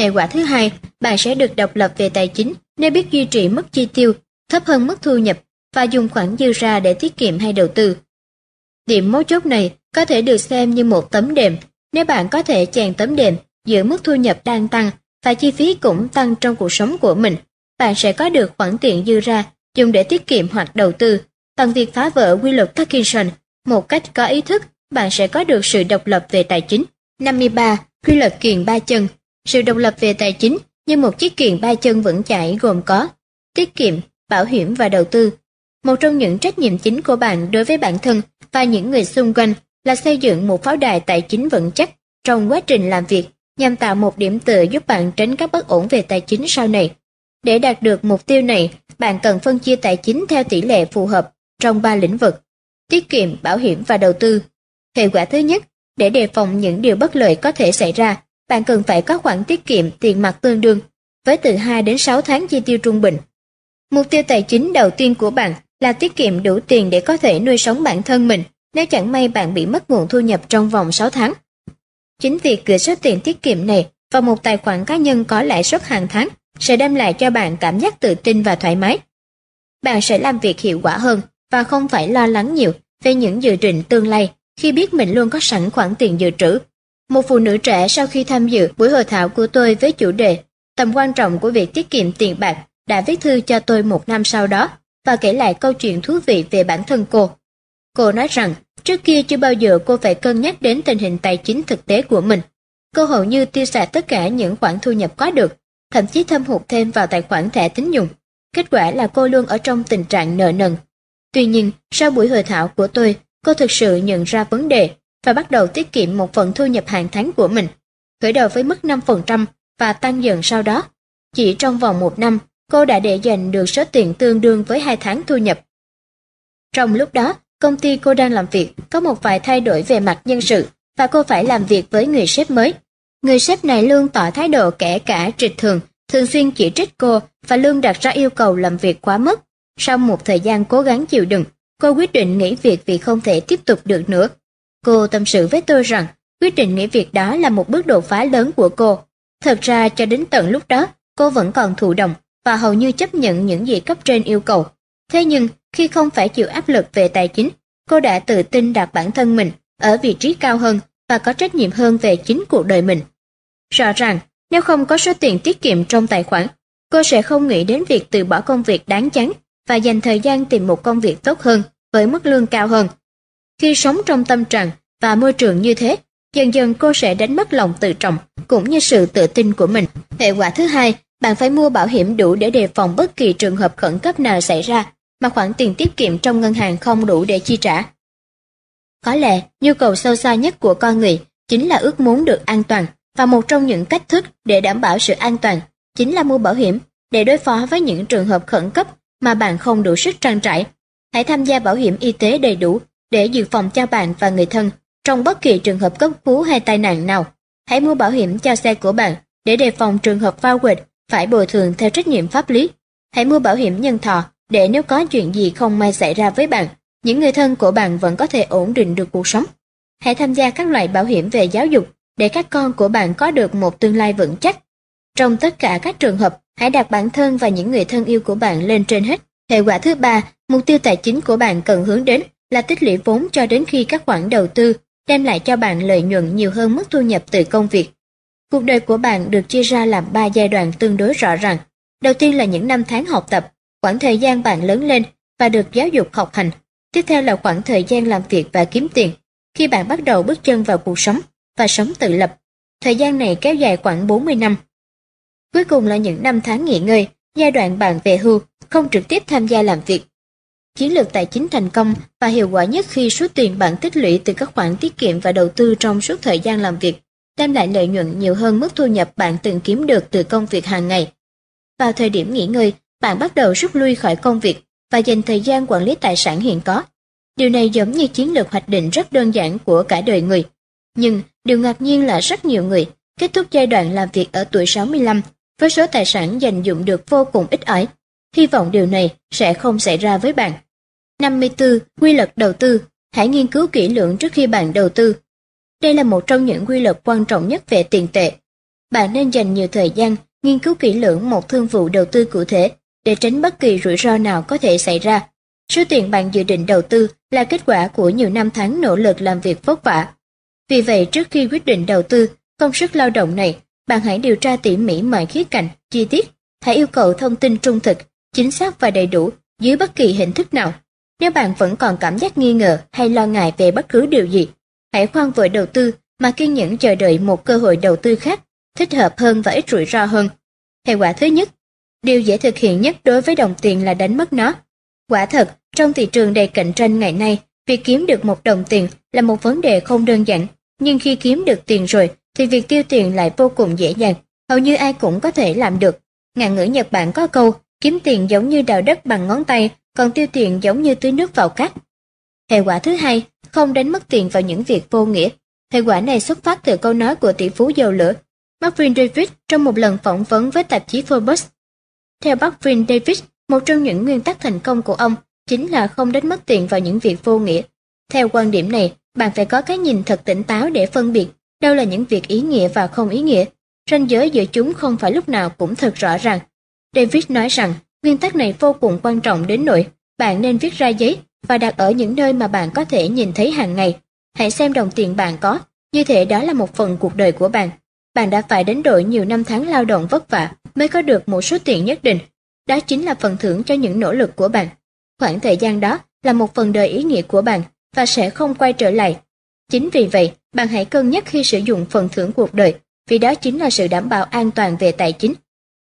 Hệ quả thứ hai, bạn sẽ được độc lập về tài chính nếu biết duy trì mức chi tiêu thấp hơn mức thu nhập và dùng khoản dư ra để tiết kiệm hay đầu tư. Điểm mấu chốt này có thể được xem như một tấm đệm. Nếu bạn có thể chèn tấm đệm giữa mức thu nhập đang tăng và chi phí cũng tăng trong cuộc sống của mình, bạn sẽ có được khoản tiền dư ra dùng để tiết kiệm hoặc đầu tư. Bằng việc phá vỡ quy luật Parkinson một cách có ý thức, bạn sẽ có được sự độc lập về tài chính. 53. Quy luật kiền ba chân sự độc lập về tài chính như một chiếc kiền ba chân vững chãi gồm có tiết kiệm, bảo hiểm và đầu tư. Một trong những trách nhiệm chính của bạn đối với bản thân và những người xung quanh là xây dựng một pháo đài tài chính vững chắc trong quá trình làm việc nhằm tạo một điểm tựa giúp bạn tránh các bất ổn về tài chính sau này. Để đạt được mục tiêu này, bạn cần phân chia tài chính theo tỷ lệ phù hợp trong ba lĩnh vực: tiết kiệm, bảo hiểm và đầu tư. Hệ quả thứ nhất, để đề phòng những điều bất lợi có thể xảy ra, bạn cần phải có khoản tiết kiệm tiền mặt tương đương với từ 2 đến 6 tháng chi tiêu trung bình Mục tiêu tài chính đầu tiên của bạn là tiết kiệm đủ tiền để có thể nuôi sống bản thân mình, nếu chẳng may bạn bị mất nguồn thu nhập trong vòng 6 tháng. Chính việc gửi số tiền tiết kiệm này vào một tài khoản cá nhân có lãi suất hàng tháng sẽ đem lại cho bạn cảm giác tự tin và thoải mái. Bạn sẽ làm việc hiệu quả hơn và không phải lo lắng nhiều về những dự định tương lai khi biết mình luôn có sẵn khoản tiền dự trữ. Một phụ nữ trẻ sau khi tham dự buổi hội thảo của tôi với chủ đề Tầm quan trọng của việc tiết kiệm tiền bạc đã viết thư cho tôi một năm sau đó và kể lại câu chuyện thú vị về bản thân cô. Cô nói rằng trước kia chưa bao giờ cô phải cân nhắc đến tình hình tài chính thực tế của mình. Cô hầu như tiêu xài tất cả những khoản thu nhập có được, thậm chí thâm hụt thêm vào tài khoản thẻ tín dụng. Kết quả là cô luôn ở trong tình trạng nợ nần. Tuy nhiên, sau buổi hội thảo của tôi, cô thực sự nhận ra vấn đề và bắt đầu tiết kiệm một phần thu nhập hàng tháng của mình, khởi đầu với mức 5% và tăng dần sau đó. Chỉ trong vòng một năm, cô đã để dành được số tiền tương đương với hai tháng thu nhập. Trong lúc đó, công ty cô đang làm việc có một vài thay đổi về mặt nhân sự và cô phải làm việc với người sếp mới. Người sếp này luôn tỏ thái độ kẻ cả trịch thường, thường xuyên chỉ trích cô và luôn đặt ra yêu cầu làm việc quá mức. Sau một thời gian cố gắng chịu đựng, cô quyết định nghỉ việc vì không thể tiếp tục được nữa. Cô tâm sự với tôi rằng quyết định nghỉ việc đó là một bước đột phá lớn của cô. Thật ra cho đến tận lúc đó, cô vẫn còn thụ động và hầu như chấp nhận những gì cấp trên yêu cầu. Thế nhưng, khi không phải chịu áp lực về tài chính, cô đã tự tin đặt bản thân mình ở vị trí cao hơn và có trách nhiệm hơn về chính cuộc đời mình. Rõ ràng, nếu không có số tiền tiết kiệm trong tài khoản, cô sẽ không nghĩ đến việc từ bỏ công việc đáng chán và dành thời gian tìm một công việc tốt hơn với mức lương cao hơn. Khi sống trong tâm trạng và môi trường như thế, dần dần cô sẽ đánh mất lòng tự trọng cũng như sự tự tin của mình. Hệ quả thứ hai, bạn phải mua bảo hiểm đủ để đề phòng bất kỳ trường hợp khẩn cấp nào xảy ra mà khoản tiền tiết kiệm trong ngân hàng không đủ để chi trả. Có lẽ, nhu cầu sâu xa nhất của con người chính là ước muốn được an toàn và một trong những cách thức để đảm bảo sự an toàn chính là mua bảo hiểm để đối phó với những trường hợp khẩn cấp mà bạn không đủ sức trang trải. Hãy tham gia bảo hiểm y tế đầy đủ để dự phòng cho bạn và người thân trong bất kỳ trường hợp cấp cứu hay tai nạn nào. Hãy mua bảo hiểm cho xe của bạn để đề phòng trường hợp phao quệt phải bồi thường theo trách nhiệm pháp lý. Hãy mua bảo hiểm nhân thọ để nếu có chuyện gì không may xảy ra với bạn, những người thân của bạn vẫn có thể ổn định được cuộc sống. Hãy tham gia các loại bảo hiểm về giáo dục để các con của bạn có được một tương lai vững chắc. Trong tất cả các trường hợp, hãy đặt bản thân và những người thân yêu của bạn lên trên hết. Hệ quả thứ ba, mục tiêu tài chính của bạn cần hướng đến là tích lũy vốn cho đến khi các khoản đầu tư đem lại cho bạn lợi nhuận nhiều hơn mức thu nhập từ công việc. Cuộc đời của bạn được chia ra làm ba giai đoạn tương đối rõ ràng. Đầu tiên là những năm tháng học tập, khoảng thời gian bạn lớn lên và được giáo dục học hành. Tiếp theo là khoảng thời gian làm việc và kiếm tiền, khi bạn bắt đầu bước chân vào cuộc sống và sống tự lập. Thời gian này kéo dài khoảng 40 năm. Cuối cùng là những năm tháng nghỉ ngơi, giai đoạn bạn về hưu, không trực tiếp tham gia làm việc. Chiến lược tài chính thành công và hiệu quả nhất khi số tiền bạn tích lũy từ các khoản tiết kiệm và đầu tư trong suốt thời gian làm việc đem lại lợi nhuận nhiều hơn mức thu nhập bạn từng kiếm được từ công việc hàng ngày. Vào thời điểm nghỉ ngơi, bạn bắt đầu rút lui khỏi công việc và dành thời gian quản lý tài sản hiện có. Điều này giống như chiến lược hoạch định rất đơn giản của cả đời người. Nhưng điều ngạc nhiên là rất nhiều người kết thúc giai đoạn làm việc ở tuổi 65 với số tài sản dành dụng được vô cùng ít ỏi. Hy vọng điều này sẽ không xảy ra với bạn. 54. Quy luật đầu tư Hãy nghiên cứu kỹ lưỡng trước khi bạn đầu tư. Đây là một trong những quy luật quan trọng nhất về tiền tệ. Bạn nên dành nhiều thời gian nghiên cứu kỹ lưỡng một thương vụ đầu tư cụ thể để tránh bất kỳ rủi ro nào có thể xảy ra. Số tiền bạn dự định đầu tư là kết quả của nhiều năm tháng nỗ lực làm việc vất vả. Vì vậy, trước khi quyết định đầu tư công sức lao động này, bạn hãy điều tra tỉ mỉ mọi khía cạnh, chi tiết. Hãy yêu cầu thông tin trung thực, chính xác và đầy đủ dưới bất kỳ hình thức nào. Nếu bạn vẫn còn cảm giác nghi ngờ hay lo ngại về bất cứ điều gì, hãy khoan vội đầu tư mà kiên nhẫn chờ đợi một cơ hội đầu tư khác, thích hợp hơn và ít rủi ro hơn. Hệ quả thứ nhất, điều dễ thực hiện nhất đối với đồng tiền là đánh mất nó. Quả thật, trong thị trường đầy cạnh tranh ngày nay, việc kiếm được một đồng tiền là một vấn đề không đơn giản, nhưng khi kiếm được tiền rồi thì việc tiêu tiền lại vô cùng dễ dàng, hầu như ai cũng có thể làm được. Ngạn ngữ Nhật Bản có câu, kiếm tiền giống như đào đất bằng ngón tay, còn tiêu tiền giống như tưới nước vào cát. Hệ quả thứ hai, không đánh mất tiền vào những việc vô nghĩa. Hệ quả này xuất phát từ câu nói của tỷ phú dầu lửa Marvin David trong một lần phỏng vấn với tạp chí Forbes. Theo Marvin David, Một trong những nguyên tắc thành công của ông chính là không đánh mất tiền vào những việc vô nghĩa. Theo quan điểm này, bạn phải có cái nhìn thật tỉnh táo để phân biệt đâu là những việc ý nghĩa và không ý nghĩa. Ranh giới giữa chúng không phải lúc nào cũng thật rõ ràng. David nói rằng nguyên tắc này vô cùng quan trọng đến nỗi bạn nên viết ra giấy và đặt ở những nơi mà bạn có thể nhìn thấy hàng ngày. Hãy xem đồng tiền bạn có, như thể đó là một phần cuộc đời của bạn. Bạn đã phải đánh đổi nhiều năm tháng lao động vất vả mới có được một số tiền nhất định. Đó chính là phần thưởng cho những nỗ lực của bạn. Khoảng thời gian đó là một phần đời ý nghĩa của bạn và sẽ không quay trở lại. Chính vì vậy, bạn hãy cân nhắc khi sử dụng phần thưởng cuộc đời, vì đó chính là sự đảm bảo an toàn về tài chính.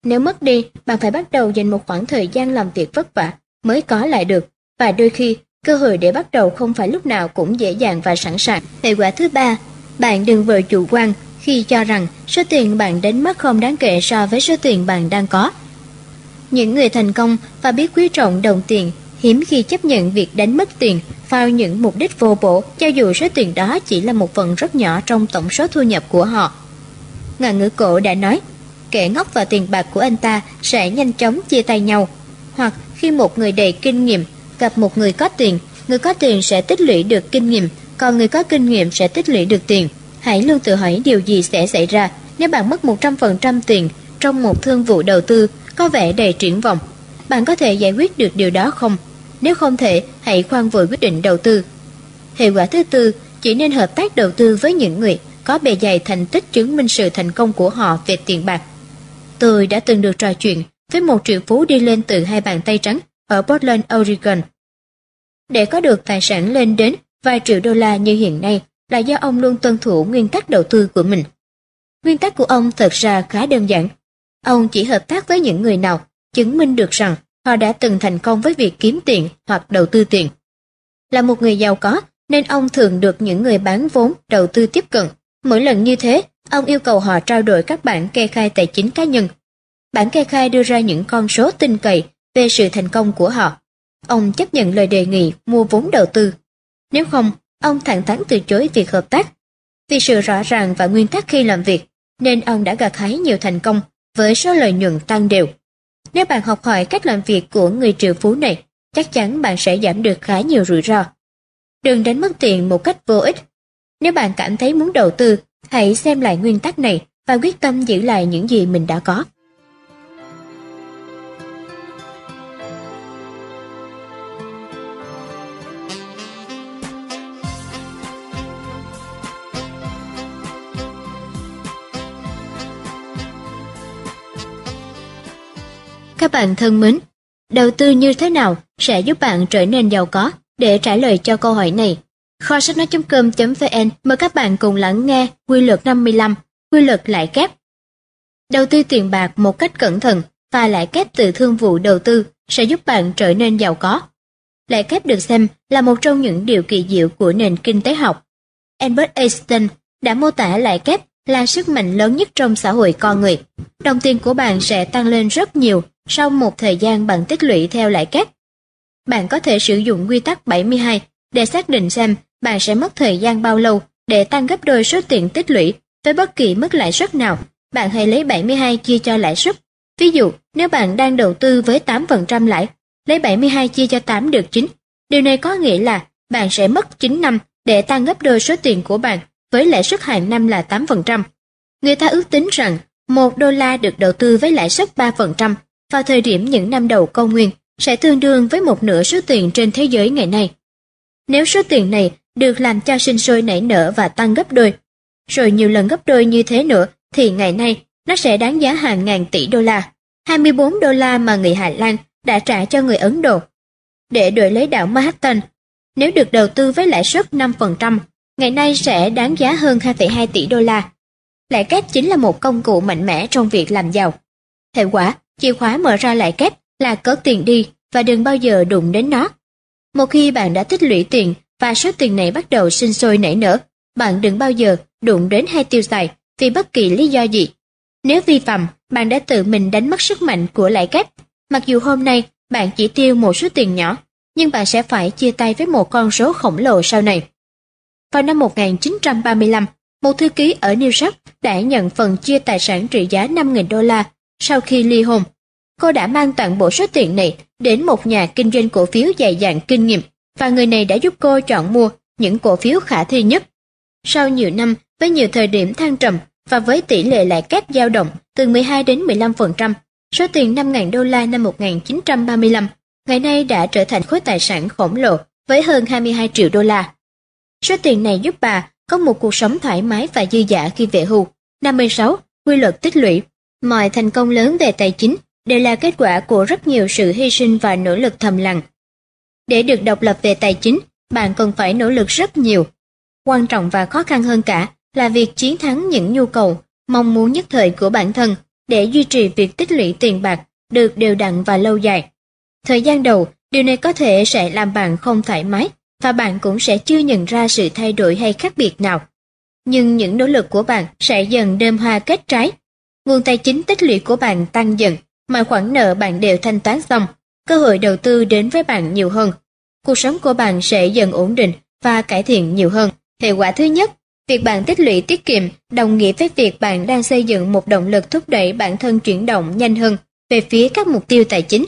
Nếu mất đi, bạn phải bắt đầu dành một khoảng thời gian làm việc vất vả mới có lại được, và đôi khi cơ hội để bắt đầu không phải lúc nào cũng dễ dàng và sẵn sàng. Hệ quả thứ ba, bạn đừng vội chủ quan khi cho rằng số tiền bạn đánh mất không đáng kể so với số tiền bạn đang có. Những người thành công và biết quý trọng đồng tiền hiếm khi chấp nhận việc đánh mất tiền vào những mục đích vô bổ cho dù số tiền đó chỉ là một phần rất nhỏ trong tổng số thu nhập của họ. Ngạn ngữ cổ đã nói, kẻ ngốc và tiền bạc của anh ta sẽ nhanh chóng chia tay nhau. Hoặc khi một người đầy kinh nghiệm gặp một người có tiền, người có tiền sẽ tích lũy được kinh nghiệm, còn người có kinh nghiệm sẽ tích lũy được tiền. Hãy luôn tự hỏi điều gì sẽ xảy ra nếu bạn mất 100% tiền trong một thương vụ đầu tư có vẻ đầy triển vọng. Bạn có thể giải quyết được điều đó không? Nếu không thể, hãy khoan vội quyết định đầu tư. Hệ quả thứ tư, chỉ nên hợp tác đầu tư với những người có bề dày thành tích chứng minh sự thành công của họ về tiền bạc. Tôi đã từng được trò chuyện với một triệu phú đi lên từ hai bàn tay trắng ở Portland, Oregon. Để có được tài sản lên đến vài triệu đô la như hiện nay là do ông luôn tuân thủ nguyên tắc đầu tư của mình. Nguyên tắc của ông thật ra khá đơn giản. Ông chỉ hợp tác với những người nào chứng minh được rằng họ đã từng thành công với việc kiếm tiền hoặc đầu tư tiền. Là một người giàu có, nên ông thường được những người bán vốn đầu tư tiếp cận. Mỗi lần như thế, ông yêu cầu họ trao đổi các bản kê khai tài chính cá nhân. Bản kê khai đưa ra những con số tin cậy về sự thành công của họ. Ông chấp nhận lời đề nghị mua vốn đầu tư. Nếu không, ông thẳng thắn từ chối việc hợp tác. Vì sự rõ ràng và nguyên tắc khi làm việc, nên ông đã gặt hái nhiều thành công với số lợi nhuận tăng đều. Nếu bạn học hỏi cách làm việc của người triệu phú này, chắc chắn bạn sẽ giảm được khá nhiều rủi ro. Đừng đánh mất tiền một cách vô ích. Nếu bạn cảm thấy muốn đầu tư, hãy xem lại nguyên tắc này và quyết tâm giữ lại những gì mình đã có. Các bạn thân mến, đầu tư như thế nào sẽ giúp bạn trở nên giàu có? Để trả lời cho câu hỏi này, kho sách nói.com.vn mời các bạn cùng lắng nghe quy luật 55, quy luật lãi kép. Đầu tư tiền bạc một cách cẩn thận và lãi kép từ thương vụ đầu tư sẽ giúp bạn trở nên giàu có. Lãi kép được xem là một trong những điều kỳ diệu của nền kinh tế học. Albert Einstein đã mô tả lãi kép là sức mạnh lớn nhất trong xã hội con người. Đồng tiền của bạn sẽ tăng lên rất nhiều sau một thời gian bạn tích lũy theo lãi kép. Bạn có thể sử dụng quy tắc 72 để xác định xem bạn sẽ mất thời gian bao lâu để tăng gấp đôi số tiền tích lũy với bất kỳ mức lãi suất nào. Bạn hãy lấy 72 chia cho lãi suất. Ví dụ, nếu bạn đang đầu tư với 8% lãi, lấy 72 chia cho 8 được 9. Điều này có nghĩa là bạn sẽ mất 9 năm để tăng gấp đôi số tiền của bạn với lãi suất hàng năm là 8%. Người ta ước tính rằng 1 đô la được đầu tư với lãi suất 3% vào thời điểm những năm đầu công nguyên sẽ tương đương với một nửa số tiền trên thế giới ngày nay. Nếu số tiền này được làm cho sinh sôi nảy nở và tăng gấp đôi, rồi nhiều lần gấp đôi như thế nữa thì ngày nay nó sẽ đáng giá hàng ngàn tỷ đô la, 24 đô la mà người Hà Lan đã trả cho người Ấn Độ. Để đổi lấy đảo Manhattan, nếu được đầu tư với lãi suất 5%, ngày nay sẽ đáng giá hơn 2,2 tỷ đô la. Lãi kép chính là một công cụ mạnh mẽ trong việc làm giàu. Hệ quả, chìa khóa mở ra lãi kép là cất tiền đi và đừng bao giờ đụng đến nó. Một khi bạn đã tích lũy tiền và số tiền này bắt đầu sinh sôi nảy nở, bạn đừng bao giờ đụng đến hay tiêu xài vì bất kỳ lý do gì. Nếu vi phạm, bạn đã tự mình đánh mất sức mạnh của lãi kép. Mặc dù hôm nay bạn chỉ tiêu một số tiền nhỏ, nhưng bạn sẽ phải chia tay với một con số khổng lồ sau này. Vào năm 1935, một thư ký ở New York đã nhận phần chia tài sản trị giá 5.000 đô la sau khi ly hôn cô đã mang toàn bộ số tiền này đến một nhà kinh doanh cổ phiếu dày dặn kinh nghiệm và người này đã giúp cô chọn mua những cổ phiếu khả thi nhất. Sau nhiều năm, với nhiều thời điểm thăng trầm và với tỷ lệ lãi kép dao động từ 12 đến 15%, số tiền 5.000 đô la năm 1935 ngày nay đã trở thành khối tài sản khổng lồ với hơn 22 triệu đô la. Số tiền này giúp bà có một cuộc sống thoải mái và dư dả khi về hưu. 56. Quy luật tích lũy Mọi thành công lớn về tài chính đều là kết quả của rất nhiều sự hy sinh và nỗ lực thầm lặng. Để được độc lập về tài chính, bạn cần phải nỗ lực rất nhiều. Quan trọng và khó khăn hơn cả là việc chiến thắng những nhu cầu, mong muốn nhất thời của bản thân để duy trì việc tích lũy tiền bạc được đều đặn và lâu dài. Thời gian đầu, điều này có thể sẽ làm bạn không thoải mái và bạn cũng sẽ chưa nhận ra sự thay đổi hay khác biệt nào. Nhưng những nỗ lực của bạn sẽ dần đơm hoa kết trái. Nguồn tài chính tích lũy của bạn tăng dần, mọi khoản nợ bạn đều thanh toán xong, cơ hội đầu tư đến với bạn nhiều hơn. Cuộc sống của bạn sẽ dần ổn định và cải thiện nhiều hơn. Hệ quả thứ nhất, việc bạn tích lũy tiết kiệm đồng nghĩa với việc bạn đang xây dựng một động lực thúc đẩy bản thân chuyển động nhanh hơn về phía các mục tiêu tài chính.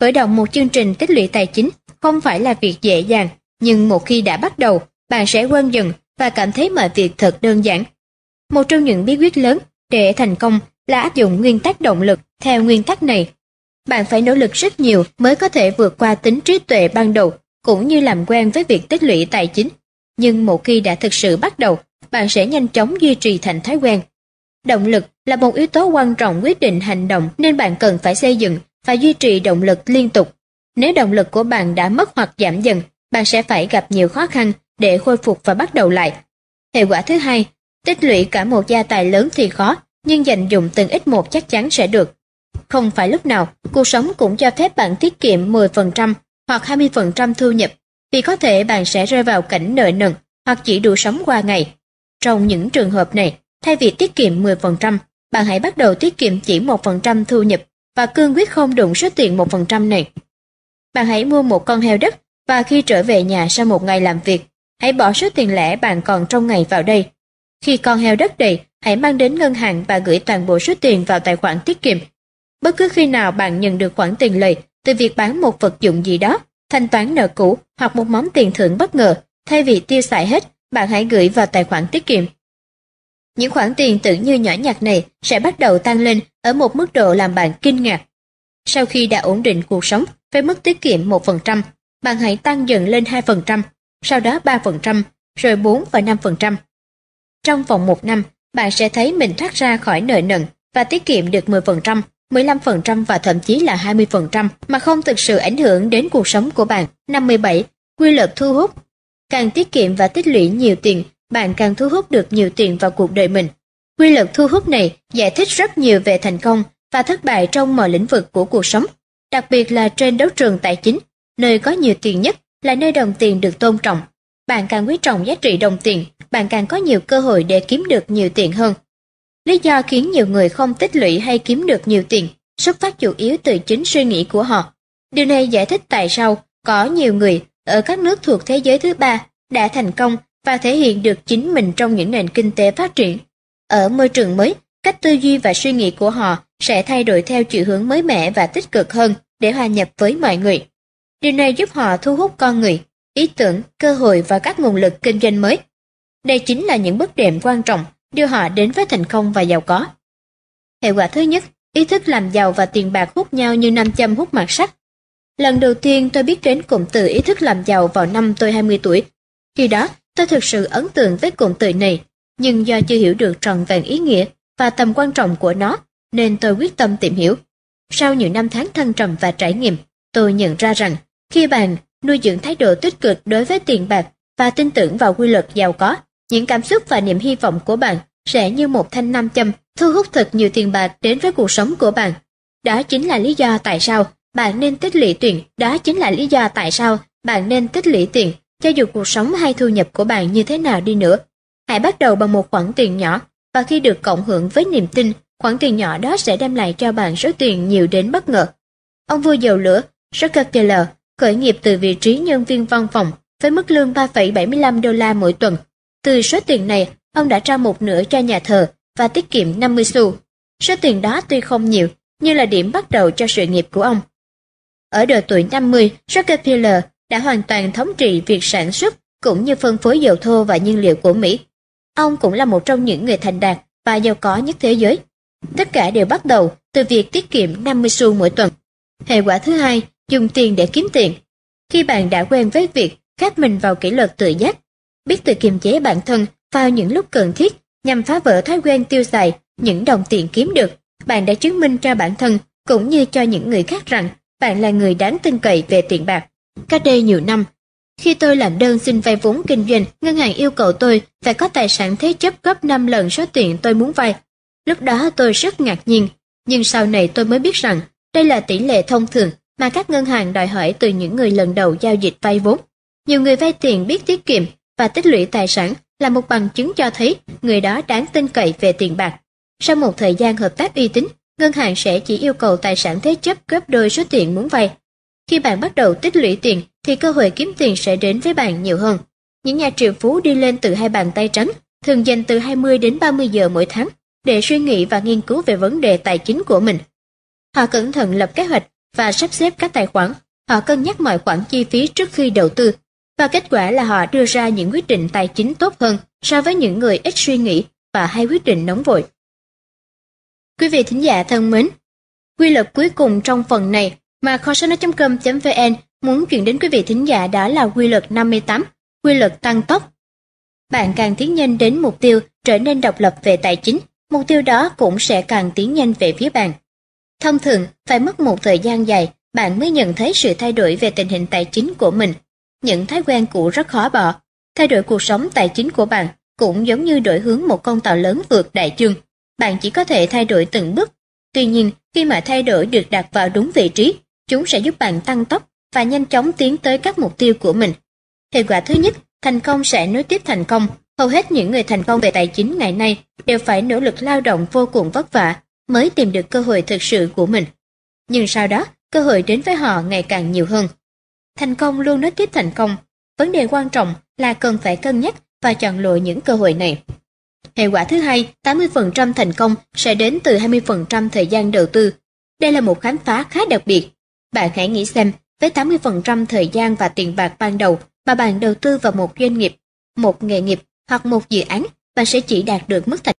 Khởi động một chương trình tích lũy tài chính không phải là việc dễ dàng, nhưng một khi đã bắt đầu, bạn sẽ quen dần và cảm thấy mọi việc thật đơn giản. Một trong những bí quyết lớn để thành công là áp dụng nguyên tắc động lực theo nguyên tắc này. Bạn phải nỗ lực rất nhiều mới có thể vượt qua tính trí tuệ ban đầu, cũng như làm quen với việc tích lũy tài chính. Nhưng một khi đã thực sự bắt đầu, bạn sẽ nhanh chóng duy trì thành thói quen. Động lực là một yếu tố quan trọng quyết định hành động nên bạn cần phải xây dựng và duy trì động lực liên tục. Nếu động lực của bạn đã mất hoặc giảm dần, bạn sẽ phải gặp nhiều khó khăn để khôi phục và bắt đầu lại. Hệ quả thứ hai, tích lũy cả một gia tài lớn thì khó, nhưng dành dụng từng ít một chắc chắn sẽ được. Không phải lúc nào, cuộc sống cũng cho phép bạn tiết kiệm 10% hoặc 20% thu nhập, vì có thể bạn sẽ rơi vào cảnh nợ nần hoặc chỉ đủ sống qua ngày. Trong những trường hợp này, thay vì tiết kiệm 10%, bạn hãy bắt đầu tiết kiệm chỉ 1% thu nhập và cương quyết không đụng số tiền 1% này. Bạn hãy mua một con heo đất và khi trở về nhà sau một ngày làm việc, hãy bỏ số tiền lẻ bạn còn trong ngày vào đây. Khi con heo đất đầy, hãy mang đến ngân hàng và gửi toàn bộ số tiền vào tài khoản tiết kiệm. Bất cứ khi nào bạn nhận được khoản tiền lời từ việc bán một vật dụng gì đó, thanh toán nợ cũ hoặc một món tiền thưởng bất ngờ, thay vì tiêu xài hết, bạn hãy gửi vào tài khoản tiết kiệm. Những khoản tiền tưởng như nhỏ nhặt này sẽ bắt đầu tăng lên ở một mức độ làm bạn kinh ngạc. Sau khi đã ổn định cuộc sống với mức tiết kiệm 1%, bạn hãy tăng dần lên 2%, sau đó 3%, rồi 4 và 5%. Trong vòng một năm, bạn sẽ thấy mình thoát ra khỏi nợ nần và tiết kiệm được 10%, 15% và thậm chí là 20% mà không thực sự ảnh hưởng đến cuộc sống của bạn. 57. Quy luật thu hút Càng tiết kiệm và tích lũy nhiều tiền, bạn càng thu hút được nhiều tiền vào cuộc đời mình. Quy luật thu hút này giải thích rất nhiều về thành công và thất bại trong mọi lĩnh vực của cuộc sống, đặc biệt là trên đấu trường tài chính, nơi có nhiều tiền nhất là nơi đồng tiền được tôn trọng. Bạn càng quý trọng giá trị đồng tiền, bạn càng có nhiều cơ hội để kiếm được nhiều tiền hơn. Lý do khiến nhiều người không tích lũy hay kiếm được nhiều tiền xuất phát chủ yếu từ chính suy nghĩ của họ. Điều này giải thích tại sao có nhiều người ở các nước thuộc thế giới thứ ba đã thành công và thể hiện được chính mình trong những nền kinh tế phát triển. Ở môi trường mới, cách tư duy và suy nghĩ của họ sẽ thay đổi theo chiều hướng mới mẻ và tích cực hơn để hòa nhập với mọi người. Điều này giúp họ thu hút con người, ý tưởng, cơ hội và các nguồn lực kinh doanh mới. Đây chính là những bước đệm quan trọng đưa họ đến với thành công và giàu có. Hệ quả thứ nhất, ý thức làm giàu và tiền bạc hút nhau như nam châm hút mặt sắt. Lần đầu tiên tôi biết đến cụm từ ý thức làm giàu vào năm tôi 20 tuổi. Khi đó, tôi thực sự ấn tượng với cụm từ này, nhưng do chưa hiểu được trọn vẹn ý nghĩa và tầm quan trọng của nó, nên tôi quyết tâm tìm hiểu. Sau nhiều năm tháng thăng trầm và trải nghiệm, tôi nhận ra rằng khi bạn nuôi dưỡng thái độ tích cực đối với tiền bạc và tin tưởng vào quy luật giàu có, những cảm xúc và niềm hy vọng của bạn sẽ như một thanh nam châm thu hút thật nhiều tiền bạc đến với cuộc sống của bạn. Đó chính là lý do tại sao bạn nên tích lũy tiền, đó chính là lý do tại sao bạn nên tích lũy tiền, cho dù cuộc sống hay thu nhập của bạn như thế nào đi nữa. Hãy bắt đầu bằng một khoản tiền nhỏ và khi được cộng hưởng với niềm tin, khoản tiền nhỏ đó sẽ đem lại cho bạn số tiền nhiều đến bất ngờ. Ông vua dầu lửa Rockefeller khởi nghiệp từ vị trí nhân viên văn phòng với mức lương 3,75 đô la mỗi tuần. Từ số tiền này, ông đã trao một nửa cho nhà thờ và tiết kiệm 50 xu. Số tiền đó tuy không nhiều, nhưng là điểm bắt đầu cho sự nghiệp của ông. Ở độ tuổi 50, Rockefeller đã hoàn toàn thống trị việc sản xuất cũng như phân phối dầu thô và nhiên liệu của Mỹ. Ông cũng là một trong những người thành đạt và giàu có nhất thế giới. Tất cả đều bắt đầu từ việc tiết kiệm 50 xu mỗi tuần. Hệ quả thứ hai, dùng tiền để kiếm tiền. Khi bạn đã quen với việc khép mình vào kỷ luật tự giác, biết tự kiềm chế bản thân vào những lúc cần thiết nhằm phá vỡ thói quen tiêu xài những đồng tiền kiếm được, bạn đã chứng minh cho bản thân cũng như cho những người khác rằng bạn là người đáng tin cậy về tiền bạc. Cách đây nhiều năm, khi tôi làm đơn xin vay vốn kinh doanh, ngân hàng yêu cầu tôi phải có tài sản thế chấp gấp 5 lần số tiền tôi muốn vay. Lúc đó tôi rất ngạc nhiên, nhưng sau này tôi mới biết rằng đây là tỷ lệ thông thường mà các ngân hàng đòi hỏi từ những người lần đầu giao dịch vay vốn. Nhiều người vay tiền biết tiết kiệm và tích lũy tài sản là một bằng chứng cho thấy người đó đáng tin cậy về tiền bạc. Sau một thời gian hợp tác uy tín, ngân hàng sẽ chỉ yêu cầu tài sản thế chấp gấp đôi số tiền muốn vay. Khi bạn bắt đầu tích lũy tiền thì cơ hội kiếm tiền sẽ đến với bạn nhiều hơn. Những nhà triệu phú đi lên từ hai bàn tay trắng, thường dành từ 20 đến 30 giờ mỗi tháng để suy nghĩ và nghiên cứu về vấn đề tài chính của mình. Họ cẩn thận lập kế hoạch và sắp xếp các tài khoản, họ cân nhắc mọi khoản chi phí trước khi đầu tư, và kết quả là họ đưa ra những quyết định tài chính tốt hơn so với những người ít suy nghĩ và hay quyết định nóng vội. Quý vị thính giả thân mến, quy luật cuối cùng trong phần này mà kho com.vn muốn chuyển đến quý vị thính giả đó là quy luật 58, quy luật tăng tốc. Bạn càng tiến nhanh đến mục tiêu trở nên độc lập về tài chính, mục tiêu đó cũng sẽ càng tiến nhanh về phía bạn. Thông thường, phải mất một thời gian dài, bạn mới nhận thấy sự thay đổi về tình hình tài chính của mình. Những thói quen cũ rất khó bỏ. Thay đổi cuộc sống tài chính của bạn cũng giống như đổi hướng một con tàu lớn vượt đại dương. Bạn chỉ có thể thay đổi từng bước. Tuy nhiên, khi mà thay đổi được đặt vào đúng vị trí, chúng sẽ giúp bạn tăng tốc và nhanh chóng tiến tới các mục tiêu của mình. Hệ quả thứ nhất, thành công sẽ nối tiếp thành công. Hầu hết những người thành công về tài chính ngày nay đều phải nỗ lực lao động vô cùng vất vả mới tìm được cơ hội thực sự của mình. Nhưng sau đó, cơ hội đến với họ ngày càng nhiều hơn. Thành công luôn nối tiếp thành công. Vấn đề quan trọng là cần phải cân nhắc và chọn lựa những cơ hội này. Hệ quả thứ hai, 80% thành công sẽ đến từ 20% thời gian đầu tư. Đây là một khám phá khá đặc biệt. Bạn hãy nghĩ xem, với 80% thời gian và tiền bạc ban đầu mà bạn đầu tư vào một doanh nghiệp, một nghề nghiệp hoặc một dự án, bạn sẽ chỉ đạt được mức thành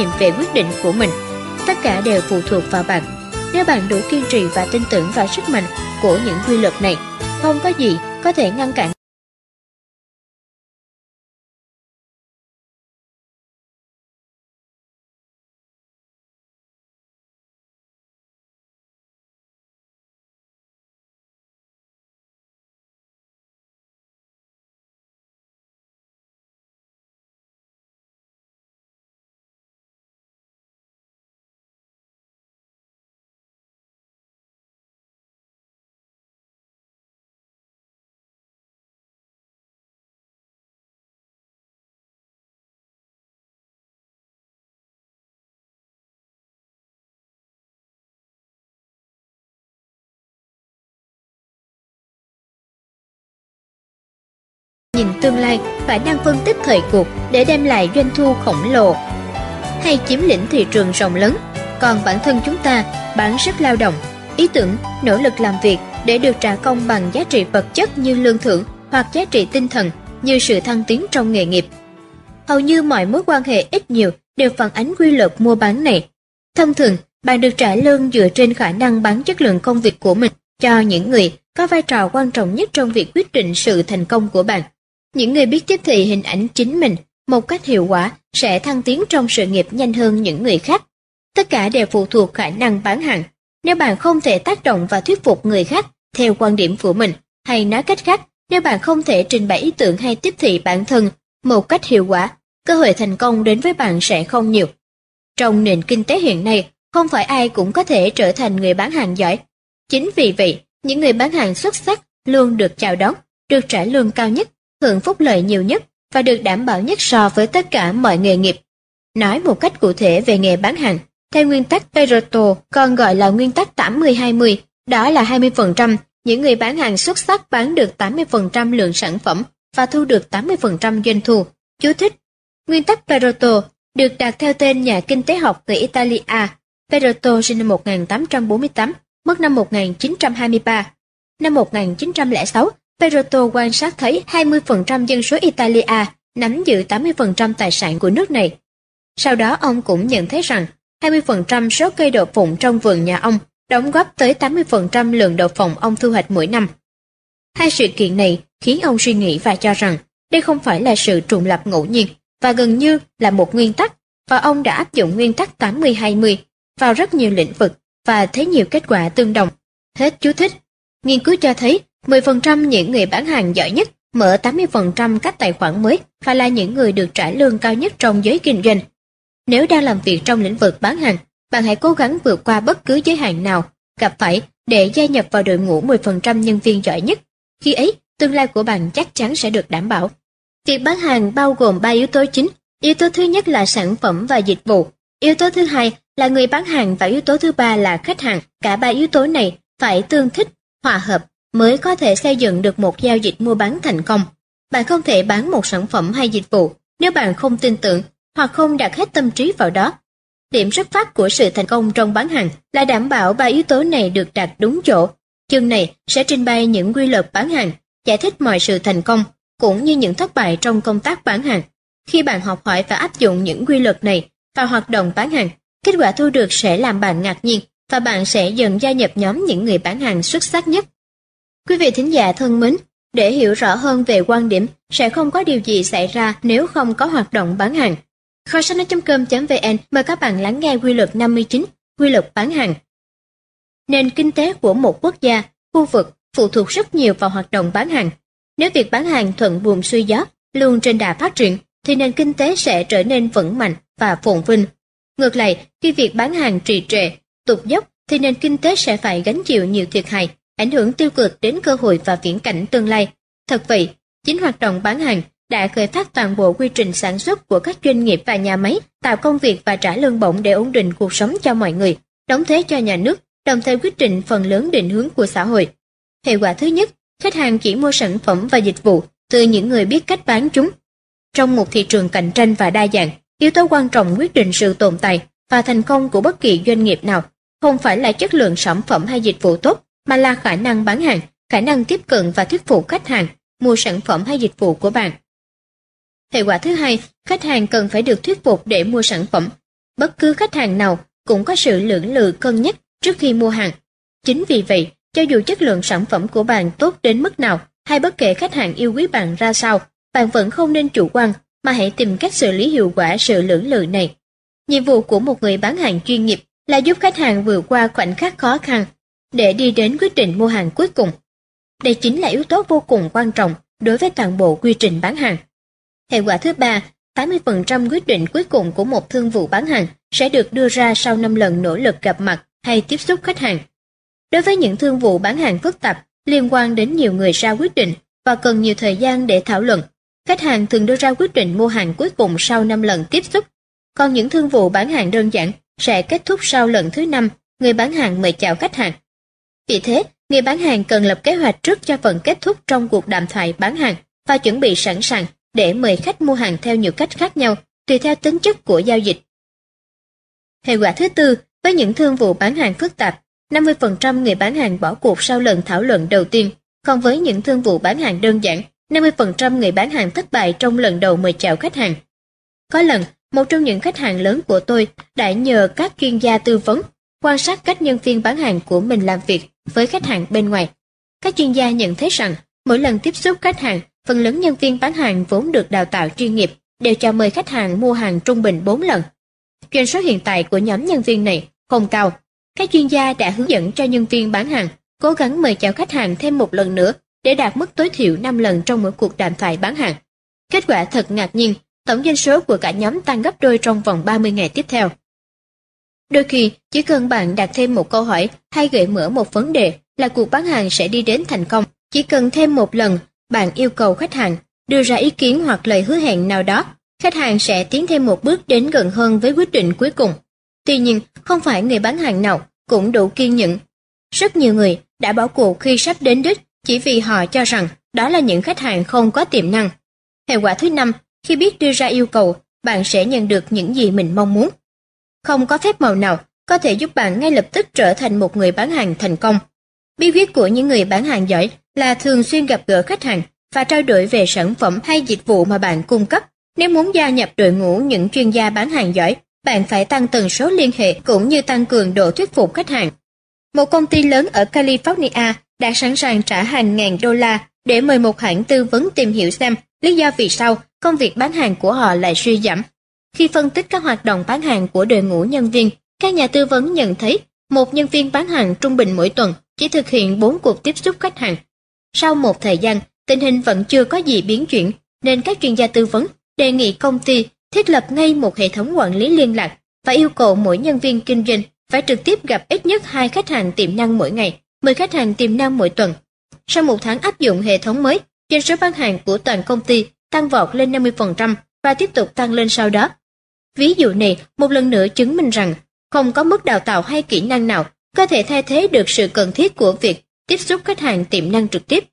nhiệm về quyết định của mình. Tất cả đều phụ thuộc vào bạn. Nếu bạn đủ kiên trì và tin tưởng vào sức mạnh của những quy luật này, không có gì có thể ngăn cản nhìn tương lai phải đang phân tích thời cuộc để đem lại doanh thu khổng lồ hay chiếm lĩnh thị trường rộng lớn còn bản thân chúng ta bán sức lao động ý tưởng nỗ lực làm việc để được trả công bằng giá trị vật chất như lương thưởng hoặc giá trị tinh thần như sự thăng tiến trong nghề nghiệp hầu như mọi mối quan hệ ít nhiều đều phản ánh quy luật mua bán này. Thông thường, bạn được trả lương dựa trên khả năng bán chất lượng công việc của mình cho những người có vai trò quan trọng nhất trong việc quyết định sự thành công của bạn. Những người biết tiếp thị hình ảnh chính mình một cách hiệu quả sẽ thăng tiến trong sự nghiệp nhanh hơn những người khác. Tất cả đều phụ thuộc khả năng bán hàng. Nếu bạn không thể tác động và thuyết phục người khác theo quan điểm của mình, hay nói cách khác, nếu bạn không thể trình bày ý tưởng hay tiếp thị bản thân một cách hiệu quả, cơ hội thành công đến với bạn sẽ không nhiều. Trong nền kinh tế hiện nay, không phải ai cũng có thể trở thành người bán hàng giỏi. Chính vì vậy, những người bán hàng xuất sắc luôn được chào đón, được trả lương cao nhất, hưởng phúc lợi nhiều nhất và được đảm bảo nhất so với tất cả mọi nghề nghiệp. Nói một cách cụ thể về nghề bán hàng, theo nguyên tắc Pareto, còn gọi là nguyên tắc 80-20, đó là 20% những người bán hàng xuất sắc bán được 80% lượng sản phẩm và thu được 80% doanh thu. Chú thích Nguyên tắc Pareto được đặt theo tên nhà kinh tế học người Italia. Pareto sinh năm 1848, mất năm 1923. Năm 1906, Perotto quan sát thấy 20% dân số Italia nắm giữ 80% tài sản của nước này. Sau đó ông cũng nhận thấy rằng 20% số cây đậu phụng trong vườn nhà ông đóng góp tới 80% lượng đậu phộng ông thu hoạch mỗi năm. Hai sự kiện này khiến ông suy nghĩ và cho rằng đây không phải là sự trùng lập ngẫu nhiên và gần như là một nguyên tắc và ông đã áp dụng nguyên tắc 80-20 vào rất nhiều lĩnh vực và thấy nhiều kết quả tương đồng. Hết chú thích. Nghiên cứu cho thấy 10% những người bán hàng giỏi nhất mở 80% các tài khoản mới và là những người được trả lương cao nhất trong giới kinh doanh. Nếu đang làm việc trong lĩnh vực bán hàng, bạn hãy cố gắng vượt qua bất cứ giới hạn nào gặp phải để gia nhập vào đội ngũ 10% nhân viên giỏi nhất. Khi ấy, tương lai của bạn chắc chắn sẽ được đảm bảo. Việc bán hàng bao gồm 3 yếu tố chính. Yếu tố thứ nhất là sản phẩm và dịch vụ. Yếu tố thứ hai là người bán hàng và yếu tố thứ ba là khách hàng. Cả ba yếu tố này phải tương thích, hòa hợp mới có thể xây dựng được một giao dịch mua bán thành công. Bạn không thể bán một sản phẩm hay dịch vụ nếu bạn không tin tưởng hoặc không đặt hết tâm trí vào đó. Điểm xuất phát của sự thành công trong bán hàng là đảm bảo ba yếu tố này được đặt đúng chỗ. Chương này sẽ trình bày những quy luật bán hàng, giải thích mọi sự thành công cũng như những thất bại trong công tác bán hàng. Khi bạn học hỏi và áp dụng những quy luật này vào hoạt động bán hàng, kết quả thu được sẽ làm bạn ngạc nhiên và bạn sẽ dần gia nhập nhóm những người bán hàng xuất sắc nhất. Quý vị thính giả thân mến, để hiểu rõ hơn về quan điểm sẽ không có điều gì xảy ra nếu không có hoạt động bán hàng. Kho sách nói.com.vn mời các bạn lắng nghe quy luật 59, quy luật bán hàng. Nền kinh tế của một quốc gia, khu vực phụ thuộc rất nhiều vào hoạt động bán hàng. Nếu việc bán hàng thuận buồm xuôi gió, luôn trên đà phát triển, thì nền kinh tế sẽ trở nên vững mạnh và phồn vinh. Ngược lại, khi việc bán hàng trì trệ, tụt dốc, thì nền kinh tế sẽ phải gánh chịu nhiều thiệt hại, ảnh hưởng tiêu cực đến cơ hội và viễn cảnh tương lai. Thật vậy, chính hoạt động bán hàng đã khởi phát toàn bộ quy trình sản xuất của các doanh nghiệp và nhà máy, tạo công việc và trả lương bổng để ổn định cuộc sống cho mọi người, đóng thuế cho nhà nước, đồng thời quyết định phần lớn định hướng của xã hội. Hệ quả thứ nhất, khách hàng chỉ mua sản phẩm và dịch vụ từ những người biết cách bán chúng. Trong một thị trường cạnh tranh và đa dạng, yếu tố quan trọng quyết định sự tồn tại và thành công của bất kỳ doanh nghiệp nào không phải là chất lượng sản phẩm hay dịch vụ tốt, mà là khả năng bán hàng, khả năng tiếp cận và thuyết phục khách hàng mua sản phẩm hay dịch vụ của bạn. Hệ quả thứ hai, khách hàng cần phải được thuyết phục để mua sản phẩm. Bất cứ khách hàng nào cũng có sự lưỡng lự cân nhắc trước khi mua hàng. Chính vì vậy, cho dù chất lượng sản phẩm của bạn tốt đến mức nào, hay bất kể khách hàng yêu quý bạn ra sao, bạn vẫn không nên chủ quan, mà hãy tìm cách xử lý hiệu quả sự lưỡng lự này. Nhiệm vụ của một người bán hàng chuyên nghiệp là giúp khách hàng vượt qua khoảnh khắc khó khăn để đi đến quyết định mua hàng cuối cùng. Đây chính là yếu tố vô cùng quan trọng đối với toàn bộ quy trình bán hàng. Hệ quả thứ ba, 80% quyết định cuối cùng của một thương vụ bán hàng sẽ được đưa ra sau 5 lần nỗ lực gặp mặt hay tiếp xúc khách hàng. Đối với những thương vụ bán hàng phức tạp liên quan đến nhiều người ra quyết định và cần nhiều thời gian để thảo luận, khách hàng thường đưa ra quyết định mua hàng cuối cùng sau 5 lần tiếp xúc. Còn những thương vụ bán hàng đơn giản sẽ kết thúc sau lần thứ năm, người bán hàng mời chào khách hàng. Vì thế, người bán hàng cần lập kế hoạch trước cho phần kết thúc trong cuộc đàm thoại bán hàng và chuẩn bị sẵn sàng để mời khách mua hàng theo nhiều cách khác nhau, tùy theo tính chất của giao dịch. Hệ quả thứ tư, với những thương vụ bán hàng phức tạp, 50% người bán hàng bỏ cuộc sau lần thảo luận đầu tiên, còn với những thương vụ bán hàng đơn giản, 50% người bán hàng thất bại trong lần đầu mời chào khách hàng. Có lần, một trong những khách hàng lớn của tôi đã nhờ các chuyên gia tư vấn quan sát cách nhân viên bán hàng của mình làm việc với khách hàng bên ngoài. Các chuyên gia nhận thấy rằng mỗi lần tiếp xúc khách hàng, phần lớn nhân viên bán hàng vốn được đào tạo chuyên nghiệp đều chào mời khách hàng mua hàng trung bình 4 lần. Doanh số hiện tại của nhóm nhân viên này không cao. Các chuyên gia đã hướng dẫn cho nhân viên bán hàng cố gắng mời chào khách hàng thêm một lần nữa để đạt mức tối thiểu 5 lần trong mỗi cuộc đàm thoại bán hàng. Kết quả thật ngạc nhiên, tổng doanh số của cả nhóm tăng gấp đôi trong vòng 30 ngày tiếp theo. Đôi khi, chỉ cần bạn đặt thêm một câu hỏi hay gợi mở một vấn đề là cuộc bán hàng sẽ đi đến thành công. Chỉ cần thêm một lần, bạn yêu cầu khách hàng đưa ra ý kiến hoặc lời hứa hẹn nào đó, khách hàng sẽ tiến thêm một bước đến gần hơn với quyết định cuối cùng. Tuy nhiên, không phải người bán hàng nào cũng đủ kiên nhẫn. Rất nhiều người đã bỏ cuộc khi sắp đến đích chỉ vì họ cho rằng đó là những khách hàng không có tiềm năng. Hệ quả thứ năm, khi biết đưa ra yêu cầu, bạn sẽ nhận được những gì mình mong muốn. Không có phép màu nào có thể giúp bạn ngay lập tức trở thành một người bán hàng thành công. Bí quyết của những người bán hàng giỏi là thường xuyên gặp gỡ khách hàng và trao đổi về sản phẩm hay dịch vụ mà bạn cung cấp. Nếu muốn gia nhập đội ngũ những chuyên gia bán hàng giỏi, bạn phải tăng tần số liên hệ cũng như tăng cường độ thuyết phục khách hàng. Một công ty lớn ở California đã sẵn sàng trả hàng ngàn đô la để mời một hãng tư vấn tìm hiểu xem lý do vì sao công việc bán hàng của họ lại suy giảm. Khi phân tích các hoạt động bán hàng của đội ngũ nhân viên, các nhà tư vấn nhận thấy một nhân viên bán hàng trung bình mỗi tuần chỉ thực hiện 4 cuộc tiếp xúc khách hàng. Sau một thời gian, tình hình vẫn chưa có gì biến chuyển, nên các chuyên gia tư vấn đề nghị công ty thiết lập ngay một hệ thống quản lý liên lạc và yêu cầu mỗi nhân viên kinh doanh phải trực tiếp gặp ít nhất hai khách hàng tiềm năng mỗi ngày, 10 khách hàng tiềm năng mỗi tuần. Sau một tháng áp dụng hệ thống mới, doanh số bán hàng của toàn công ty tăng vọt lên 50% và tiếp tục tăng lên sau đó. Ví dụ này một lần nữa chứng minh rằng không có mức đào tạo hay kỹ năng nào có thể thay thế được sự cần thiết của việc tiếp xúc khách hàng tiềm năng trực tiếp.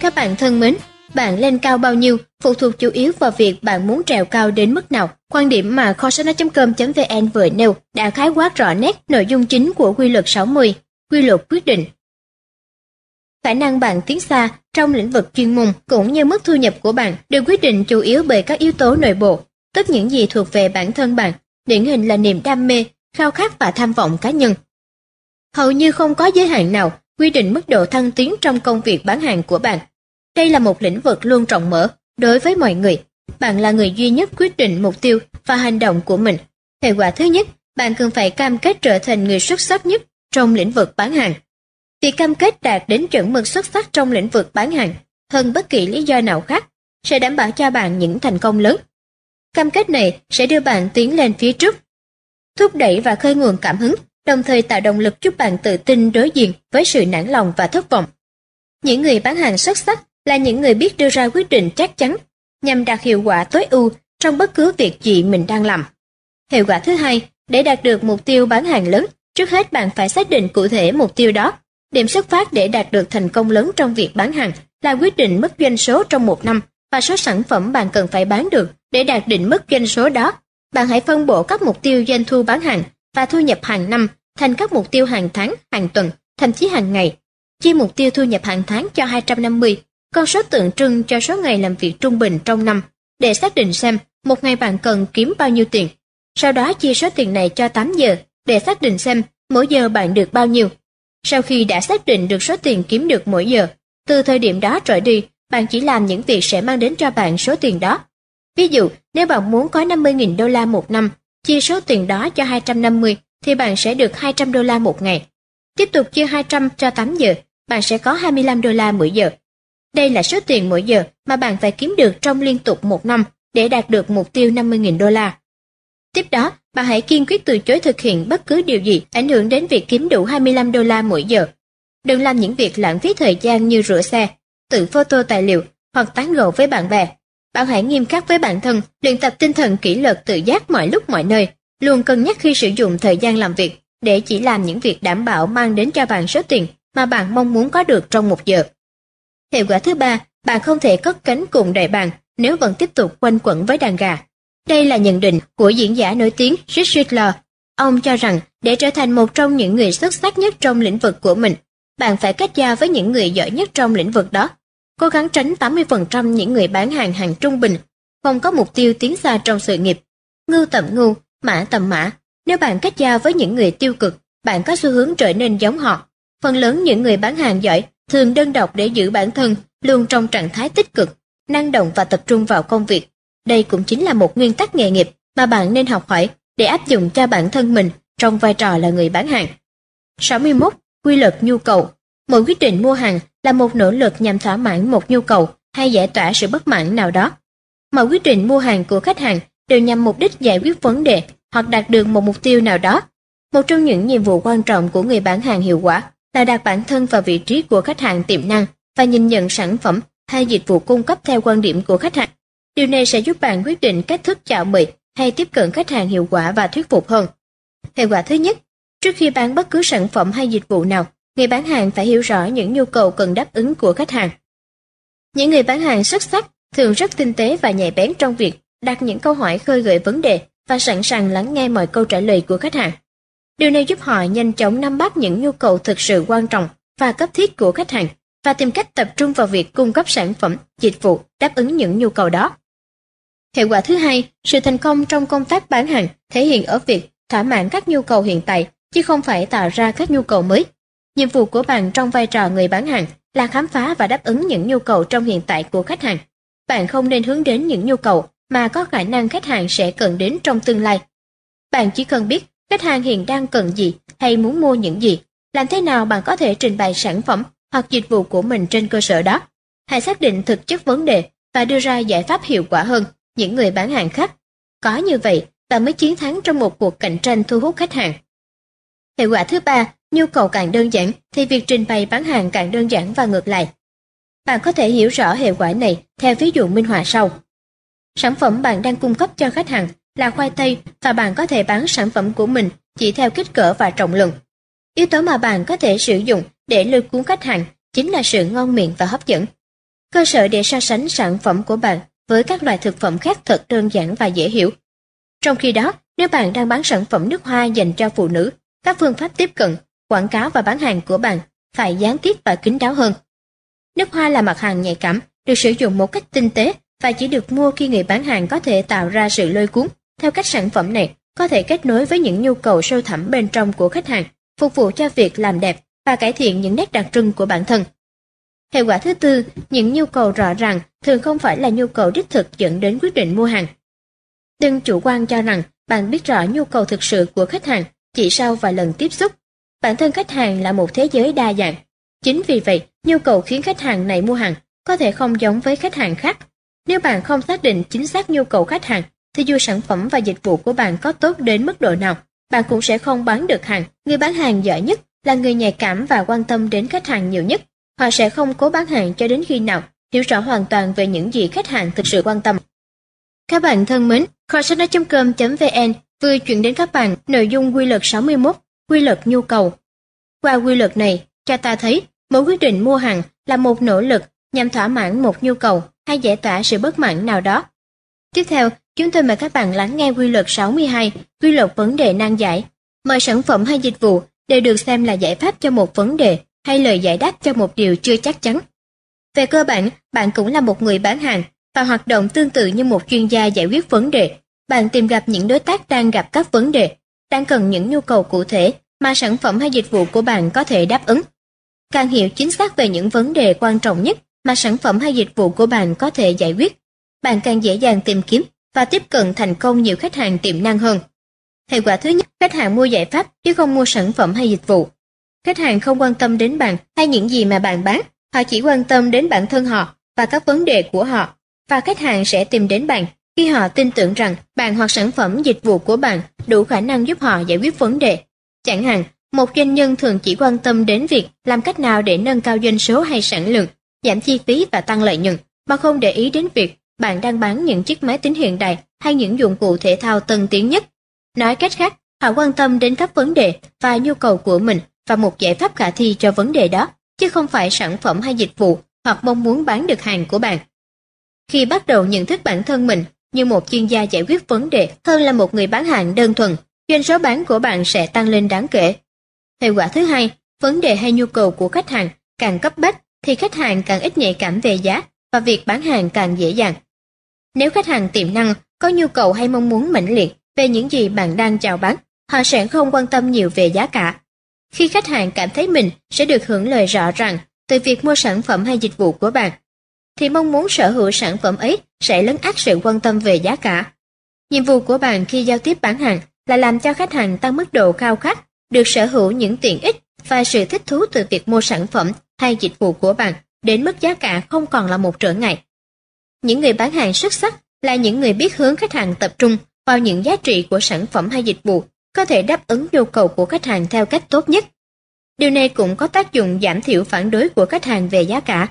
Các bạn thân mến, bạn lên cao bao nhiêu phụ thuộc chủ yếu vào việc bạn muốn trèo cao đến mức nào. Quan điểm mà kho com.vn vừa nêu đã khái quát rõ nét nội dung chính của quy luật 60, quy luật quyết định. Khả năng bạn tiến xa trong lĩnh vực chuyên môn cũng như mức thu nhập của bạn được quyết định chủ yếu bởi các yếu tố nội bộ, tức những gì thuộc về bản thân bạn, điển hình là niềm đam mê, khao khát và tham vọng cá nhân. Hầu như không có giới hạn nào quy định mức độ thăng tiến trong công việc bán hàng của bạn. Đây là một lĩnh vực luôn rộng mở đối với mọi người. Bạn là người duy nhất quyết định mục tiêu và hành động của mình. Hệ quả thứ nhất, bạn cần phải cam kết trở thành người xuất sắc nhất trong lĩnh vực bán hàng. Việc cam kết đạt đến chuẩn mực xuất sắc trong lĩnh vực bán hàng hơn bất kỳ lý do nào khác sẽ đảm bảo cho bạn những thành công lớn. Cam kết này sẽ đưa bạn tiến lên phía trước, thúc đẩy và khơi nguồn cảm hứng, đồng thời tạo động lực giúp bạn tự tin đối diện với sự nản lòng và thất vọng. Những người bán hàng xuất sắc là những người biết đưa ra quyết định chắc chắn nhằm đạt hiệu quả tối ưu trong bất cứ việc gì mình đang làm. Hiệu quả thứ hai, để đạt được mục tiêu bán hàng lớn, trước hết bạn phải xác định cụ thể mục tiêu đó. Điểm xuất phát để đạt được thành công lớn trong việc bán hàng là quyết định mức doanh số trong một năm và số sản phẩm bạn cần phải bán được để đạt định mức doanh số đó. Bạn hãy phân bổ các mục tiêu doanh thu bán hàng và thu nhập hàng năm thành các mục tiêu hàng tháng, hàng tuần, thậm chí hàng ngày. Chia mục tiêu thu nhập hàng tháng cho 250 con số tượng trưng cho số ngày làm việc trung bình trong năm để xác định xem một ngày bạn cần kiếm bao nhiêu tiền. Sau đó chia số tiền này cho 8 giờ để xác định xem mỗi giờ bạn được bao nhiêu. Sau khi đã xác định được số tiền kiếm được mỗi giờ, từ thời điểm đó trở đi, bạn chỉ làm những việc sẽ mang đến cho bạn số tiền đó. Ví dụ, nếu bạn muốn có 50.000 đô la một năm, chia số tiền đó cho 250 thì bạn sẽ được 200 đô la một ngày. Tiếp tục chia 200 cho 8 giờ, bạn sẽ có 25 đô la mỗi giờ. Đây là số tiền mỗi giờ mà bạn phải kiếm được trong liên tục một năm để đạt được mục tiêu 50.000 đô la. Tiếp đó, bạn hãy kiên quyết từ chối thực hiện bất cứ điều gì ảnh hưởng đến việc kiếm đủ 25 đô la mỗi giờ. Đừng làm những việc lãng phí thời gian như rửa xe, tự photo tài liệu hoặc tán gẫu với bạn bè. Bạn hãy nghiêm khắc với bản thân, luyện tập tinh thần kỷ luật tự giác mọi lúc mọi nơi, luôn cân nhắc khi sử dụng thời gian làm việc để chỉ làm những việc đảm bảo mang đến cho bạn số tiền mà bạn mong muốn có được trong một giờ. Hiệu quả thứ ba, bạn không thể cất cánh cùng đại bàng nếu vẫn tiếp tục quanh quẩn với đàn gà. Đây là nhận định của diễn giả nổi tiếng Richard Lord. Ông cho rằng để trở thành một trong những người xuất sắc nhất trong lĩnh vực của mình, bạn phải kết giao với những người giỏi nhất trong lĩnh vực đó. Cố gắng tránh 80% những người bán hàng hàng trung bình, không có mục tiêu tiến xa trong sự nghiệp. Ngưu tầm ngưu, mã tầm mã. Nếu bạn kết giao với những người tiêu cực, bạn có xu hướng trở nên giống họ. Phần lớn những người bán hàng giỏi thường đơn độc để giữ bản thân luôn trong trạng thái tích cực, năng động và tập trung vào công việc. Đây cũng chính là một nguyên tắc nghề nghiệp mà bạn nên học hỏi để áp dụng cho bản thân mình trong vai trò là người bán hàng. 61. Quy luật nhu cầu Mỗi quyết định mua hàng là một nỗ lực nhằm thỏa mãn một nhu cầu hay giải tỏa sự bất mãn nào đó. Mọi quyết định mua hàng của khách hàng đều nhằm mục đích giải quyết vấn đề hoặc đạt được một mục tiêu nào đó. Một trong những nhiệm vụ quan trọng của người bán hàng hiệu quả là đặt bản thân vào vị trí của khách hàng tiềm năng và nhìn nhận sản phẩm hay dịch vụ cung cấp theo quan điểm của khách hàng. Điều này sẽ giúp bạn quyết định cách thức chào mời hay tiếp cận khách hàng hiệu quả và thuyết phục hơn. Hệ quả thứ nhất, trước khi bán bất cứ sản phẩm hay dịch vụ nào, người bán hàng phải hiểu rõ những nhu cầu cần đáp ứng của khách hàng. Những người bán hàng xuất sắc thường rất tinh tế và nhạy bén trong việc đặt những câu hỏi khơi gợi vấn đề và sẵn sàng lắng nghe mọi câu trả lời của khách hàng. Điều này giúp họ nhanh chóng nắm bắt những nhu cầu thực sự quan trọng và cấp thiết của khách hàng và tìm cách tập trung vào việc cung cấp sản phẩm, dịch vụ đáp ứng những nhu cầu đó. Hiệu quả thứ hai, sự thành công trong công tác bán hàng thể hiện ở việc thỏa mãn các nhu cầu hiện tại chứ không phải tạo ra các nhu cầu mới. Nhiệm vụ của bạn trong vai trò người bán hàng là khám phá và đáp ứng những nhu cầu trong hiện tại của khách hàng. Bạn không nên hướng đến những nhu cầu mà có khả năng khách hàng sẽ cần đến trong tương lai. Bạn chỉ cần biết khách hàng hiện đang cần gì hay muốn mua những gì, làm thế nào bạn có thể trình bày sản phẩm hoặc dịch vụ của mình trên cơ sở đó. Hãy xác định thực chất vấn đề và đưa ra giải pháp hiệu quả hơn những người bán hàng khác. Có như vậy, bạn mới chiến thắng trong một cuộc cạnh tranh thu hút khách hàng. Hiệu quả thứ ba, nhu cầu càng đơn giản thì việc trình bày bán hàng càng đơn giản và ngược lại. Bạn có thể hiểu rõ hiệu quả này theo ví dụ minh họa sau. Sản phẩm bạn đang cung cấp cho khách hàng là khoai tây và bạn có thể bán sản phẩm của mình chỉ theo kích cỡ và trọng lượng. Yếu tố mà bạn có thể sử dụng để lôi cuốn khách hàng chính là sự ngon miệng và hấp dẫn. Cơ sở để so sánh sản phẩm của bạn với các loại thực phẩm khác thật đơn giản và dễ hiểu. Trong khi đó, nếu bạn đang bán sản phẩm nước hoa dành cho phụ nữ, các phương pháp tiếp cận, quảng cáo và bán hàng của bạn phải gián tiếp và kín đáo hơn. Nước hoa là mặt hàng nhạy cảm, được sử dụng một cách tinh tế và chỉ được mua khi người bán hàng có thể tạo ra sự lôi cuốn. Theo cách sản phẩm này, có thể kết nối với những nhu cầu sâu thẳm bên trong của khách hàng, phục vụ cho việc làm đẹp và cải thiện những nét đặc trưng của bản thân. Hệ quả thứ tư, những nhu cầu rõ ràng thường không phải là nhu cầu đích thực dẫn đến quyết định mua hàng. Đừng chủ quan cho rằng bạn biết rõ nhu cầu thực sự của khách hàng chỉ sau vài lần tiếp xúc. Bản thân khách hàng là một thế giới đa dạng. Chính vì vậy, nhu cầu khiến khách hàng này mua hàng có thể không giống với khách hàng khác. Nếu bạn không xác định chính xác nhu cầu khách hàng, thì dù sản phẩm và dịch vụ của bạn có tốt đến mức độ nào, bạn cũng sẽ không bán được hàng. Người bán hàng giỏi nhất là người nhạy cảm và quan tâm đến khách hàng nhiều nhất. Họ sẽ không cố bán hàng cho đến khi nào hiểu rõ hoàn toàn về những gì khách hàng thực sự quan tâm. Các bạn thân mến, kho.com.vn vừa chuyển đến các bạn nội dung quy luật 61, quy luật nhu cầu. Qua quy luật này, cho ta thấy mỗi quyết định mua hàng là một nỗ lực nhằm thỏa mãn một nhu cầu hay giải tỏa sự bất mãn nào đó. Tiếp theo, chúng tôi mời các bạn lắng nghe quy luật 62, quy luật vấn đề nan giải. Mọi sản phẩm hay dịch vụ đều được xem là giải pháp cho một vấn đề hay lời giải đáp cho một điều chưa chắc chắn. Về cơ bản, bạn cũng là một người bán hàng và hoạt động tương tự như một chuyên gia giải quyết vấn đề. Bạn tìm gặp những đối tác đang gặp các vấn đề, đang cần những nhu cầu cụ thể mà sản phẩm hay dịch vụ của bạn có thể đáp ứng. Càng hiểu chính xác về những vấn đề quan trọng nhất mà sản phẩm hay dịch vụ của bạn có thể giải quyết, bạn càng dễ dàng tìm kiếm và tiếp cận thành công nhiều khách hàng tiềm năng hơn. Hệ quả thứ nhất, khách hàng mua giải pháp chứ không mua sản phẩm hay dịch vụ. Khách hàng không quan tâm đến bạn hay những gì mà bạn bán, họ chỉ quan tâm đến bản thân họ và các vấn đề của họ. Và khách hàng sẽ tìm đến bạn khi họ tin tưởng rằng bạn hoặc sản phẩm dịch vụ của bạn đủ khả năng giúp họ giải quyết vấn đề. Chẳng hạn, một doanh nhân thường chỉ quan tâm đến việc làm cách nào để nâng cao doanh số hay sản lượng, giảm chi phí và tăng lợi nhuận, mà không để ý đến việc bạn đang bán những chiếc máy tính hiện đại hay những dụng cụ thể thao tân tiến nhất. Nói cách khác, họ quan tâm đến các vấn đề và nhu cầu của mình và một giải pháp khả thi cho vấn đề đó, chứ không phải sản phẩm hay dịch vụ hoặc mong muốn bán được hàng của bạn. khi bắt đầu nhận thức bản thân mình như một chuyên gia giải quyết vấn đề hơn là một người bán hàng đơn thuần, doanh số bán của bạn sẽ tăng lên đáng kể. Hệ quả thứ hai, vấn đề hay nhu cầu của khách hàng càng cấp bách thì khách hàng càng ít nhạy cảm về giá và việc bán hàng càng dễ dàng. Nếu khách hàng tiềm năng có nhu cầu hay mong muốn mãnh liệt về những gì bạn đang chào bán, họ sẽ không quan tâm nhiều về giá cả. Khi khách hàng cảm thấy mình sẽ được hưởng lợi rõ ràng từ việc mua sản phẩm hay dịch vụ của bạn, thì mong muốn sở hữu sản phẩm ấy sẽ lấn át sự quan tâm về giá cả. Nhiệm vụ của bạn khi giao tiếp bán hàng là làm cho khách hàng tăng mức độ khao khát được sở hữu những tiện ích và sự thích thú từ việc mua sản phẩm hay dịch vụ của bạn đến mức giá cả không còn là một trở ngại. Những người bán hàng xuất sắc là những người biết hướng khách hàng tập trung vào những giá trị của sản phẩm hay dịch vụ có thể đáp ứng nhu cầu của khách hàng theo cách tốt nhất. Điều này cũng có tác dụng giảm thiểu phản đối của khách hàng về giá cả.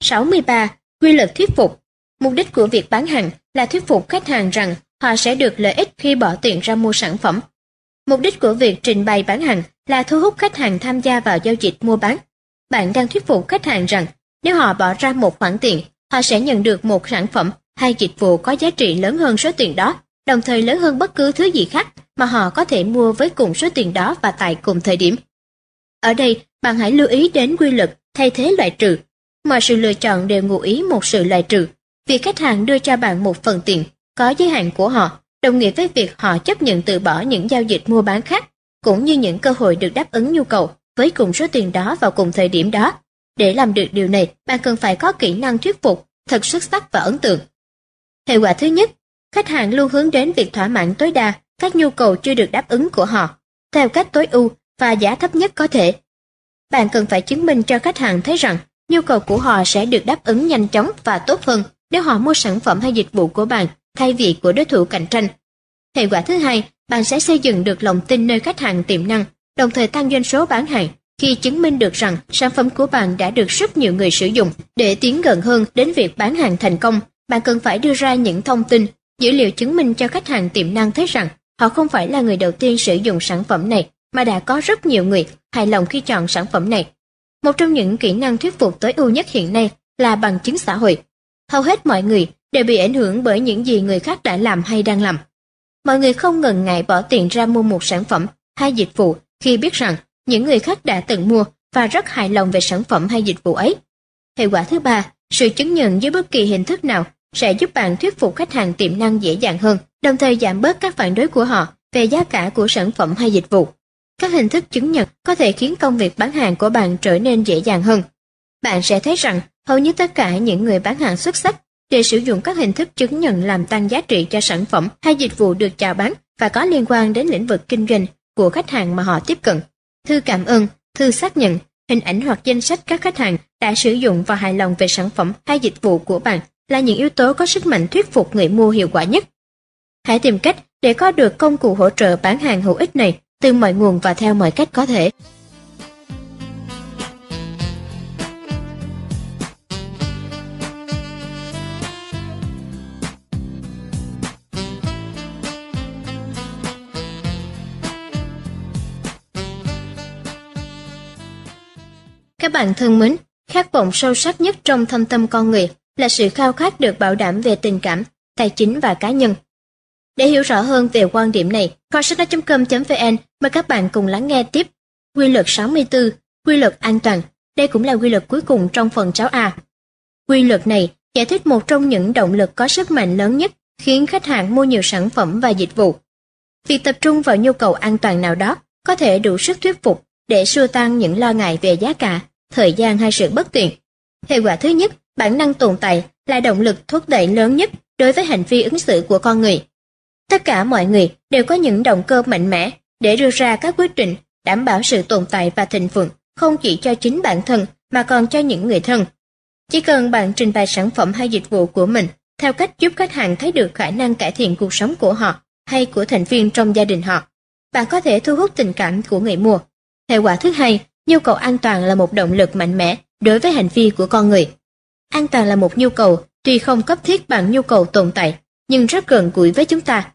63. Quy luật thuyết phục Mục đích của việc bán hàng là thuyết phục khách hàng rằng họ sẽ được lợi ích khi bỏ tiền ra mua sản phẩm. Mục đích của việc trình bày bán hàng là thu hút khách hàng tham gia vào giao dịch mua bán. Bạn đang thuyết phục khách hàng rằng nếu họ bỏ ra một khoản tiền, họ sẽ nhận được một sản phẩm hay dịch vụ có giá trị lớn hơn số tiền đó, đồng thời lớn hơn bất cứ thứ gì khác mà họ có thể mua với cùng số tiền đó và tại cùng thời điểm. Ở đây, bạn hãy lưu ý đến quy luật thay thế loại trừ. Mọi sự lựa chọn đều ngụ ý một sự loại trừ. Việc khách hàng đưa cho bạn một phần tiền có giới hạn của họ, đồng nghĩa với việc họ chấp nhận từ bỏ những giao dịch mua bán khác, cũng như những cơ hội được đáp ứng nhu cầu với cùng số tiền đó vào cùng thời điểm đó. Để làm được điều này, bạn cần phải có kỹ năng thuyết phục thật xuất sắc và ấn tượng. Hệ quả thứ nhất, khách hàng luôn hướng đến việc thỏa mãn tối đa các nhu cầu chưa được đáp ứng của họ, theo cách tối ưu và giá thấp nhất có thể. Bạn cần phải chứng minh cho khách hàng thấy rằng nhu cầu của họ sẽ được đáp ứng nhanh chóng và tốt hơn nếu họ mua sản phẩm hay dịch vụ của bạn thay vì của đối thủ cạnh tranh. Hệ quả thứ hai, bạn sẽ xây dựng được lòng tin nơi khách hàng tiềm năng, đồng thời tăng doanh số bán hàng khi chứng minh được rằng sản phẩm của bạn đã được rất nhiều người sử dụng. Để tiến gần hơn đến việc bán hàng thành công, bạn cần phải đưa ra những thông tin, dữ liệu chứng minh cho khách hàng tiềm năng thấy rằng họ không phải là người đầu tiên sử dụng sản phẩm này, mà đã có rất nhiều người hài lòng khi chọn sản phẩm này. Một trong những kỹ năng thuyết phục tối ưu nhất hiện nay là bằng chứng xã hội. Hầu hết mọi người đều bị ảnh hưởng bởi những gì người khác đã làm hay đang làm. Mọi người không ngần ngại bỏ tiền ra mua một sản phẩm hay dịch vụ khi biết rằng những người khác đã từng mua và rất hài lòng về sản phẩm hay dịch vụ ấy. Hệ quả thứ ba, sự chứng nhận dưới bất kỳ hình thức nào sẽ giúp bạn thuyết phục khách hàng tiềm năng dễ dàng hơn, đồng thời giảm bớt các phản đối của họ về giá cả của sản phẩm hay dịch vụ. Các hình thức chứng nhận có thể khiến công việc bán hàng của bạn trở nên dễ dàng hơn. Bạn sẽ thấy rằng hầu như tất cả những người bán hàng xuất sắc đều sử dụng các hình thức chứng nhận làm tăng giá trị cho sản phẩm hay dịch vụ được chào bán và có liên quan đến lĩnh vực kinh doanh của khách hàng mà họ tiếp cận. Thư cảm ơn, thư xác nhận, hình ảnh hoặc danh sách các khách hàng đã sử dụng và hài lòng về sản phẩm hay dịch vụ của bạn là những yếu tố có sức mạnh thuyết phục người mua hiệu quả nhất. Hãy tìm cách để có được công cụ hỗ trợ bán hàng hữu ích này từ mọi nguồn và theo mọi cách có thể. Các bạn thân mến, khát vọng sâu sắc nhất trong thâm tâm con người là sự khao khát được bảo đảm về tình cảm, tài chính và cá nhân. Để hiểu rõ hơn về quan điểm này, kho sách nói.com.vn mời các bạn cùng lắng nghe tiếp quy luật 64, quy luật an toàn. Đây cũng là quy luật cuối cùng trong phần cháo a. Quy luật này giải thích một trong những động lực có sức mạnh lớn nhất khiến khách hàng mua nhiều sản phẩm và dịch vụ. Việc tập trung vào nhu cầu an toàn nào đó có thể đủ sức thuyết phục để xua tan những lo ngại về giá cả, thời gian hay sự bất tiện. Hệ quả thứ nhất, bản năng tồn tại là động lực thúc đẩy lớn nhất đối với hành vi ứng xử của con người. Tất cả mọi người đều có những động cơ mạnh mẽ để đưa ra các quyết định đảm bảo sự tồn tại và thịnh vượng không chỉ cho chính bản thân mà còn cho những người thân. Chỉ cần bạn trình bày sản phẩm hay dịch vụ của mình theo cách giúp khách hàng thấy được khả năng cải thiện cuộc sống của họ hay của thành viên trong gia đình họ, bạn có thể thu hút tình cảm của người mua. Hệ quả thứ hai, nhu cầu an toàn là một động lực mạnh mẽ đối với hành vi của con người. An toàn là một nhu cầu tuy không cấp thiết bằng nhu cầu tồn tại, nhưng rất gần gũi với chúng ta.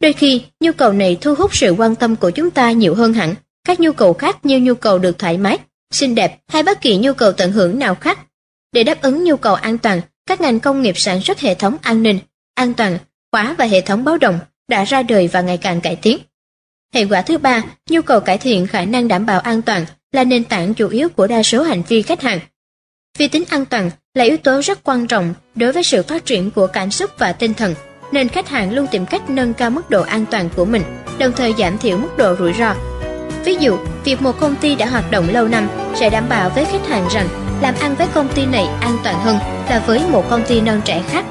Đôi khi, nhu cầu này thu hút sự quan tâm của chúng ta nhiều hơn hẳn các nhu cầu khác như nhu cầu được thoải mái, xinh đẹp hay bất kỳ nhu cầu tận hưởng nào khác. Để đáp ứng nhu cầu an toàn, các ngành công nghiệp sản xuất hệ thống an ninh, an toàn, khóa và hệ thống báo động đã ra đời và ngày càng cải tiến. Hệ quả thứ ba, nhu cầu cải thiện khả năng đảm bảo an toàn là nền tảng chủ yếu của đa số hành vi khách hàng. Vì tính an toàn là yếu tố rất quan trọng đối với sự phát triển của cảm xúc và tinh thần, nên khách hàng luôn tìm cách nâng cao mức độ an toàn của mình, đồng thời giảm thiểu mức độ rủi ro. Ví dụ, việc một công ty đã hoạt động lâu năm sẽ đảm bảo với khách hàng rằng làm ăn với công ty này an toàn hơn là với một công ty non trẻ khác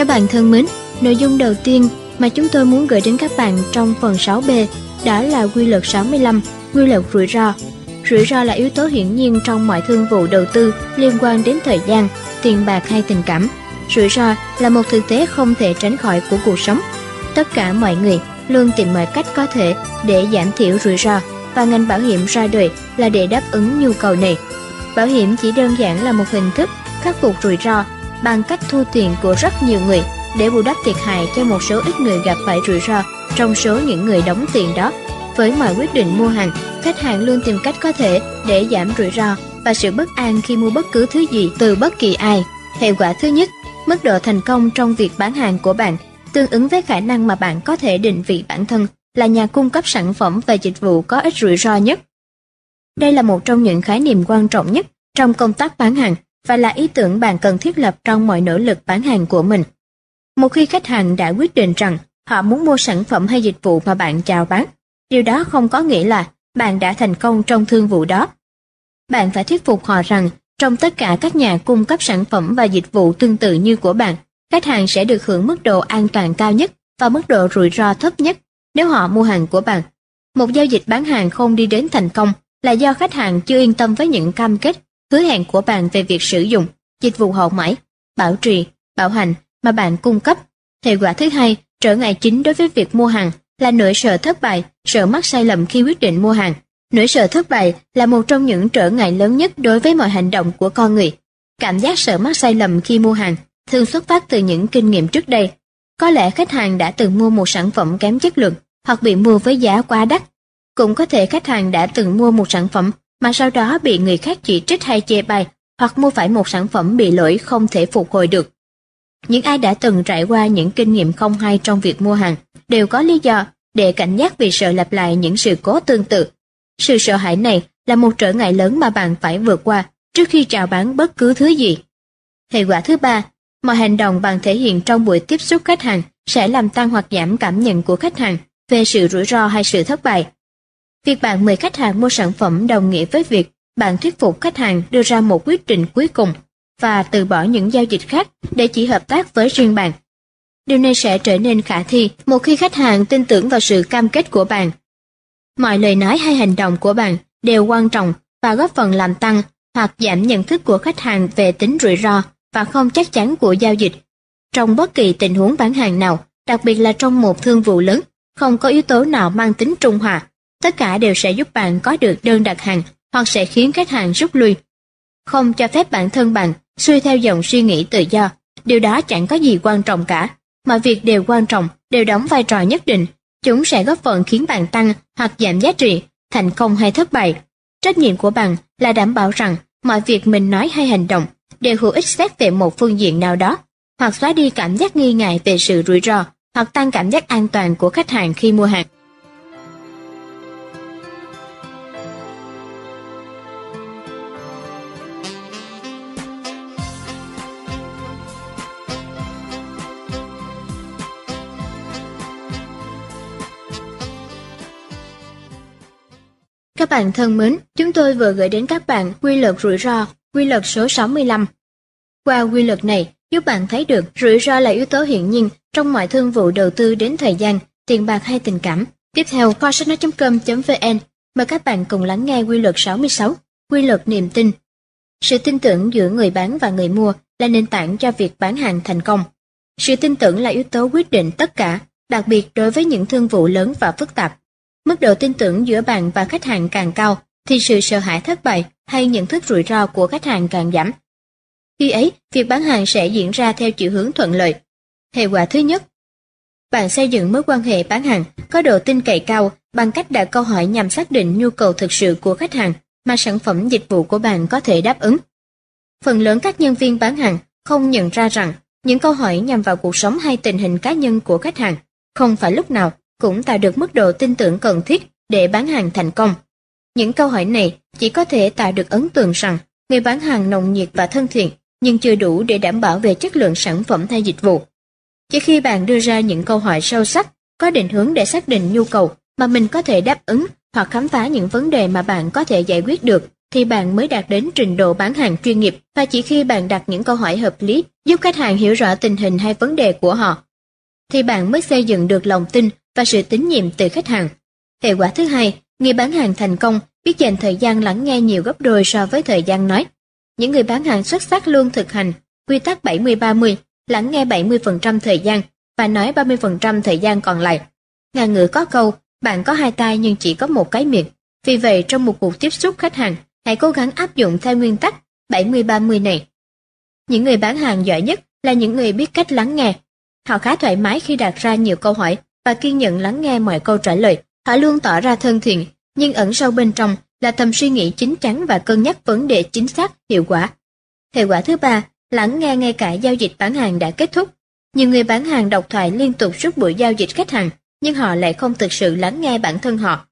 Các bạn thân mến, nội dung đầu tiên mà chúng tôi muốn gửi đến các bạn trong phần 6B đó là quy luật 65, quy luật rủi ro. Rủi ro là yếu tố hiển nhiên trong mọi thương vụ đầu tư liên quan đến thời gian, tiền bạc hay tình cảm. Rủi ro là một thực tế không thể tránh khỏi của cuộc sống. Tất cả mọi người luôn tìm mọi cách có thể để giảm thiểu rủi ro và ngành bảo hiểm ra đời là để đáp ứng nhu cầu này. Bảo hiểm chỉ đơn giản là một hình thức khắc phục rủi ro bằng cách thu tiền của rất nhiều người để bù đắp thiệt hại cho một số ít người gặp phải rủi ro trong số những người đóng tiền đó. Với mọi quyết định mua hàng, khách hàng luôn tìm cách có thể để giảm rủi ro và sự bất an khi mua bất cứ thứ gì từ bất kỳ ai. Hệ quả thứ nhất, mức độ thành công trong việc bán hàng của bạn tương ứng với khả năng mà bạn có thể định vị bản thân là nhà cung cấp sản phẩm và dịch vụ có ít rủi ro nhất. Đây là một trong những khái niệm quan trọng nhất trong công tác bán hàng và là ý tưởng bạn cần thiết lập trong mọi nỗ lực bán hàng của mình. Một khi khách hàng đã quyết định rằng họ muốn mua sản phẩm hay dịch vụ mà bạn chào bán, điều đó không có nghĩa là bạn đã thành công trong thương vụ đó. Bạn phải thuyết phục họ rằng trong tất cả các nhà cung cấp sản phẩm và dịch vụ tương tự như của bạn, khách hàng sẽ được hưởng mức độ an toàn cao nhất và mức độ rủi ro thấp nhất nếu họ mua hàng của bạn. Một giao dịch bán hàng không đi đến thành công là do khách hàng chưa yên tâm với những cam kết hứa hẹn của bạn về việc sử dụng dịch vụ hậu mãi, bảo trì, bảo hành mà bạn cung cấp. Hệ quả thứ hai, trở ngại chính đối với việc mua hàng là nỗi sợ thất bại, sợ mắc sai lầm khi quyết định mua hàng. Nỗi sợ thất bại là một trong những trở ngại lớn nhất đối với mọi hành động của con người. Cảm giác sợ mắc sai lầm khi mua hàng thường xuất phát từ những kinh nghiệm trước đây. Có lẽ khách hàng đã từng mua một sản phẩm kém chất lượng hoặc bị mua với giá quá đắt. Cũng có thể khách hàng đã từng mua một sản phẩm mà sau đó bị người khác chỉ trích hay chê bai, hoặc mua phải một sản phẩm bị lỗi không thể phục hồi được. Những ai đã từng trải qua những kinh nghiệm không hay trong việc mua hàng đều có lý do để cảnh giác vì sợ lặp lại những sự cố tương tự. Sự sợ hãi này là một trở ngại lớn mà bạn phải vượt qua trước khi chào bán bất cứ thứ gì. Hệ quả thứ ba, mọi hành động bạn thể hiện trong buổi tiếp xúc khách hàng sẽ làm tăng hoặc giảm cảm nhận của khách hàng về sự rủi ro hay sự thất bại. Việc bạn mời khách hàng mua sản phẩm đồng nghĩa với việc bạn thuyết phục khách hàng đưa ra một quyết định cuối cùng và từ bỏ những giao dịch khác để chỉ hợp tác với riêng bạn. Điều này sẽ trở nên khả thi một khi khách hàng tin tưởng vào sự cam kết của bạn. Mọi lời nói hay hành động của bạn đều quan trọng và góp phần làm tăng hoặc giảm nhận thức của khách hàng về tính rủi ro và không chắc chắn của giao dịch. Trong bất kỳ tình huống bán hàng nào, đặc biệt là trong một thương vụ lớn, không có yếu tố nào mang tính trung hòa Tất cả đều sẽ giúp bạn có được đơn đặt hàng hoặc sẽ khiến khách hàng rút lui. Không cho phép bản thân bạn xuôi theo dòng suy nghĩ tự do, điều đó chẳng có gì quan trọng cả. Mọi việc đều quan trọng, đều đóng vai trò nhất định. Chúng sẽ góp phần khiến bạn tăng hoặc giảm giá trị, thành công hay thất bại. Trách nhiệm của bạn là đảm bảo rằng mọi việc mình nói hay hành động đều hữu ích xét về một phương diện nào đó, hoặc xóa đi cảm giác nghi ngại về sự rủi ro, hoặc tăng cảm giác an toàn của khách hàng khi mua hàng. Các bạn thân mến, chúng tôi vừa gửi đến các bạn quy luật rủi ro, quy luật số 65. Qua quy luật này, giúp bạn thấy được rủi ro là yếu tố hiển nhiên trong mọi thương vụ đầu tư đến thời gian, tiền bạc hay tình cảm. Tiếp theo, kho com.vn mời các bạn cùng lắng nghe quy luật 66, quy luật niềm tin. Sự tin tưởng giữa người bán và người mua là nền tảng cho việc bán hàng thành công. Sự tin tưởng là yếu tố quyết định tất cả, đặc biệt đối với những thương vụ lớn và phức tạp. Mức độ tin tưởng giữa bạn và khách hàng càng cao, thì sự sợ hãi thất bại hay nhận thức rủi ro của khách hàng càng giảm. Khi ấy, việc bán hàng sẽ diễn ra theo chiều hướng thuận lợi. Hệ quả thứ nhất, bạn xây dựng mối quan hệ bán hàng có độ tin cậy cao bằng cách đặt câu hỏi nhằm xác định nhu cầu thực sự của khách hàng mà sản phẩm dịch vụ của bạn có thể đáp ứng. Phần lớn các nhân viên bán hàng không nhận ra rằng những câu hỏi nhằm vào cuộc sống hay tình hình cá nhân của khách hàng không phải lúc nào cũng tạo được mức độ tin tưởng cần thiết để bán hàng thành công. Những câu hỏi này chỉ có thể tạo được ấn tượng rằng người bán hàng nồng nhiệt và thân thiện, nhưng chưa đủ để đảm bảo về chất lượng sản phẩm hay dịch vụ. Chỉ khi bạn đưa ra những câu hỏi sâu sắc, có định hướng để xác định nhu cầu mà mình có thể đáp ứng hoặc khám phá những vấn đề mà bạn có thể giải quyết được, thì bạn mới đạt đến trình độ bán hàng chuyên nghiệp và chỉ khi bạn đặt những câu hỏi hợp lý giúp khách hàng hiểu rõ tình hình hay vấn đề của họ, thì bạn mới xây dựng được lòng tin và sự tín nhiệm từ khách hàng. Hệ quả thứ hai, người bán hàng thành công biết dành thời gian lắng nghe nhiều gấp đôi so với thời gian nói. Những người bán hàng xuất sắc luôn thực hành quy tắc 70-30, lắng nghe 70% thời gian và nói 30% thời gian còn lại. Ngàn ngữ có câu, bạn có hai tay nhưng chỉ có một cái miệng. Vì vậy trong một cuộc tiếp xúc khách hàng, hãy cố gắng áp dụng theo nguyên tắc 70-30 này. Những người bán hàng giỏi nhất là những người biết cách lắng nghe. Họ khá thoải mái khi đặt ra nhiều câu hỏi và kiên nhẫn lắng nghe mọi câu trả lời. Họ luôn tỏ ra thân thiện, nhưng ẩn sâu bên trong là thầm suy nghĩ chín chắn và cân nhắc vấn đề chính xác, hiệu quả. Hệ quả thứ ba, lắng nghe ngay cả giao dịch bán hàng đã kết thúc. Nhiều người bán hàng độc thoại liên tục suốt buổi giao dịch khách hàng, nhưng họ lại không thực sự lắng nghe bản thân họ.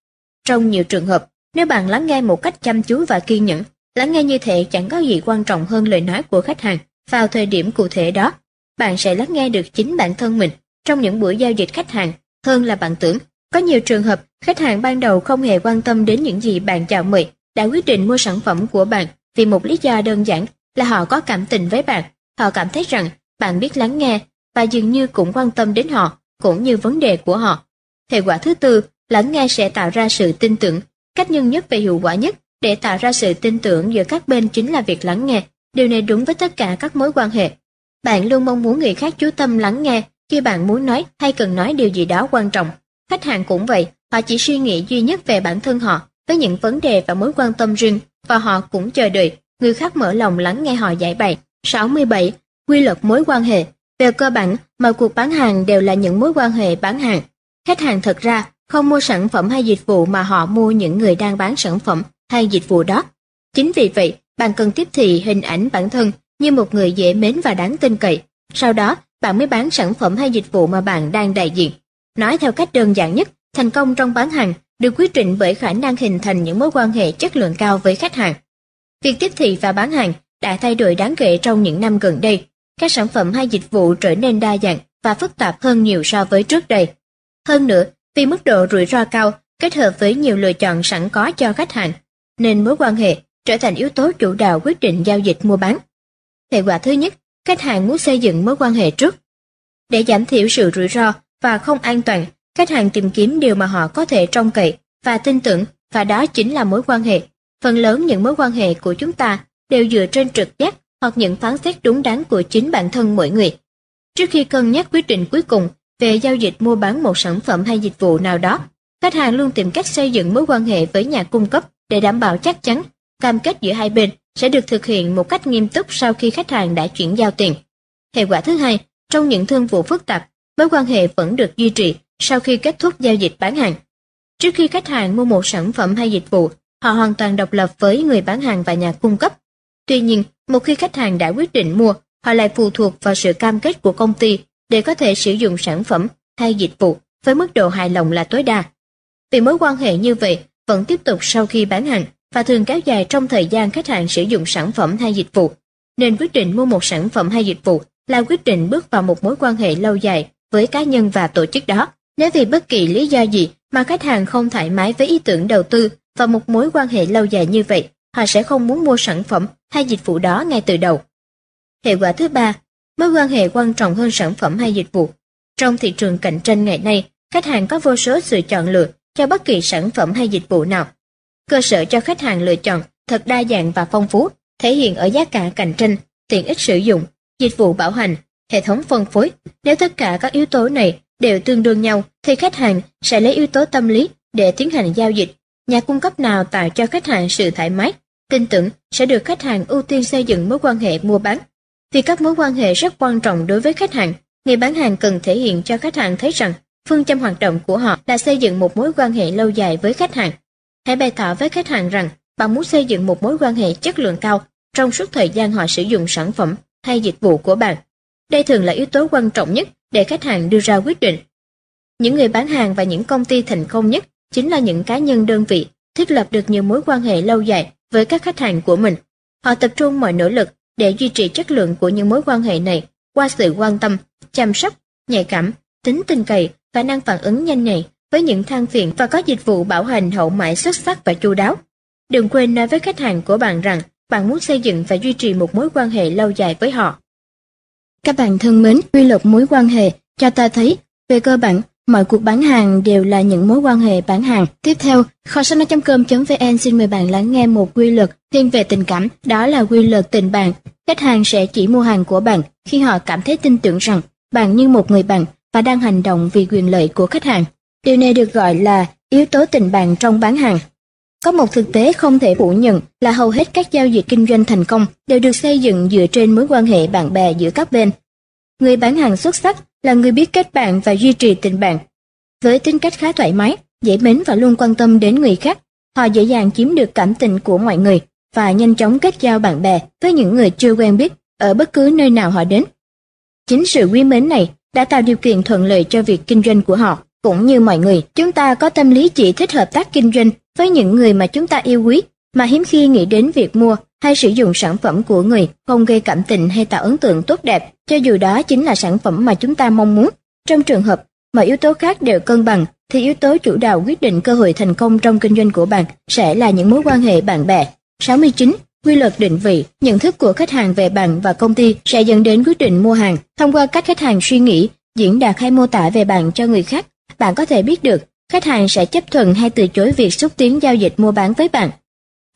Trong nhiều trường hợp, nếu bạn lắng nghe một cách chăm chú và kiên nhẫn, lắng nghe như thế chẳng có gì quan trọng hơn lời nói của khách hàng vào thời điểm cụ thể đó. Bạn sẽ lắng nghe được chính bản thân mình trong những buổi giao dịch khách hàng hơn là bạn tưởng. Có nhiều trường hợp, khách hàng ban đầu không hề quan tâm đến những gì bạn chào mời, đã quyết định mua sản phẩm của bạn vì một lý do đơn giản là họ có cảm tình với bạn. Họ cảm thấy rằng bạn biết lắng nghe và dường như cũng quan tâm đến họ, cũng như vấn đề của họ. Hệ quả thứ tư, lắng nghe sẽ tạo ra sự tin tưởng. Cách nhân nhất và hiệu quả nhất để tạo ra sự tin tưởng giữa các bên chính là việc lắng nghe. Điều này đúng với tất cả các mối quan hệ. Bạn luôn mong muốn người khác chú tâm lắng nghe khi bạn muốn nói hay cần nói điều gì đó quan trọng. Khách hàng cũng vậy, họ chỉ suy nghĩ duy nhất về bản thân họ với những vấn đề và mối quan tâm riêng và họ cũng chờ đợi người khác mở lòng lắng nghe họ giải bày. 67. Quy luật mối quan hệ Về cơ bản, mọi cuộc bán hàng đều là những mối quan hệ bán hàng. Khách hàng thật ra không mua sản phẩm hay dịch vụ mà họ mua những người đang bán sản phẩm hay dịch vụ đó. Chính vì vậy, bạn cần tiếp thị hình ảnh bản thân như một người dễ mến và đáng tin cậy. Sau đó, bạn mới bán sản phẩm hay dịch vụ mà bạn đang đại diện. Nói theo cách đơn giản nhất, thành công trong bán hàng được quyết định bởi khả năng hình thành những mối quan hệ chất lượng cao với khách hàng. Việc tiếp thị và bán hàng đã thay đổi đáng kể trong những năm gần đây. Các sản phẩm hay dịch vụ trở nên đa dạng và phức tạp hơn nhiều so với trước đây. Hơn nữa, vì mức độ rủi ro cao kết hợp với nhiều lựa chọn sẵn có cho khách hàng, nên mối quan hệ trở thành yếu tố chủ đạo quyết định giao dịch mua bán. Hệ quả thứ nhất, khách hàng muốn xây dựng mối quan hệ trước. Để giảm thiểu sự rủi ro và không an toàn, khách hàng tìm kiếm điều mà họ có thể trông cậy và tin tưởng và đó chính là mối quan hệ. Phần lớn những mối quan hệ của chúng ta đều dựa trên trực giác hoặc những phán xét đúng đắn của chính bản thân mỗi người. Trước khi cân nhắc quyết định cuối cùng về giao dịch mua bán một sản phẩm hay dịch vụ nào đó, khách hàng luôn tìm cách xây dựng mối quan hệ với nhà cung cấp để đảm bảo chắc chắn cam kết giữa hai bên sẽ được thực hiện một cách nghiêm túc sau khi khách hàng đã chuyển giao tiền. Hệ quả thứ hai, trong những thương vụ phức tạp, mối quan hệ vẫn được duy trì sau khi kết thúc giao dịch bán hàng. Trước khi khách hàng mua một sản phẩm hay dịch vụ, họ hoàn toàn độc lập với người bán hàng và nhà cung cấp. Tuy nhiên, một khi khách hàng đã quyết định mua, họ lại phụ thuộc vào sự cam kết của công ty để có thể sử dụng sản phẩm hay dịch vụ với mức độ hài lòng là tối đa. Vì mối quan hệ như vậy vẫn tiếp tục sau khi bán hàng và thường kéo dài trong thời gian khách hàng sử dụng sản phẩm hay dịch vụ, nên quyết định mua một sản phẩm hay dịch vụ là quyết định bước vào một mối quan hệ lâu dài với cá nhân và tổ chức đó. Nếu vì bất kỳ lý do gì mà khách hàng không thoải mái với ý tưởng đầu tư và một mối quan hệ lâu dài như vậy, họ sẽ không muốn mua sản phẩm hay dịch vụ đó ngay từ đầu. Hệ quả thứ ba, mối quan hệ quan trọng hơn sản phẩm hay dịch vụ. Trong thị trường cạnh tranh ngày nay, khách hàng có vô số sự chọn lựa cho bất kỳ sản phẩm hay dịch vụ nào. Cơ sở cho khách hàng lựa chọn thật đa dạng và phong phú, thể hiện ở giá cả cạnh tranh, tiện ích sử dụng, dịch vụ bảo hành, hệ thống phân phối. Nếu tất cả các yếu tố này đều tương đương nhau thì khách hàng sẽ lấy yếu tố tâm lý để tiến hành giao dịch. Nhà cung cấp nào tạo cho khách hàng sự thoải mái, tin tưởng sẽ được khách hàng ưu tiên xây dựng mối quan hệ mua bán. Vì các mối quan hệ rất quan trọng đối với khách hàng, người bán hàng cần thể hiện cho khách hàng thấy rằng phương châm hoạt động của họ là xây dựng một mối quan hệ lâu dài với khách hàng. Hãy bày tỏ với khách hàng rằng bạn muốn xây dựng một mối quan hệ chất lượng cao trong suốt thời gian họ sử dụng sản phẩm hay dịch vụ của bạn. Đây thường là yếu tố quan trọng nhất để khách hàng đưa ra quyết định. Những người bán hàng và những công ty thành công nhất chính là những cá nhân đơn vị thiết lập được nhiều mối quan hệ lâu dài với các khách hàng của mình. Họ tập trung mọi nỗ lực để duy trì chất lượng của những mối quan hệ này qua sự quan tâm, chăm sóc, nhạy cảm, tính tin cậy, khả năng phản ứng nhanh nhạy với những thang phiền và có dịch vụ bảo hành hậu mãi xuất sắc và chu đáo. Đừng quên nói với khách hàng của bạn rằng bạn muốn xây dựng và duy trì một mối quan hệ lâu dài với họ. Các bạn thân mến, quy luật mối quan hệ cho ta thấy, về cơ bản, mọi cuộc bán hàng đều là những mối quan hệ bán hàng. Tiếp theo, kho sách nói.com.vn xin mời bạn lắng nghe một quy luật thiên về tình cảm, đó là quy luật tình bạn. Khách hàng sẽ chỉ mua hàng của bạn khi họ cảm thấy tin tưởng rằng bạn như một người bạn và đang hành động vì quyền lợi của khách hàng. Điều này được gọi là yếu tố tình bạn trong bán hàng. Có một thực tế không thể phủ nhận là hầu hết các giao dịch kinh doanh thành công đều được xây dựng dựa trên mối quan hệ bạn bè giữa các bên. Người bán hàng xuất sắc là người biết kết bạn và duy trì tình bạn. Với tính cách khá thoải mái, dễ mến và luôn quan tâm đến người khác, họ dễ dàng chiếm được cảm tình của mọi người và nhanh chóng kết giao bạn bè với những người chưa quen biết ở bất cứ nơi nào họ đến. Chính sự quý mến này đã tạo điều kiện thuận lợi cho việc kinh doanh của họ. Cũng như mọi người, chúng ta có tâm lý chỉ thích hợp tác kinh doanh với những người mà chúng ta yêu quý, mà hiếm khi nghĩ đến việc mua hay sử dụng sản phẩm của người không gây cảm tình hay tạo ấn tượng tốt đẹp, cho dù đó chính là sản phẩm mà chúng ta mong muốn. Trong trường hợp mà yếu tố khác đều cân bằng, thì yếu tố chủ đạo quyết định cơ hội thành công trong kinh doanh của bạn sẽ là những mối quan hệ bạn bè. 69. Quy luật định vị, nhận thức của khách hàng về bạn và công ty sẽ dẫn đến quyết định mua hàng. Thông qua cách khách hàng suy nghĩ, diễn đạt hay mô tả về bạn cho người khác, bạn có thể biết được khách hàng sẽ chấp thuận hay từ chối việc xúc tiến giao dịch mua bán với bạn.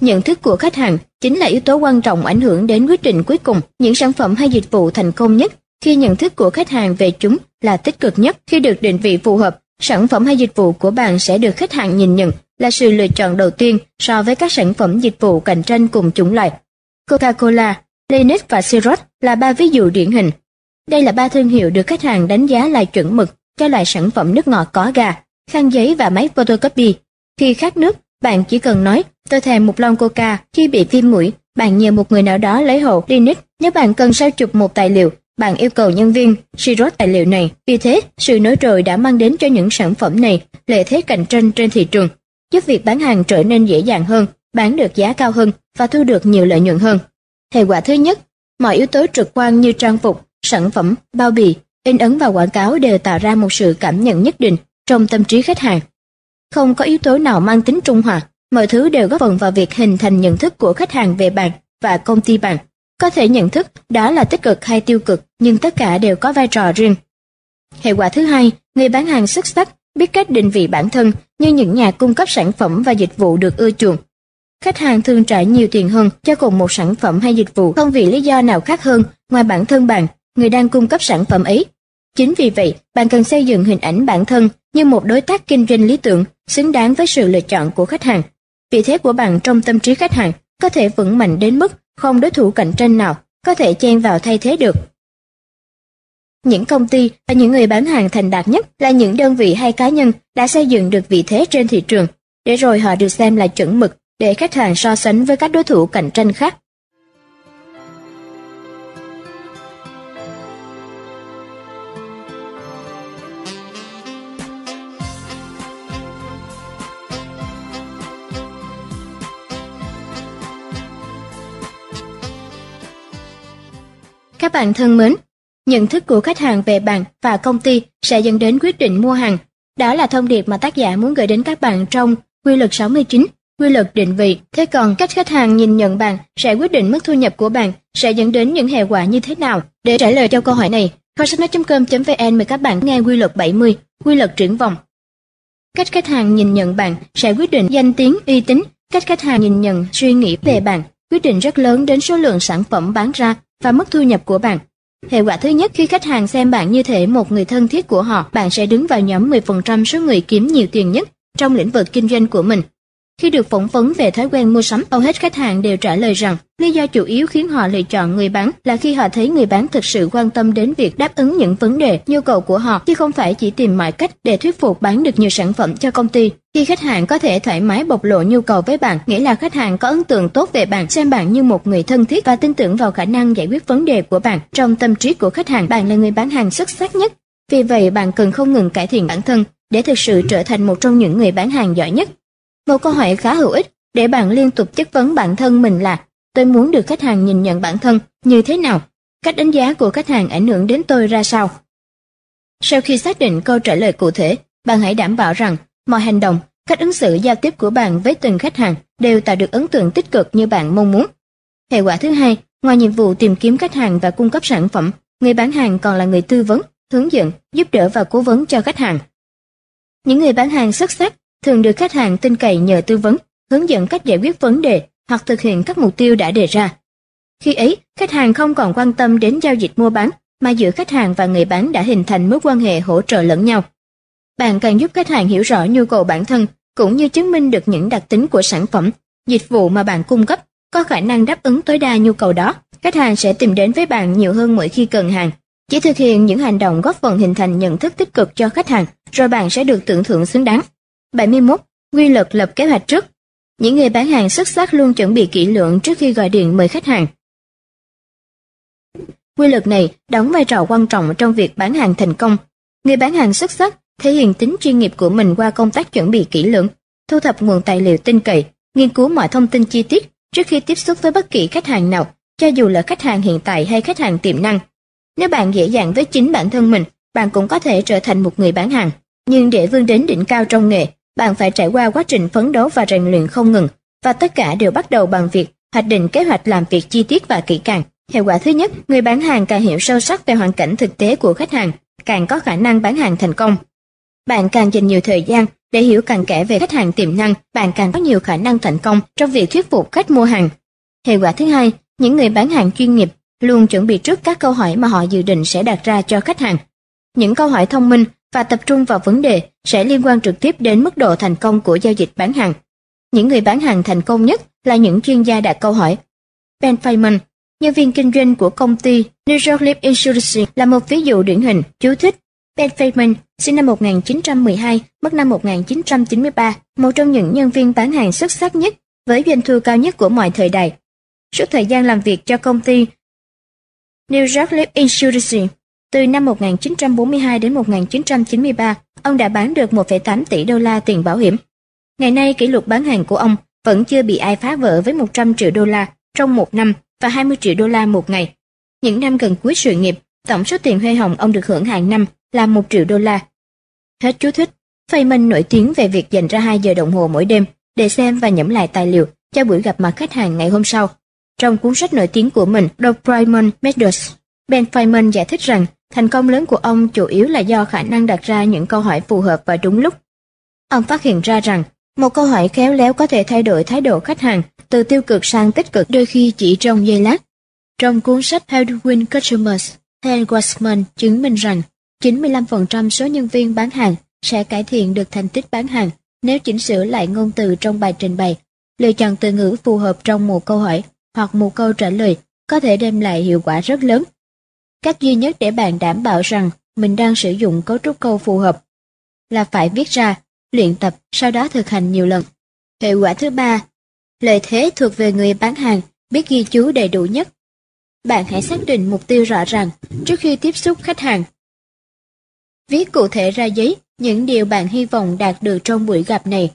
Nhận thức của khách hàng chính là yếu tố quan trọng ảnh hưởng đến quyết định cuối cùng. Những sản phẩm hay dịch vụ thành công nhất khi nhận thức của khách hàng về chúng là tích cực nhất. Khi được định vị phù hợp, sản phẩm hay dịch vụ của bạn sẽ được khách hàng nhìn nhận là sự lựa chọn đầu tiên so với các sản phẩm dịch vụ cạnh tranh cùng chủng loại. Coca-Cola, Linux và Xerox là ba ví dụ điển hình. Đây là ba thương hiệu được khách hàng đánh giá là chuẩn mực cho loại sản phẩm nước ngọt có gà, khăn giấy và máy photocopy. Khi khát nước, bạn chỉ cần nói tôi thèm một lon coca. Khi bị viêm mũi, bạn nhờ một người nào đó lấy hộ Linux. Nếu bạn cần sao chụp một tài liệu, bạn yêu cầu nhân viên sirot tài liệu này. Vì thế, sự nổi trội đã mang đến cho những sản phẩm này lợi thế cạnh tranh trên thị trường, giúp việc bán hàng trở nên dễ dàng hơn, bán được giá cao hơn và thu được nhiều lợi nhuận hơn. Hệ quả thứ nhất, mọi yếu tố trực quan như trang phục, sản phẩm, bao bì, in ấn và quảng cáo đều tạo ra một sự cảm nhận nhất định trong tâm trí khách hàng. Không có yếu tố nào mang tính trung hòa, mọi thứ đều góp phần vào việc hình thành nhận thức của khách hàng về bạn và công ty bạn. Có thể nhận thức đó là tích cực hay tiêu cực, nhưng tất cả đều có vai trò riêng. Hệ quả thứ hai, người bán hàng xuất sắc biết cách định vị bản thân như những nhà cung cấp sản phẩm và dịch vụ được ưa chuộng. Khách hàng thường trả nhiều tiền hơn cho cùng một sản phẩm hay dịch vụ không vì lý do nào khác hơn ngoài bản thân bạn, người đang cung cấp sản phẩm ấy. Chính vì vậy, bạn cần xây dựng hình ảnh bản thân như một đối tác kinh doanh lý tưởng, xứng đáng với sự lựa chọn của khách hàng. Vị thế của bạn trong tâm trí khách hàng có thể vững mạnh đến mức không đối thủ cạnh tranh nào có thể chen vào thay thế được. Những công ty và những người bán hàng thành đạt nhất là những đơn vị hay cá nhân đã xây dựng được vị thế trên thị trường, để rồi họ được xem là chuẩn mực để khách hàng so sánh với các đối thủ cạnh tranh khác. Các bạn thân mến, nhận thức của khách hàng về bạn và công ty sẽ dẫn đến quyết định mua hàng. Đó là thông điệp mà tác giả muốn gửi đến các bạn trong Quy luật 69. quy luật định vị. Thế còn cách khách hàng nhìn nhận bạn sẽ quyết định mức thu nhập của bạn sẽ dẫn đến những hệ quả như thế nào? Để trả lời cho câu hỏi này, kho sách nói.com.vn mời các bạn nghe quy luật 70, quy luật triển vọng. Cách khách hàng nhìn nhận bạn sẽ quyết định danh tiếng, uy tín. Cách khách hàng nhìn nhận, suy nghĩ về bạn quyết định rất lớn đến số lượng sản phẩm bán ra và mức thu nhập của bạn. Hệ quả thứ nhất khi khách hàng xem bạn như thể một người thân thiết của họ, bạn sẽ đứng vào nhóm 10% số người kiếm nhiều tiền nhất trong lĩnh vực kinh doanh của mình. Khi được phỏng vấn về thói quen mua sắm, hầu hết khách hàng đều trả lời rằng lý do chủ yếu khiến họ lựa chọn người bán là khi họ thấy người bán thực sự quan tâm đến việc đáp ứng những vấn đề, nhu cầu của họ, chứ không phải chỉ tìm mọi cách để thuyết phục bán được nhiều sản phẩm cho công ty. Khi khách hàng có thể thoải mái bộc lộ nhu cầu với bạn, nghĩa là khách hàng có ấn tượng tốt về bạn, xem bạn như một người thân thiết và tin tưởng vào khả năng giải quyết vấn đề của bạn. Trong tâm trí của khách hàng, bạn là người bán hàng xuất sắc nhất. Vì vậy, bạn cần không ngừng cải thiện bản thân để thực sự trở thành một trong những người bán hàng giỏi nhất. Một câu hỏi khá hữu ích để bạn liên tục chất vấn bản thân mình là tôi muốn được khách hàng nhìn nhận bản thân như thế nào? Cách đánh giá của khách hàng ảnh hưởng đến tôi ra sao? Sau khi xác định câu trả lời cụ thể, bạn hãy đảm bảo rằng mọi hành động, cách ứng xử giao tiếp của bạn với từng khách hàng đều tạo được ấn tượng tích cực như bạn mong muốn. Hệ quả thứ hai, ngoài nhiệm vụ tìm kiếm khách hàng và cung cấp sản phẩm, người bán hàng còn là người tư vấn, hướng dẫn, giúp đỡ và cố vấn cho khách hàng. Những người bán hàng xuất sắc thường được khách hàng tin cậy nhờ tư vấn, hướng dẫn cách giải quyết vấn đề hoặc thực hiện các mục tiêu đã đề ra. Khi ấy, khách hàng không còn quan tâm đến giao dịch mua bán, mà giữa khách hàng và người bán đã hình thành mối quan hệ hỗ trợ lẫn nhau. Bạn càng giúp khách hàng hiểu rõ nhu cầu bản thân, cũng như chứng minh được những đặc tính của sản phẩm, dịch vụ mà bạn cung cấp có khả năng đáp ứng tối đa nhu cầu đó. Khách hàng sẽ tìm đến với bạn nhiều hơn mỗi khi cần hàng. Chỉ thực hiện những hành động góp phần hình thành nhận thức tích cực cho khách hàng, rồi bạn sẽ được tưởng thưởng xứng đáng. 71. Quy luật lập kế hoạch trước. Những người bán hàng xuất sắc luôn chuẩn bị kỹ lưỡng trước khi gọi điện mời khách hàng. Quy luật này đóng vai trò quan trọng trong việc bán hàng thành công. Người bán hàng xuất sắc thể hiện tính chuyên nghiệp của mình qua công tác chuẩn bị kỹ lưỡng, thu thập nguồn tài liệu tin cậy, nghiên cứu mọi thông tin chi tiết trước khi tiếp xúc với bất kỳ khách hàng nào, cho dù là khách hàng hiện tại hay khách hàng tiềm năng. Nếu bạn dễ dàng với chính bản thân mình, bạn cũng có thể trở thành một người bán hàng. Nhưng để vươn đến đỉnh cao trong nghề, bạn phải trải qua quá trình phấn đấu và rèn luyện không ngừng, và tất cả đều bắt đầu bằng việc hoạch định kế hoạch làm việc chi tiết và kỹ càng. Hệ quả thứ nhất, người bán hàng càng hiểu sâu sắc về hoàn cảnh thực tế của khách hàng, càng có khả năng bán hàng thành công. Bạn càng dành nhiều thời gian để hiểu càng kẽ về khách hàng tiềm năng, bạn càng có nhiều khả năng thành công trong việc thuyết phục khách mua hàng. Hệ quả thứ hai, những người bán hàng chuyên nghiệp luôn chuẩn bị trước các câu hỏi mà họ dự định sẽ đặt ra cho khách hàng. Những câu hỏi thông minh và tập trung vào vấn đề sẽ liên quan trực tiếp đến mức độ thành công của giao dịch bán hàng. Những người bán hàng thành công nhất là những chuyên gia đặt câu hỏi. Ben Feynman, nhân viên kinh doanh của công ty New York Life Insurance là một ví dụ điển hình. Chú thích Ben Feynman, sinh năm 1912, mất năm 1993, một trong những nhân viên bán hàng xuất sắc nhất với doanh thu cao nhất của mọi thời đại. Suốt thời gian làm việc cho công ty New York Life Insurance từ năm 1942 đến 1993, ông đã bán được 1,8 tỷ đô la tiền bảo hiểm. Ngày nay, kỷ lục bán hàng của ông vẫn chưa bị ai phá vỡ với 100 triệu đô la trong một năm và 20 triệu đô la một ngày. Những năm gần cuối sự nghiệp, tổng số tiền huê hồng ông được hưởng hàng năm là 1 triệu đô la. Hết chú thích, Feynman nổi tiếng về việc dành ra 2 giờ đồng hồ mỗi đêm để xem và nhẩm lại tài liệu cho buổi gặp mặt khách hàng ngày hôm sau. Trong cuốn sách nổi tiếng của mình, The Primal Methods, Ben Feynman giải thích rằng Thành công lớn của ông chủ yếu là do khả năng đặt ra những câu hỏi phù hợp và đúng lúc. Ông phát hiện ra rằng, một câu hỏi khéo léo có thể thay đổi thái độ khách hàng từ tiêu cực sang tích cực đôi khi chỉ trong giây lát. Trong cuốn sách How to Win Customers, Hen Wasman chứng minh rằng 95% số nhân viên bán hàng sẽ cải thiện được thành tích bán hàng nếu chỉnh sửa lại ngôn từ trong bài trình bày. Lựa chọn từ ngữ phù hợp trong một câu hỏi hoặc một câu trả lời có thể đem lại hiệu quả rất lớn Cách duy nhất để bạn đảm bảo rằng mình đang sử dụng cấu trúc câu phù hợp là phải viết ra, luyện tập, sau đó thực hành nhiều lần. Hệ quả thứ ba, lợi thế thuộc về người bán hàng, biết ghi chú đầy đủ nhất. Bạn hãy xác định mục tiêu rõ ràng trước khi tiếp xúc khách hàng. Viết cụ thể ra giấy những điều bạn hy vọng đạt được trong buổi gặp này.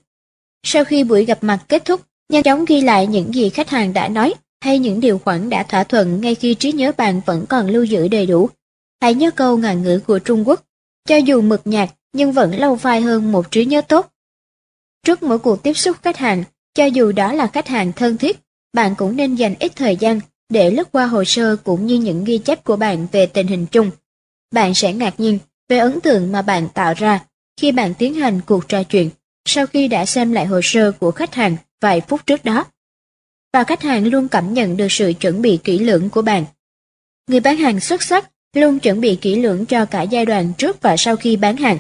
Sau khi buổi gặp mặt kết thúc, nhanh chóng ghi lại những gì khách hàng đã nói hay những điều khoản đã thỏa thuận ngay khi trí nhớ bạn vẫn còn lưu giữ đầy đủ. Hãy nhớ câu ngạn ngữ của Trung Quốc, cho dù mực nhạt nhưng vẫn lâu phai hơn một trí nhớ tốt. Trước mỗi cuộc tiếp xúc khách hàng, Cho dù đó là khách hàng thân thiết, bạn cũng nên dành ít thời gian để lướt qua hồ sơ cũng như những ghi chép của bạn về tình hình chung. Bạn sẽ ngạc nhiên về ấn tượng mà bạn tạo ra khi bạn tiến hành cuộc trò chuyện sau khi đã xem lại hồ sơ của khách hàng vài phút trước đó. Và khách hàng luôn cảm nhận được sự chuẩn bị kỹ lưỡng của bạn. Người bán hàng xuất sắc luôn chuẩn bị kỹ lưỡng cho cả giai đoạn trước và sau khi bán hàng.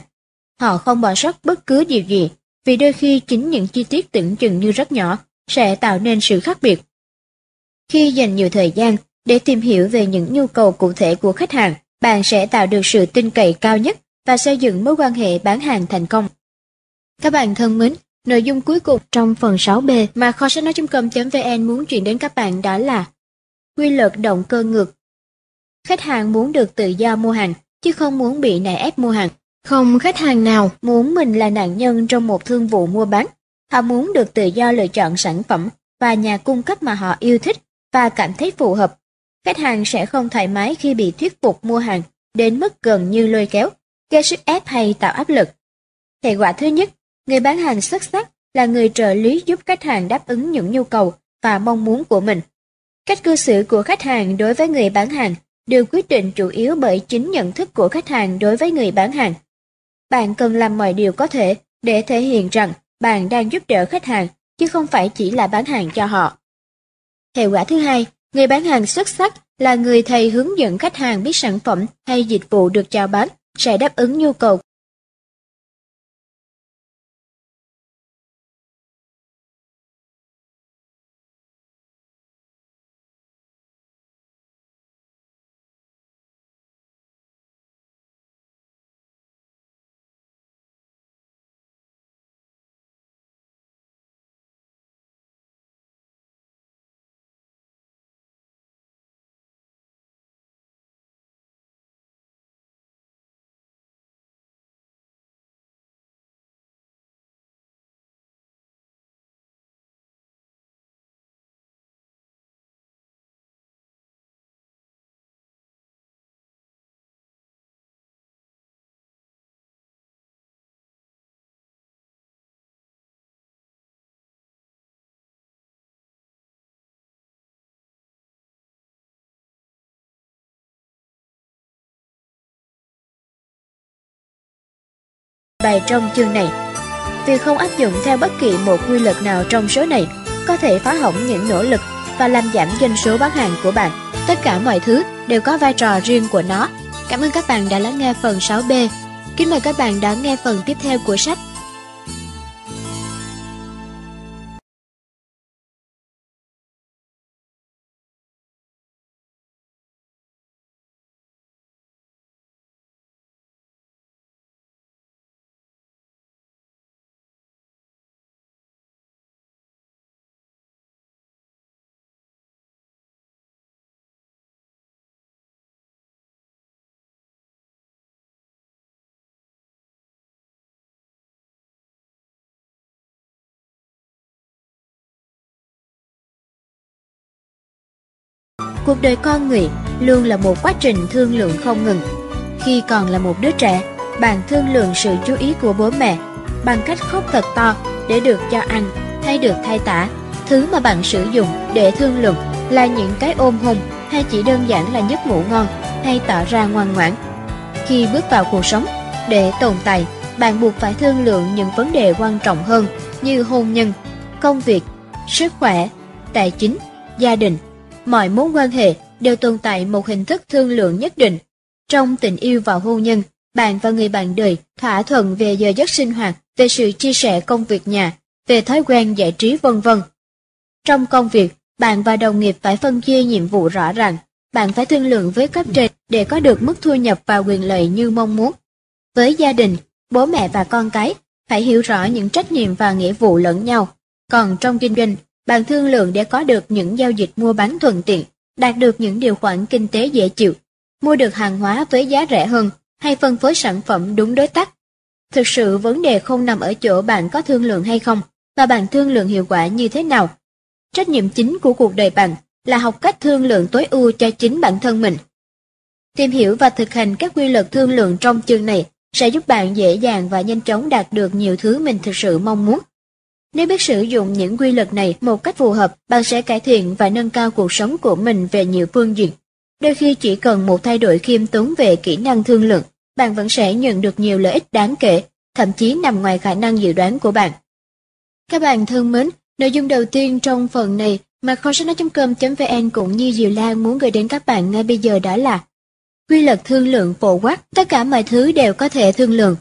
Họ không bỏ sót bất cứ điều gì, vì đôi khi chính những chi tiết tưởng chừng như rất nhỏ sẽ tạo nên sự khác biệt. Khi dành nhiều thời gian để tìm hiểu về những nhu cầu cụ thể của khách hàng, bạn sẽ tạo được sự tin cậy cao nhất và xây dựng mối quan hệ bán hàng thành công. Các bạn thân mến, nội dung cuối cùng trong phần 6B mà kho sách nói.com.vn muốn chuyển đến các bạn đó là quy luật động cơ ngược. Khách hàng muốn được tự do mua hàng, chứ không muốn bị nài ép mua hàng. Không khách hàng nào muốn mình là nạn nhân trong một thương vụ mua bán. Họ muốn được tự do lựa chọn sản phẩm và nhà cung cấp mà họ yêu thích và cảm thấy phù hợp. Khách hàng sẽ không thoải mái khi bị thuyết phục mua hàng đến mức gần như lôi kéo, gây sức ép hay tạo áp lực. Hệ quả thứ nhất, người bán hàng xuất sắc là người trợ lý giúp khách hàng đáp ứng những nhu cầu và mong muốn của mình. Cách cư xử của khách hàng đối với người bán hàng được quyết định chủ yếu bởi chính nhận thức của khách hàng đối với người bán hàng. Bạn cần làm mọi điều có thể để thể hiện rằng bạn đang giúp đỡ khách hàng, chứ không phải chỉ là bán hàng cho họ. Hệ quả thứ hai, người bán hàng xuất sắc là người thầy hướng dẫn khách hàng biết sản phẩm hay dịch vụ được chào bán sẽ đáp ứng nhu cầu bài trong chương này. Việc không áp dụng theo bất kỳ một quy luật nào trong số này có thể phá hỏng những nỗ lực và làm giảm doanh số bán hàng của bạn. Tất cả mọi thứ đều có vai trò riêng của nó. Cảm ơn các bạn đã lắng nghe phần 6B. Kính mời các bạn đón nghe phần tiếp theo của sách Cuộc đời con người luôn là một quá trình thương lượng không ngừng. Khi còn là một đứa trẻ, bạn thương lượng sự chú ý của bố mẹ bằng cách khóc thật to để được cho ăn hay được thay tả. Thứ mà bạn sử dụng để thương lượng là những cái ôm hôn hay chỉ đơn giản là giấc ngủ ngon hay tỏ ra ngoan ngoãn. Khi bước vào cuộc sống, để tồn tại, bạn buộc phải thương lượng những vấn đề quan trọng hơn như hôn nhân, công việc, sức khỏe, tài chính, gia đình mọi mối quan hệ đều tồn tại một hình thức thương lượng nhất định. Trong tình yêu và hôn nhân, bạn và người bạn đời thỏa thuận về giờ giấc sinh hoạt, về sự chia sẻ công việc nhà, về thói quen giải trí vân vân. Trong công việc, bạn và đồng nghiệp phải phân chia nhiệm vụ rõ ràng, bạn phải thương lượng với cấp trên để có được mức thu nhập và quyền lợi như mong muốn. Với gia đình, bố mẹ và con cái phải hiểu rõ những trách nhiệm và nghĩa vụ lẫn nhau. Còn trong kinh doanh, bạn thương lượng để có được những giao dịch mua bán thuận tiện, đạt được những điều khoản kinh tế dễ chịu, mua được hàng hóa với giá rẻ hơn hay phân phối sản phẩm đúng đối tác. Thực sự vấn đề không nằm ở chỗ bạn có thương lượng hay không, mà bạn thương lượng hiệu quả như thế nào. Trách nhiệm chính của cuộc đời bạn là học cách thương lượng tối ưu cho chính bản thân mình. Tìm hiểu và thực hành các quy luật thương lượng trong chương này sẽ giúp bạn dễ dàng và nhanh chóng đạt được nhiều thứ mình thực sự mong muốn. Nếu biết sử dụng những quy luật này một cách phù hợp, bạn sẽ cải thiện và nâng cao cuộc sống của mình về nhiều phương diện. Đôi khi chỉ cần một thay đổi khiêm tốn về kỹ năng thương lượng, bạn vẫn sẽ nhận được nhiều lợi ích đáng kể, thậm chí nằm ngoài khả năng dự đoán của bạn. Các bạn thân mến, nội dung đầu tiên trong phần này mà kho sách.com.vn cũng như Diệu Lan muốn gửi đến các bạn ngay bây giờ đó là quy luật thương lượng phổ quát, tất cả mọi thứ đều có thể thương lượng.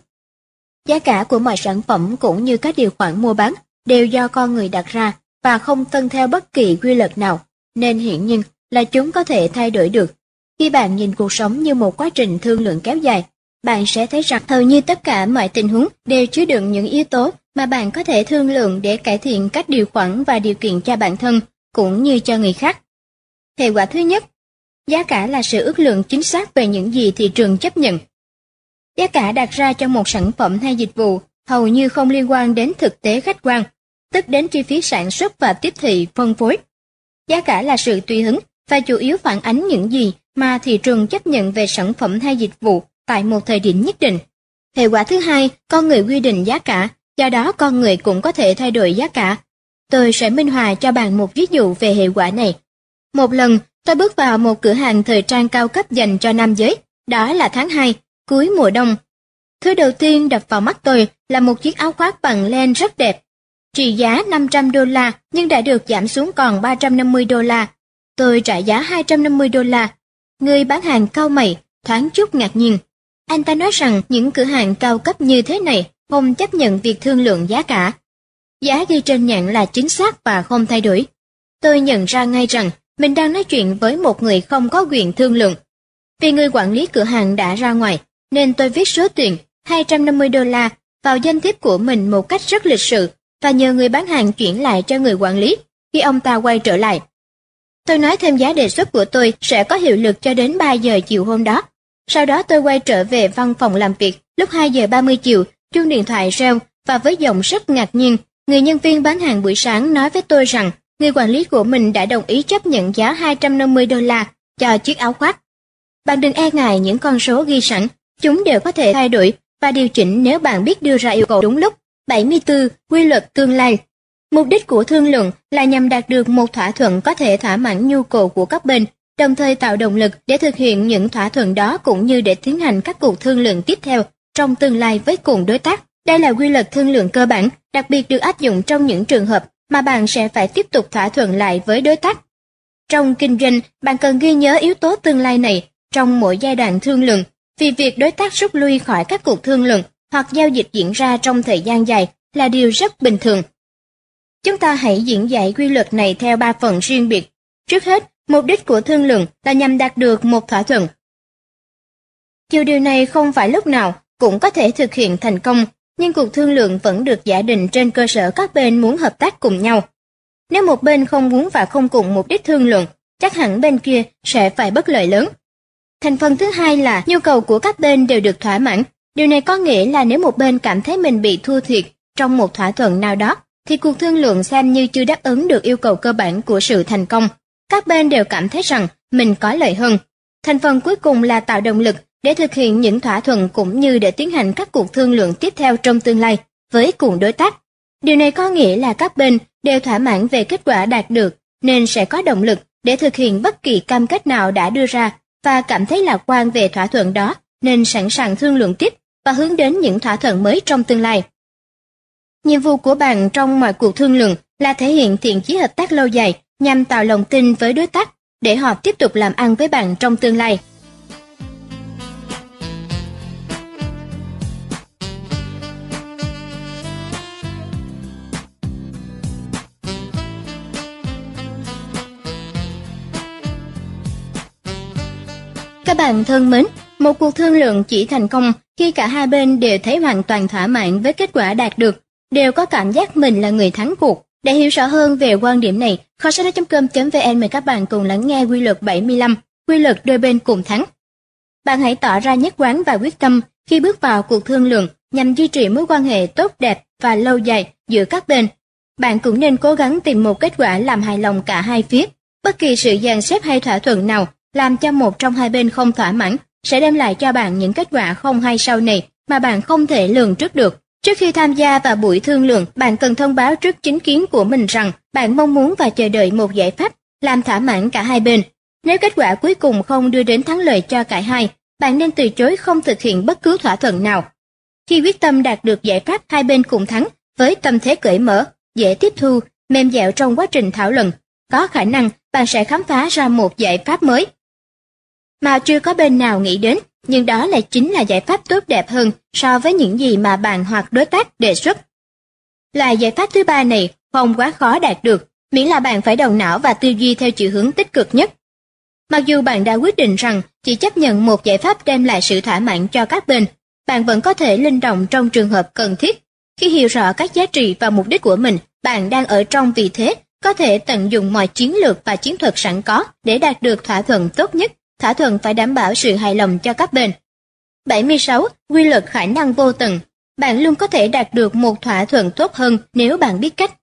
Giá cả của mọi sản phẩm cũng như các điều khoản mua bán đều do con người đặt ra và không tuân theo bất kỳ quy luật nào, nên hiển nhiên là chúng có thể thay đổi được. Khi bạn nhìn cuộc sống như một quá trình thương lượng kéo dài, bạn sẽ thấy rằng hầu như tất cả mọi tình huống đều chứa đựng những yếu tố mà bạn có thể thương lượng để cải thiện các điều khoản và điều kiện cho bản thân cũng như cho người khác. Hệ quả thứ nhất, giá cả là sự ước lượng chính xác về những gì thị trường chấp nhận. Giá cả đặt ra cho một sản phẩm hay dịch vụ hầu như không liên quan đến thực tế khách quan, tức đến chi phí sản xuất và tiếp thị phân phối. Giá cả là sự tùy hứng và chủ yếu phản ánh những gì mà thị trường chấp nhận về sản phẩm hay dịch vụ tại một thời điểm nhất định. Hệ quả thứ hai, con người quy định giá cả, do đó con người cũng có thể thay đổi giá cả. Tôi sẽ minh họa cho bạn một ví dụ về hệ quả này. Một lần, tôi bước vào một cửa hàng thời trang cao cấp dành cho nam giới, đó là tháng 2, cuối mùa đông. Thứ đầu tiên đập vào mắt tôi là một chiếc áo khoác bằng len rất đẹp. Trị giá 500 đô la nhưng đã được giảm xuống còn 350 đô la. Tôi trả giá 250 đô la. Người bán hàng cao mày, thoáng chút ngạc nhiên. Anh ta nói rằng những cửa hàng cao cấp như thế này không chấp nhận việc thương lượng giá cả. Giá ghi trên nhãn là chính xác và không thay đổi. Tôi nhận ra ngay rằng mình đang nói chuyện với một người không có quyền thương lượng. Vì người quản lý cửa hàng đã ra ngoài, nên tôi viết số tiền 250 đô la vào danh thiếp của mình một cách rất lịch sự và nhờ người bán hàng chuyển lại cho người quản lý khi ông ta quay trở lại. Tôi nói thêm giá đề xuất của tôi sẽ có hiệu lực cho đến 3 giờ chiều hôm đó. Sau đó tôi quay trở về văn phòng làm việc, lúc 2 giờ 30 chiều, chuông điện thoại reo và với giọng rất ngạc nhiên, người nhân viên bán hàng buổi sáng nói với tôi rằng người quản lý của mình đã đồng ý chấp nhận giá 250 đô la cho chiếc áo khoác. Bạn đừng e ngại những con số ghi sẵn, chúng đều có thể thay đổi và điều chỉnh nếu bạn biết đưa ra yêu cầu đúng lúc. 74. Quy luật tương lai Mục đích của thương lượng là nhằm đạt được một thỏa thuận có thể thỏa mãn nhu cầu của các bên, đồng thời tạo động lực để thực hiện những thỏa thuận đó cũng như để tiến hành các cuộc thương lượng tiếp theo trong tương lai với cùng đối tác. Đây là quy luật thương lượng cơ bản, đặc biệt được áp dụng trong những trường hợp mà bạn sẽ phải tiếp tục thỏa thuận lại với đối tác. Trong kinh doanh, bạn cần ghi nhớ yếu tố tương lai này trong mỗi giai đoạn thương lượng, vì việc đối tác rút lui khỏi các cuộc thương lượng hoặc giao dịch diễn ra trong thời gian dài là điều rất bình thường. Chúng ta hãy diễn giải quy luật này theo ba phần riêng biệt. Trước hết, mục đích của thương lượng là nhằm đạt được một thỏa thuận. Dù điều này không phải lúc nào cũng có thể thực hiện thành công, nhưng cuộc thương lượng vẫn được giả định trên cơ sở các bên muốn hợp tác cùng nhau. Nếu một bên không muốn và không cùng mục đích thương lượng, chắc hẳn bên kia sẽ phải bất lợi lớn. Thành phần thứ hai là nhu cầu của các bên đều được thỏa mãn. Điều này có nghĩa là nếu một bên cảm thấy mình bị thua thiệt trong một thỏa thuận nào đó, thì cuộc thương lượng xem như chưa đáp ứng được yêu cầu cơ bản của sự thành công. Các bên đều cảm thấy rằng mình có lợi hơn. Thành phần cuối cùng là tạo động lực để thực hiện những thỏa thuận cũng như để tiến hành các cuộc thương lượng tiếp theo trong tương lai với cùng đối tác. Điều này có nghĩa là các bên đều thỏa mãn về kết quả đạt được nên sẽ có động lực để thực hiện bất kỳ cam kết nào đã đưa ra và cảm thấy lạc quan về thỏa thuận đó nên sẵn sàng thương lượng tiếp và hướng đến những thỏa thuận mới trong tương lai. Nhiệm vụ của bạn trong mọi cuộc thương lượng là thể hiện thiện chí hợp tác lâu dài nhằm tạo lòng tin với đối tác để họ tiếp tục làm ăn với bạn trong tương lai. Các bạn thân mến, một cuộc thương lượng chỉ thành công khi cả hai bên đều thấy hoàn toàn thỏa mãn với kết quả đạt được, đều có cảm giác mình là người thắng cuộc. Để hiểu rõ hơn về quan điểm này, kho sách com.vn mời các bạn cùng lắng nghe quy luật 75, quy luật đôi bên cùng thắng. Bạn hãy tỏ ra nhất quán và quyết tâm khi bước vào cuộc thương lượng nhằm duy trì mối quan hệ tốt đẹp và lâu dài giữa các bên. Bạn cũng nên cố gắng tìm một kết quả làm hài lòng cả hai phía. Bất kỳ sự dàn xếp hay thỏa thuận nào làm cho một trong hai bên không thỏa mãn sẽ đem lại cho bạn những kết quả không hay sau này mà bạn không thể lường trước được Trước khi tham gia vào buổi thương lượng, bạn cần thông báo trước chính kiến của mình rằng bạn mong muốn và chờ đợi một giải pháp làm thỏa mãn cả hai bên. Nếu kết quả cuối cùng không đưa đến thắng lợi cho cả hai, bạn nên từ chối không thực hiện bất cứ thỏa thuận nào. Khi quyết tâm đạt được giải pháp hai bên cùng thắng với tâm thế cởi mở, dễ tiếp thu, mềm dẻo trong quá trình thảo luận, có khả năng bạn sẽ khám phá ra một giải pháp mới mà chưa có bên nào nghĩ đến, nhưng đó lại chính là giải pháp tốt đẹp hơn so với những gì mà bạn hoặc đối tác đề xuất. Là giải pháp thứ ba này không quá khó đạt được, miễn là bạn phải đầu não và tư duy theo chiều hướng tích cực nhất. Mặc dù bạn đã quyết định rằng chỉ chấp nhận một giải pháp đem lại sự thỏa mãn cho các bên, bạn vẫn có thể linh động trong trường hợp cần thiết. Khi hiểu rõ các giá trị và mục đích của mình, bạn đang ở trong vị thế có thể tận dụng mọi chiến lược và chiến thuật sẵn có để đạt được thỏa thuận tốt nhất. Thỏa thuận phải đảm bảo sự hài lòng cho các bên. 76. Quy luật khả năng vô tận. Bạn luôn có thể đạt được một thỏa thuận tốt hơn nếu bạn biết cách.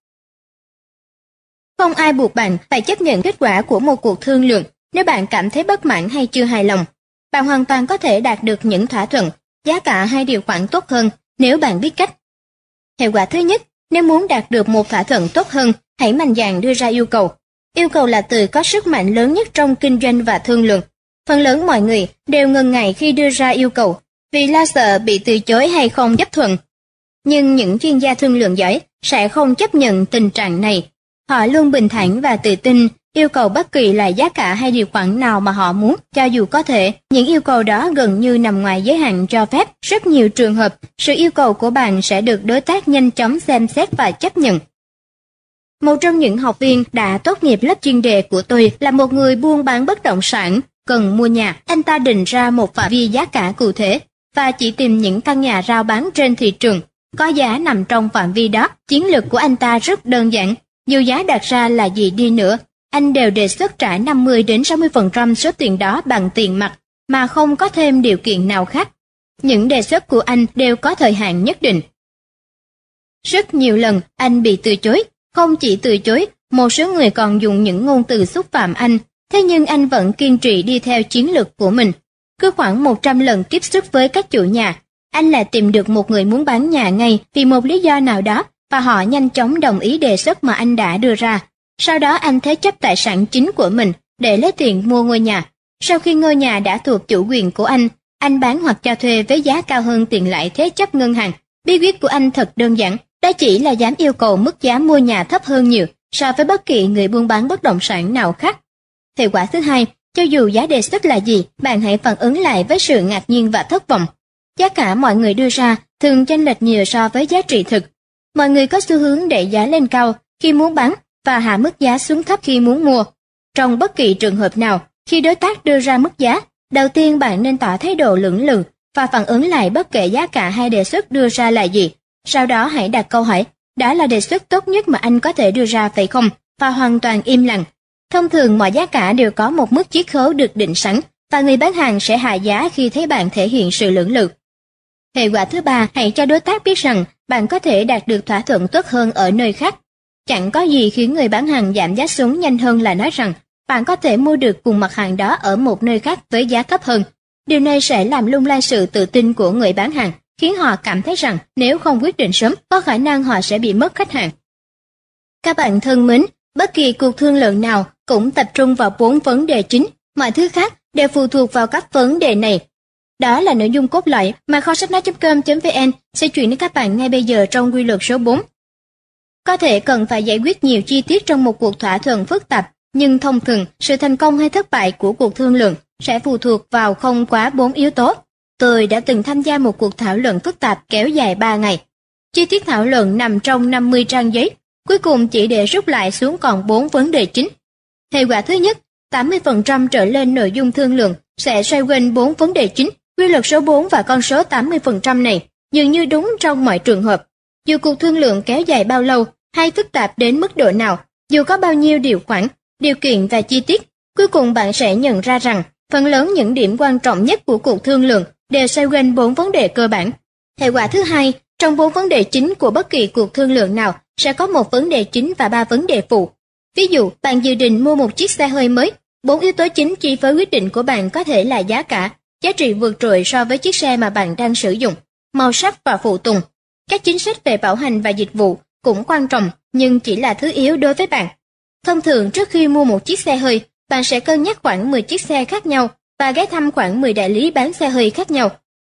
Không ai buộc bạn phải chấp nhận kết quả của một cuộc thương lượng nếu bạn cảm thấy bất mãn hay chưa hài lòng. Bạn hoàn toàn có thể đạt được những thỏa thuận, giá cả hay điều khoản tốt hơn nếu bạn biết cách. Hiệu quả thứ nhất, nếu muốn đạt được một thỏa thuận tốt hơn, hãy mạnh dạn đưa ra yêu cầu. Yêu cầu là từ có sức mạnh lớn nhất trong kinh doanh và thương lượng. Phần lớn mọi người đều ngần ngại khi đưa ra yêu cầu, vì lo sợ bị từ chối hay không chấp thuận. Nhưng những chuyên gia thương lượng giỏi sẽ không chấp nhận tình trạng này. Họ luôn bình thản và tự tin yêu cầu bất kỳ loại giá cả hay điều khoản nào mà họ muốn, cho dù có thể, những yêu cầu đó gần như nằm ngoài giới hạn cho phép. Rất nhiều trường hợp, sự yêu cầu của bạn sẽ được đối tác nhanh chóng xem xét và chấp nhận. Một trong những học viên đã tốt nghiệp lớp chuyên đề của tôi là một người buôn bán bất động sản, cần mua nhà. Anh ta định ra một phạm vi giá cả cụ thể và chỉ tìm những căn nhà rao bán trên thị trường có giá nằm trong phạm vi đó. Chiến lược của anh ta rất đơn giản, dù giá đặt ra là gì đi nữa, anh đều đề xuất trả 50 đến 60% số tiền đó bằng tiền mặt mà không có thêm điều kiện nào khác. Những đề xuất của anh đều có thời hạn nhất định. Rất nhiều lần anh bị từ chối, không chỉ từ chối, một số người còn dùng những ngôn từ xúc phạm anh, thế nhưng anh vẫn kiên trì đi theo chiến lược của mình. Cứ khoảng 100 lần tiếp xúc với các chủ nhà, anh lại tìm được một người muốn bán nhà ngay vì một lý do nào đó và họ nhanh chóng đồng ý đề xuất mà anh đã đưa ra. Sau đó anh thế chấp tài sản chính của mình để lấy tiền mua ngôi nhà. Sau khi ngôi nhà đã thuộc chủ quyền của anh, anh bán hoặc cho thuê với giá cao hơn tiền lãi thế chấp ngân hàng. Bí quyết của anh thật đơn giản, đó chỉ là dám yêu cầu mức giá mua nhà thấp hơn nhiều so với bất kỳ người buôn bán bất động sản nào khác. Hệ quả thứ hai, cho dù giá đề xuất là gì, bạn hãy phản ứng lại với sự ngạc nhiên và thất vọng. Giá cả mọi người đưa ra thường chênh lệch nhiều so với giá trị thực. Mọi người có xu hướng để giá lên cao khi muốn bán và hạ mức giá xuống thấp khi muốn mua. Trong bất kỳ trường hợp nào, khi đối tác đưa ra mức giá, đầu tiên bạn nên tỏ thái độ lưỡng lự và phản ứng lại bất kể giá cả hay đề xuất đưa ra là gì. Sau đó hãy đặt câu hỏi, đó là đề xuất tốt nhất mà anh có thể đưa ra phải không? Và hoàn toàn im lặng. Thông thường mọi giá cả đều có một mức chiết khấu được định sẵn và người bán hàng sẽ hạ giá khi thấy bạn thể hiện sự lưỡng lự. Hệ quả thứ ba, hãy cho đối tác biết rằng bạn có thể đạt được thỏa thuận tốt hơn ở nơi khác Chẳng có gì khiến người bán hàng giảm giá xuống nhanh hơn là nói rằng bạn có thể mua được cùng mặt hàng đó ở một nơi khác với giá thấp hơn. Điều này sẽ làm lung lay sự tự tin của người bán hàng, khiến họ cảm thấy rằng nếu không quyết định sớm, có khả năng họ sẽ bị mất khách hàng. Các bạn thân mến, bất kỳ cuộc thương lượng nào cũng tập trung vào bốn vấn đề chính, mọi thứ khác đều phụ thuộc vào các vấn đề này. Đó là nội dung cốt lõi mà kho sách nói.com.vn sẽ chuyển đến các bạn ngay bây giờ trong quy luật số 4 có thể cần phải giải quyết nhiều chi tiết trong một cuộc thỏa thuận phức tạp, nhưng thông thường sự thành công hay thất bại của cuộc thương lượng sẽ phụ thuộc vào không quá bốn yếu tố. Tôi đã từng tham gia một cuộc thảo luận phức tạp kéo dài 3 ngày. Chi tiết thảo luận nằm trong 50 trang giấy, cuối cùng chỉ để rút lại xuống còn 4 vấn đề chính. Hệ quả thứ nhất, 80% trở lên nội dung thương lượng sẽ xoay quanh bốn vấn đề chính. Quy luật số 4 và con số 80% này dường như đúng trong mọi trường hợp. Dù cuộc thương lượng kéo dài bao lâu hay phức tạp đến mức độ nào, dù có bao nhiêu điều khoản, điều kiện và chi tiết, cuối cùng bạn sẽ nhận ra rằng phần lớn những điểm quan trọng nhất của cuộc thương lượng đều xoay quanh bốn vấn đề cơ bản. Hệ quả thứ hai, trong bốn vấn đề chính của bất kỳ cuộc thương lượng nào sẽ có một vấn đề chính và ba vấn đề phụ. Ví dụ, bạn dự định mua một chiếc xe hơi mới, bốn yếu tố chính chi phối quyết định của bạn có thể là giá cả, giá trị vượt trội so với chiếc xe mà bạn đang sử dụng, màu sắc và phụ tùng. Các chính sách về bảo hành và dịch vụ cũng quan trọng nhưng chỉ là thứ yếu đối với bạn. Thông thường trước khi mua một chiếc xe hơi, bạn sẽ cân nhắc khoảng 10 chiếc xe khác nhau và ghé thăm khoảng 10 đại lý bán xe hơi khác nhau.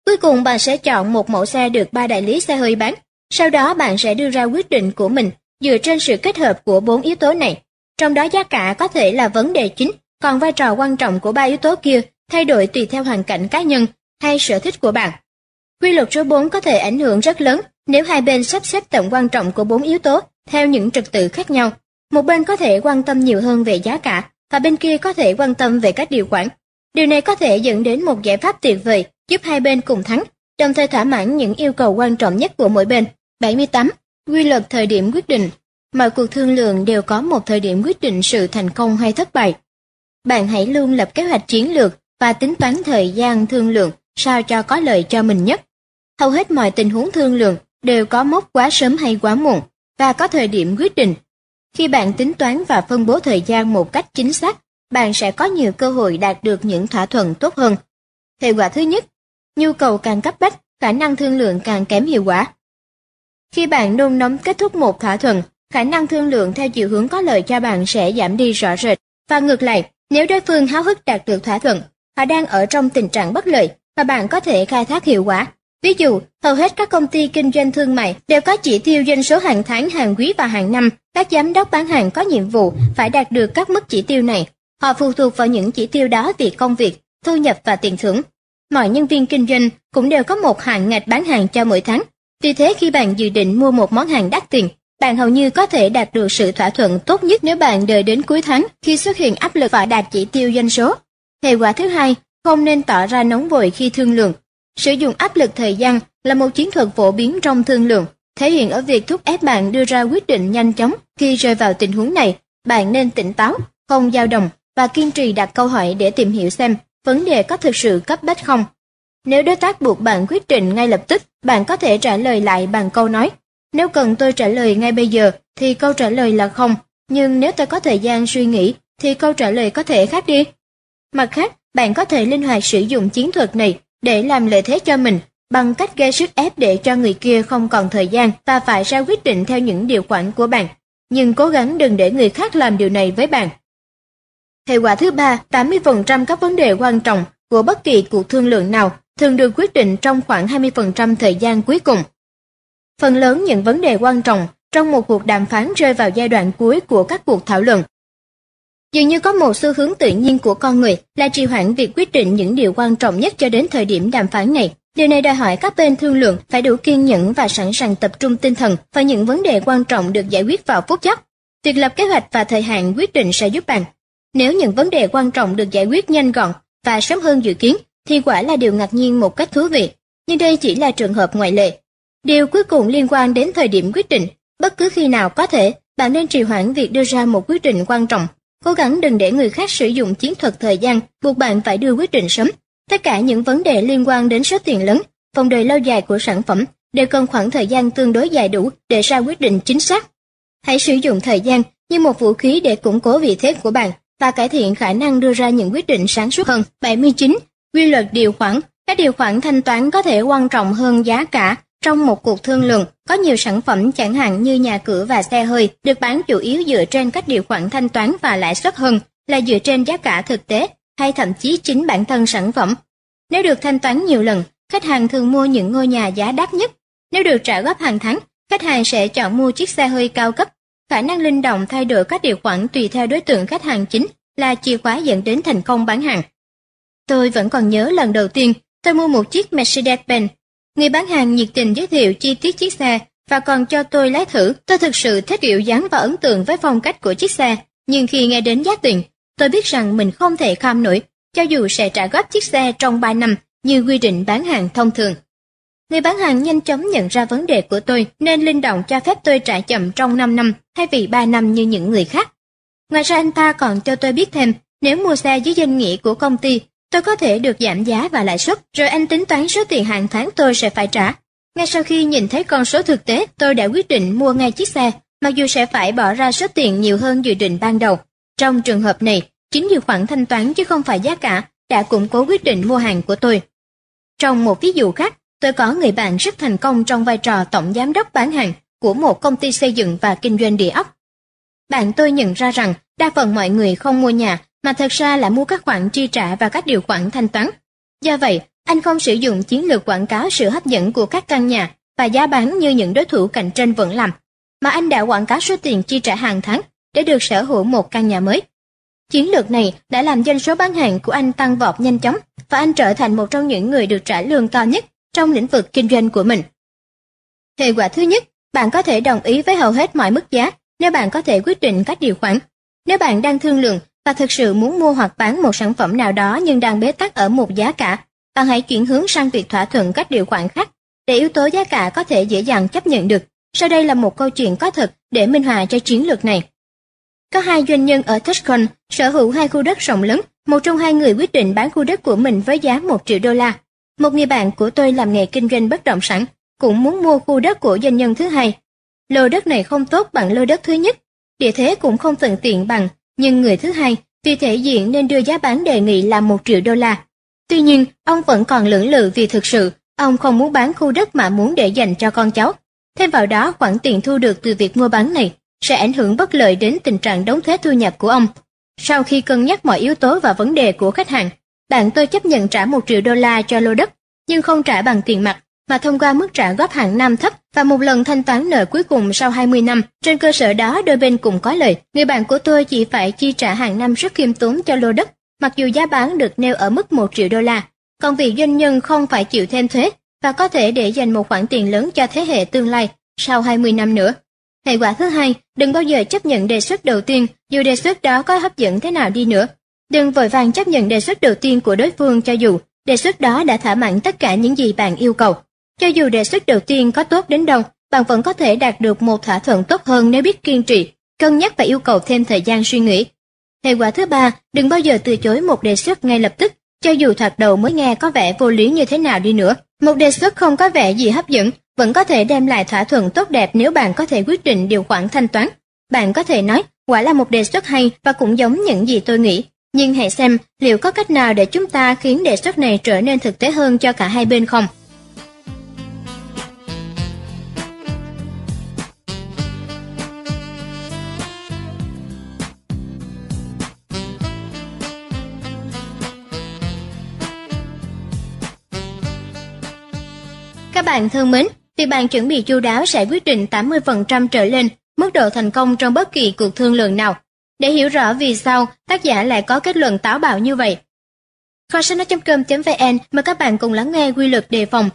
Cuối cùng bạn sẽ chọn một mẫu xe được ba đại lý xe hơi bán. Sau đó bạn sẽ đưa ra quyết định của mình dựa trên sự kết hợp của bốn yếu tố này. Trong đó giá cả có thể là vấn đề chính, còn vai trò quan trọng của ba yếu tố kia thay đổi tùy theo hoàn cảnh cá nhân hay sở thích của bạn. Quy luật số 4 có thể ảnh hưởng rất lớn nếu hai bên sắp xếp tầm quan trọng của bốn yếu tố theo những trật tự khác nhau. Một bên có thể quan tâm nhiều hơn về giá cả và bên kia có thể quan tâm về các điều khoản. Điều này có thể dẫn đến một giải pháp tuyệt vời giúp hai bên cùng thắng, đồng thời thỏa mãn những yêu cầu quan trọng nhất của mỗi bên. 78. Quy luật thời điểm quyết định Mọi cuộc thương lượng đều có một thời điểm quyết định sự thành công hay thất bại. Bạn hãy luôn lập kế hoạch chiến lược và tính toán thời gian thương lượng sao cho có lợi cho mình nhất. Hầu hết mọi tình huống thương lượng đều có mốc quá sớm hay quá muộn và có thời điểm quyết định. Khi bạn tính toán và phân bố thời gian một cách chính xác, bạn sẽ có nhiều cơ hội đạt được những thỏa thuận tốt hơn. Hệ quả thứ nhất, nhu cầu càng cấp bách, khả năng thương lượng càng kém hiệu quả. Khi bạn nôn nóng kết thúc một thỏa thuận, khả năng thương lượng theo chiều hướng có lợi cho bạn sẽ giảm đi rõ rệt. Và ngược lại, nếu đối phương háo hức đạt được thỏa thuận, họ đang ở trong tình trạng bất lợi và bạn có thể khai thác hiệu quả. Ví dụ, hầu hết các công ty kinh doanh thương mại đều có chỉ tiêu doanh số hàng tháng, hàng quý và hàng năm. Các giám đốc bán hàng có nhiệm vụ phải đạt được các mức chỉ tiêu này. Họ phụ thuộc vào những chỉ tiêu đó vì công việc, thu nhập và tiền thưởng. Mọi nhân viên kinh doanh cũng đều có một hạn ngạch bán hàng cho mỗi tháng. Vì thế khi bạn dự định mua một món hàng đắt tiền, bạn hầu như có thể đạt được sự thỏa thuận tốt nhất nếu bạn đợi đến cuối tháng khi xuất hiện áp lực phải đạt chỉ tiêu doanh số. Hệ quả thứ hai, không nên tỏ ra nóng vội khi thương lượng. Sử dụng áp lực thời gian là một chiến thuật phổ biến trong thương lượng, thể hiện ở việc thúc ép bạn đưa ra quyết định nhanh chóng. Khi rơi vào tình huống này, bạn nên tỉnh táo, không dao động và kiên trì đặt câu hỏi để tìm hiểu xem vấn đề có thực sự cấp bách không. Nếu đối tác buộc bạn quyết định ngay lập tức, bạn có thể trả lời lại bằng câu nói nếu cần tôi trả lời ngay bây giờ thì câu trả lời là không, nhưng nếu tôi có thời gian suy nghĩ thì câu trả lời có thể khác đi. Mặt khác, bạn có thể linh hoạt sử dụng chiến thuật này để làm lợi thế cho mình bằng cách gây sức ép để cho người kia không còn thời gian và phải ra quyết định theo những điều khoản của bạn. Nhưng cố gắng đừng để người khác làm điều này với bạn. Hệ quả thứ ba, 80% các vấn đề quan trọng của bất kỳ cuộc thương lượng nào thường được quyết định trong khoảng 20% thời gian cuối cùng. Phần lớn những vấn đề quan trọng trong một cuộc đàm phán rơi vào giai đoạn cuối của các cuộc thảo luận. Dường như có một xu hướng tự nhiên của con người là trì hoãn việc quyết định những điều quan trọng nhất cho đến thời điểm đàm phán này. Điều này đòi hỏi các bên thương lượng phải đủ kiên nhẫn và sẵn sàng tập trung tinh thần vào những vấn đề quan trọng được giải quyết vào phút chốc. Việc lập kế hoạch và thời hạn quyết định sẽ giúp bạn. Nếu những vấn đề quan trọng được giải quyết nhanh gọn và sớm hơn dự kiến, thì quả là điều ngạc nhiên một cách thú vị. Nhưng đây chỉ là trường hợp ngoại lệ. Điều cuối cùng liên quan đến thời điểm quyết định, bất cứ khi nào có thể, bạn nên trì hoãn việc đưa ra một quyết định quan trọng. Cố gắng đừng để người khác sử dụng chiến thuật thời gian buộc bạn phải đưa quyết định sớm. Tất cả những vấn đề liên quan đến số tiền lớn, vòng đời lâu dài của sản phẩm đều cần khoảng thời gian tương đối dài đủ để ra quyết định chính xác. Hãy sử dụng thời gian như một vũ khí để củng cố vị thế của bạn và cải thiện khả năng đưa ra những quyết định sáng suốt hơn. 79. Quy luật điều khoản Các điều khoản thanh toán có thể quan trọng hơn giá cả trong một cuộc thương lượng, có nhiều sản phẩm chẳng hạn như nhà cửa và xe hơi được bán chủ yếu dựa trên các điều khoản thanh toán và lãi suất hơn là dựa trên giá cả thực tế hay thậm chí chính bản thân sản phẩm. Nếu được thanh toán nhiều lần, khách hàng thường mua những ngôi nhà giá đắt nhất. Nếu được trả góp hàng tháng, khách hàng sẽ chọn mua chiếc xe hơi cao cấp. Khả năng linh động thay đổi các điều khoản tùy theo đối tượng khách hàng chính là chìa khóa dẫn đến thành công bán hàng. Tôi vẫn còn nhớ lần đầu tiên tôi mua một chiếc Mercedes-Benz Người bán hàng nhiệt tình giới thiệu chi tiết chiếc xe và còn cho tôi lái thử. Tôi thực sự thích kiểu dáng và ấn tượng với phong cách của chiếc xe, nhưng khi nghe đến giá tiền, tôi biết rằng mình không thể kham nổi, cho dù sẽ trả góp chiếc xe trong 3 năm như quy định bán hàng thông thường. Người bán hàng nhanh chóng nhận ra vấn đề của tôi nên linh động cho phép tôi trả chậm trong 5 năm thay vì 3 năm như những người khác. Ngoài ra anh ta còn cho tôi biết thêm, nếu mua xe dưới danh nghĩa của công ty tôi có thể được giảm giá và lãi suất, rồi anh tính toán số tiền hàng tháng tôi sẽ phải trả. Ngay sau khi nhìn thấy con số thực tế, tôi đã quyết định mua ngay chiếc xe, mặc dù sẽ phải bỏ ra số tiền nhiều hơn dự định ban đầu. Trong trường hợp này, chính điều khoản thanh toán chứ không phải giá cả đã củng cố quyết định mua hàng của tôi. Trong một ví dụ khác, tôi tôi có người bạn rất thành công trong vai trò tổng giám đốc bán hàng của một công ty xây dựng và kinh doanh địa ốc. Bạn tôi nhận ra rằng đa phần mọi người không mua nhà mà thật ra là mua các khoản chi trả và các điều khoản thanh toán. Do vậy, anh không sử dụng chiến lược quảng cáo sự hấp dẫn của các căn nhà và giá bán như những đối thủ cạnh tranh vẫn làm, mà anh đã quảng cáo số tiền chi trả hàng tháng để được sở hữu một căn nhà mới. Chiến lược này đã làm doanh số bán hàng của anh tăng vọt nhanh chóng và anh trở thành một trong những người được trả lương cao nhất trong lĩnh vực kinh doanh của mình. Hệ quả thứ nhất, bạn có thể đồng ý với hầu hết mọi mức giá nếu bạn có thể quyết định các điều khoản. Nếu bạn đang thương lượng và thực sự muốn mua hoặc bán một sản phẩm nào đó nhưng đang bế tắc ở một giá cả, bạn hãy chuyển hướng sang việc thỏa thuận các điều khoản khác để yếu tố giá cả có thể dễ dàng chấp nhận được. Sau đây là một câu chuyện có thật để minh họa cho chiến lược này. Có hai doanh nhân ở Tuscon sở hữu hai khu đất rộng lớn, một trong hai người quyết định bán khu đất của mình với giá một triệu đô la. Một người bạn của tôi làm nghề kinh doanh bất động sản, cũng muốn mua khu đất của doanh nhân thứ hai. Lô đất này không tốt bằng lô đất thứ nhất, địa thế cũng không thuận tiện bằng, nhưng người thứ hai vì thể diện nên đưa giá bán đề nghị là một triệu đô la. Tuy nhiên, ông vẫn còn lưỡng lự vì thực sự ông không muốn bán khu đất mà muốn để dành cho con cháu. Thêm vào đó, khoản tiền thu được từ việc mua bán này sẽ ảnh hưởng bất lợi đến tình trạng đóng thuế thu nhập của ông. Sau khi cân nhắc mọi yếu tố và vấn đề của khách hàng, bạn tôi chấp nhận trả một triệu đô la cho lô đất, nhưng không trả bằng tiền mặt, mà thông qua mức trả góp hàng năm thấp và một lần thanh toán nợ cuối cùng sau 20 năm. Trên cơ sở đó đôi bên cùng có lợi. Người bạn của tôi chỉ phải chi trả hàng năm rất khiêm tốn cho lô đất, mặc dù giá bán được nêu ở mức 1 triệu đô la. Còn việc doanh nhân không phải chịu thêm thuế và có thể để dành một khoản tiền lớn cho thế hệ tương lai sau 20 năm nữa. Hệ quả thứ hai, đừng bao giờ chấp nhận đề xuất đầu tiên, dù đề xuất đó có hấp dẫn thế nào đi nữa. Đừng vội vàng chấp nhận đề xuất đầu tiên của đối phương cho dù đề xuất đó đã thỏa mãn tất cả những gì bạn yêu cầu. Cho dù đề xuất đầu tiên có tốt đến đâu, bạn vẫn có thể đạt được một thỏa thuận tốt hơn nếu biết kiên trì, cân nhắc và yêu cầu thêm thời gian suy nghĩ. Hệ quả thứ ba, đừng bao giờ từ chối một đề xuất ngay lập tức, cho dù thoạt đầu mới nghe có vẻ vô lý như thế nào đi nữa. Một đề xuất không có vẻ gì hấp dẫn, vẫn có thể đem lại thỏa thuận tốt đẹp nếu bạn có thể quyết định điều khoản thanh toán. Bạn có thể nói, quả là một đề xuất hay và cũng giống những gì tôi nghĩ. Nhưng hãy xem liệu có cách nào để chúng ta khiến đề xuất này trở nên thực tế hơn cho cả hai bên không? Bạn thân mến, Việc bạn chuẩn bị chu đáo sẽ quyết định 80% trở lên mức độ thành công trong bất kỳ cuộc thương lượng nào. Để hiểu rõ vì sao tác giả lại có kết luận táo bạo như vậy. Kho sách nói.com.vn mời các bạn cùng lắng nghe quy luật đề phòng.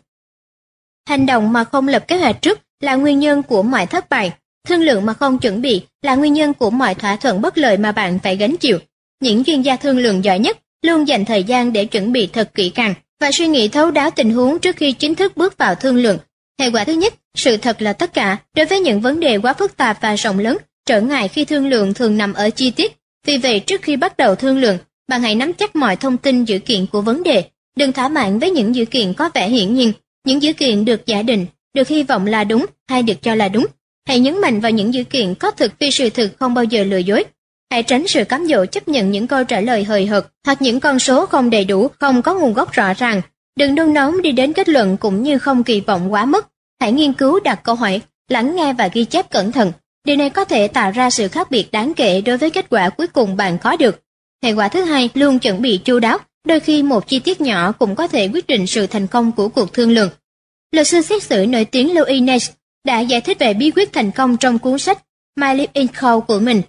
Hành động mà không lập kế hoạch trước là nguyên nhân của mọi thất bại. Thương lượng mà không chuẩn bị là nguyên nhân của mọi thỏa thuận bất lợi mà bạn phải gánh chịu. Những chuyên gia thương lượng giỏi nhất luôn dành thời gian để chuẩn bị thật kỹ càng và suy nghĩ thấu đáo tình huống trước khi chính thức bước vào thương lượng Hệ quả thứ nhất, sự thật là tất cả, đối với những vấn đề quá phức tạp và rộng lớn, trở ngại khi thương lượng thường nằm ở chi tiết. Vì vậy trước khi bắt đầu thương lượng, bạn hãy nắm chắc mọi thông tin dữ kiện của vấn đề, đừng thỏa mãn với những dữ kiện có vẻ hiển nhiên, những dữ kiện được giả định, được hy vọng là đúng hay được cho là đúng. Hãy nhấn mạnh vào những dữ kiện có thực vì sự thực không bao giờ lừa dối. Hãy tránh sự cám dỗ chấp nhận những câu trả lời hời hợt hoặc những con số không đầy đủ, không có nguồn gốc rõ ràng. Đừng nôn nóng đi đến kết luận cũng như không kỳ vọng quá mức Hãy nghiên cứu đặt câu hỏi, lắng nghe và ghi chép cẩn thận. Điều này có thể tạo ra sự khác biệt đáng kể đối với kết quả cuối cùng bạn có được. Hệ quả thứ hai, luôn chuẩn bị chu đáo, đôi khi một chi tiết nhỏ cũng có thể quyết định sự thành công của cuộc thương lượng. Luật sư xét xử nổi tiếng Louis Nash đã giải thích về bí quyết thành công trong cuốn sách My Life in Cold của mình.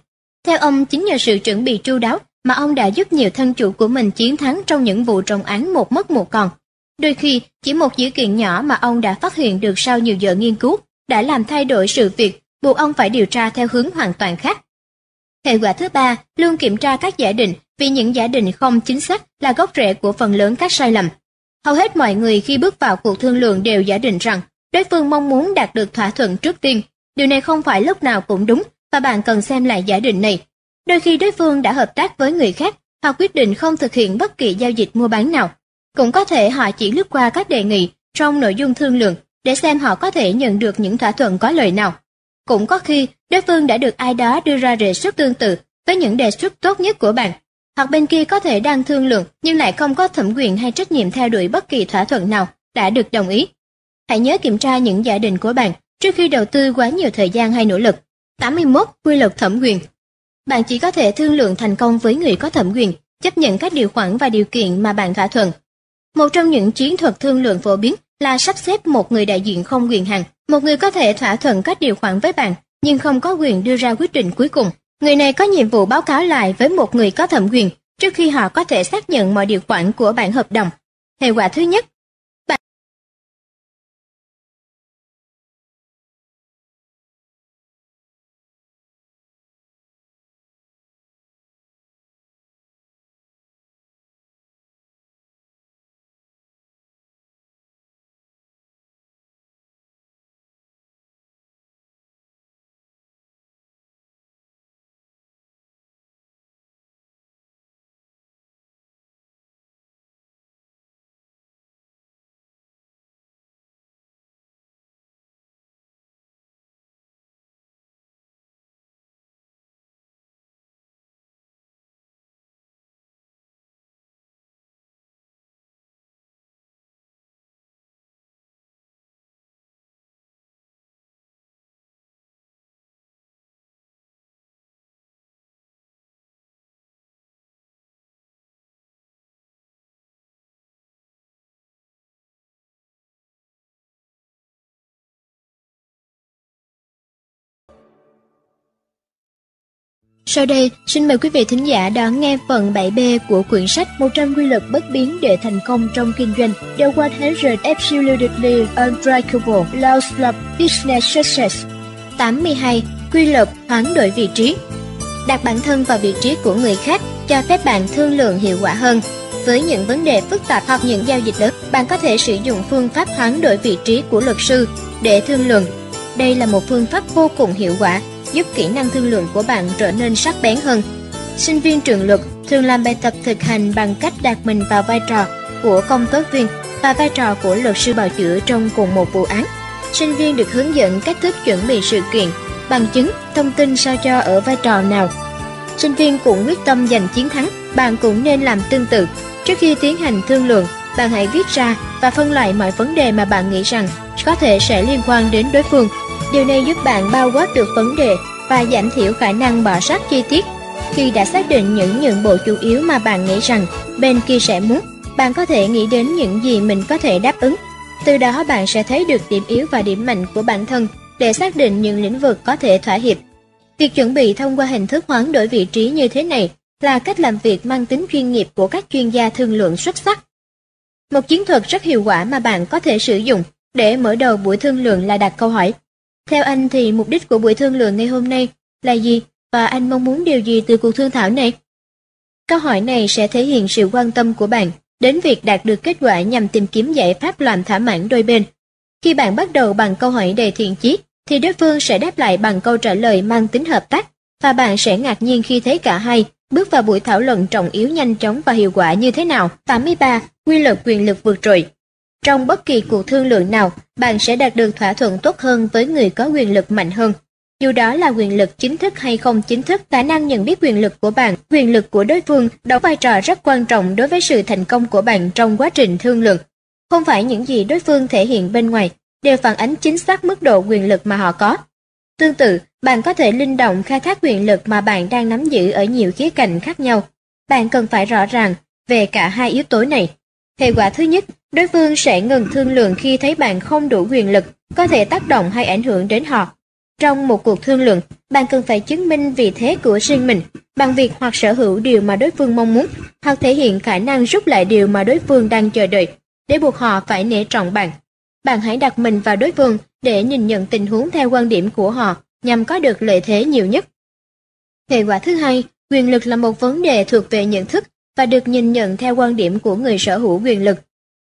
Theo ông, chính nhờ sự chuẩn bị chu đáo mà ông đã giúp nhiều thân chủ của mình chiến thắng trong những vụ trọng án một mất một còn. Đôi khi, chỉ một dữ kiện nhỏ mà ông đã phát hiện được sau nhiều giờ nghiên cứu đã làm thay đổi sự việc, buộc ông phải điều tra theo hướng hoàn toàn khác. Hệ quả thứ ba, luôn kiểm tra các giả định vì những giả định không chính xác là gốc rễ của phần lớn các sai lầm. Hầu hết mọi người khi bước vào cuộc thương lượng đều giả định rằng đối phương mong muốn đạt được thỏa thuận trước tiên. Điều này không phải lúc nào cũng đúng và bạn cần xem lại giả định này. Đôi khi đối phương đã hợp tác với người khác hoặc quyết định không thực hiện bất kỳ giao dịch mua bán nào cũng có thể họ chỉ lướt qua các đề nghị trong nội dung thương lượng để xem họ có thể nhận được những thỏa thuận có lợi nào. Cũng có khi đối phương đã được ai đó đưa ra đề xuất tương tự với những đề xuất tốt nhất của bạn, hoặc bên kia có thể đang thương lượng nhưng lại không có thẩm quyền hay trách nhiệm theo đuổi bất kỳ thỏa thuận nào đã được đồng ý. Hãy nhớ kiểm tra những giả định của bạn trước khi đầu tư quá nhiều thời gian hay nỗ lực. 81. Quy luật thẩm quyền Bạn chỉ có thể thương lượng thành công với người có thẩm quyền, chấp nhận các điều khoản và điều kiện mà bạn thỏa thuận. Một trong những chiến thuật thương lượng phổ biến là sắp xếp một người đại diện không quyền hạn, một người có thể thỏa thuận các điều khoản với bạn nhưng không có quyền đưa ra quyết định cuối cùng. Người này có nhiệm vụ báo cáo lại với một người có thẩm quyền trước khi họ có thể xác nhận mọi điều khoản của bản hợp đồng. Hệ quả thứ nhất, Sau đây, xin mời quý vị thính giả đón nghe phần 7B của quyển sách 100 quy luật bất biến để thành công trong kinh doanh The 100 Absolutely Unbreakable Laws of Business Success 82. Quy luật hoán đổi vị trí Đặt bản thân vào vị trí của người khác cho phép bạn thương lượng hiệu quả hơn. Với những vấn đề phức tạp hoặc những giao dịch lớn, bạn có thể sử dụng phương pháp hoán đổi vị trí của luật sư để thương lượng. Đây là một phương pháp vô cùng hiệu quả giúp kỹ năng thương lượng của bạn trở nên sắc bén hơn. Sinh viên trường luật thường làm bài tập thực hành bằng cách đặt mình vào vai trò của công tố viên và vai trò của luật sư bào chữa trong cùng một vụ án. Sinh viên được hướng dẫn cách thức chuẩn bị sự kiện, bằng chứng, thông tin sao cho ở vai trò nào. Sinh viên cũng quyết tâm giành chiến thắng, bạn cũng nên làm tương tự. Trước khi tiến hành thương lượng, bạn hãy viết ra và phân loại mọi vấn đề mà bạn nghĩ rằng có thể sẽ liên quan đến đối phương Điều này giúp bạn bao quát được vấn đề và giảm thiểu khả năng bỏ sót chi tiết. Khi đã xác định những nhượng bộ chủ yếu mà bạn nghĩ rằng bên kia sẽ muốn, bạn có thể nghĩ đến những gì mình có thể đáp ứng. Từ đó bạn sẽ thấy được điểm yếu và điểm mạnh của bản thân để xác định những lĩnh vực có thể thỏa hiệp. Việc chuẩn bị thông qua hình thức hoán đổi vị trí như thế này là cách làm việc mang tính chuyên nghiệp của các chuyên gia thương lượng xuất sắc. Một chiến thuật rất hiệu quả mà bạn có thể sử dụng để mở đầu buổi thương lượng là đặt câu hỏi theo anh thì mục đích của buổi thương lượng ngày hôm nay là gì và anh mong muốn điều gì từ cuộc thương thảo này? Câu hỏi này sẽ thể hiện sự quan tâm của bạn đến việc đạt được kết quả nhằm tìm kiếm giải pháp làm thỏa mãn đôi bên. Khi bạn bắt đầu bằng câu hỏi đầy thiện chí, thì đối phương sẽ đáp lại bằng câu trả lời mang tính hợp tác, và bạn sẽ ngạc nhiên khi thấy cả hai bước vào buổi thảo luận trọng yếu nhanh chóng và hiệu quả như thế nào. 83. Quy luật quyền lực vượt trội trong bất kỳ cuộc thương lượng nào, bạn sẽ đạt được thỏa thuận tốt hơn với người có quyền lực mạnh hơn. Dù đó là quyền lực chính thức hay không chính thức, khả năng nhận biết quyền lực của bạn, quyền lực của đối phương đóng vai trò rất quan trọng đối với sự thành công của bạn trong quá trình thương lượng. Không phải những gì đối phương thể hiện bên ngoài đều phản ánh chính xác mức độ quyền lực mà họ có. Tương tự, bạn có thể linh động khai thác quyền lực mà bạn đang nắm giữ ở nhiều khía cạnh khác nhau. Bạn cần phải rõ ràng về cả hai yếu tố này. Hệ quả thứ nhất, đối phương sẽ ngừng thương lượng khi thấy bạn không đủ quyền lực, có thể tác động hay ảnh hưởng đến họ. Trong một cuộc thương lượng, bạn cần phải chứng minh vị thế của riêng mình bằng việc hoặc sở hữu điều mà đối phương mong muốn, hoặc thể hiện khả năng rút lại điều mà đối phương đang chờ đợi, để buộc họ phải nể trọng bạn. Bạn hãy đặt mình vào đối phương để nhìn nhận tình huống theo quan điểm của họ nhằm có được lợi thế nhiều nhất. Hệ quả thứ hai, quyền lực là một vấn đề thuộc về nhận thức và được nhìn nhận theo quan điểm của người sở hữu quyền lực.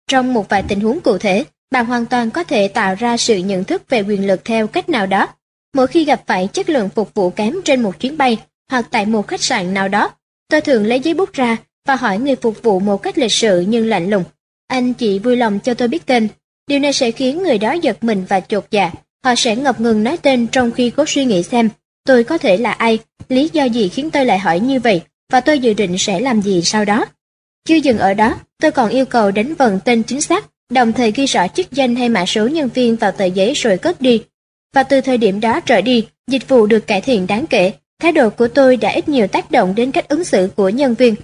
Trong một vài tình huống cụ thể, bạn hoàn toàn có thể tạo ra sự nhận thức về quyền lực theo cách nào đó. Mỗi khi gặp phải chất lượng phục vụ kém trên một chuyến bay hoặc tại một khách sạn nào đó, tôi thường lấy giấy bút ra và hỏi người phục vụ một cách lịch sự nhưng lạnh lùng. Anh chị vui lòng cho tôi biết tên. Điều này sẽ khiến người đó giật mình và chột dạ. Họ sẽ ngập ngừng nói tên trong khi cố suy nghĩ xem tôi có thể là ai, lý do gì khiến tôi lại hỏi như vậy và tôi dự định sẽ làm gì sau đó. Chưa dừng ở đó, tôi còn yêu cầu đánh vần tên chính xác đồng thời ghi rõ chức danh hay mã số nhân viên vào tờ giấy rồi cất đi. Và từ thời điểm đó trở đi, dịch vụ được cải thiện đáng kể. Thái độ của tôi đã ít nhiều tác động đến cách ứng xử của nhân viên.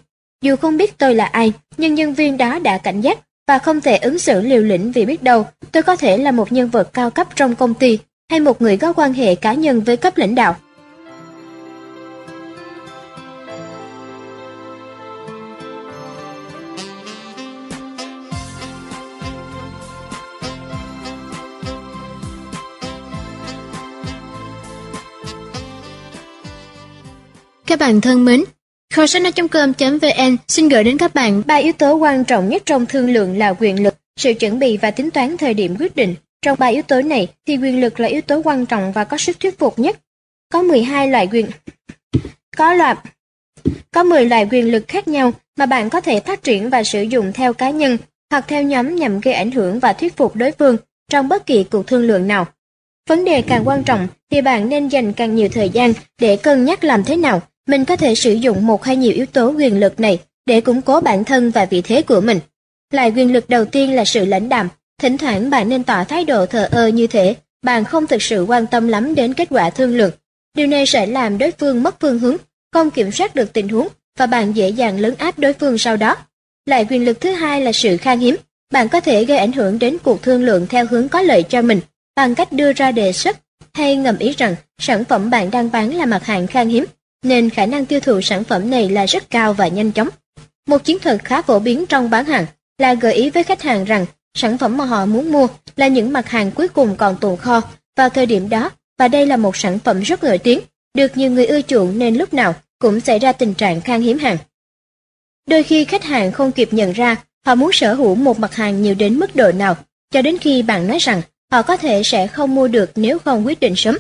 Dù không biết tôi là ai, nhưng nhân viên đó đã cảnh giác và không thể ứng xử liều lĩnh vì biết đâu tôi có thể là một nhân vật cao cấp trong công ty hay một người có quan hệ cá nhân với cấp lãnh đạo. Các bạn thân mến, kho sách nói.com.vn xin gửi đến các bạn ba yếu tố quan trọng nhất trong thương lượng là quyền lực, sự chuẩn bị và tính toán thời điểm quyết định. Trong ba yếu tố này thì quyền lực là yếu tố quan trọng và có sức thuyết phục nhất. Có 12 loại quyền có loại có 10 loại quyền lực khác nhau mà bạn có thể phát triển và sử dụng theo cá nhân hoặc theo nhóm nhằm gây ảnh hưởng và thuyết phục đối phương trong bất kỳ cuộc thương lượng nào. Vấn đề càng quan trọng thì bạn nên dành càng nhiều thời gian để cân nhắc làm thế nào mình có thể sử dụng một hay nhiều yếu tố quyền lực này để củng cố bản thân và vị thế của mình. Loại quyền lực đầu tiên là sự lãnh đạm. Thỉnh thoảng bạn nên tỏ thái độ thờ ơ như thế, bạn không thực sự quan tâm lắm đến kết quả thương lượng. Điều này sẽ làm đối phương mất phương hướng, không kiểm soát được tình huống và bạn dễ dàng lấn áp đối phương sau đó. Loại quyền lực thứ hai là sự khan hiếm. Bạn có thể gây ảnh hưởng đến cuộc thương lượng theo hướng có lợi cho mình bằng cách đưa ra đề xuất hay ngầm ý rằng sản phẩm bạn đang bán là mặt hàng khan hiếm nên khả năng tiêu thụ sản phẩm này là rất cao và nhanh chóng. Một chiến thuật khá phổ biến trong bán hàng là gợi ý với khách hàng rằng sản phẩm mà họ muốn mua là những mặt hàng cuối cùng còn tồn kho vào thời điểm đó và đây là một sản phẩm rất nổi tiếng, được nhiều người ưa chuộng nên lúc nào cũng xảy ra tình trạng khan hiếm hàng. Đôi khi khách hàng không kịp nhận ra họ muốn sở hữu một mặt hàng nhiều đến mức độ nào, cho đến khi bạn nói rằng họ có thể sẽ không mua được nếu không quyết định sớm.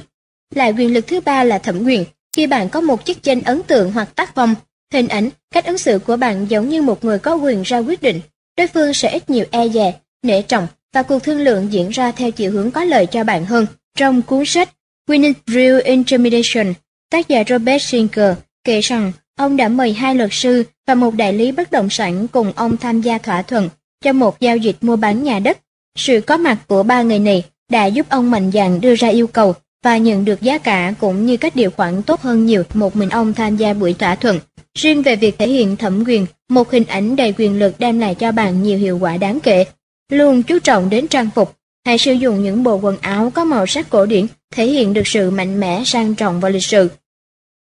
Lại quyền lực thứ ba là thẩm quyền, khi bạn có một chức danh ấn tượng hoặc tác phong, hình ảnh, cách ứng xử của bạn giống như một người có quyền ra quyết định, đối phương sẽ ít nhiều e dè, nể trọng và cuộc thương lượng diễn ra theo chiều hướng có lợi cho bạn hơn. Trong cuốn sách Winning Real Intimidation, tác giả Robert Singer kể rằng ông đã mời hai luật sư và một đại lý bất động sản cùng ông tham gia thỏa thuận cho một giao dịch mua bán nhà đất. Sự có mặt của ba người này đã giúp ông mạnh dạn đưa ra yêu cầu và nhận được giá cả cũng như các điều khoản tốt hơn nhiều một mình ông tham gia buổi thỏa thuận. Riêng về việc thể hiện thẩm quyền, một hình ảnh đầy quyền lực đem lại cho bạn nhiều hiệu quả đáng kể. Luôn chú trọng đến trang phục, hãy sử dụng những bộ quần áo có màu sắc cổ điển, thể hiện được sự mạnh mẽ, sang trọng và lịch sự.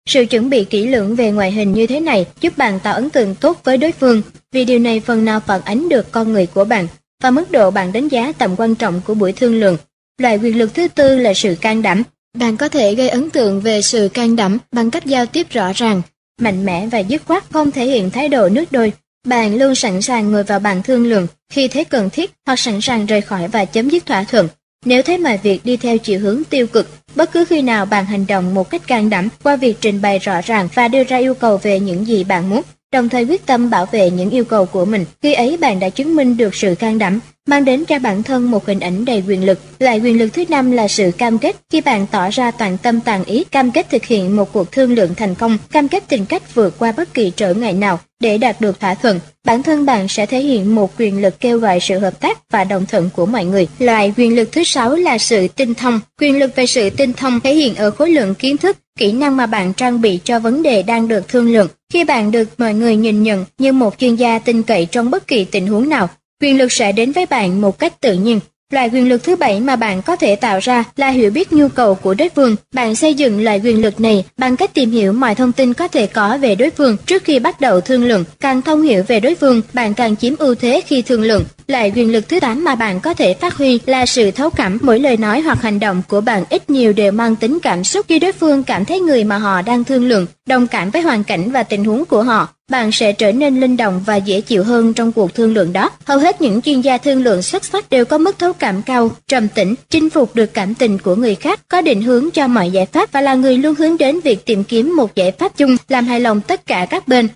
Sự chuẩn bị kỹ lưỡng về ngoại hình như thế này giúp bạn tạo ấn tượng tốt với đối phương, vì điều này phần nào phản ánh được con người của bạn và mức độ bạn đánh giá tầm quan trọng của buổi thương lượng. Loại quyền lực thứ tư là sự can đảm. Bạn có thể gây ấn tượng về sự can đảm bằng cách giao tiếp rõ ràng, mạnh mẽ và dứt khoát không thể hiện thái độ nước đôi. Bạn luôn sẵn sàng ngồi vào bàn thương lượng khi thấy cần thiết hoặc sẵn sàng rời khỏi và chấm dứt thỏa thuận. Nếu thấy mọi việc đi theo chiều hướng tiêu cực, bất cứ khi nào bạn hành động một cách can đảm qua việc trình bày rõ ràng và đưa ra yêu cầu về những gì bạn muốn, đồng thời quyết tâm bảo vệ những yêu cầu của mình, khi ấy bạn đã chứng minh được sự can đảm, mang đến cho bản thân một hình ảnh đầy quyền lực. Loại quyền lực thứ năm là sự cam kết. Khi bạn tỏ ra toàn tâm toàn ý, cam kết thực hiện một cuộc thương lượng thành công, cam kết tìm cách vượt qua bất kỳ trở ngại nào để đạt được thỏa thuận, bản thân bạn sẽ thể hiện một quyền lực kêu gọi sự hợp tác và đồng thuận của mọi người. Loại quyền lực thứ sáu là sự tinh thông. Quyền lực về sự tinh thông thể hiện ở khối lượng kiến thức, kỹ năng mà bạn trang bị cho vấn đề đang được thương lượng. Khi bạn được mọi người nhìn nhận như một chuyên gia tin cậy trong bất kỳ tình huống nào, quyền lực sẽ đến với bạn một cách tự nhiên. Loại quyền lực thứ bảy mà bạn có thể tạo ra là hiểu biết nhu cầu của đối phương. Bạn xây dựng loại quyền lực này bằng cách tìm hiểu mọi thông tin có thể có về đối phương trước khi bắt đầu thương lượng. Càng thông hiểu về đối phương, bạn càng chiếm ưu thế khi thương lượng. Loại quyền lực thứ 8 mà bạn có thể phát huy là sự thấu cảm. Mỗi lời nói hoặc hành động của bạn ít nhiều đều mang tính cảm xúc khi đối phương cảm thấy người mà họ đang thương lượng, đồng cảm với hoàn cảnh và tình huống của họ bạn sẽ trở nên linh động và dễ chịu hơn trong cuộc thương lượng đó. Hầu hết những chuyên gia thương lượng xuất sắc đều có mức thấu cảm cao, trầm tĩnh, chinh phục được cảm tình của người khác, có định hướng cho mọi giải pháp và là người luôn hướng đến việc tìm kiếm một giải pháp chung làm hài lòng tất cả các bên.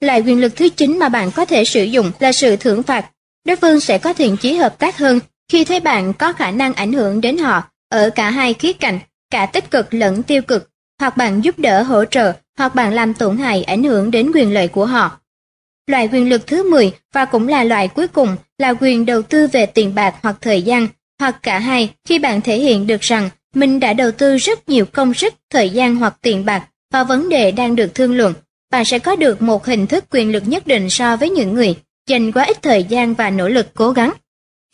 Lại quyền lực thứ 9 mà bạn có thể sử dụng là sự thưởng phạt. Đối phương sẽ có thiện chí hợp tác hơn khi thấy bạn có khả năng ảnh hưởng đến họ ở cả hai khía cạnh, cả tích cực lẫn tiêu cực, hoặc bạn giúp đỡ hỗ trợ hoặc bạn làm tổn hại ảnh hưởng đến quyền lợi của họ. Loại quyền lực thứ 10 và cũng là loại cuối cùng là quyền đầu tư về tiền bạc hoặc thời gian, hoặc cả hai khi bạn thể hiện được rằng mình đã đầu tư rất nhiều công sức, thời gian hoặc tiền bạc vào vấn đề đang được thương lượng, bạn sẽ có được một hình thức quyền lực nhất định so với những người dành quá ít thời gian và nỗ lực cố gắng.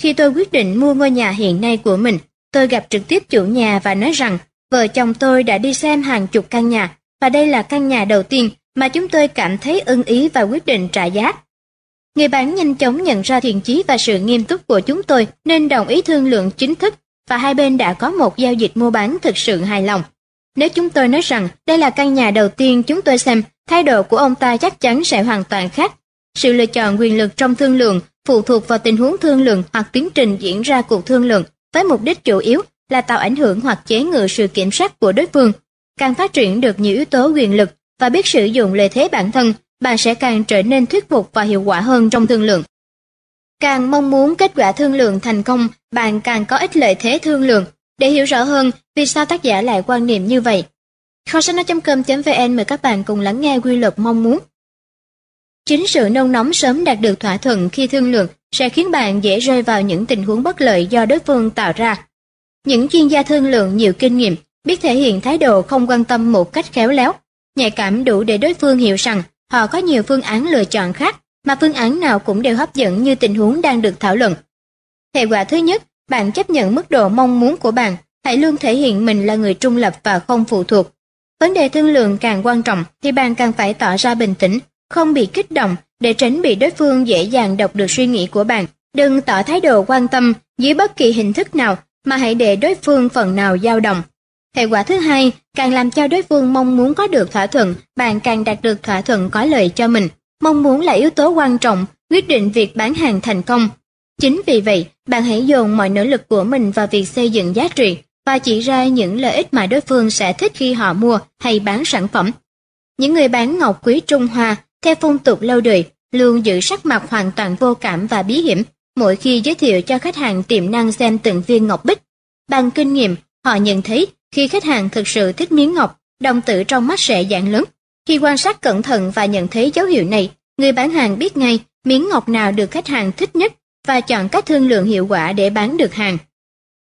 Khi tôi quyết định mua ngôi nhà hiện nay của mình, tôi gặp trực tiếp chủ nhà và nói rằng vợ chồng tôi đã đi xem hàng chục căn nhà và đây là căn nhà đầu tiên mà chúng tôi cảm thấy ưng ý và quyết định trả giá. Người bán nhanh chóng nhận ra thiện chí và sự nghiêm túc của chúng tôi nên đồng ý thương lượng chính thức và hai bên đã có một giao dịch mua bán thực sự hài lòng. Nếu chúng tôi nói rằng đây là căn nhà đầu tiên chúng tôi xem, thái độ của ông ta chắc chắn sẽ hoàn toàn khác. Sự lựa chọn quyền lực trong thương lượng phụ thuộc vào tình huống thương lượng hoặc tiến trình diễn ra cuộc thương lượng với mục đích chủ yếu là tạo ảnh hưởng hoặc chế ngự sự kiểm soát của đối phương. Càng phát triển được nhiều yếu tố quyền lực và biết sử dụng lợi thế bản thân, bạn sẽ càng trở nên thuyết phục và hiệu quả hơn trong thương lượng. Càng mong muốn kết quả thương lượng thành công, bạn càng có ít lợi thế thương lượng. Để hiểu rõ hơn vì sao tác giả lại quan niệm như vậy, kho sách nói.com.vn mời các bạn cùng lắng nghe quy luật mong muốn. Chính sự nôn nóng sớm đạt được thỏa thuận khi thương lượng sẽ khiến bạn dễ rơi vào những tình huống bất lợi do đối phương tạo ra. Những chuyên gia thương lượng nhiều kinh nghiệm, biết thể hiện thái độ không quan tâm một cách khéo léo, nhạy cảm đủ để đối phương hiểu rằng họ có nhiều phương án lựa chọn khác, mà phương án nào cũng đều hấp dẫn như tình huống đang được thảo luận. Hệ quả thứ nhất, bạn chấp nhận mức độ mong muốn của bạn, hãy luôn thể hiện mình là người trung lập và không phụ thuộc. Vấn đề thương lượng càng quan trọng thì bạn càng phải tỏ ra bình tĩnh, không bị kích động để tránh bị đối phương dễ dàng đọc được suy nghĩ của bạn. Đừng tỏ thái độ quan tâm dưới bất kỳ hình thức nào mà hãy để đối phương phần nào dao động. Hệ quả thứ hai, càng làm cho đối phương mong muốn có được thỏa thuận, bạn càng đạt được thỏa thuận có lợi cho mình. Mong muốn là yếu tố quan trọng, quyết định việc bán hàng thành công. Chính vì vậy, bạn hãy dồn mọi nỗ lực của mình vào việc xây dựng giá trị và chỉ ra những lợi ích mà đối phương sẽ thích khi họ mua hay bán sản phẩm. Những người bán ngọc quý Trung Hoa, theo phong tục lâu đời, luôn giữ sắc mặt hoàn toàn vô cảm và bí hiểm mỗi khi giới thiệu cho khách hàng tiềm năng xem từng viên ngọc bích. Bằng kinh nghiệm, họ nhận thấy khi khách hàng thực sự thích miếng ngọc, đồng tử trong mắt sẽ dạng lớn. Khi quan sát cẩn thận và nhận thấy dấu hiệu này, người bán hàng biết ngay miếng ngọc nào được khách hàng thích nhất và chọn cách thương lượng hiệu quả để bán được hàng.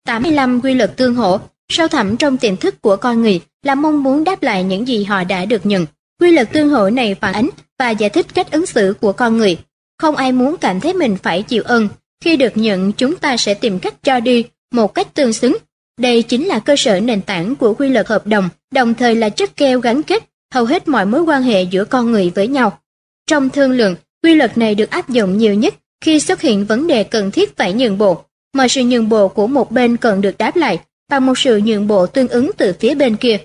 85 quy luật tương hỗ, sâu thẳm trong tiềm thức của con người là mong muốn đáp lại những gì họ đã được nhận. Quy luật tương hỗ này phản ánh và giải thích cách ứng xử của con người. Không ai muốn cảm thấy mình phải chịu ơn. Khi được nhận, chúng ta sẽ tìm cách cho đi một cách tương xứng đây chính là cơ sở nền tảng của quy luật hợp đồng, đồng thời là chất keo gắn kết hầu hết mọi mối quan hệ giữa con người với nhau. Trong thương lượng, quy luật này được áp dụng nhiều nhất khi xuất hiện vấn đề cần thiết phải nhượng bộ. Mọi sự nhượng bộ của một bên cần được đáp lại bằng một sự nhượng bộ tương ứng từ phía bên kia.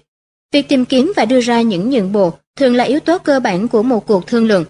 Việc tìm kiếm và đưa ra những nhượng bộ thường là yếu tố cơ bản của một cuộc thương lượng.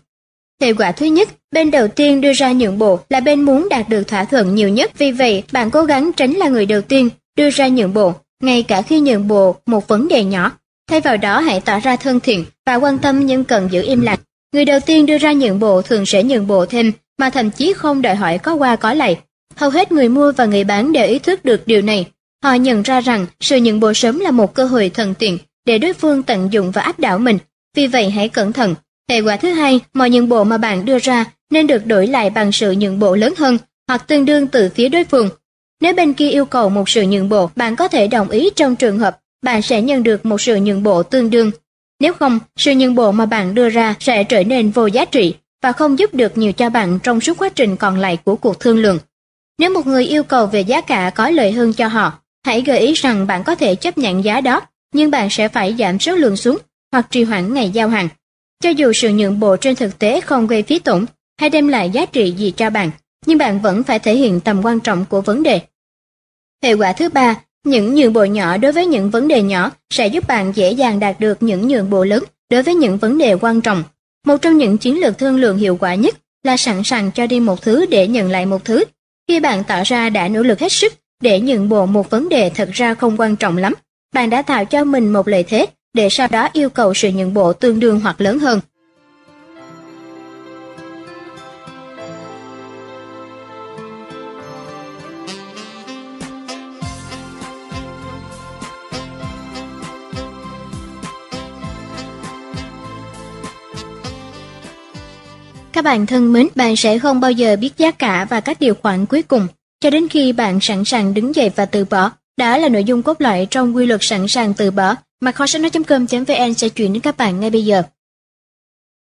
Hệ quả thứ nhất, bên đầu tiên đưa ra nhượng bộ là bên muốn đạt được thỏa thuận nhiều nhất, vì vậy bạn cố gắng tránh là người đầu tiên đưa ra nhượng bộ, ngay cả khi nhượng bộ một vấn đề nhỏ. Thay vào đó hãy tỏ ra thân thiện và quan tâm nhưng cần giữ im lặng. Người đầu tiên đưa ra nhượng bộ thường sẽ nhượng bộ thêm mà thậm chí không đòi hỏi có qua có lại. Hầu hết người mua và người bán đều ý thức được điều này. Họ nhận ra rằng sự nhượng bộ sớm là một cơ hội thần tiện để đối phương tận dụng và áp đảo mình. Vì vậy hãy cẩn thận. Hệ quả thứ hai, mọi nhượng bộ mà bạn đưa ra nên được đổi lại bằng sự nhượng bộ lớn hơn hoặc tương đương từ phía đối phương. Nếu bên kia yêu cầu một sự nhượng bộ, bạn có thể đồng ý trong trường hợp bạn sẽ nhận được một sự nhượng bộ tương đương. Nếu không, sự nhượng bộ mà bạn đưa ra sẽ trở nên vô giá trị và không giúp được nhiều cho bạn trong suốt quá trình còn lại của cuộc thương lượng. Nếu một người yêu cầu về giá cả có lợi hơn cho họ, hãy gợi ý rằng bạn có thể chấp nhận giá đó, nhưng bạn sẽ phải giảm số lượng xuống hoặc trì hoãn ngày giao hàng. Cho dù sự nhượng bộ trên thực tế không gây phí tổn hay đem lại giá trị gì cho bạn, nhưng bạn vẫn phải thể hiện tầm quan trọng của vấn đề. Hệ quả thứ ba, những nhượng bộ nhỏ đối với những vấn đề nhỏ sẽ giúp bạn dễ dàng đạt được những nhượng bộ lớn đối với những vấn đề quan trọng. Một trong những chiến lược thương lượng hiệu quả nhất là sẵn sàng cho đi một thứ để nhận lại một thứ. Khi bạn tỏ ra đã nỗ lực hết sức để nhượng bộ một vấn đề thật ra không quan trọng lắm, bạn đã tạo cho mình một lợi thế để sau đó yêu cầu sự nhượng bộ tương đương hoặc lớn hơn. Các bạn thân mến, bạn sẽ không bao giờ biết giá cả và các điều khoản cuối cùng cho đến khi bạn sẵn sàng đứng dậy và từ bỏ. Đó là nội dung cốt lõi trong quy luật sẵn sàng từ bỏ mà kho sách nói.com.vn sẽ chuyển đến các bạn ngay bây giờ.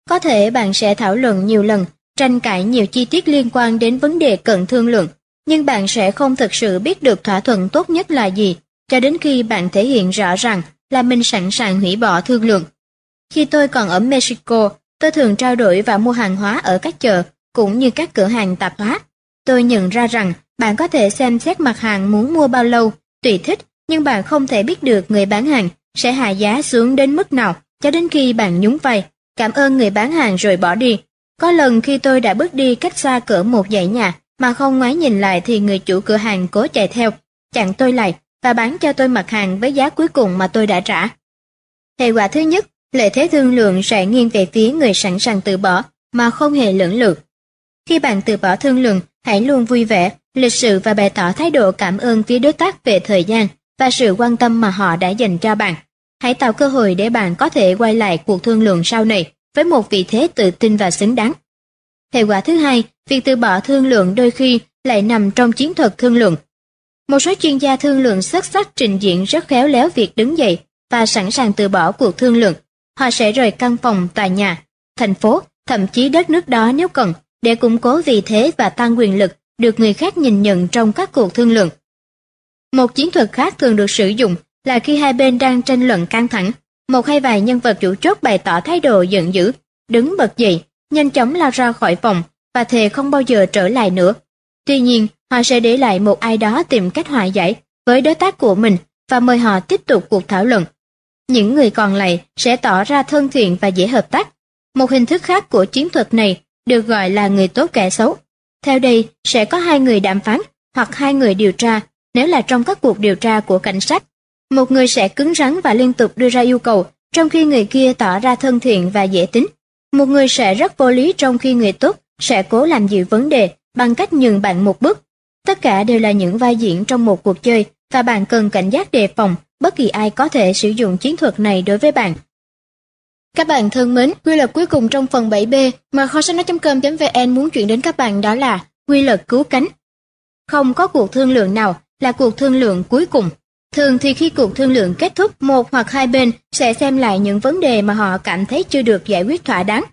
Có thể bạn sẽ thảo luận nhiều lần, tranh cãi nhiều chi tiết liên quan đến vấn đề cần thương lượng, nhưng bạn sẽ không thực sự biết được thỏa thuận tốt nhất là gì, cho đến khi bạn thể hiện rõ ràng là mình sẵn sàng hủy bỏ thương lượng. Khi tôi còn ở Mexico, tôi thường trao đổi và mua hàng hóa ở các chợ, cũng như các cửa hàng tạp hóa. Tôi nhận ra rằng bạn có thể xem xét mặt hàng muốn mua bao lâu, tùy thích, nhưng bạn không thể biết được người bán hàng sẽ hạ giá xuống đến mức nào cho đến khi bạn nhún vai, cảm ơn người bán hàng rồi bỏ đi. Có lần khi tôi đã bước đi cách xa cỡ một dãy nhà mà không ngoái nhìn lại thì người chủ cửa hàng cố chạy theo, chặn tôi lại và bán cho tôi mặt hàng với giá cuối cùng mà tôi đã trả. Hệ quả thứ nhất, lợi thế thương lượng sẽ nghiêng về phía người sẵn sàng từ bỏ mà không hề lưỡng lự. Khi bạn từ bỏ thương lượng, hãy luôn vui vẻ, lịch sự và bày tỏ thái độ cảm ơn phía đối tác về thời gian và sự quan tâm mà họ đã dành cho bạn. Hãy tạo cơ hội để bạn có thể quay lại cuộc thương lượng sau này với một vị thế tự tin và xứng đáng. Hệ quả thứ hai, việc từ bỏ thương lượng đôi khi lại nằm trong chiến thuật thương lượng. Một số chuyên gia thương lượng xuất sắc trình diễn rất khéo léo việc đứng dậy và sẵn sàng từ bỏ cuộc thương lượng. Họ sẽ rời căn phòng, tòa nhà, thành phố, thậm chí đất nước đó nếu cần, để củng cố vị thế và tăng quyền lực được người khác nhìn nhận trong các cuộc thương lượng. Một chiến thuật khác thường được sử dụng là khi hai bên đang tranh luận căng thẳng, một hay vài nhân vật chủ chốt bày tỏ thái độ giận dữ, đứng bật dậy, nhanh chóng lao ra khỏi phòng và thề không bao giờ trở lại nữa. Tuy nhiên, họ sẽ để lại một ai đó tìm cách hòa giải với đối tác của mình và mời họ tiếp tục cuộc thảo luận. Những người còn lại sẽ tỏ ra thân thiện và dễ hợp tác. Một hình thức khác của chiến thuật này được gọi là người tốt kẻ xấu. Theo đây, sẽ có hai người đàm phán hoặc hai người điều tra nếu là trong các cuộc điều tra của cảnh sát. Một người sẽ cứng rắn và liên tục đưa ra yêu cầu, trong khi người kia tỏ ra thân thiện và dễ tính. Một người sẽ rất vô lý trong khi người tốt sẽ cố làm dịu vấn đề bằng cách nhường bạn một bước. Tất cả đều là những vai diễn trong một cuộc chơi và bạn cần cảnh giác đề phòng bất kỳ ai có thể sử dụng chiến thuật này đối với bạn. Các bạn thân mến, quy luật cuối cùng trong phần 7B mà kho sách nói.com.vn muốn chuyển đến các bạn đó là quy luật cứu cánh. Không có cuộc thương lượng nào là cuộc thương lượng cuối cùng. Thường thì khi cuộc thương lượng kết thúc, một hoặc hai bên sẽ xem lại những vấn đề mà họ cảm thấy chưa được giải quyết thỏa đáng.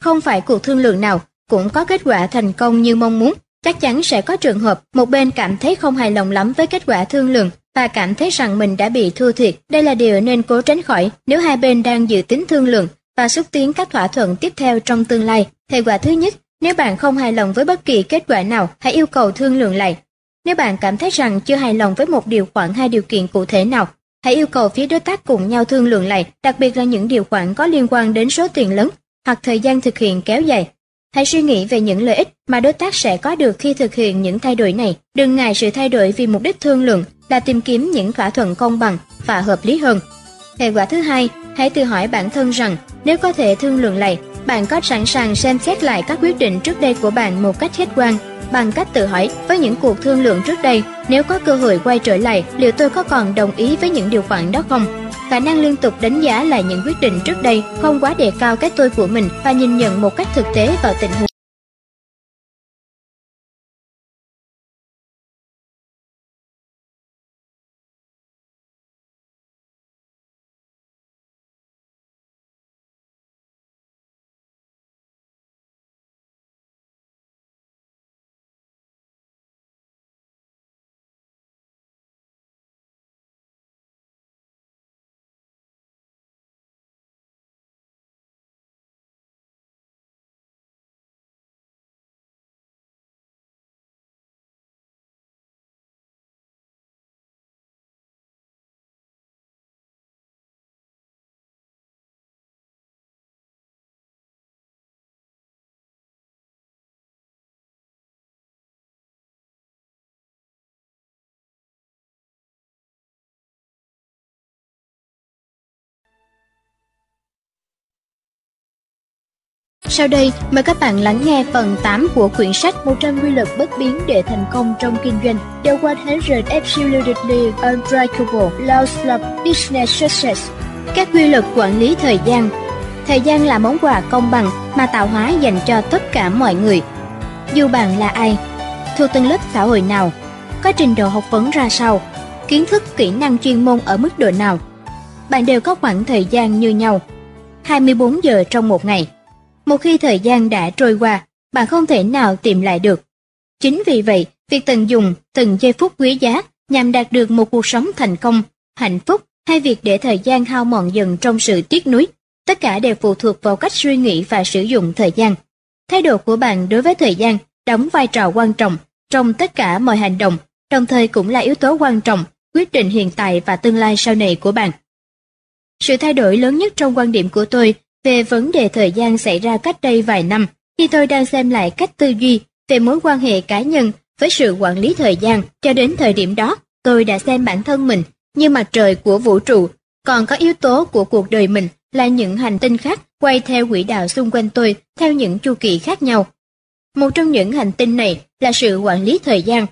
Không phải cuộc thương lượng nào cũng có kết quả thành công như mong muốn. Chắc chắn sẽ có trường hợp một bên cảm thấy không hài lòng lắm với kết quả thương lượng và cảm thấy rằng mình đã bị thua thiệt. Đây là điều nên cố tránh khỏi nếu hai bên đang dự tính thương lượng và xúc tiến các thỏa thuận tiếp theo trong tương lai. Hệ quả thứ nhất, nếu bạn không hài lòng với bất kỳ kết quả nào, hãy yêu cầu thương lượng lại. Nếu bạn cảm thấy rằng chưa hài lòng với một điều khoản hay điều kiện cụ thể nào, hãy yêu cầu phía đối tác cùng nhau thương lượng lại, đặc biệt là những điều khoản có liên quan đến số tiền lớn hoặc thời gian thực hiện kéo dài. Hãy suy nghĩ về những lợi ích mà đối tác sẽ có được khi thực hiện những thay đổi này. Đừng ngại sự thay đổi vì mục đích thương lượng là tìm kiếm những thỏa thuận công bằng và hợp lý hơn. Hệ quả thứ hai, hãy tự hỏi bản thân rằng nếu có thể thương lượng lại, bạn có sẵn sàng xem xét lại các quyết định trước đây của bạn một cách khách quan bằng cách tự hỏi, với những cuộc thương lượng trước đây, nếu có cơ hội quay trở lại, liệu tôi có còn đồng ý với những điều khoản đó không? Khả năng liên tục đánh giá lại những quyết định trước đây không quá đề cao cái tôi của mình và nhìn nhận một cách thực tế vào tình huống Sau đây, mời các bạn lắng nghe phần 8 của quyển sách 100 quy luật bất biến để thành công trong kinh doanh. The 100 Absolutely Unbreakable Laws of Business Success. Các quy luật quản lý thời gian. Thời gian là món quà công bằng mà tạo hóa dành cho tất cả mọi người. Dù bạn là ai, thuộc tầng lớp xã hội nào, có trình độ học vấn ra sao, kiến thức kỹ năng chuyên môn ở mức độ nào, bạn đều có khoảng thời gian như nhau. 24 giờ trong một ngày. Một khi thời gian đã trôi qua, bạn không thể nào tìm lại được. Chính vì vậy, việc tận dụng từng giây phút quý giá nhằm đạt được một cuộc sống thành công, hạnh phúc hay việc để thời gian hao mòn dần trong sự tiếc nuối, tất cả đều phụ thuộc vào cách suy nghĩ và sử dụng thời gian. Thái độ của bạn đối với thời gian đóng vai trò quan trọng trong tất cả mọi hành động, đồng thời cũng là yếu tố quan trọng quyết định hiện tại và tương lai sau này của bạn. Sự thay đổi lớn nhất trong quan điểm của tôi về vấn đề thời gian xảy ra cách đây vài năm khi tôi đang xem lại cách tư duy về mối quan hệ cá nhân với sự quản lý thời gian. Cho đến thời điểm đó, tôi đã xem bản thân mình như mặt trời của vũ trụ, còn có yếu tố của cuộc đời mình là những hành tinh khác quay theo quỹ đạo xung quanh tôi theo những chu kỳ khác nhau. Một trong những hành tinh này là sự quản lý thời gian.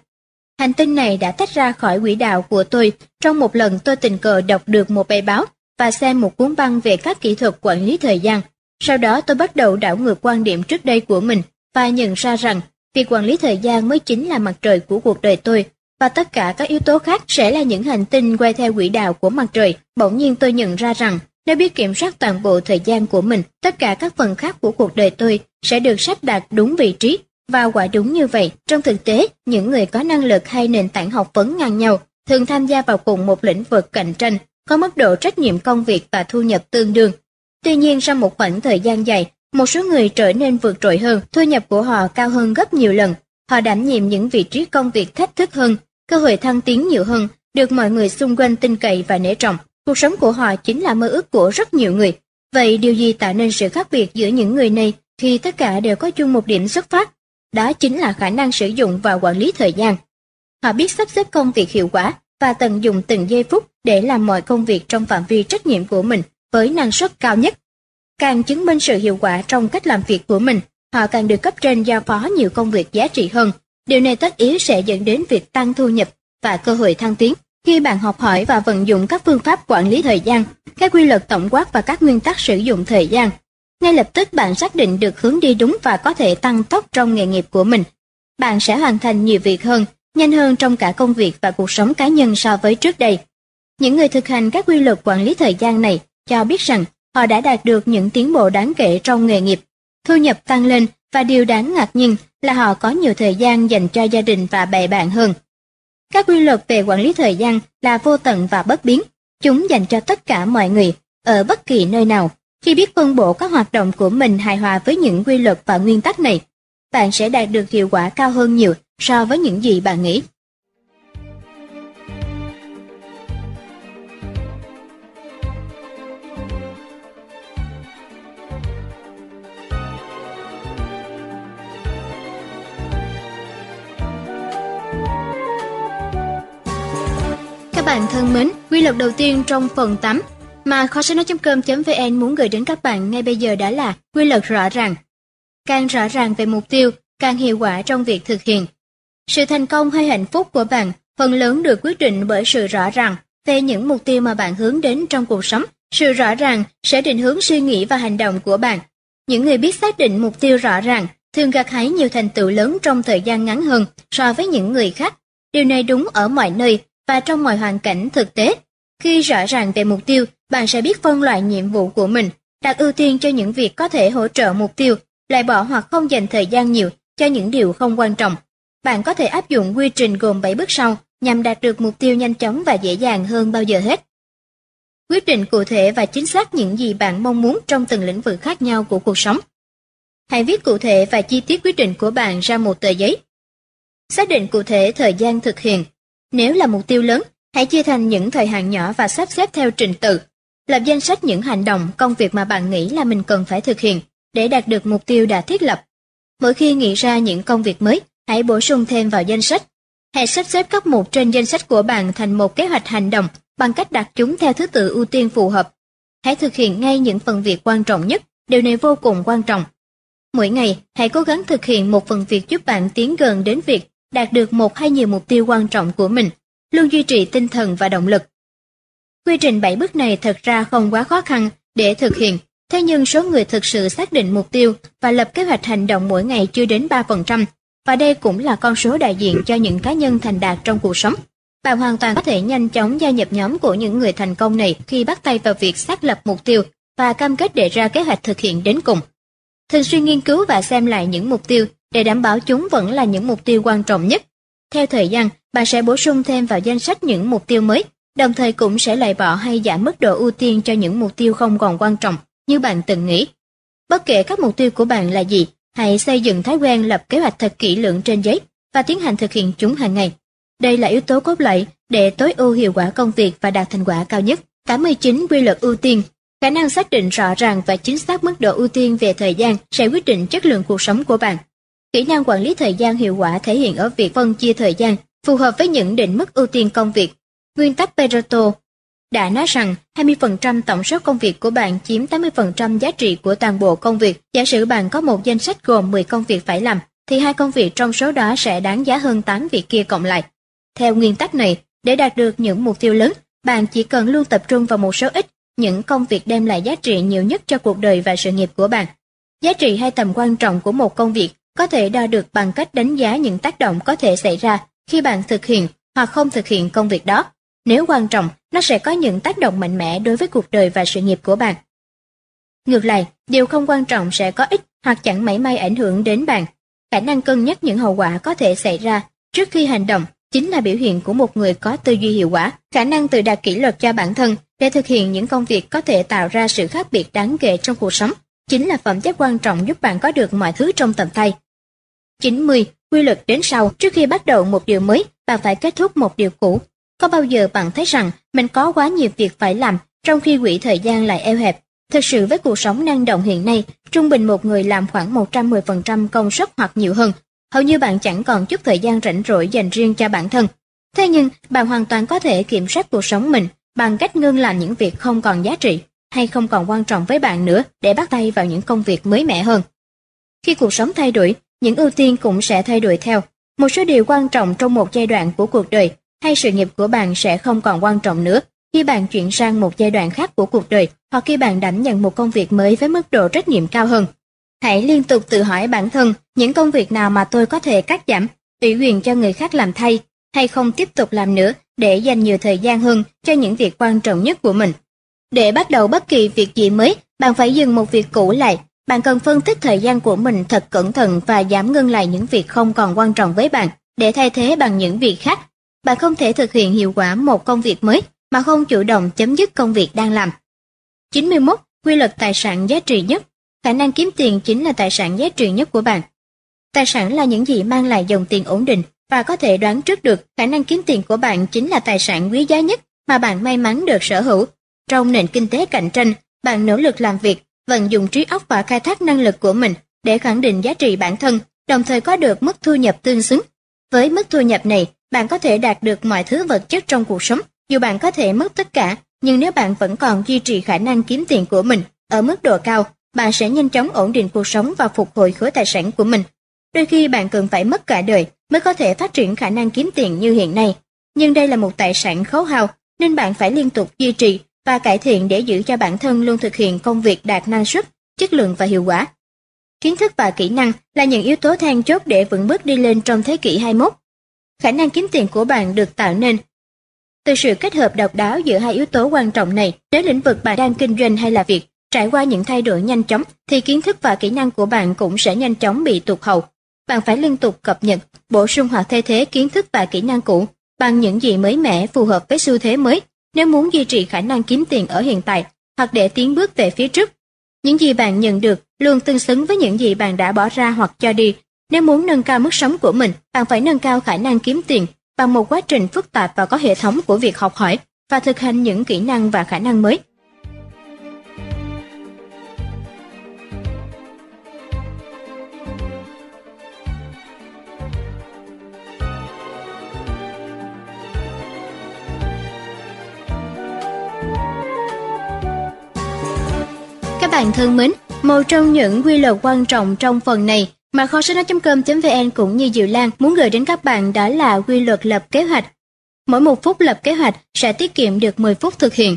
Hành tinh này đã tách ra khỏi quỹ đạo của tôi trong một lần tôi tình cờ đọc được một bài báo và xem một cuốn băng về các kỹ thuật quản lý thời gian. Sau đó tôi bắt đầu đảo ngược quan điểm trước đây của mình và nhận ra rằng việc quản lý thời gian mới chính là mặt trời của cuộc đời tôi và tất cả các yếu tố khác sẽ là những hành tinh quay theo quỹ đạo của mặt trời. Bỗng nhiên tôi nhận ra rằng nếu biết kiểm soát toàn bộ thời gian của mình, tất cả các phần khác của cuộc đời tôi sẽ được sắp đặt đúng vị trí. Và quả đúng như vậy, trong thực tế, những người có năng lực hay nền tảng học vấn ngang nhau thường tham gia vào cùng một lĩnh vực cạnh tranh có mức độ trách nhiệm công việc và thu nhập tương đương. Tuy nhiên sau một khoảng thời gian dài, một số người trở nên vượt trội hơn, thu nhập của họ cao hơn gấp nhiều lần. Họ đảm nhiệm những vị trí công việc thách thức hơn, cơ hội thăng tiến nhiều hơn, được mọi người xung quanh tin cậy và nể trọng. Cuộc sống của họ chính là mơ ước của rất nhiều người. Vậy điều gì tạo nên sự khác biệt giữa những người này khi tất cả đều có chung một điểm xuất phát? Đó chính là khả năng sử dụng và quản lý thời gian. Họ biết sắp xếp công việc hiệu quả và tận dụng từng giây phút để làm mọi công việc trong phạm vi trách nhiệm của mình với năng suất cao nhất. Càng chứng minh sự hiệu quả trong cách làm việc của mình, họ càng được cấp trên giao phó nhiều công việc giá trị hơn. Điều này tất yếu sẽ dẫn đến việc tăng thu nhập và cơ hội thăng tiến. Khi bạn học hỏi và vận dụng các phương pháp quản lý thời gian, các quy luật tổng quát và các nguyên tắc sử dụng thời gian, ngay lập tức bạn xác định được hướng đi đúng và có thể tăng tốc trong nghề nghiệp của mình. Bạn sẽ hoàn thành nhiều việc hơn nhanh hơn trong cả công việc và cuộc sống cá nhân so với trước đây. Những người thực hành các quy luật quản lý thời gian này cho biết rằng họ đã đạt được những tiến bộ đáng kể trong nghề nghiệp, thu nhập tăng lên và điều đáng ngạc nhiên là họ có nhiều thời gian dành cho gia đình và bè bạn hơn. Các quy luật về quản lý thời gian là vô tận và bất biến, chúng dành cho tất cả mọi người, ở bất kỳ nơi nào. Khi biết phân bổ các hoạt động của mình hài hòa với những quy luật và nguyên tắc này, bạn sẽ đạt được hiệu quả cao hơn nhiều so với những gì bạn nghĩ. Các bạn thân mến, quy luật đầu tiên trong phần 8 mà kho sách nói.com.vn muốn gửi đến các bạn ngay bây giờ đã là quy luật rõ ràng. Càng rõ ràng về mục tiêu, càng hiệu quả trong việc thực hiện. Sự thành công hay hạnh phúc của bạn phần lớn được quyết định bởi sự rõ ràng về những mục tiêu mà bạn hướng đến trong cuộc sống. Sự rõ ràng sẽ định hướng suy nghĩ và hành động của bạn. Những người biết xác định mục tiêu rõ ràng thường gặt hái nhiều thành tựu lớn trong thời gian ngắn hơn so với những người khác. Điều này đúng ở mọi nơi và trong mọi hoàn cảnh thực tế. Khi rõ ràng về mục tiêu, bạn sẽ biết phân loại nhiệm vụ của mình, đặt ưu tiên cho những việc có thể hỗ trợ mục tiêu, loại bỏ hoặc không dành thời gian nhiều cho những điều không quan trọng. Bạn có thể áp dụng quy trình gồm 7 bước sau nhằm đạt được mục tiêu nhanh chóng và dễ dàng hơn bao giờ hết. Quyết định cụ thể và chính xác những gì bạn mong muốn trong từng lĩnh vực khác nhau của cuộc sống. Hãy viết cụ thể và chi tiết quyết định của bạn ra một tờ giấy. Xác định cụ thể thời gian thực hiện. Nếu là mục tiêu lớn, hãy chia thành những thời hạn nhỏ và sắp xếp theo trình tự. Lập danh sách những hành động, công việc mà bạn nghĩ là mình cần phải thực hiện để đạt được mục tiêu đã thiết lập. Mỗi khi nghĩ ra những công việc mới, hãy bổ sung thêm vào danh sách. Hãy sắp xếp các mục trên danh sách của bạn thành một kế hoạch hành động bằng cách đặt chúng theo thứ tự ưu tiên phù hợp. Hãy thực hiện ngay những phần việc quan trọng nhất, điều này vô cùng quan trọng. Mỗi ngày, hãy cố gắng thực hiện một phần việc giúp bạn tiến gần đến việc đạt được một hay nhiều mục tiêu quan trọng của mình, luôn duy trì tinh thần và động lực. Quy trình 7 bước này thật ra không quá khó khăn để thực hiện, Thế nhưng số người thực sự xác định mục tiêu và lập kế hoạch hành động mỗi ngày chưa đến 3%, và đây cũng là con số đại diện cho những cá nhân thành đạt trong cuộc sống. Bạn hoàn toàn có thể nhanh chóng gia nhập nhóm của những người thành công này khi bắt tay vào việc xác lập mục tiêu và cam kết đề ra kế hoạch thực hiện đến cùng. Thường xuyên nghiên cứu và xem lại những mục tiêu để đảm bảo chúng vẫn là những mục tiêu quan trọng nhất. Theo thời gian, bạn sẽ bổ sung thêm vào danh sách những mục tiêu mới, đồng thời cũng sẽ loại bỏ hay giảm mức độ ưu tiên cho những mục tiêu không còn quan trọng như bạn từng nghĩ. Bất kể các mục tiêu của bạn là gì, hãy xây dựng thói quen lập kế hoạch thật kỹ lưỡng trên giấy và tiến hành thực hiện chúng hàng ngày. Đây là yếu tố cốt lõi để tối ưu hiệu quả công việc và đạt thành quả cao nhất. 89 quy luật ưu tiên Khả năng xác định rõ ràng và chính xác mức độ ưu tiên về thời gian sẽ quyết định chất lượng cuộc sống của bạn. Kỹ năng quản lý thời gian hiệu quả thể hiện ở việc phân chia thời gian phù hợp với những định mức ưu tiên công việc. Nguyên tắc Pareto đã nói rằng 20% tổng số công việc của bạn chiếm 80% giá trị của toàn bộ công việc. Giả sử bạn có một danh sách gồm 10 công việc phải làm, thì hai công việc trong số đó sẽ đáng giá hơn 8 việc kia cộng lại. Theo nguyên tắc này, để đạt được những mục tiêu lớn, bạn chỉ cần luôn tập trung vào một số ít những công việc đem lại giá trị nhiều nhất cho cuộc đời và sự nghiệp của bạn. Giá trị hay tầm quan trọng của một công việc có thể đo được bằng cách đánh giá những tác động có thể xảy ra khi bạn thực hiện hoặc không thực hiện công việc đó. Nếu quan trọng, nó sẽ có những tác động mạnh mẽ đối với cuộc đời và sự nghiệp của bạn. Ngược lại, điều không quan trọng sẽ có ích hoặc chẳng mảy may ảnh hưởng đến bạn. Khả năng cân nhắc những hậu quả có thể xảy ra trước khi hành động chính là biểu hiện của một người có tư duy hiệu quả, khả năng tự đạt kỷ luật cho bản thân để thực hiện những công việc có thể tạo ra sự khác biệt đáng kể trong cuộc sống, chính là phẩm chất quan trọng giúp bạn có được mọi thứ trong tầm tay. 90. Quy luật đến sau, trước khi bắt đầu một điều mới, bạn phải kết thúc một điều cũ. Có bao giờ bạn thấy rằng mình có quá nhiều việc phải làm, trong khi quỹ thời gian lại eo hẹp? Thực sự với cuộc sống năng động hiện nay, trung bình một người làm khoảng 110% công suất hoặc nhiều hơn, hầu như bạn chẳng còn chút thời gian rảnh rỗi dành riêng cho bản thân. Thế nhưng, bạn hoàn toàn có thể kiểm soát cuộc sống mình bằng cách ngưng làm những việc không còn giá trị hay không còn quan trọng với bạn nữa để bắt tay vào những công việc mới mẻ hơn. Khi cuộc sống thay đổi, những ưu tiên cũng sẽ thay đổi theo. Một số điều quan trọng trong một giai đoạn của cuộc đời hay sự nghiệp của bạn sẽ không còn quan trọng nữa khi bạn chuyển sang một giai đoạn khác của cuộc đời hoặc khi bạn đảm nhận một công việc mới với mức độ trách nhiệm cao hơn. Hãy liên tục tự hỏi bản thân những công việc nào mà tôi có thể cắt giảm, ủy quyền cho người khác làm thay, hay không tiếp tục làm nữa để dành nhiều thời gian hơn cho những việc quan trọng nhất của mình. Để bắt đầu bất kỳ việc gì mới, bạn phải dừng một việc cũ lại. Bạn cần phân tích thời gian của mình thật cẩn thận và giảm ngưng lại những việc không còn quan trọng với bạn để thay thế bằng những việc khác. Bạn không thể thực hiện hiệu quả một công việc mới mà không chủ động chấm dứt công việc đang làm. 91. Quy luật tài sản giá trị nhất Khả năng kiếm tiền chính là tài sản giá trị nhất của bạn. Tài sản là những gì mang lại dòng tiền ổn định và có thể đoán trước được khả năng kiếm tiền của bạn chính là tài sản quý giá nhất mà bạn may mắn được sở hữu. Trong nền kinh tế cạnh tranh, bạn nỗ lực làm việc, vận dụng trí óc và khai thác năng lực của mình để khẳng định giá trị bản thân, đồng thời có được mức thu nhập tương xứng. Với mức thu nhập này, bạn có thể đạt được mọi thứ vật chất trong cuộc sống, dù bạn có thể mất tất cả, nhưng nếu bạn vẫn còn duy trì khả năng kiếm tiền của mình ở mức độ cao, bạn sẽ nhanh chóng ổn định cuộc sống và phục hồi khối tài sản của mình. Đôi khi bạn cần phải mất cả đời mới có thể phát triển khả năng kiếm tiền như hiện nay. Nhưng đây là một tài sản khấu hao, nên bạn phải liên tục duy trì và cải thiện để giữ cho bản thân luôn thực hiện công việc đạt năng suất, chất lượng và hiệu quả. Kiến thức và kỹ năng là những yếu tố then chốt để vững bước đi lên trong thế kỷ 21. Khả năng kiếm tiền của bạn được tạo nên từ sự kết hợp độc đáo giữa hai yếu tố quan trọng này. Nếu lĩnh vực bạn đang kinh doanh hay là việc trải qua những thay đổi nhanh chóng thì kiến thức và kỹ năng của bạn cũng sẽ nhanh chóng bị tụt hậu. Bạn phải liên tục cập nhật, bổ sung hoặc thay thế kiến thức và kỹ năng cũ bằng những gì mới mẻ phù hợp với xu thế mới nếu muốn duy trì khả năng kiếm tiền ở hiện tại hoặc để tiến bước về phía trước. Những gì bạn nhận được luôn tương xứng với những gì bạn đã bỏ ra hoặc cho đi. Nếu muốn nâng cao mức sống của mình, bạn phải nâng cao khả năng kiếm tiền bằng một quá trình phức tạp và có hệ thống của việc học hỏi và thực hành những kỹ năng và khả năng mới. Các bạn thân mến, một trong những quy luật quan trọng trong phần này mà kho sách nói.com.vn cũng như Diệu Lan muốn gửi đến các bạn đó là quy luật lập kế hoạch. Mỗi một phút lập kế hoạch sẽ tiết kiệm được 10 phút thực hiện.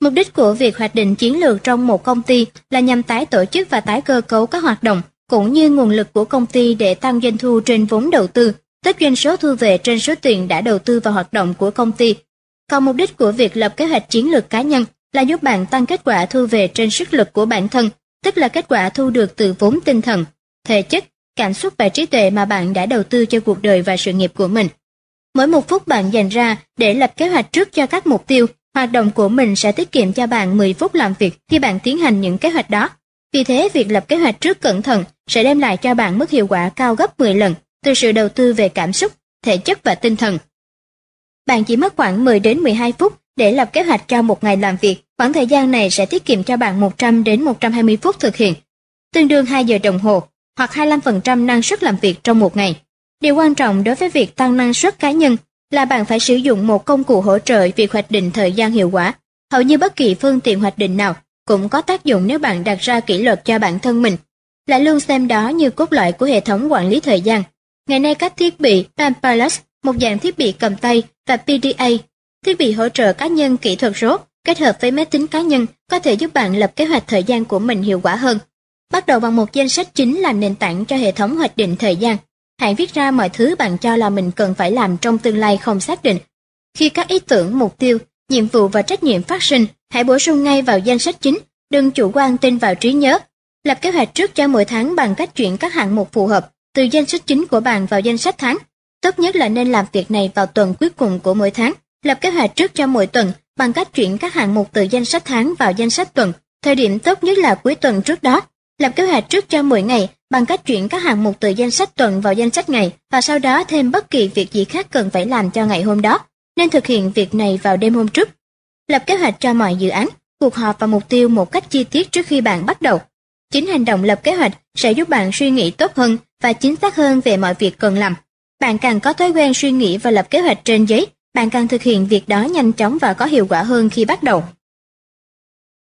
Mục đích của việc hoạch định chiến lược trong một công ty là nhằm tái tổ chức và tái cơ cấu các hoạt động, cũng như nguồn lực của công ty để tăng doanh thu trên vốn đầu tư, tích doanh số thu về trên số tiền đã đầu tư vào hoạt động của công ty. Còn mục đích của việc lập kế hoạch chiến lược cá nhân là giúp bạn tăng kết quả thu về trên sức lực của bản thân, tức là kết quả thu được từ vốn tinh thần, thể chất, cảm xúc và trí tuệ mà bạn đã đầu tư cho cuộc đời và sự nghiệp của mình. Mỗi một phút bạn dành ra để lập kế hoạch trước cho các mục tiêu, hoạt động của mình sẽ tiết kiệm cho bạn 10 phút làm việc khi bạn tiến hành những kế hoạch đó. Vì thế, việc lập kế hoạch trước cẩn thận sẽ đem lại cho bạn mức hiệu quả cao gấp 10 lần từ sự đầu tư về cảm xúc, thể chất và tinh thần. Bạn chỉ mất khoảng 10 đến 12 phút để lập kế hoạch cho một ngày làm việc, khoảng thời gian này sẽ tiết kiệm cho bạn 100 đến 120 phút thực hiện, tương đương 2 giờ đồng hồ hoặc 25% năng suất làm việc trong một ngày. Điều quan trọng đối với việc tăng năng suất cá nhân là bạn phải sử dụng một công cụ hỗ trợ việc hoạch định thời gian hiệu quả. Hầu như bất kỳ phương tiện hoạch định nào cũng có tác dụng nếu bạn đặt ra kỷ luật cho bản thân mình. Lại luôn xem đó như cốt lõi của hệ thống quản lý thời gian. Ngày nay các thiết bị Pampalus, một dạng thiết bị cầm tay và PDA, thiết bị hỗ trợ cá nhân kỹ thuật số kết hợp với máy tính cá nhân có thể giúp bạn lập kế hoạch thời gian của mình hiệu quả hơn. Bắt đầu bằng một danh sách chính là nền tảng cho hệ thống hoạch định thời gian. Hãy viết ra mọi thứ bạn cho là mình cần phải làm trong tương lai không xác định. Khi các ý tưởng, mục tiêu, nhiệm vụ và trách nhiệm phát sinh, hãy bổ sung ngay vào danh sách chính, đừng chủ quan tin vào trí nhớ. Lập kế hoạch trước cho mỗi tháng bằng cách chuyển các hạng mục phù hợp từ danh sách chính của bạn vào danh sách tháng. Tốt nhất là nên làm việc này vào tuần cuối cùng của mỗi tháng. Lập kế hoạch trước cho mỗi tuần bằng cách chuyển các hạng mục từ danh sách tháng vào danh sách tuần. Thời điểm tốt nhất là cuối tuần trước đó. Lập kế hoạch trước cho mỗi ngày bằng cách chuyển các hạng mục từ danh sách tuần vào danh sách ngày và sau đó thêm bất kỳ việc gì khác cần phải làm cho ngày hôm đó. Nên thực hiện việc này vào đêm hôm trước. Lập kế hoạch cho mọi dự án, cuộc họp và mục tiêu một cách chi tiết trước khi bạn bắt đầu. Chính hành động lập kế hoạch sẽ giúp bạn suy nghĩ tốt hơn và chính xác hơn về mọi việc cần làm. Bạn càng có thói quen suy nghĩ và lập kế hoạch trên giấy, bạn càng thực hiện việc đó nhanh chóng và có hiệu quả hơn khi bắt đầu.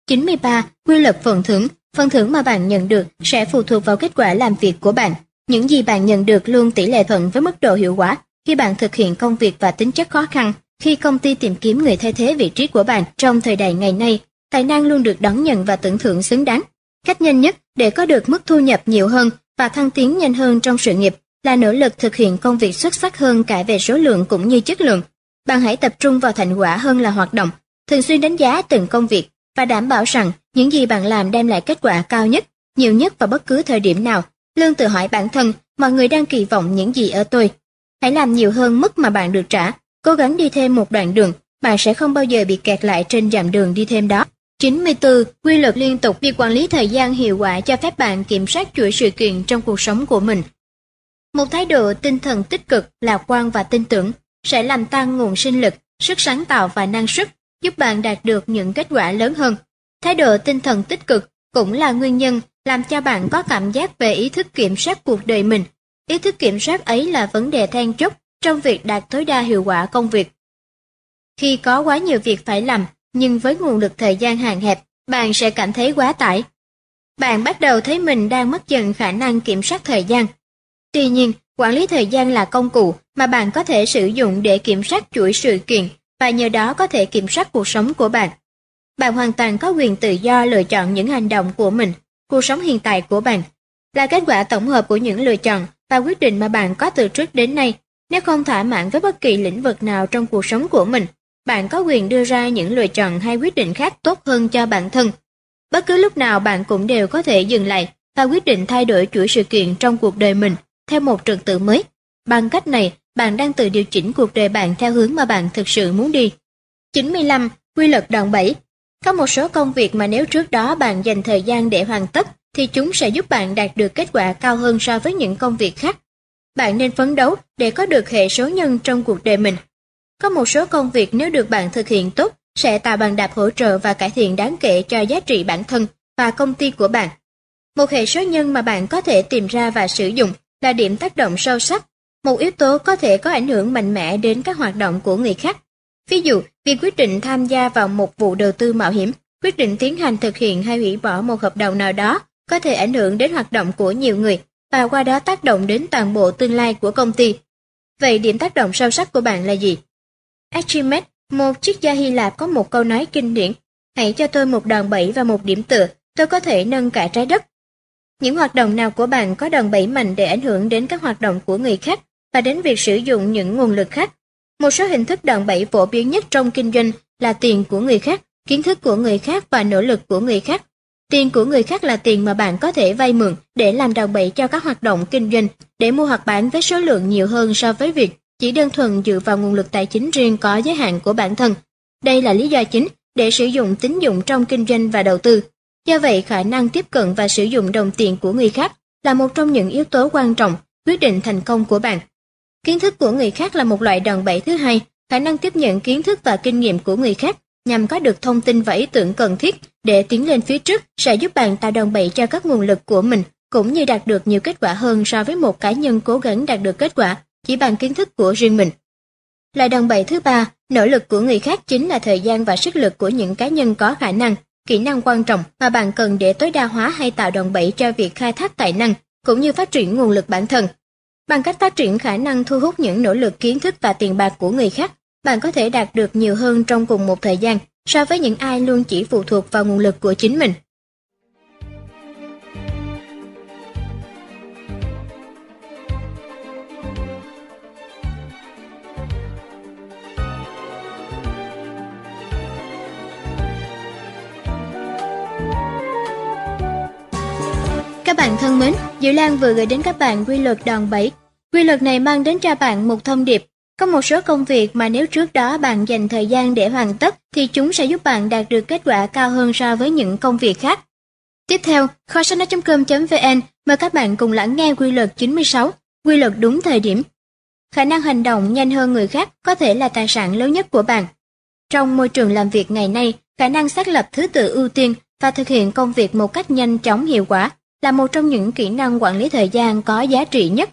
93. Quy luật phần thưởng Phần thưởng mà bạn nhận được sẽ phụ thuộc vào kết quả làm việc của bạn. Những gì bạn nhận được luôn tỷ lệ thuận với mức độ hiệu quả khi bạn thực hiện công việc và tính chất khó khăn. Khi công ty tìm kiếm người thay thế vị trí của bạn trong thời đại ngày nay, tài năng luôn được đón nhận và tưởng thưởng xứng đáng. Cách nhanh nhất để có được mức thu nhập nhiều hơn và thăng tiến nhanh hơn trong sự nghiệp là nỗ lực thực hiện công việc xuất sắc hơn cả về số lượng cũng như chất lượng. Bạn hãy tập trung vào thành quả hơn là hoạt động, thường xuyên đánh giá từng công việc và đảm bảo rằng những gì bạn làm đem lại kết quả cao nhất, nhiều nhất vào bất cứ thời điểm nào. Luôn tự hỏi bản thân, mọi người đang kỳ vọng những gì ở tôi. Hãy làm nhiều hơn mức mà bạn được trả, cố gắng đi thêm một đoạn đường, bạn sẽ không bao giờ bị kẹt lại trên dặm đường đi thêm đó. 94. Quy luật liên tục Việc quản lý thời gian hiệu quả cho phép bạn kiểm soát chuỗi sự kiện trong cuộc sống của mình. Một thái độ tinh thần tích cực, lạc quan và tin tưởng sẽ làm tăng nguồn sinh lực, sức sáng tạo và năng suất, giúp bạn đạt được những kết quả lớn hơn. Thái độ tinh thần tích cực cũng là nguyên nhân làm cho bạn có cảm giác về ý thức kiểm soát cuộc đời mình. Ý thức kiểm soát ấy là vấn đề then chốt trong việc đạt tối đa hiệu quả công việc. Khi có quá nhiều việc phải làm, nhưng với nguồn lực thời gian hạn hẹp, bạn sẽ cảm thấy quá tải. Bạn bắt đầu thấy mình đang mất dần khả năng kiểm soát thời gian. Tuy nhiên, quản lý thời gian là công cụ mà bạn có thể sử dụng để kiểm soát chuỗi sự kiện và nhờ đó có thể kiểm soát cuộc sống của bạn. Bạn hoàn toàn có quyền tự do lựa chọn những hành động của mình. Cuộc sống hiện tại của bạn là kết quả tổng hợp của những lựa chọn và quyết định mà bạn có từ trước đến nay. Nếu không thỏa mãn với bất kỳ lĩnh vực nào trong cuộc sống của mình, bạn có quyền đưa ra những lựa chọn hay quyết định khác tốt hơn cho bản thân. Bất cứ lúc nào bạn cũng đều có thể dừng lại và quyết định thay đổi chuỗi sự kiện trong cuộc đời mình theo một trật tự mới. Bằng cách này, bạn đang tự điều chỉnh cuộc đời bạn theo hướng mà bạn thực sự muốn đi. 95. Quy luật đòn bẩy Có một số công việc mà nếu trước đó bạn dành thời gian để hoàn tất, thì chúng sẽ giúp bạn đạt được kết quả cao hơn so với những công việc khác. Bạn nên phấn đấu để có được hệ số nhân trong cuộc đời mình. Có một số công việc nếu được bạn thực hiện tốt, sẽ tạo bàn đạp hỗ trợ và cải thiện đáng kể cho giá trị bản thân và công ty của bạn. Một hệ số nhân mà bạn có thể tìm ra và sử dụng là điểm tác động sâu sắc một yếu tố có thể có ảnh hưởng mạnh mẽ đến các hoạt động của người khác. Ví dụ, việc quyết định tham gia vào một vụ đầu tư mạo hiểm, quyết định tiến hành thực hiện hay hủy bỏ một hợp đồng nào đó có thể ảnh hưởng đến hoạt động của nhiều người và qua đó tác động đến toàn bộ tương lai của công ty. Vậy điểm tác động sâu sắc của bạn là gì? Archimedes, một triết gia Hy Lạp có một câu nói kinh điển, Hãy cho tôi một đòn bẩy và một điểm tựa, tôi có thể nâng cả trái đất. Những hoạt động nào của bạn có đòn bẩy mạnh để ảnh hưởng đến các hoạt động của người khác và đến việc sử dụng những nguồn lực khác? Một số hình thức đòn bẩy phổ biến nhất trong kinh doanh là tiền của người khác, kiến thức của người khác và nỗ lực của người khác. Tiền của người khác là tiền mà bạn có thể vay mượn để làm đòn bẩy cho các hoạt động kinh doanh, để mua hoặc bán với số lượng nhiều hơn so với việc chỉ đơn thuần dựa vào nguồn lực tài chính riêng có giới hạn của bản thân. Đây là lý do chính để sử dụng tín dụng trong kinh doanh và đầu tư. Do vậy, khả năng tiếp cận và sử dụng đồng tiền của người khác là một trong những yếu tố quan trọng quyết định thành công của bạn. Kiến thức của người khác là một loại đòn bẩy thứ hai, khả năng tiếp nhận kiến thức và kinh nghiệm của người khác nhằm có được thông tin và ý tưởng cần thiết để tiến lên phía trước sẽ giúp bạn tạo đòn bẩy cho các nguồn lực của mình cũng như đạt được nhiều kết quả hơn so với một cá nhân cố gắng đạt được kết quả chỉ bằng kiến thức của riêng mình. Loại đòn bẩy thứ ba, nỗ lực của người khác chính là thời gian và sức lực của những cá nhân có khả năng, kỹ năng quan trọng mà bạn cần để tối đa hóa hay tạo đòn bẩy cho việc khai thác tài năng cũng như phát triển nguồn lực bản thân. Bằng cách phát triển khả năng thu hút những nỗ lực kiến thức và tiền bạc của người khác, bạn có thể đạt được nhiều hơn trong cùng một thời gian so với những ai luôn chỉ phụ thuộc vào nguồn lực của chính mình. Các bạn thân mến, Diệu Lan vừa gửi đến các bạn quy luật đòn bẩy. Quy luật này mang đến cho bạn một thông điệp. Có một số công việc mà nếu trước đó bạn dành thời gian để hoàn tất thì chúng sẽ giúp bạn đạt được kết quả cao hơn so với những công việc khác. Tiếp theo, kho sách nói.com.vn mời các bạn cùng lắng nghe quy luật 96, quy luật đúng thời điểm. Khả năng hành động nhanh hơn người khác có thể là tài sản lớn nhất của bạn. Trong môi trường làm việc ngày nay, khả năng xác lập thứ tự ưu tiên và thực hiện công việc một cách nhanh chóng hiệu quả là một trong những kỹ năng quản lý thời gian có giá trị nhất.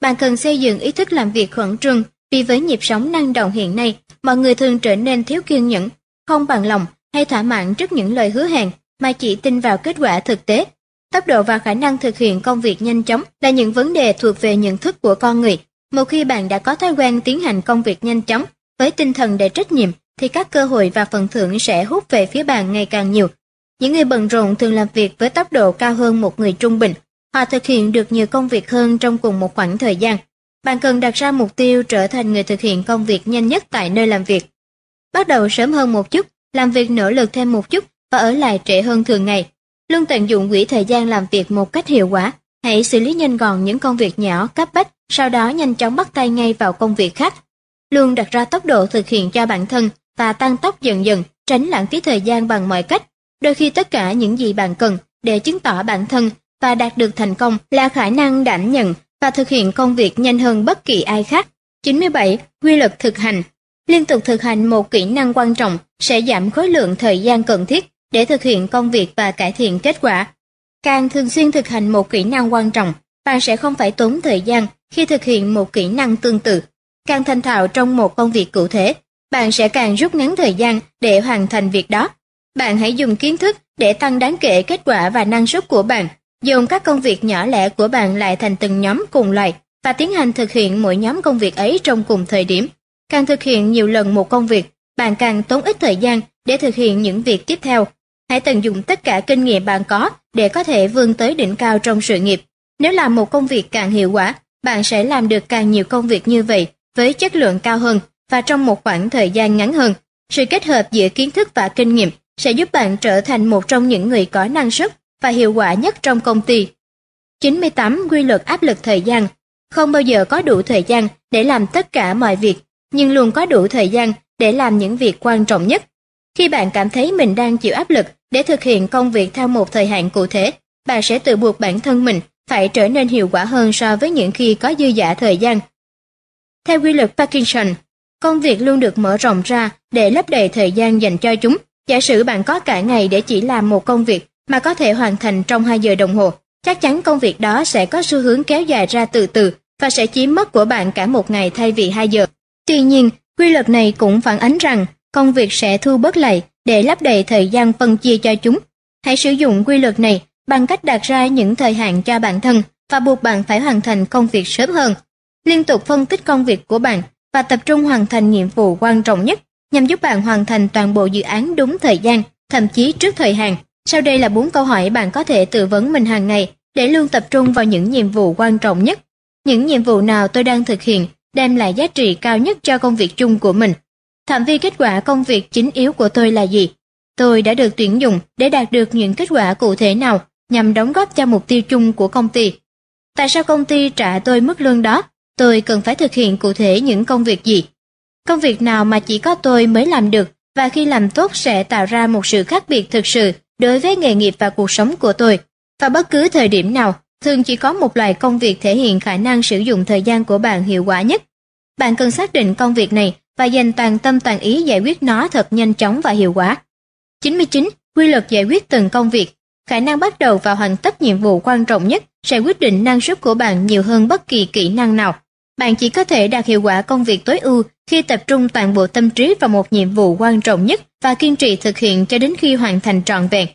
Bạn cần xây dựng ý thức làm việc khẩn trương, vì với nhịp sống năng động hiện nay, mọi người thường trở nên thiếu kiên nhẫn, không bằng lòng hay thỏa mãn trước những lời hứa hẹn mà chỉ tin vào kết quả thực tế. Tốc độ và khả năng thực hiện công việc nhanh chóng là những vấn đề thuộc về nhận thức của con người. Một khi bạn đã có thói quen tiến hành công việc nhanh chóng với tinh thần đầy trách nhiệm thì các cơ hội và phần thưởng sẽ hút về phía bạn ngày càng nhiều những người bận rộn thường làm việc với tốc độ cao hơn một người trung bình. Họ thực hiện được nhiều công việc hơn trong cùng một khoảng thời gian. Bạn cần đặt ra mục tiêu trở thành người thực hiện công việc nhanh nhất tại nơi làm việc. Bắt đầu sớm hơn một chút, làm việc nỗ lực thêm một chút và ở lại trễ hơn thường ngày. Luôn tận dụng quỹ thời gian làm việc một cách hiệu quả. Hãy xử lý nhanh gọn những công việc nhỏ, cấp bách, sau đó nhanh chóng bắt tay ngay vào công việc khác. Luôn đặt ra tốc độ thực hiện cho bản thân và tăng tốc dần dần, tránh lãng phí thời gian bằng mọi cách Đôi khi tất cả những gì bạn cần để chứng tỏ bản thân và đạt được thành công là khả năng đảm nhận và thực hiện công việc nhanh hơn bất kỳ ai khác. 97. Quy luật thực hành Liên tục thực hành một kỹ năng quan trọng sẽ giảm khối lượng thời gian cần thiết để thực hiện công việc và cải thiện kết quả. Càng thường xuyên thực hành một kỹ năng quan trọng, bạn sẽ không phải tốn thời gian khi thực hiện một kỹ năng tương tự. Càng thành thạo trong một công việc cụ thể, bạn sẽ càng rút ngắn thời gian để hoàn thành việc đó bạn hãy dùng kiến thức để tăng đáng kể kết quả và năng suất của bạn. Dồn các công việc nhỏ lẻ của bạn lại thành từng nhóm cùng loại và tiến hành thực hiện mỗi nhóm công việc ấy trong cùng thời điểm. Càng thực hiện nhiều lần một công việc, bạn càng tốn ít thời gian để thực hiện những việc tiếp theo. Hãy tận dụng tất cả kinh nghiệm bạn có để có thể vươn tới đỉnh cao trong sự nghiệp. Nếu làm một công việc càng hiệu quả, bạn sẽ làm được càng nhiều công việc như vậy với chất lượng cao hơn và trong một khoảng thời gian ngắn hơn. Sự kết hợp giữa kiến thức và kinh nghiệm sẽ giúp bạn trở thành một trong những người có năng suất và hiệu quả nhất trong công ty. 98. Quy luật áp lực thời gian Không bao giờ có đủ thời gian để làm tất cả mọi việc, nhưng luôn có đủ thời gian để làm những việc quan trọng nhất. Khi bạn cảm thấy mình đang chịu áp lực để thực hiện công việc theo một thời hạn cụ thể, bạn sẽ tự buộc bản thân mình phải trở nên hiệu quả hơn so với những khi có dư giả thời gian. Theo quy luật Parkinson, công việc luôn được mở rộng ra để lấp đầy thời gian dành cho chúng. Giả sử bạn có cả ngày để chỉ làm một công việc mà có thể hoàn thành trong 2 giờ đồng hồ, chắc chắn công việc đó sẽ có xu hướng kéo dài ra từ từ và sẽ chiếm mất của bạn cả một ngày thay vì 2 giờ. Tuy nhiên, quy luật này cũng phản ánh rằng công việc sẽ thu bớt lại để lấp đầy thời gian phân chia cho chúng. Hãy sử dụng quy luật này bằng cách đặt ra những thời hạn cho bản thân và buộc bạn phải hoàn thành công việc sớm hơn. Liên tục phân tích công việc của bạn và tập trung hoàn thành nhiệm vụ quan trọng nhất nhằm giúp bạn hoàn thành toàn bộ dự án đúng thời gian, thậm chí trước thời hạn. Sau đây là bốn câu hỏi bạn có thể tự vấn mình hàng ngày để luôn tập trung vào những nhiệm vụ quan trọng nhất. Những nhiệm vụ nào tôi đang thực hiện đem lại giá trị cao nhất cho công việc chung của mình. Phạm vi kết quả công việc chính yếu của tôi là gì? Tôi đã được tuyển dụng để đạt được những kết quả cụ thể nào nhằm đóng góp cho mục tiêu chung của công ty. Tại sao công ty trả tôi mức lương đó? Tôi cần phải thực hiện cụ thể những công việc gì? Công việc nào mà chỉ có tôi mới làm được và khi làm tốt sẽ tạo ra một sự khác biệt thực sự đối với nghề nghiệp và cuộc sống của tôi. và bất cứ thời điểm nào, thường chỉ có một loại công việc thể hiện khả năng sử dụng thời gian của bạn hiệu quả nhất. Bạn cần xác định công việc này và dành toàn tâm toàn ý giải quyết nó thật nhanh chóng và hiệu quả. 99. Quy luật giải quyết từng công việc. Khả năng bắt đầu và hoàn tất nhiệm vụ quan trọng nhất sẽ quyết định năng suất của bạn nhiều hơn bất kỳ kỹ năng nào. Bạn chỉ có thể đạt hiệu quả công việc tối ưu khi tập trung toàn bộ tâm trí vào một nhiệm vụ quan trọng nhất và kiên trì thực hiện cho đến khi hoàn thành trọn vẹn.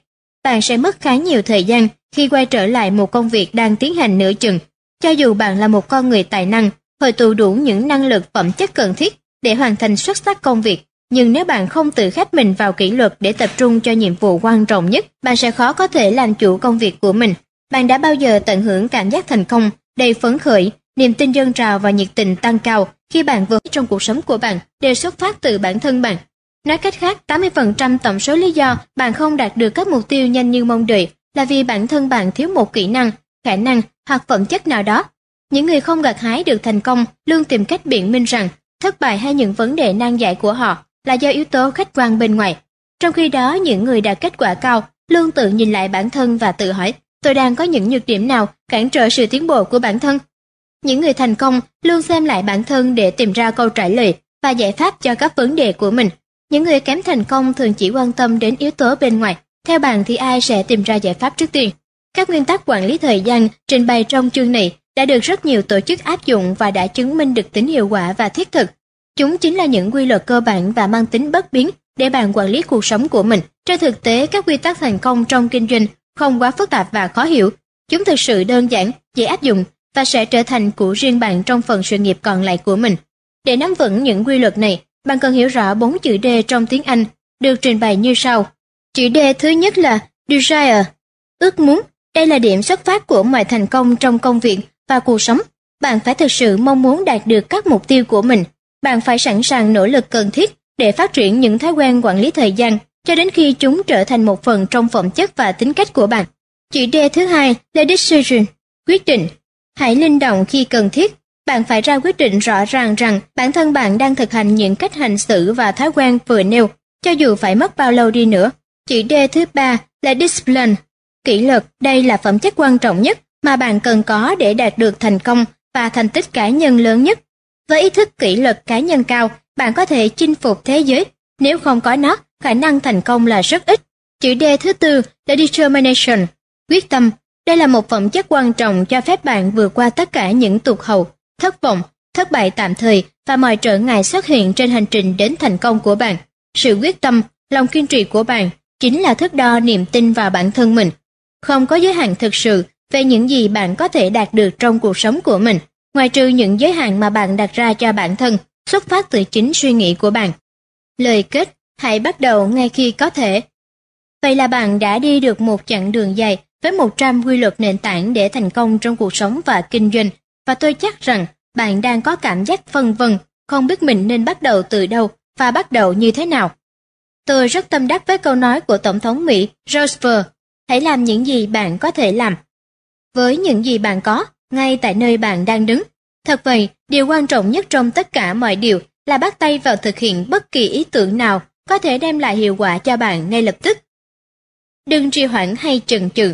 Bạn sẽ mất khá nhiều thời gian khi quay trở lại một công việc đang tiến hành nửa chừng. Cho dù bạn là một con người tài năng, hội tụ đủ những năng lực phẩm chất cần thiết để hoàn thành xuất sắc công việc, nhưng nếu bạn không tự khép mình vào kỷ luật để tập trung cho nhiệm vụ quan trọng nhất, bạn sẽ khó có thể làm chủ công việc của mình. Bạn đã bao giờ tận hưởng cảm giác thành công, đầy phấn khởi, niềm tin dân trào và nhiệt tình tăng cao khi bạn vượt trong cuộc sống của bạn đều xuất phát từ bản thân bạn. Nói cách khác, 80% tổng số lý do bạn không đạt được các mục tiêu nhanh như mong đợi là vì bản thân bạn thiếu một kỹ năng, khả năng hoặc phẩm chất nào đó. Những người không gặt hái được thành công luôn tìm cách biện minh rằng thất bại hay những vấn đề nan giải của họ là do yếu tố khách quan bên ngoài. Trong khi đó, những người đạt kết quả cao luôn tự nhìn lại bản thân và tự hỏi, tôi đang có những nhược điểm nào cản trở sự tiến bộ của bản thân? Những người thành công luôn xem lại bản thân để tìm ra câu trả lời và giải pháp cho các vấn đề của mình. Những người kém thành công thường chỉ quan tâm đến yếu tố bên ngoài. Theo bạn thì ai sẽ tìm ra giải pháp trước tiên? Các nguyên tắc quản lý thời gian trình bày trong chương này đã được rất nhiều tổ chức áp dụng và đã chứng minh được tính hiệu quả và thiết thực. Chúng chính là những quy luật cơ bản và mang tính bất biến để bạn quản lý cuộc sống của mình. Trên thực tế, các quy tắc thành công trong kinh doanh không quá phức tạp và khó hiểu. Chúng thực sự đơn giản, dễ áp dụng và sẽ trở thành của riêng bạn trong phần sự nghiệp còn lại của mình. Để nắm vững những quy luật này, bạn cần hiểu rõ bốn chữ D trong tiếng Anh, được trình bày như sau. Chữ D thứ nhất là desire, ước muốn. Đây là điểm xuất phát của mọi thành công trong công việc và cuộc sống. Bạn phải thực sự mong muốn đạt được các mục tiêu của mình. Bạn phải sẵn sàng nỗ lực cần thiết để phát triển những thói quen quản lý thời gian cho đến khi chúng trở thành một phần trong phẩm chất và tính cách của bạn. Chữ D thứ hai là decision, quyết định. Hãy linh động khi cần thiết. Bạn phải ra quyết định rõ ràng rằng bản thân bạn đang thực hành những cách hành xử và thói quen vừa nêu, cho dù phải mất bao lâu đi nữa. Chữ D thứ ba là discipline, kỷ luật. Đây là phẩm chất quan trọng nhất mà bạn cần có để đạt được thành công và thành tích cá nhân lớn nhất. Với ý thức kỷ luật cá nhân cao, bạn có thể chinh phục thế giới. Nếu không có nó, khả năng thành công là rất ít. Chữ D thứ tư là determination, quyết tâm. Đây là một phẩm chất quan trọng cho phép bạn vượt qua tất cả những tụt hậu, thất vọng, thất bại tạm thời và mọi trở ngại xuất hiện trên hành trình đến thành công của bạn. Sự quyết tâm, lòng kiên trì của bạn chính là thước đo niềm tin vào bản thân mình. Không có giới hạn thực sự về những gì bạn có thể đạt được trong cuộc sống của mình, ngoài trừ những giới hạn mà bạn đặt ra cho bản thân, xuất phát từ chính suy nghĩ của bạn. Lời kết, hãy bắt đầu ngay khi có thể. Vậy là bạn đã đi được một chặng đường dài với 100 quy luật nền tảng để thành công trong cuộc sống và kinh doanh, và tôi chắc rằng bạn đang có cảm giác phân vân, không biết mình nên bắt đầu từ đâu và bắt đầu như thế nào. Tôi rất tâm đắc với câu nói của Tổng thống Mỹ Roosevelt, hãy làm những gì bạn có thể làm. Với những gì bạn có, ngay tại nơi bạn đang đứng. Thật vậy, điều quan trọng nhất trong tất cả mọi điều là bắt tay vào thực hiện bất kỳ ý tưởng nào có thể đem lại hiệu quả cho bạn ngay lập tức. Đừng trì hoãn hay chần chừ.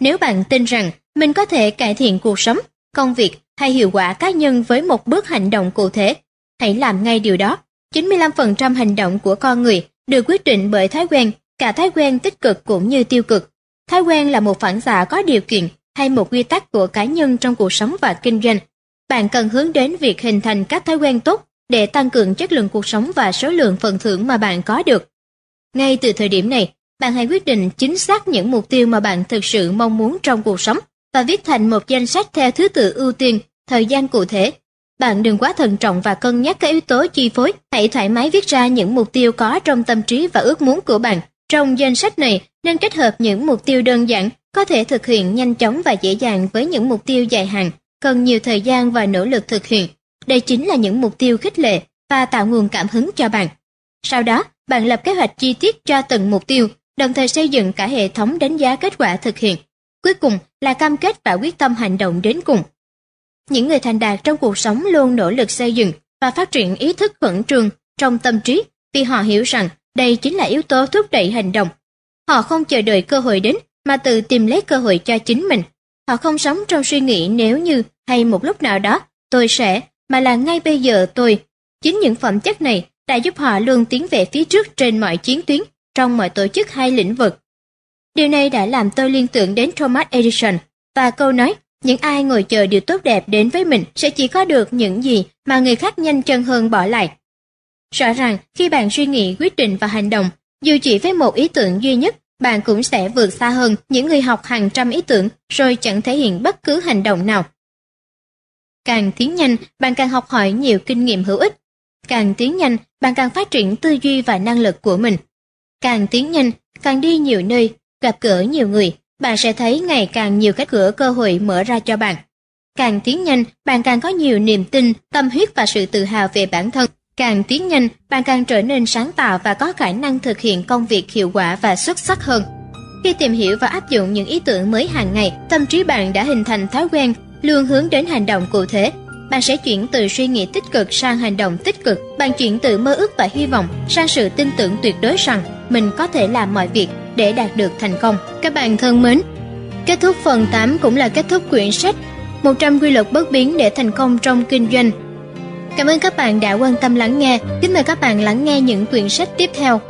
Nếu bạn tin rằng mình có thể cải thiện cuộc sống, công việc hay hiệu quả cá nhân với một bước hành động cụ thể, hãy làm ngay điều đó. 95% hành động của con người được quyết định bởi thói quen, cả thói quen tích cực cũng như tiêu cực. Thói quen là một phản xạ có điều kiện hay một quy tắc của cá nhân trong cuộc sống và kinh doanh. Bạn cần hướng đến việc hình thành các thói quen tốt để tăng cường chất lượng cuộc sống và số lượng phần thưởng mà bạn có được. Ngay từ thời điểm này, bạn hãy quyết định chính xác những mục tiêu mà bạn thực sự mong muốn trong cuộc sống và viết thành một danh sách theo thứ tự ưu tiên, thời gian cụ thể. Bạn đừng quá thận trọng và cân nhắc các yếu tố chi phối, hãy thoải mái viết ra những mục tiêu có trong tâm trí và ước muốn của bạn Trong danh sách này nên kết hợp những mục tiêu đơn giản, có thể thực hiện nhanh chóng và dễ dàng với những mục tiêu dài hạn, cần nhiều thời gian và nỗ lực thực hiện. Đây chính là những mục tiêu khích lệ và tạo nguồn cảm hứng cho bạn. Sau đó, bạn lập kế hoạch chi tiết cho từng mục tiêu, đồng thời xây dựng cả hệ thống đánh giá kết quả thực hiện. Cuối cùng là cam kết và quyết tâm hành động đến cùng. Những người thành đạt trong cuộc sống luôn nỗ lực xây dựng và phát triển ý thức khẩn trương trong tâm trí vì họ hiểu rằng đây chính là yếu tố thúc đẩy hành động. Họ không chờ đợi cơ hội đến mà tự tìm lấy cơ hội cho chính mình. Họ không sống trong suy nghĩ nếu như hay một lúc nào đó tôi sẽ, mà là ngay bây giờ tôi. Chính những phẩm chất này đã giúp họ luôn tiến về phía trước trên mọi chiến tuyến, trong mọi tổ chức hay lĩnh vực. Điều này đã làm tôi liên tưởng đến Thomas Edison và câu nói những ai ngồi chờ điều tốt đẹp đến với mình sẽ chỉ có được những gì mà người khác nhanh chân hơn bỏ lại. Rõ ràng, khi bạn suy nghĩ, quyết định và hành động, dù chỉ với một ý tưởng duy nhất, bạn cũng sẽ vượt xa hơn những người học hàng trăm ý tưởng rồi chẳng thể hiện bất cứ hành động nào. Càng tiến nhanh, bạn càng học hỏi nhiều kinh nghiệm hữu ích. Càng tiến nhanh, bạn càng phát triển tư duy và năng lực của mình. Càng tiến nhanh, càng đi nhiều nơi, gặp gỡ nhiều người, bạn sẽ thấy ngày càng nhiều cánh cửa cơ hội mở ra cho bạn. Càng tiến nhanh, bạn càng có nhiều niềm tin, tâm huyết và sự tự hào về bản thân. Càng tiến nhanh, bạn càng trở nên sáng tạo và có khả năng thực hiện công việc hiệu quả và xuất sắc hơn. Khi tìm hiểu và áp dụng những ý tưởng mới hàng ngày, tâm trí bạn đã hình thành thói quen luôn hướng đến hành động cụ thể. Bạn sẽ chuyển từ suy nghĩ tích cực sang hành động tích cực. Bạn chuyển từ mơ ước và hy vọng sang sự tin tưởng tuyệt đối rằng mình có thể làm mọi việc để đạt được thành công. Các bạn thân mến, kết thúc phần 8 cũng là kết thúc quyển sách 100 quy luật bất biến để thành công trong kinh doanh Cảm ơn các bạn đã quan tâm lắng nghe. Kính mời các bạn lắng nghe những quyển sách tiếp theo.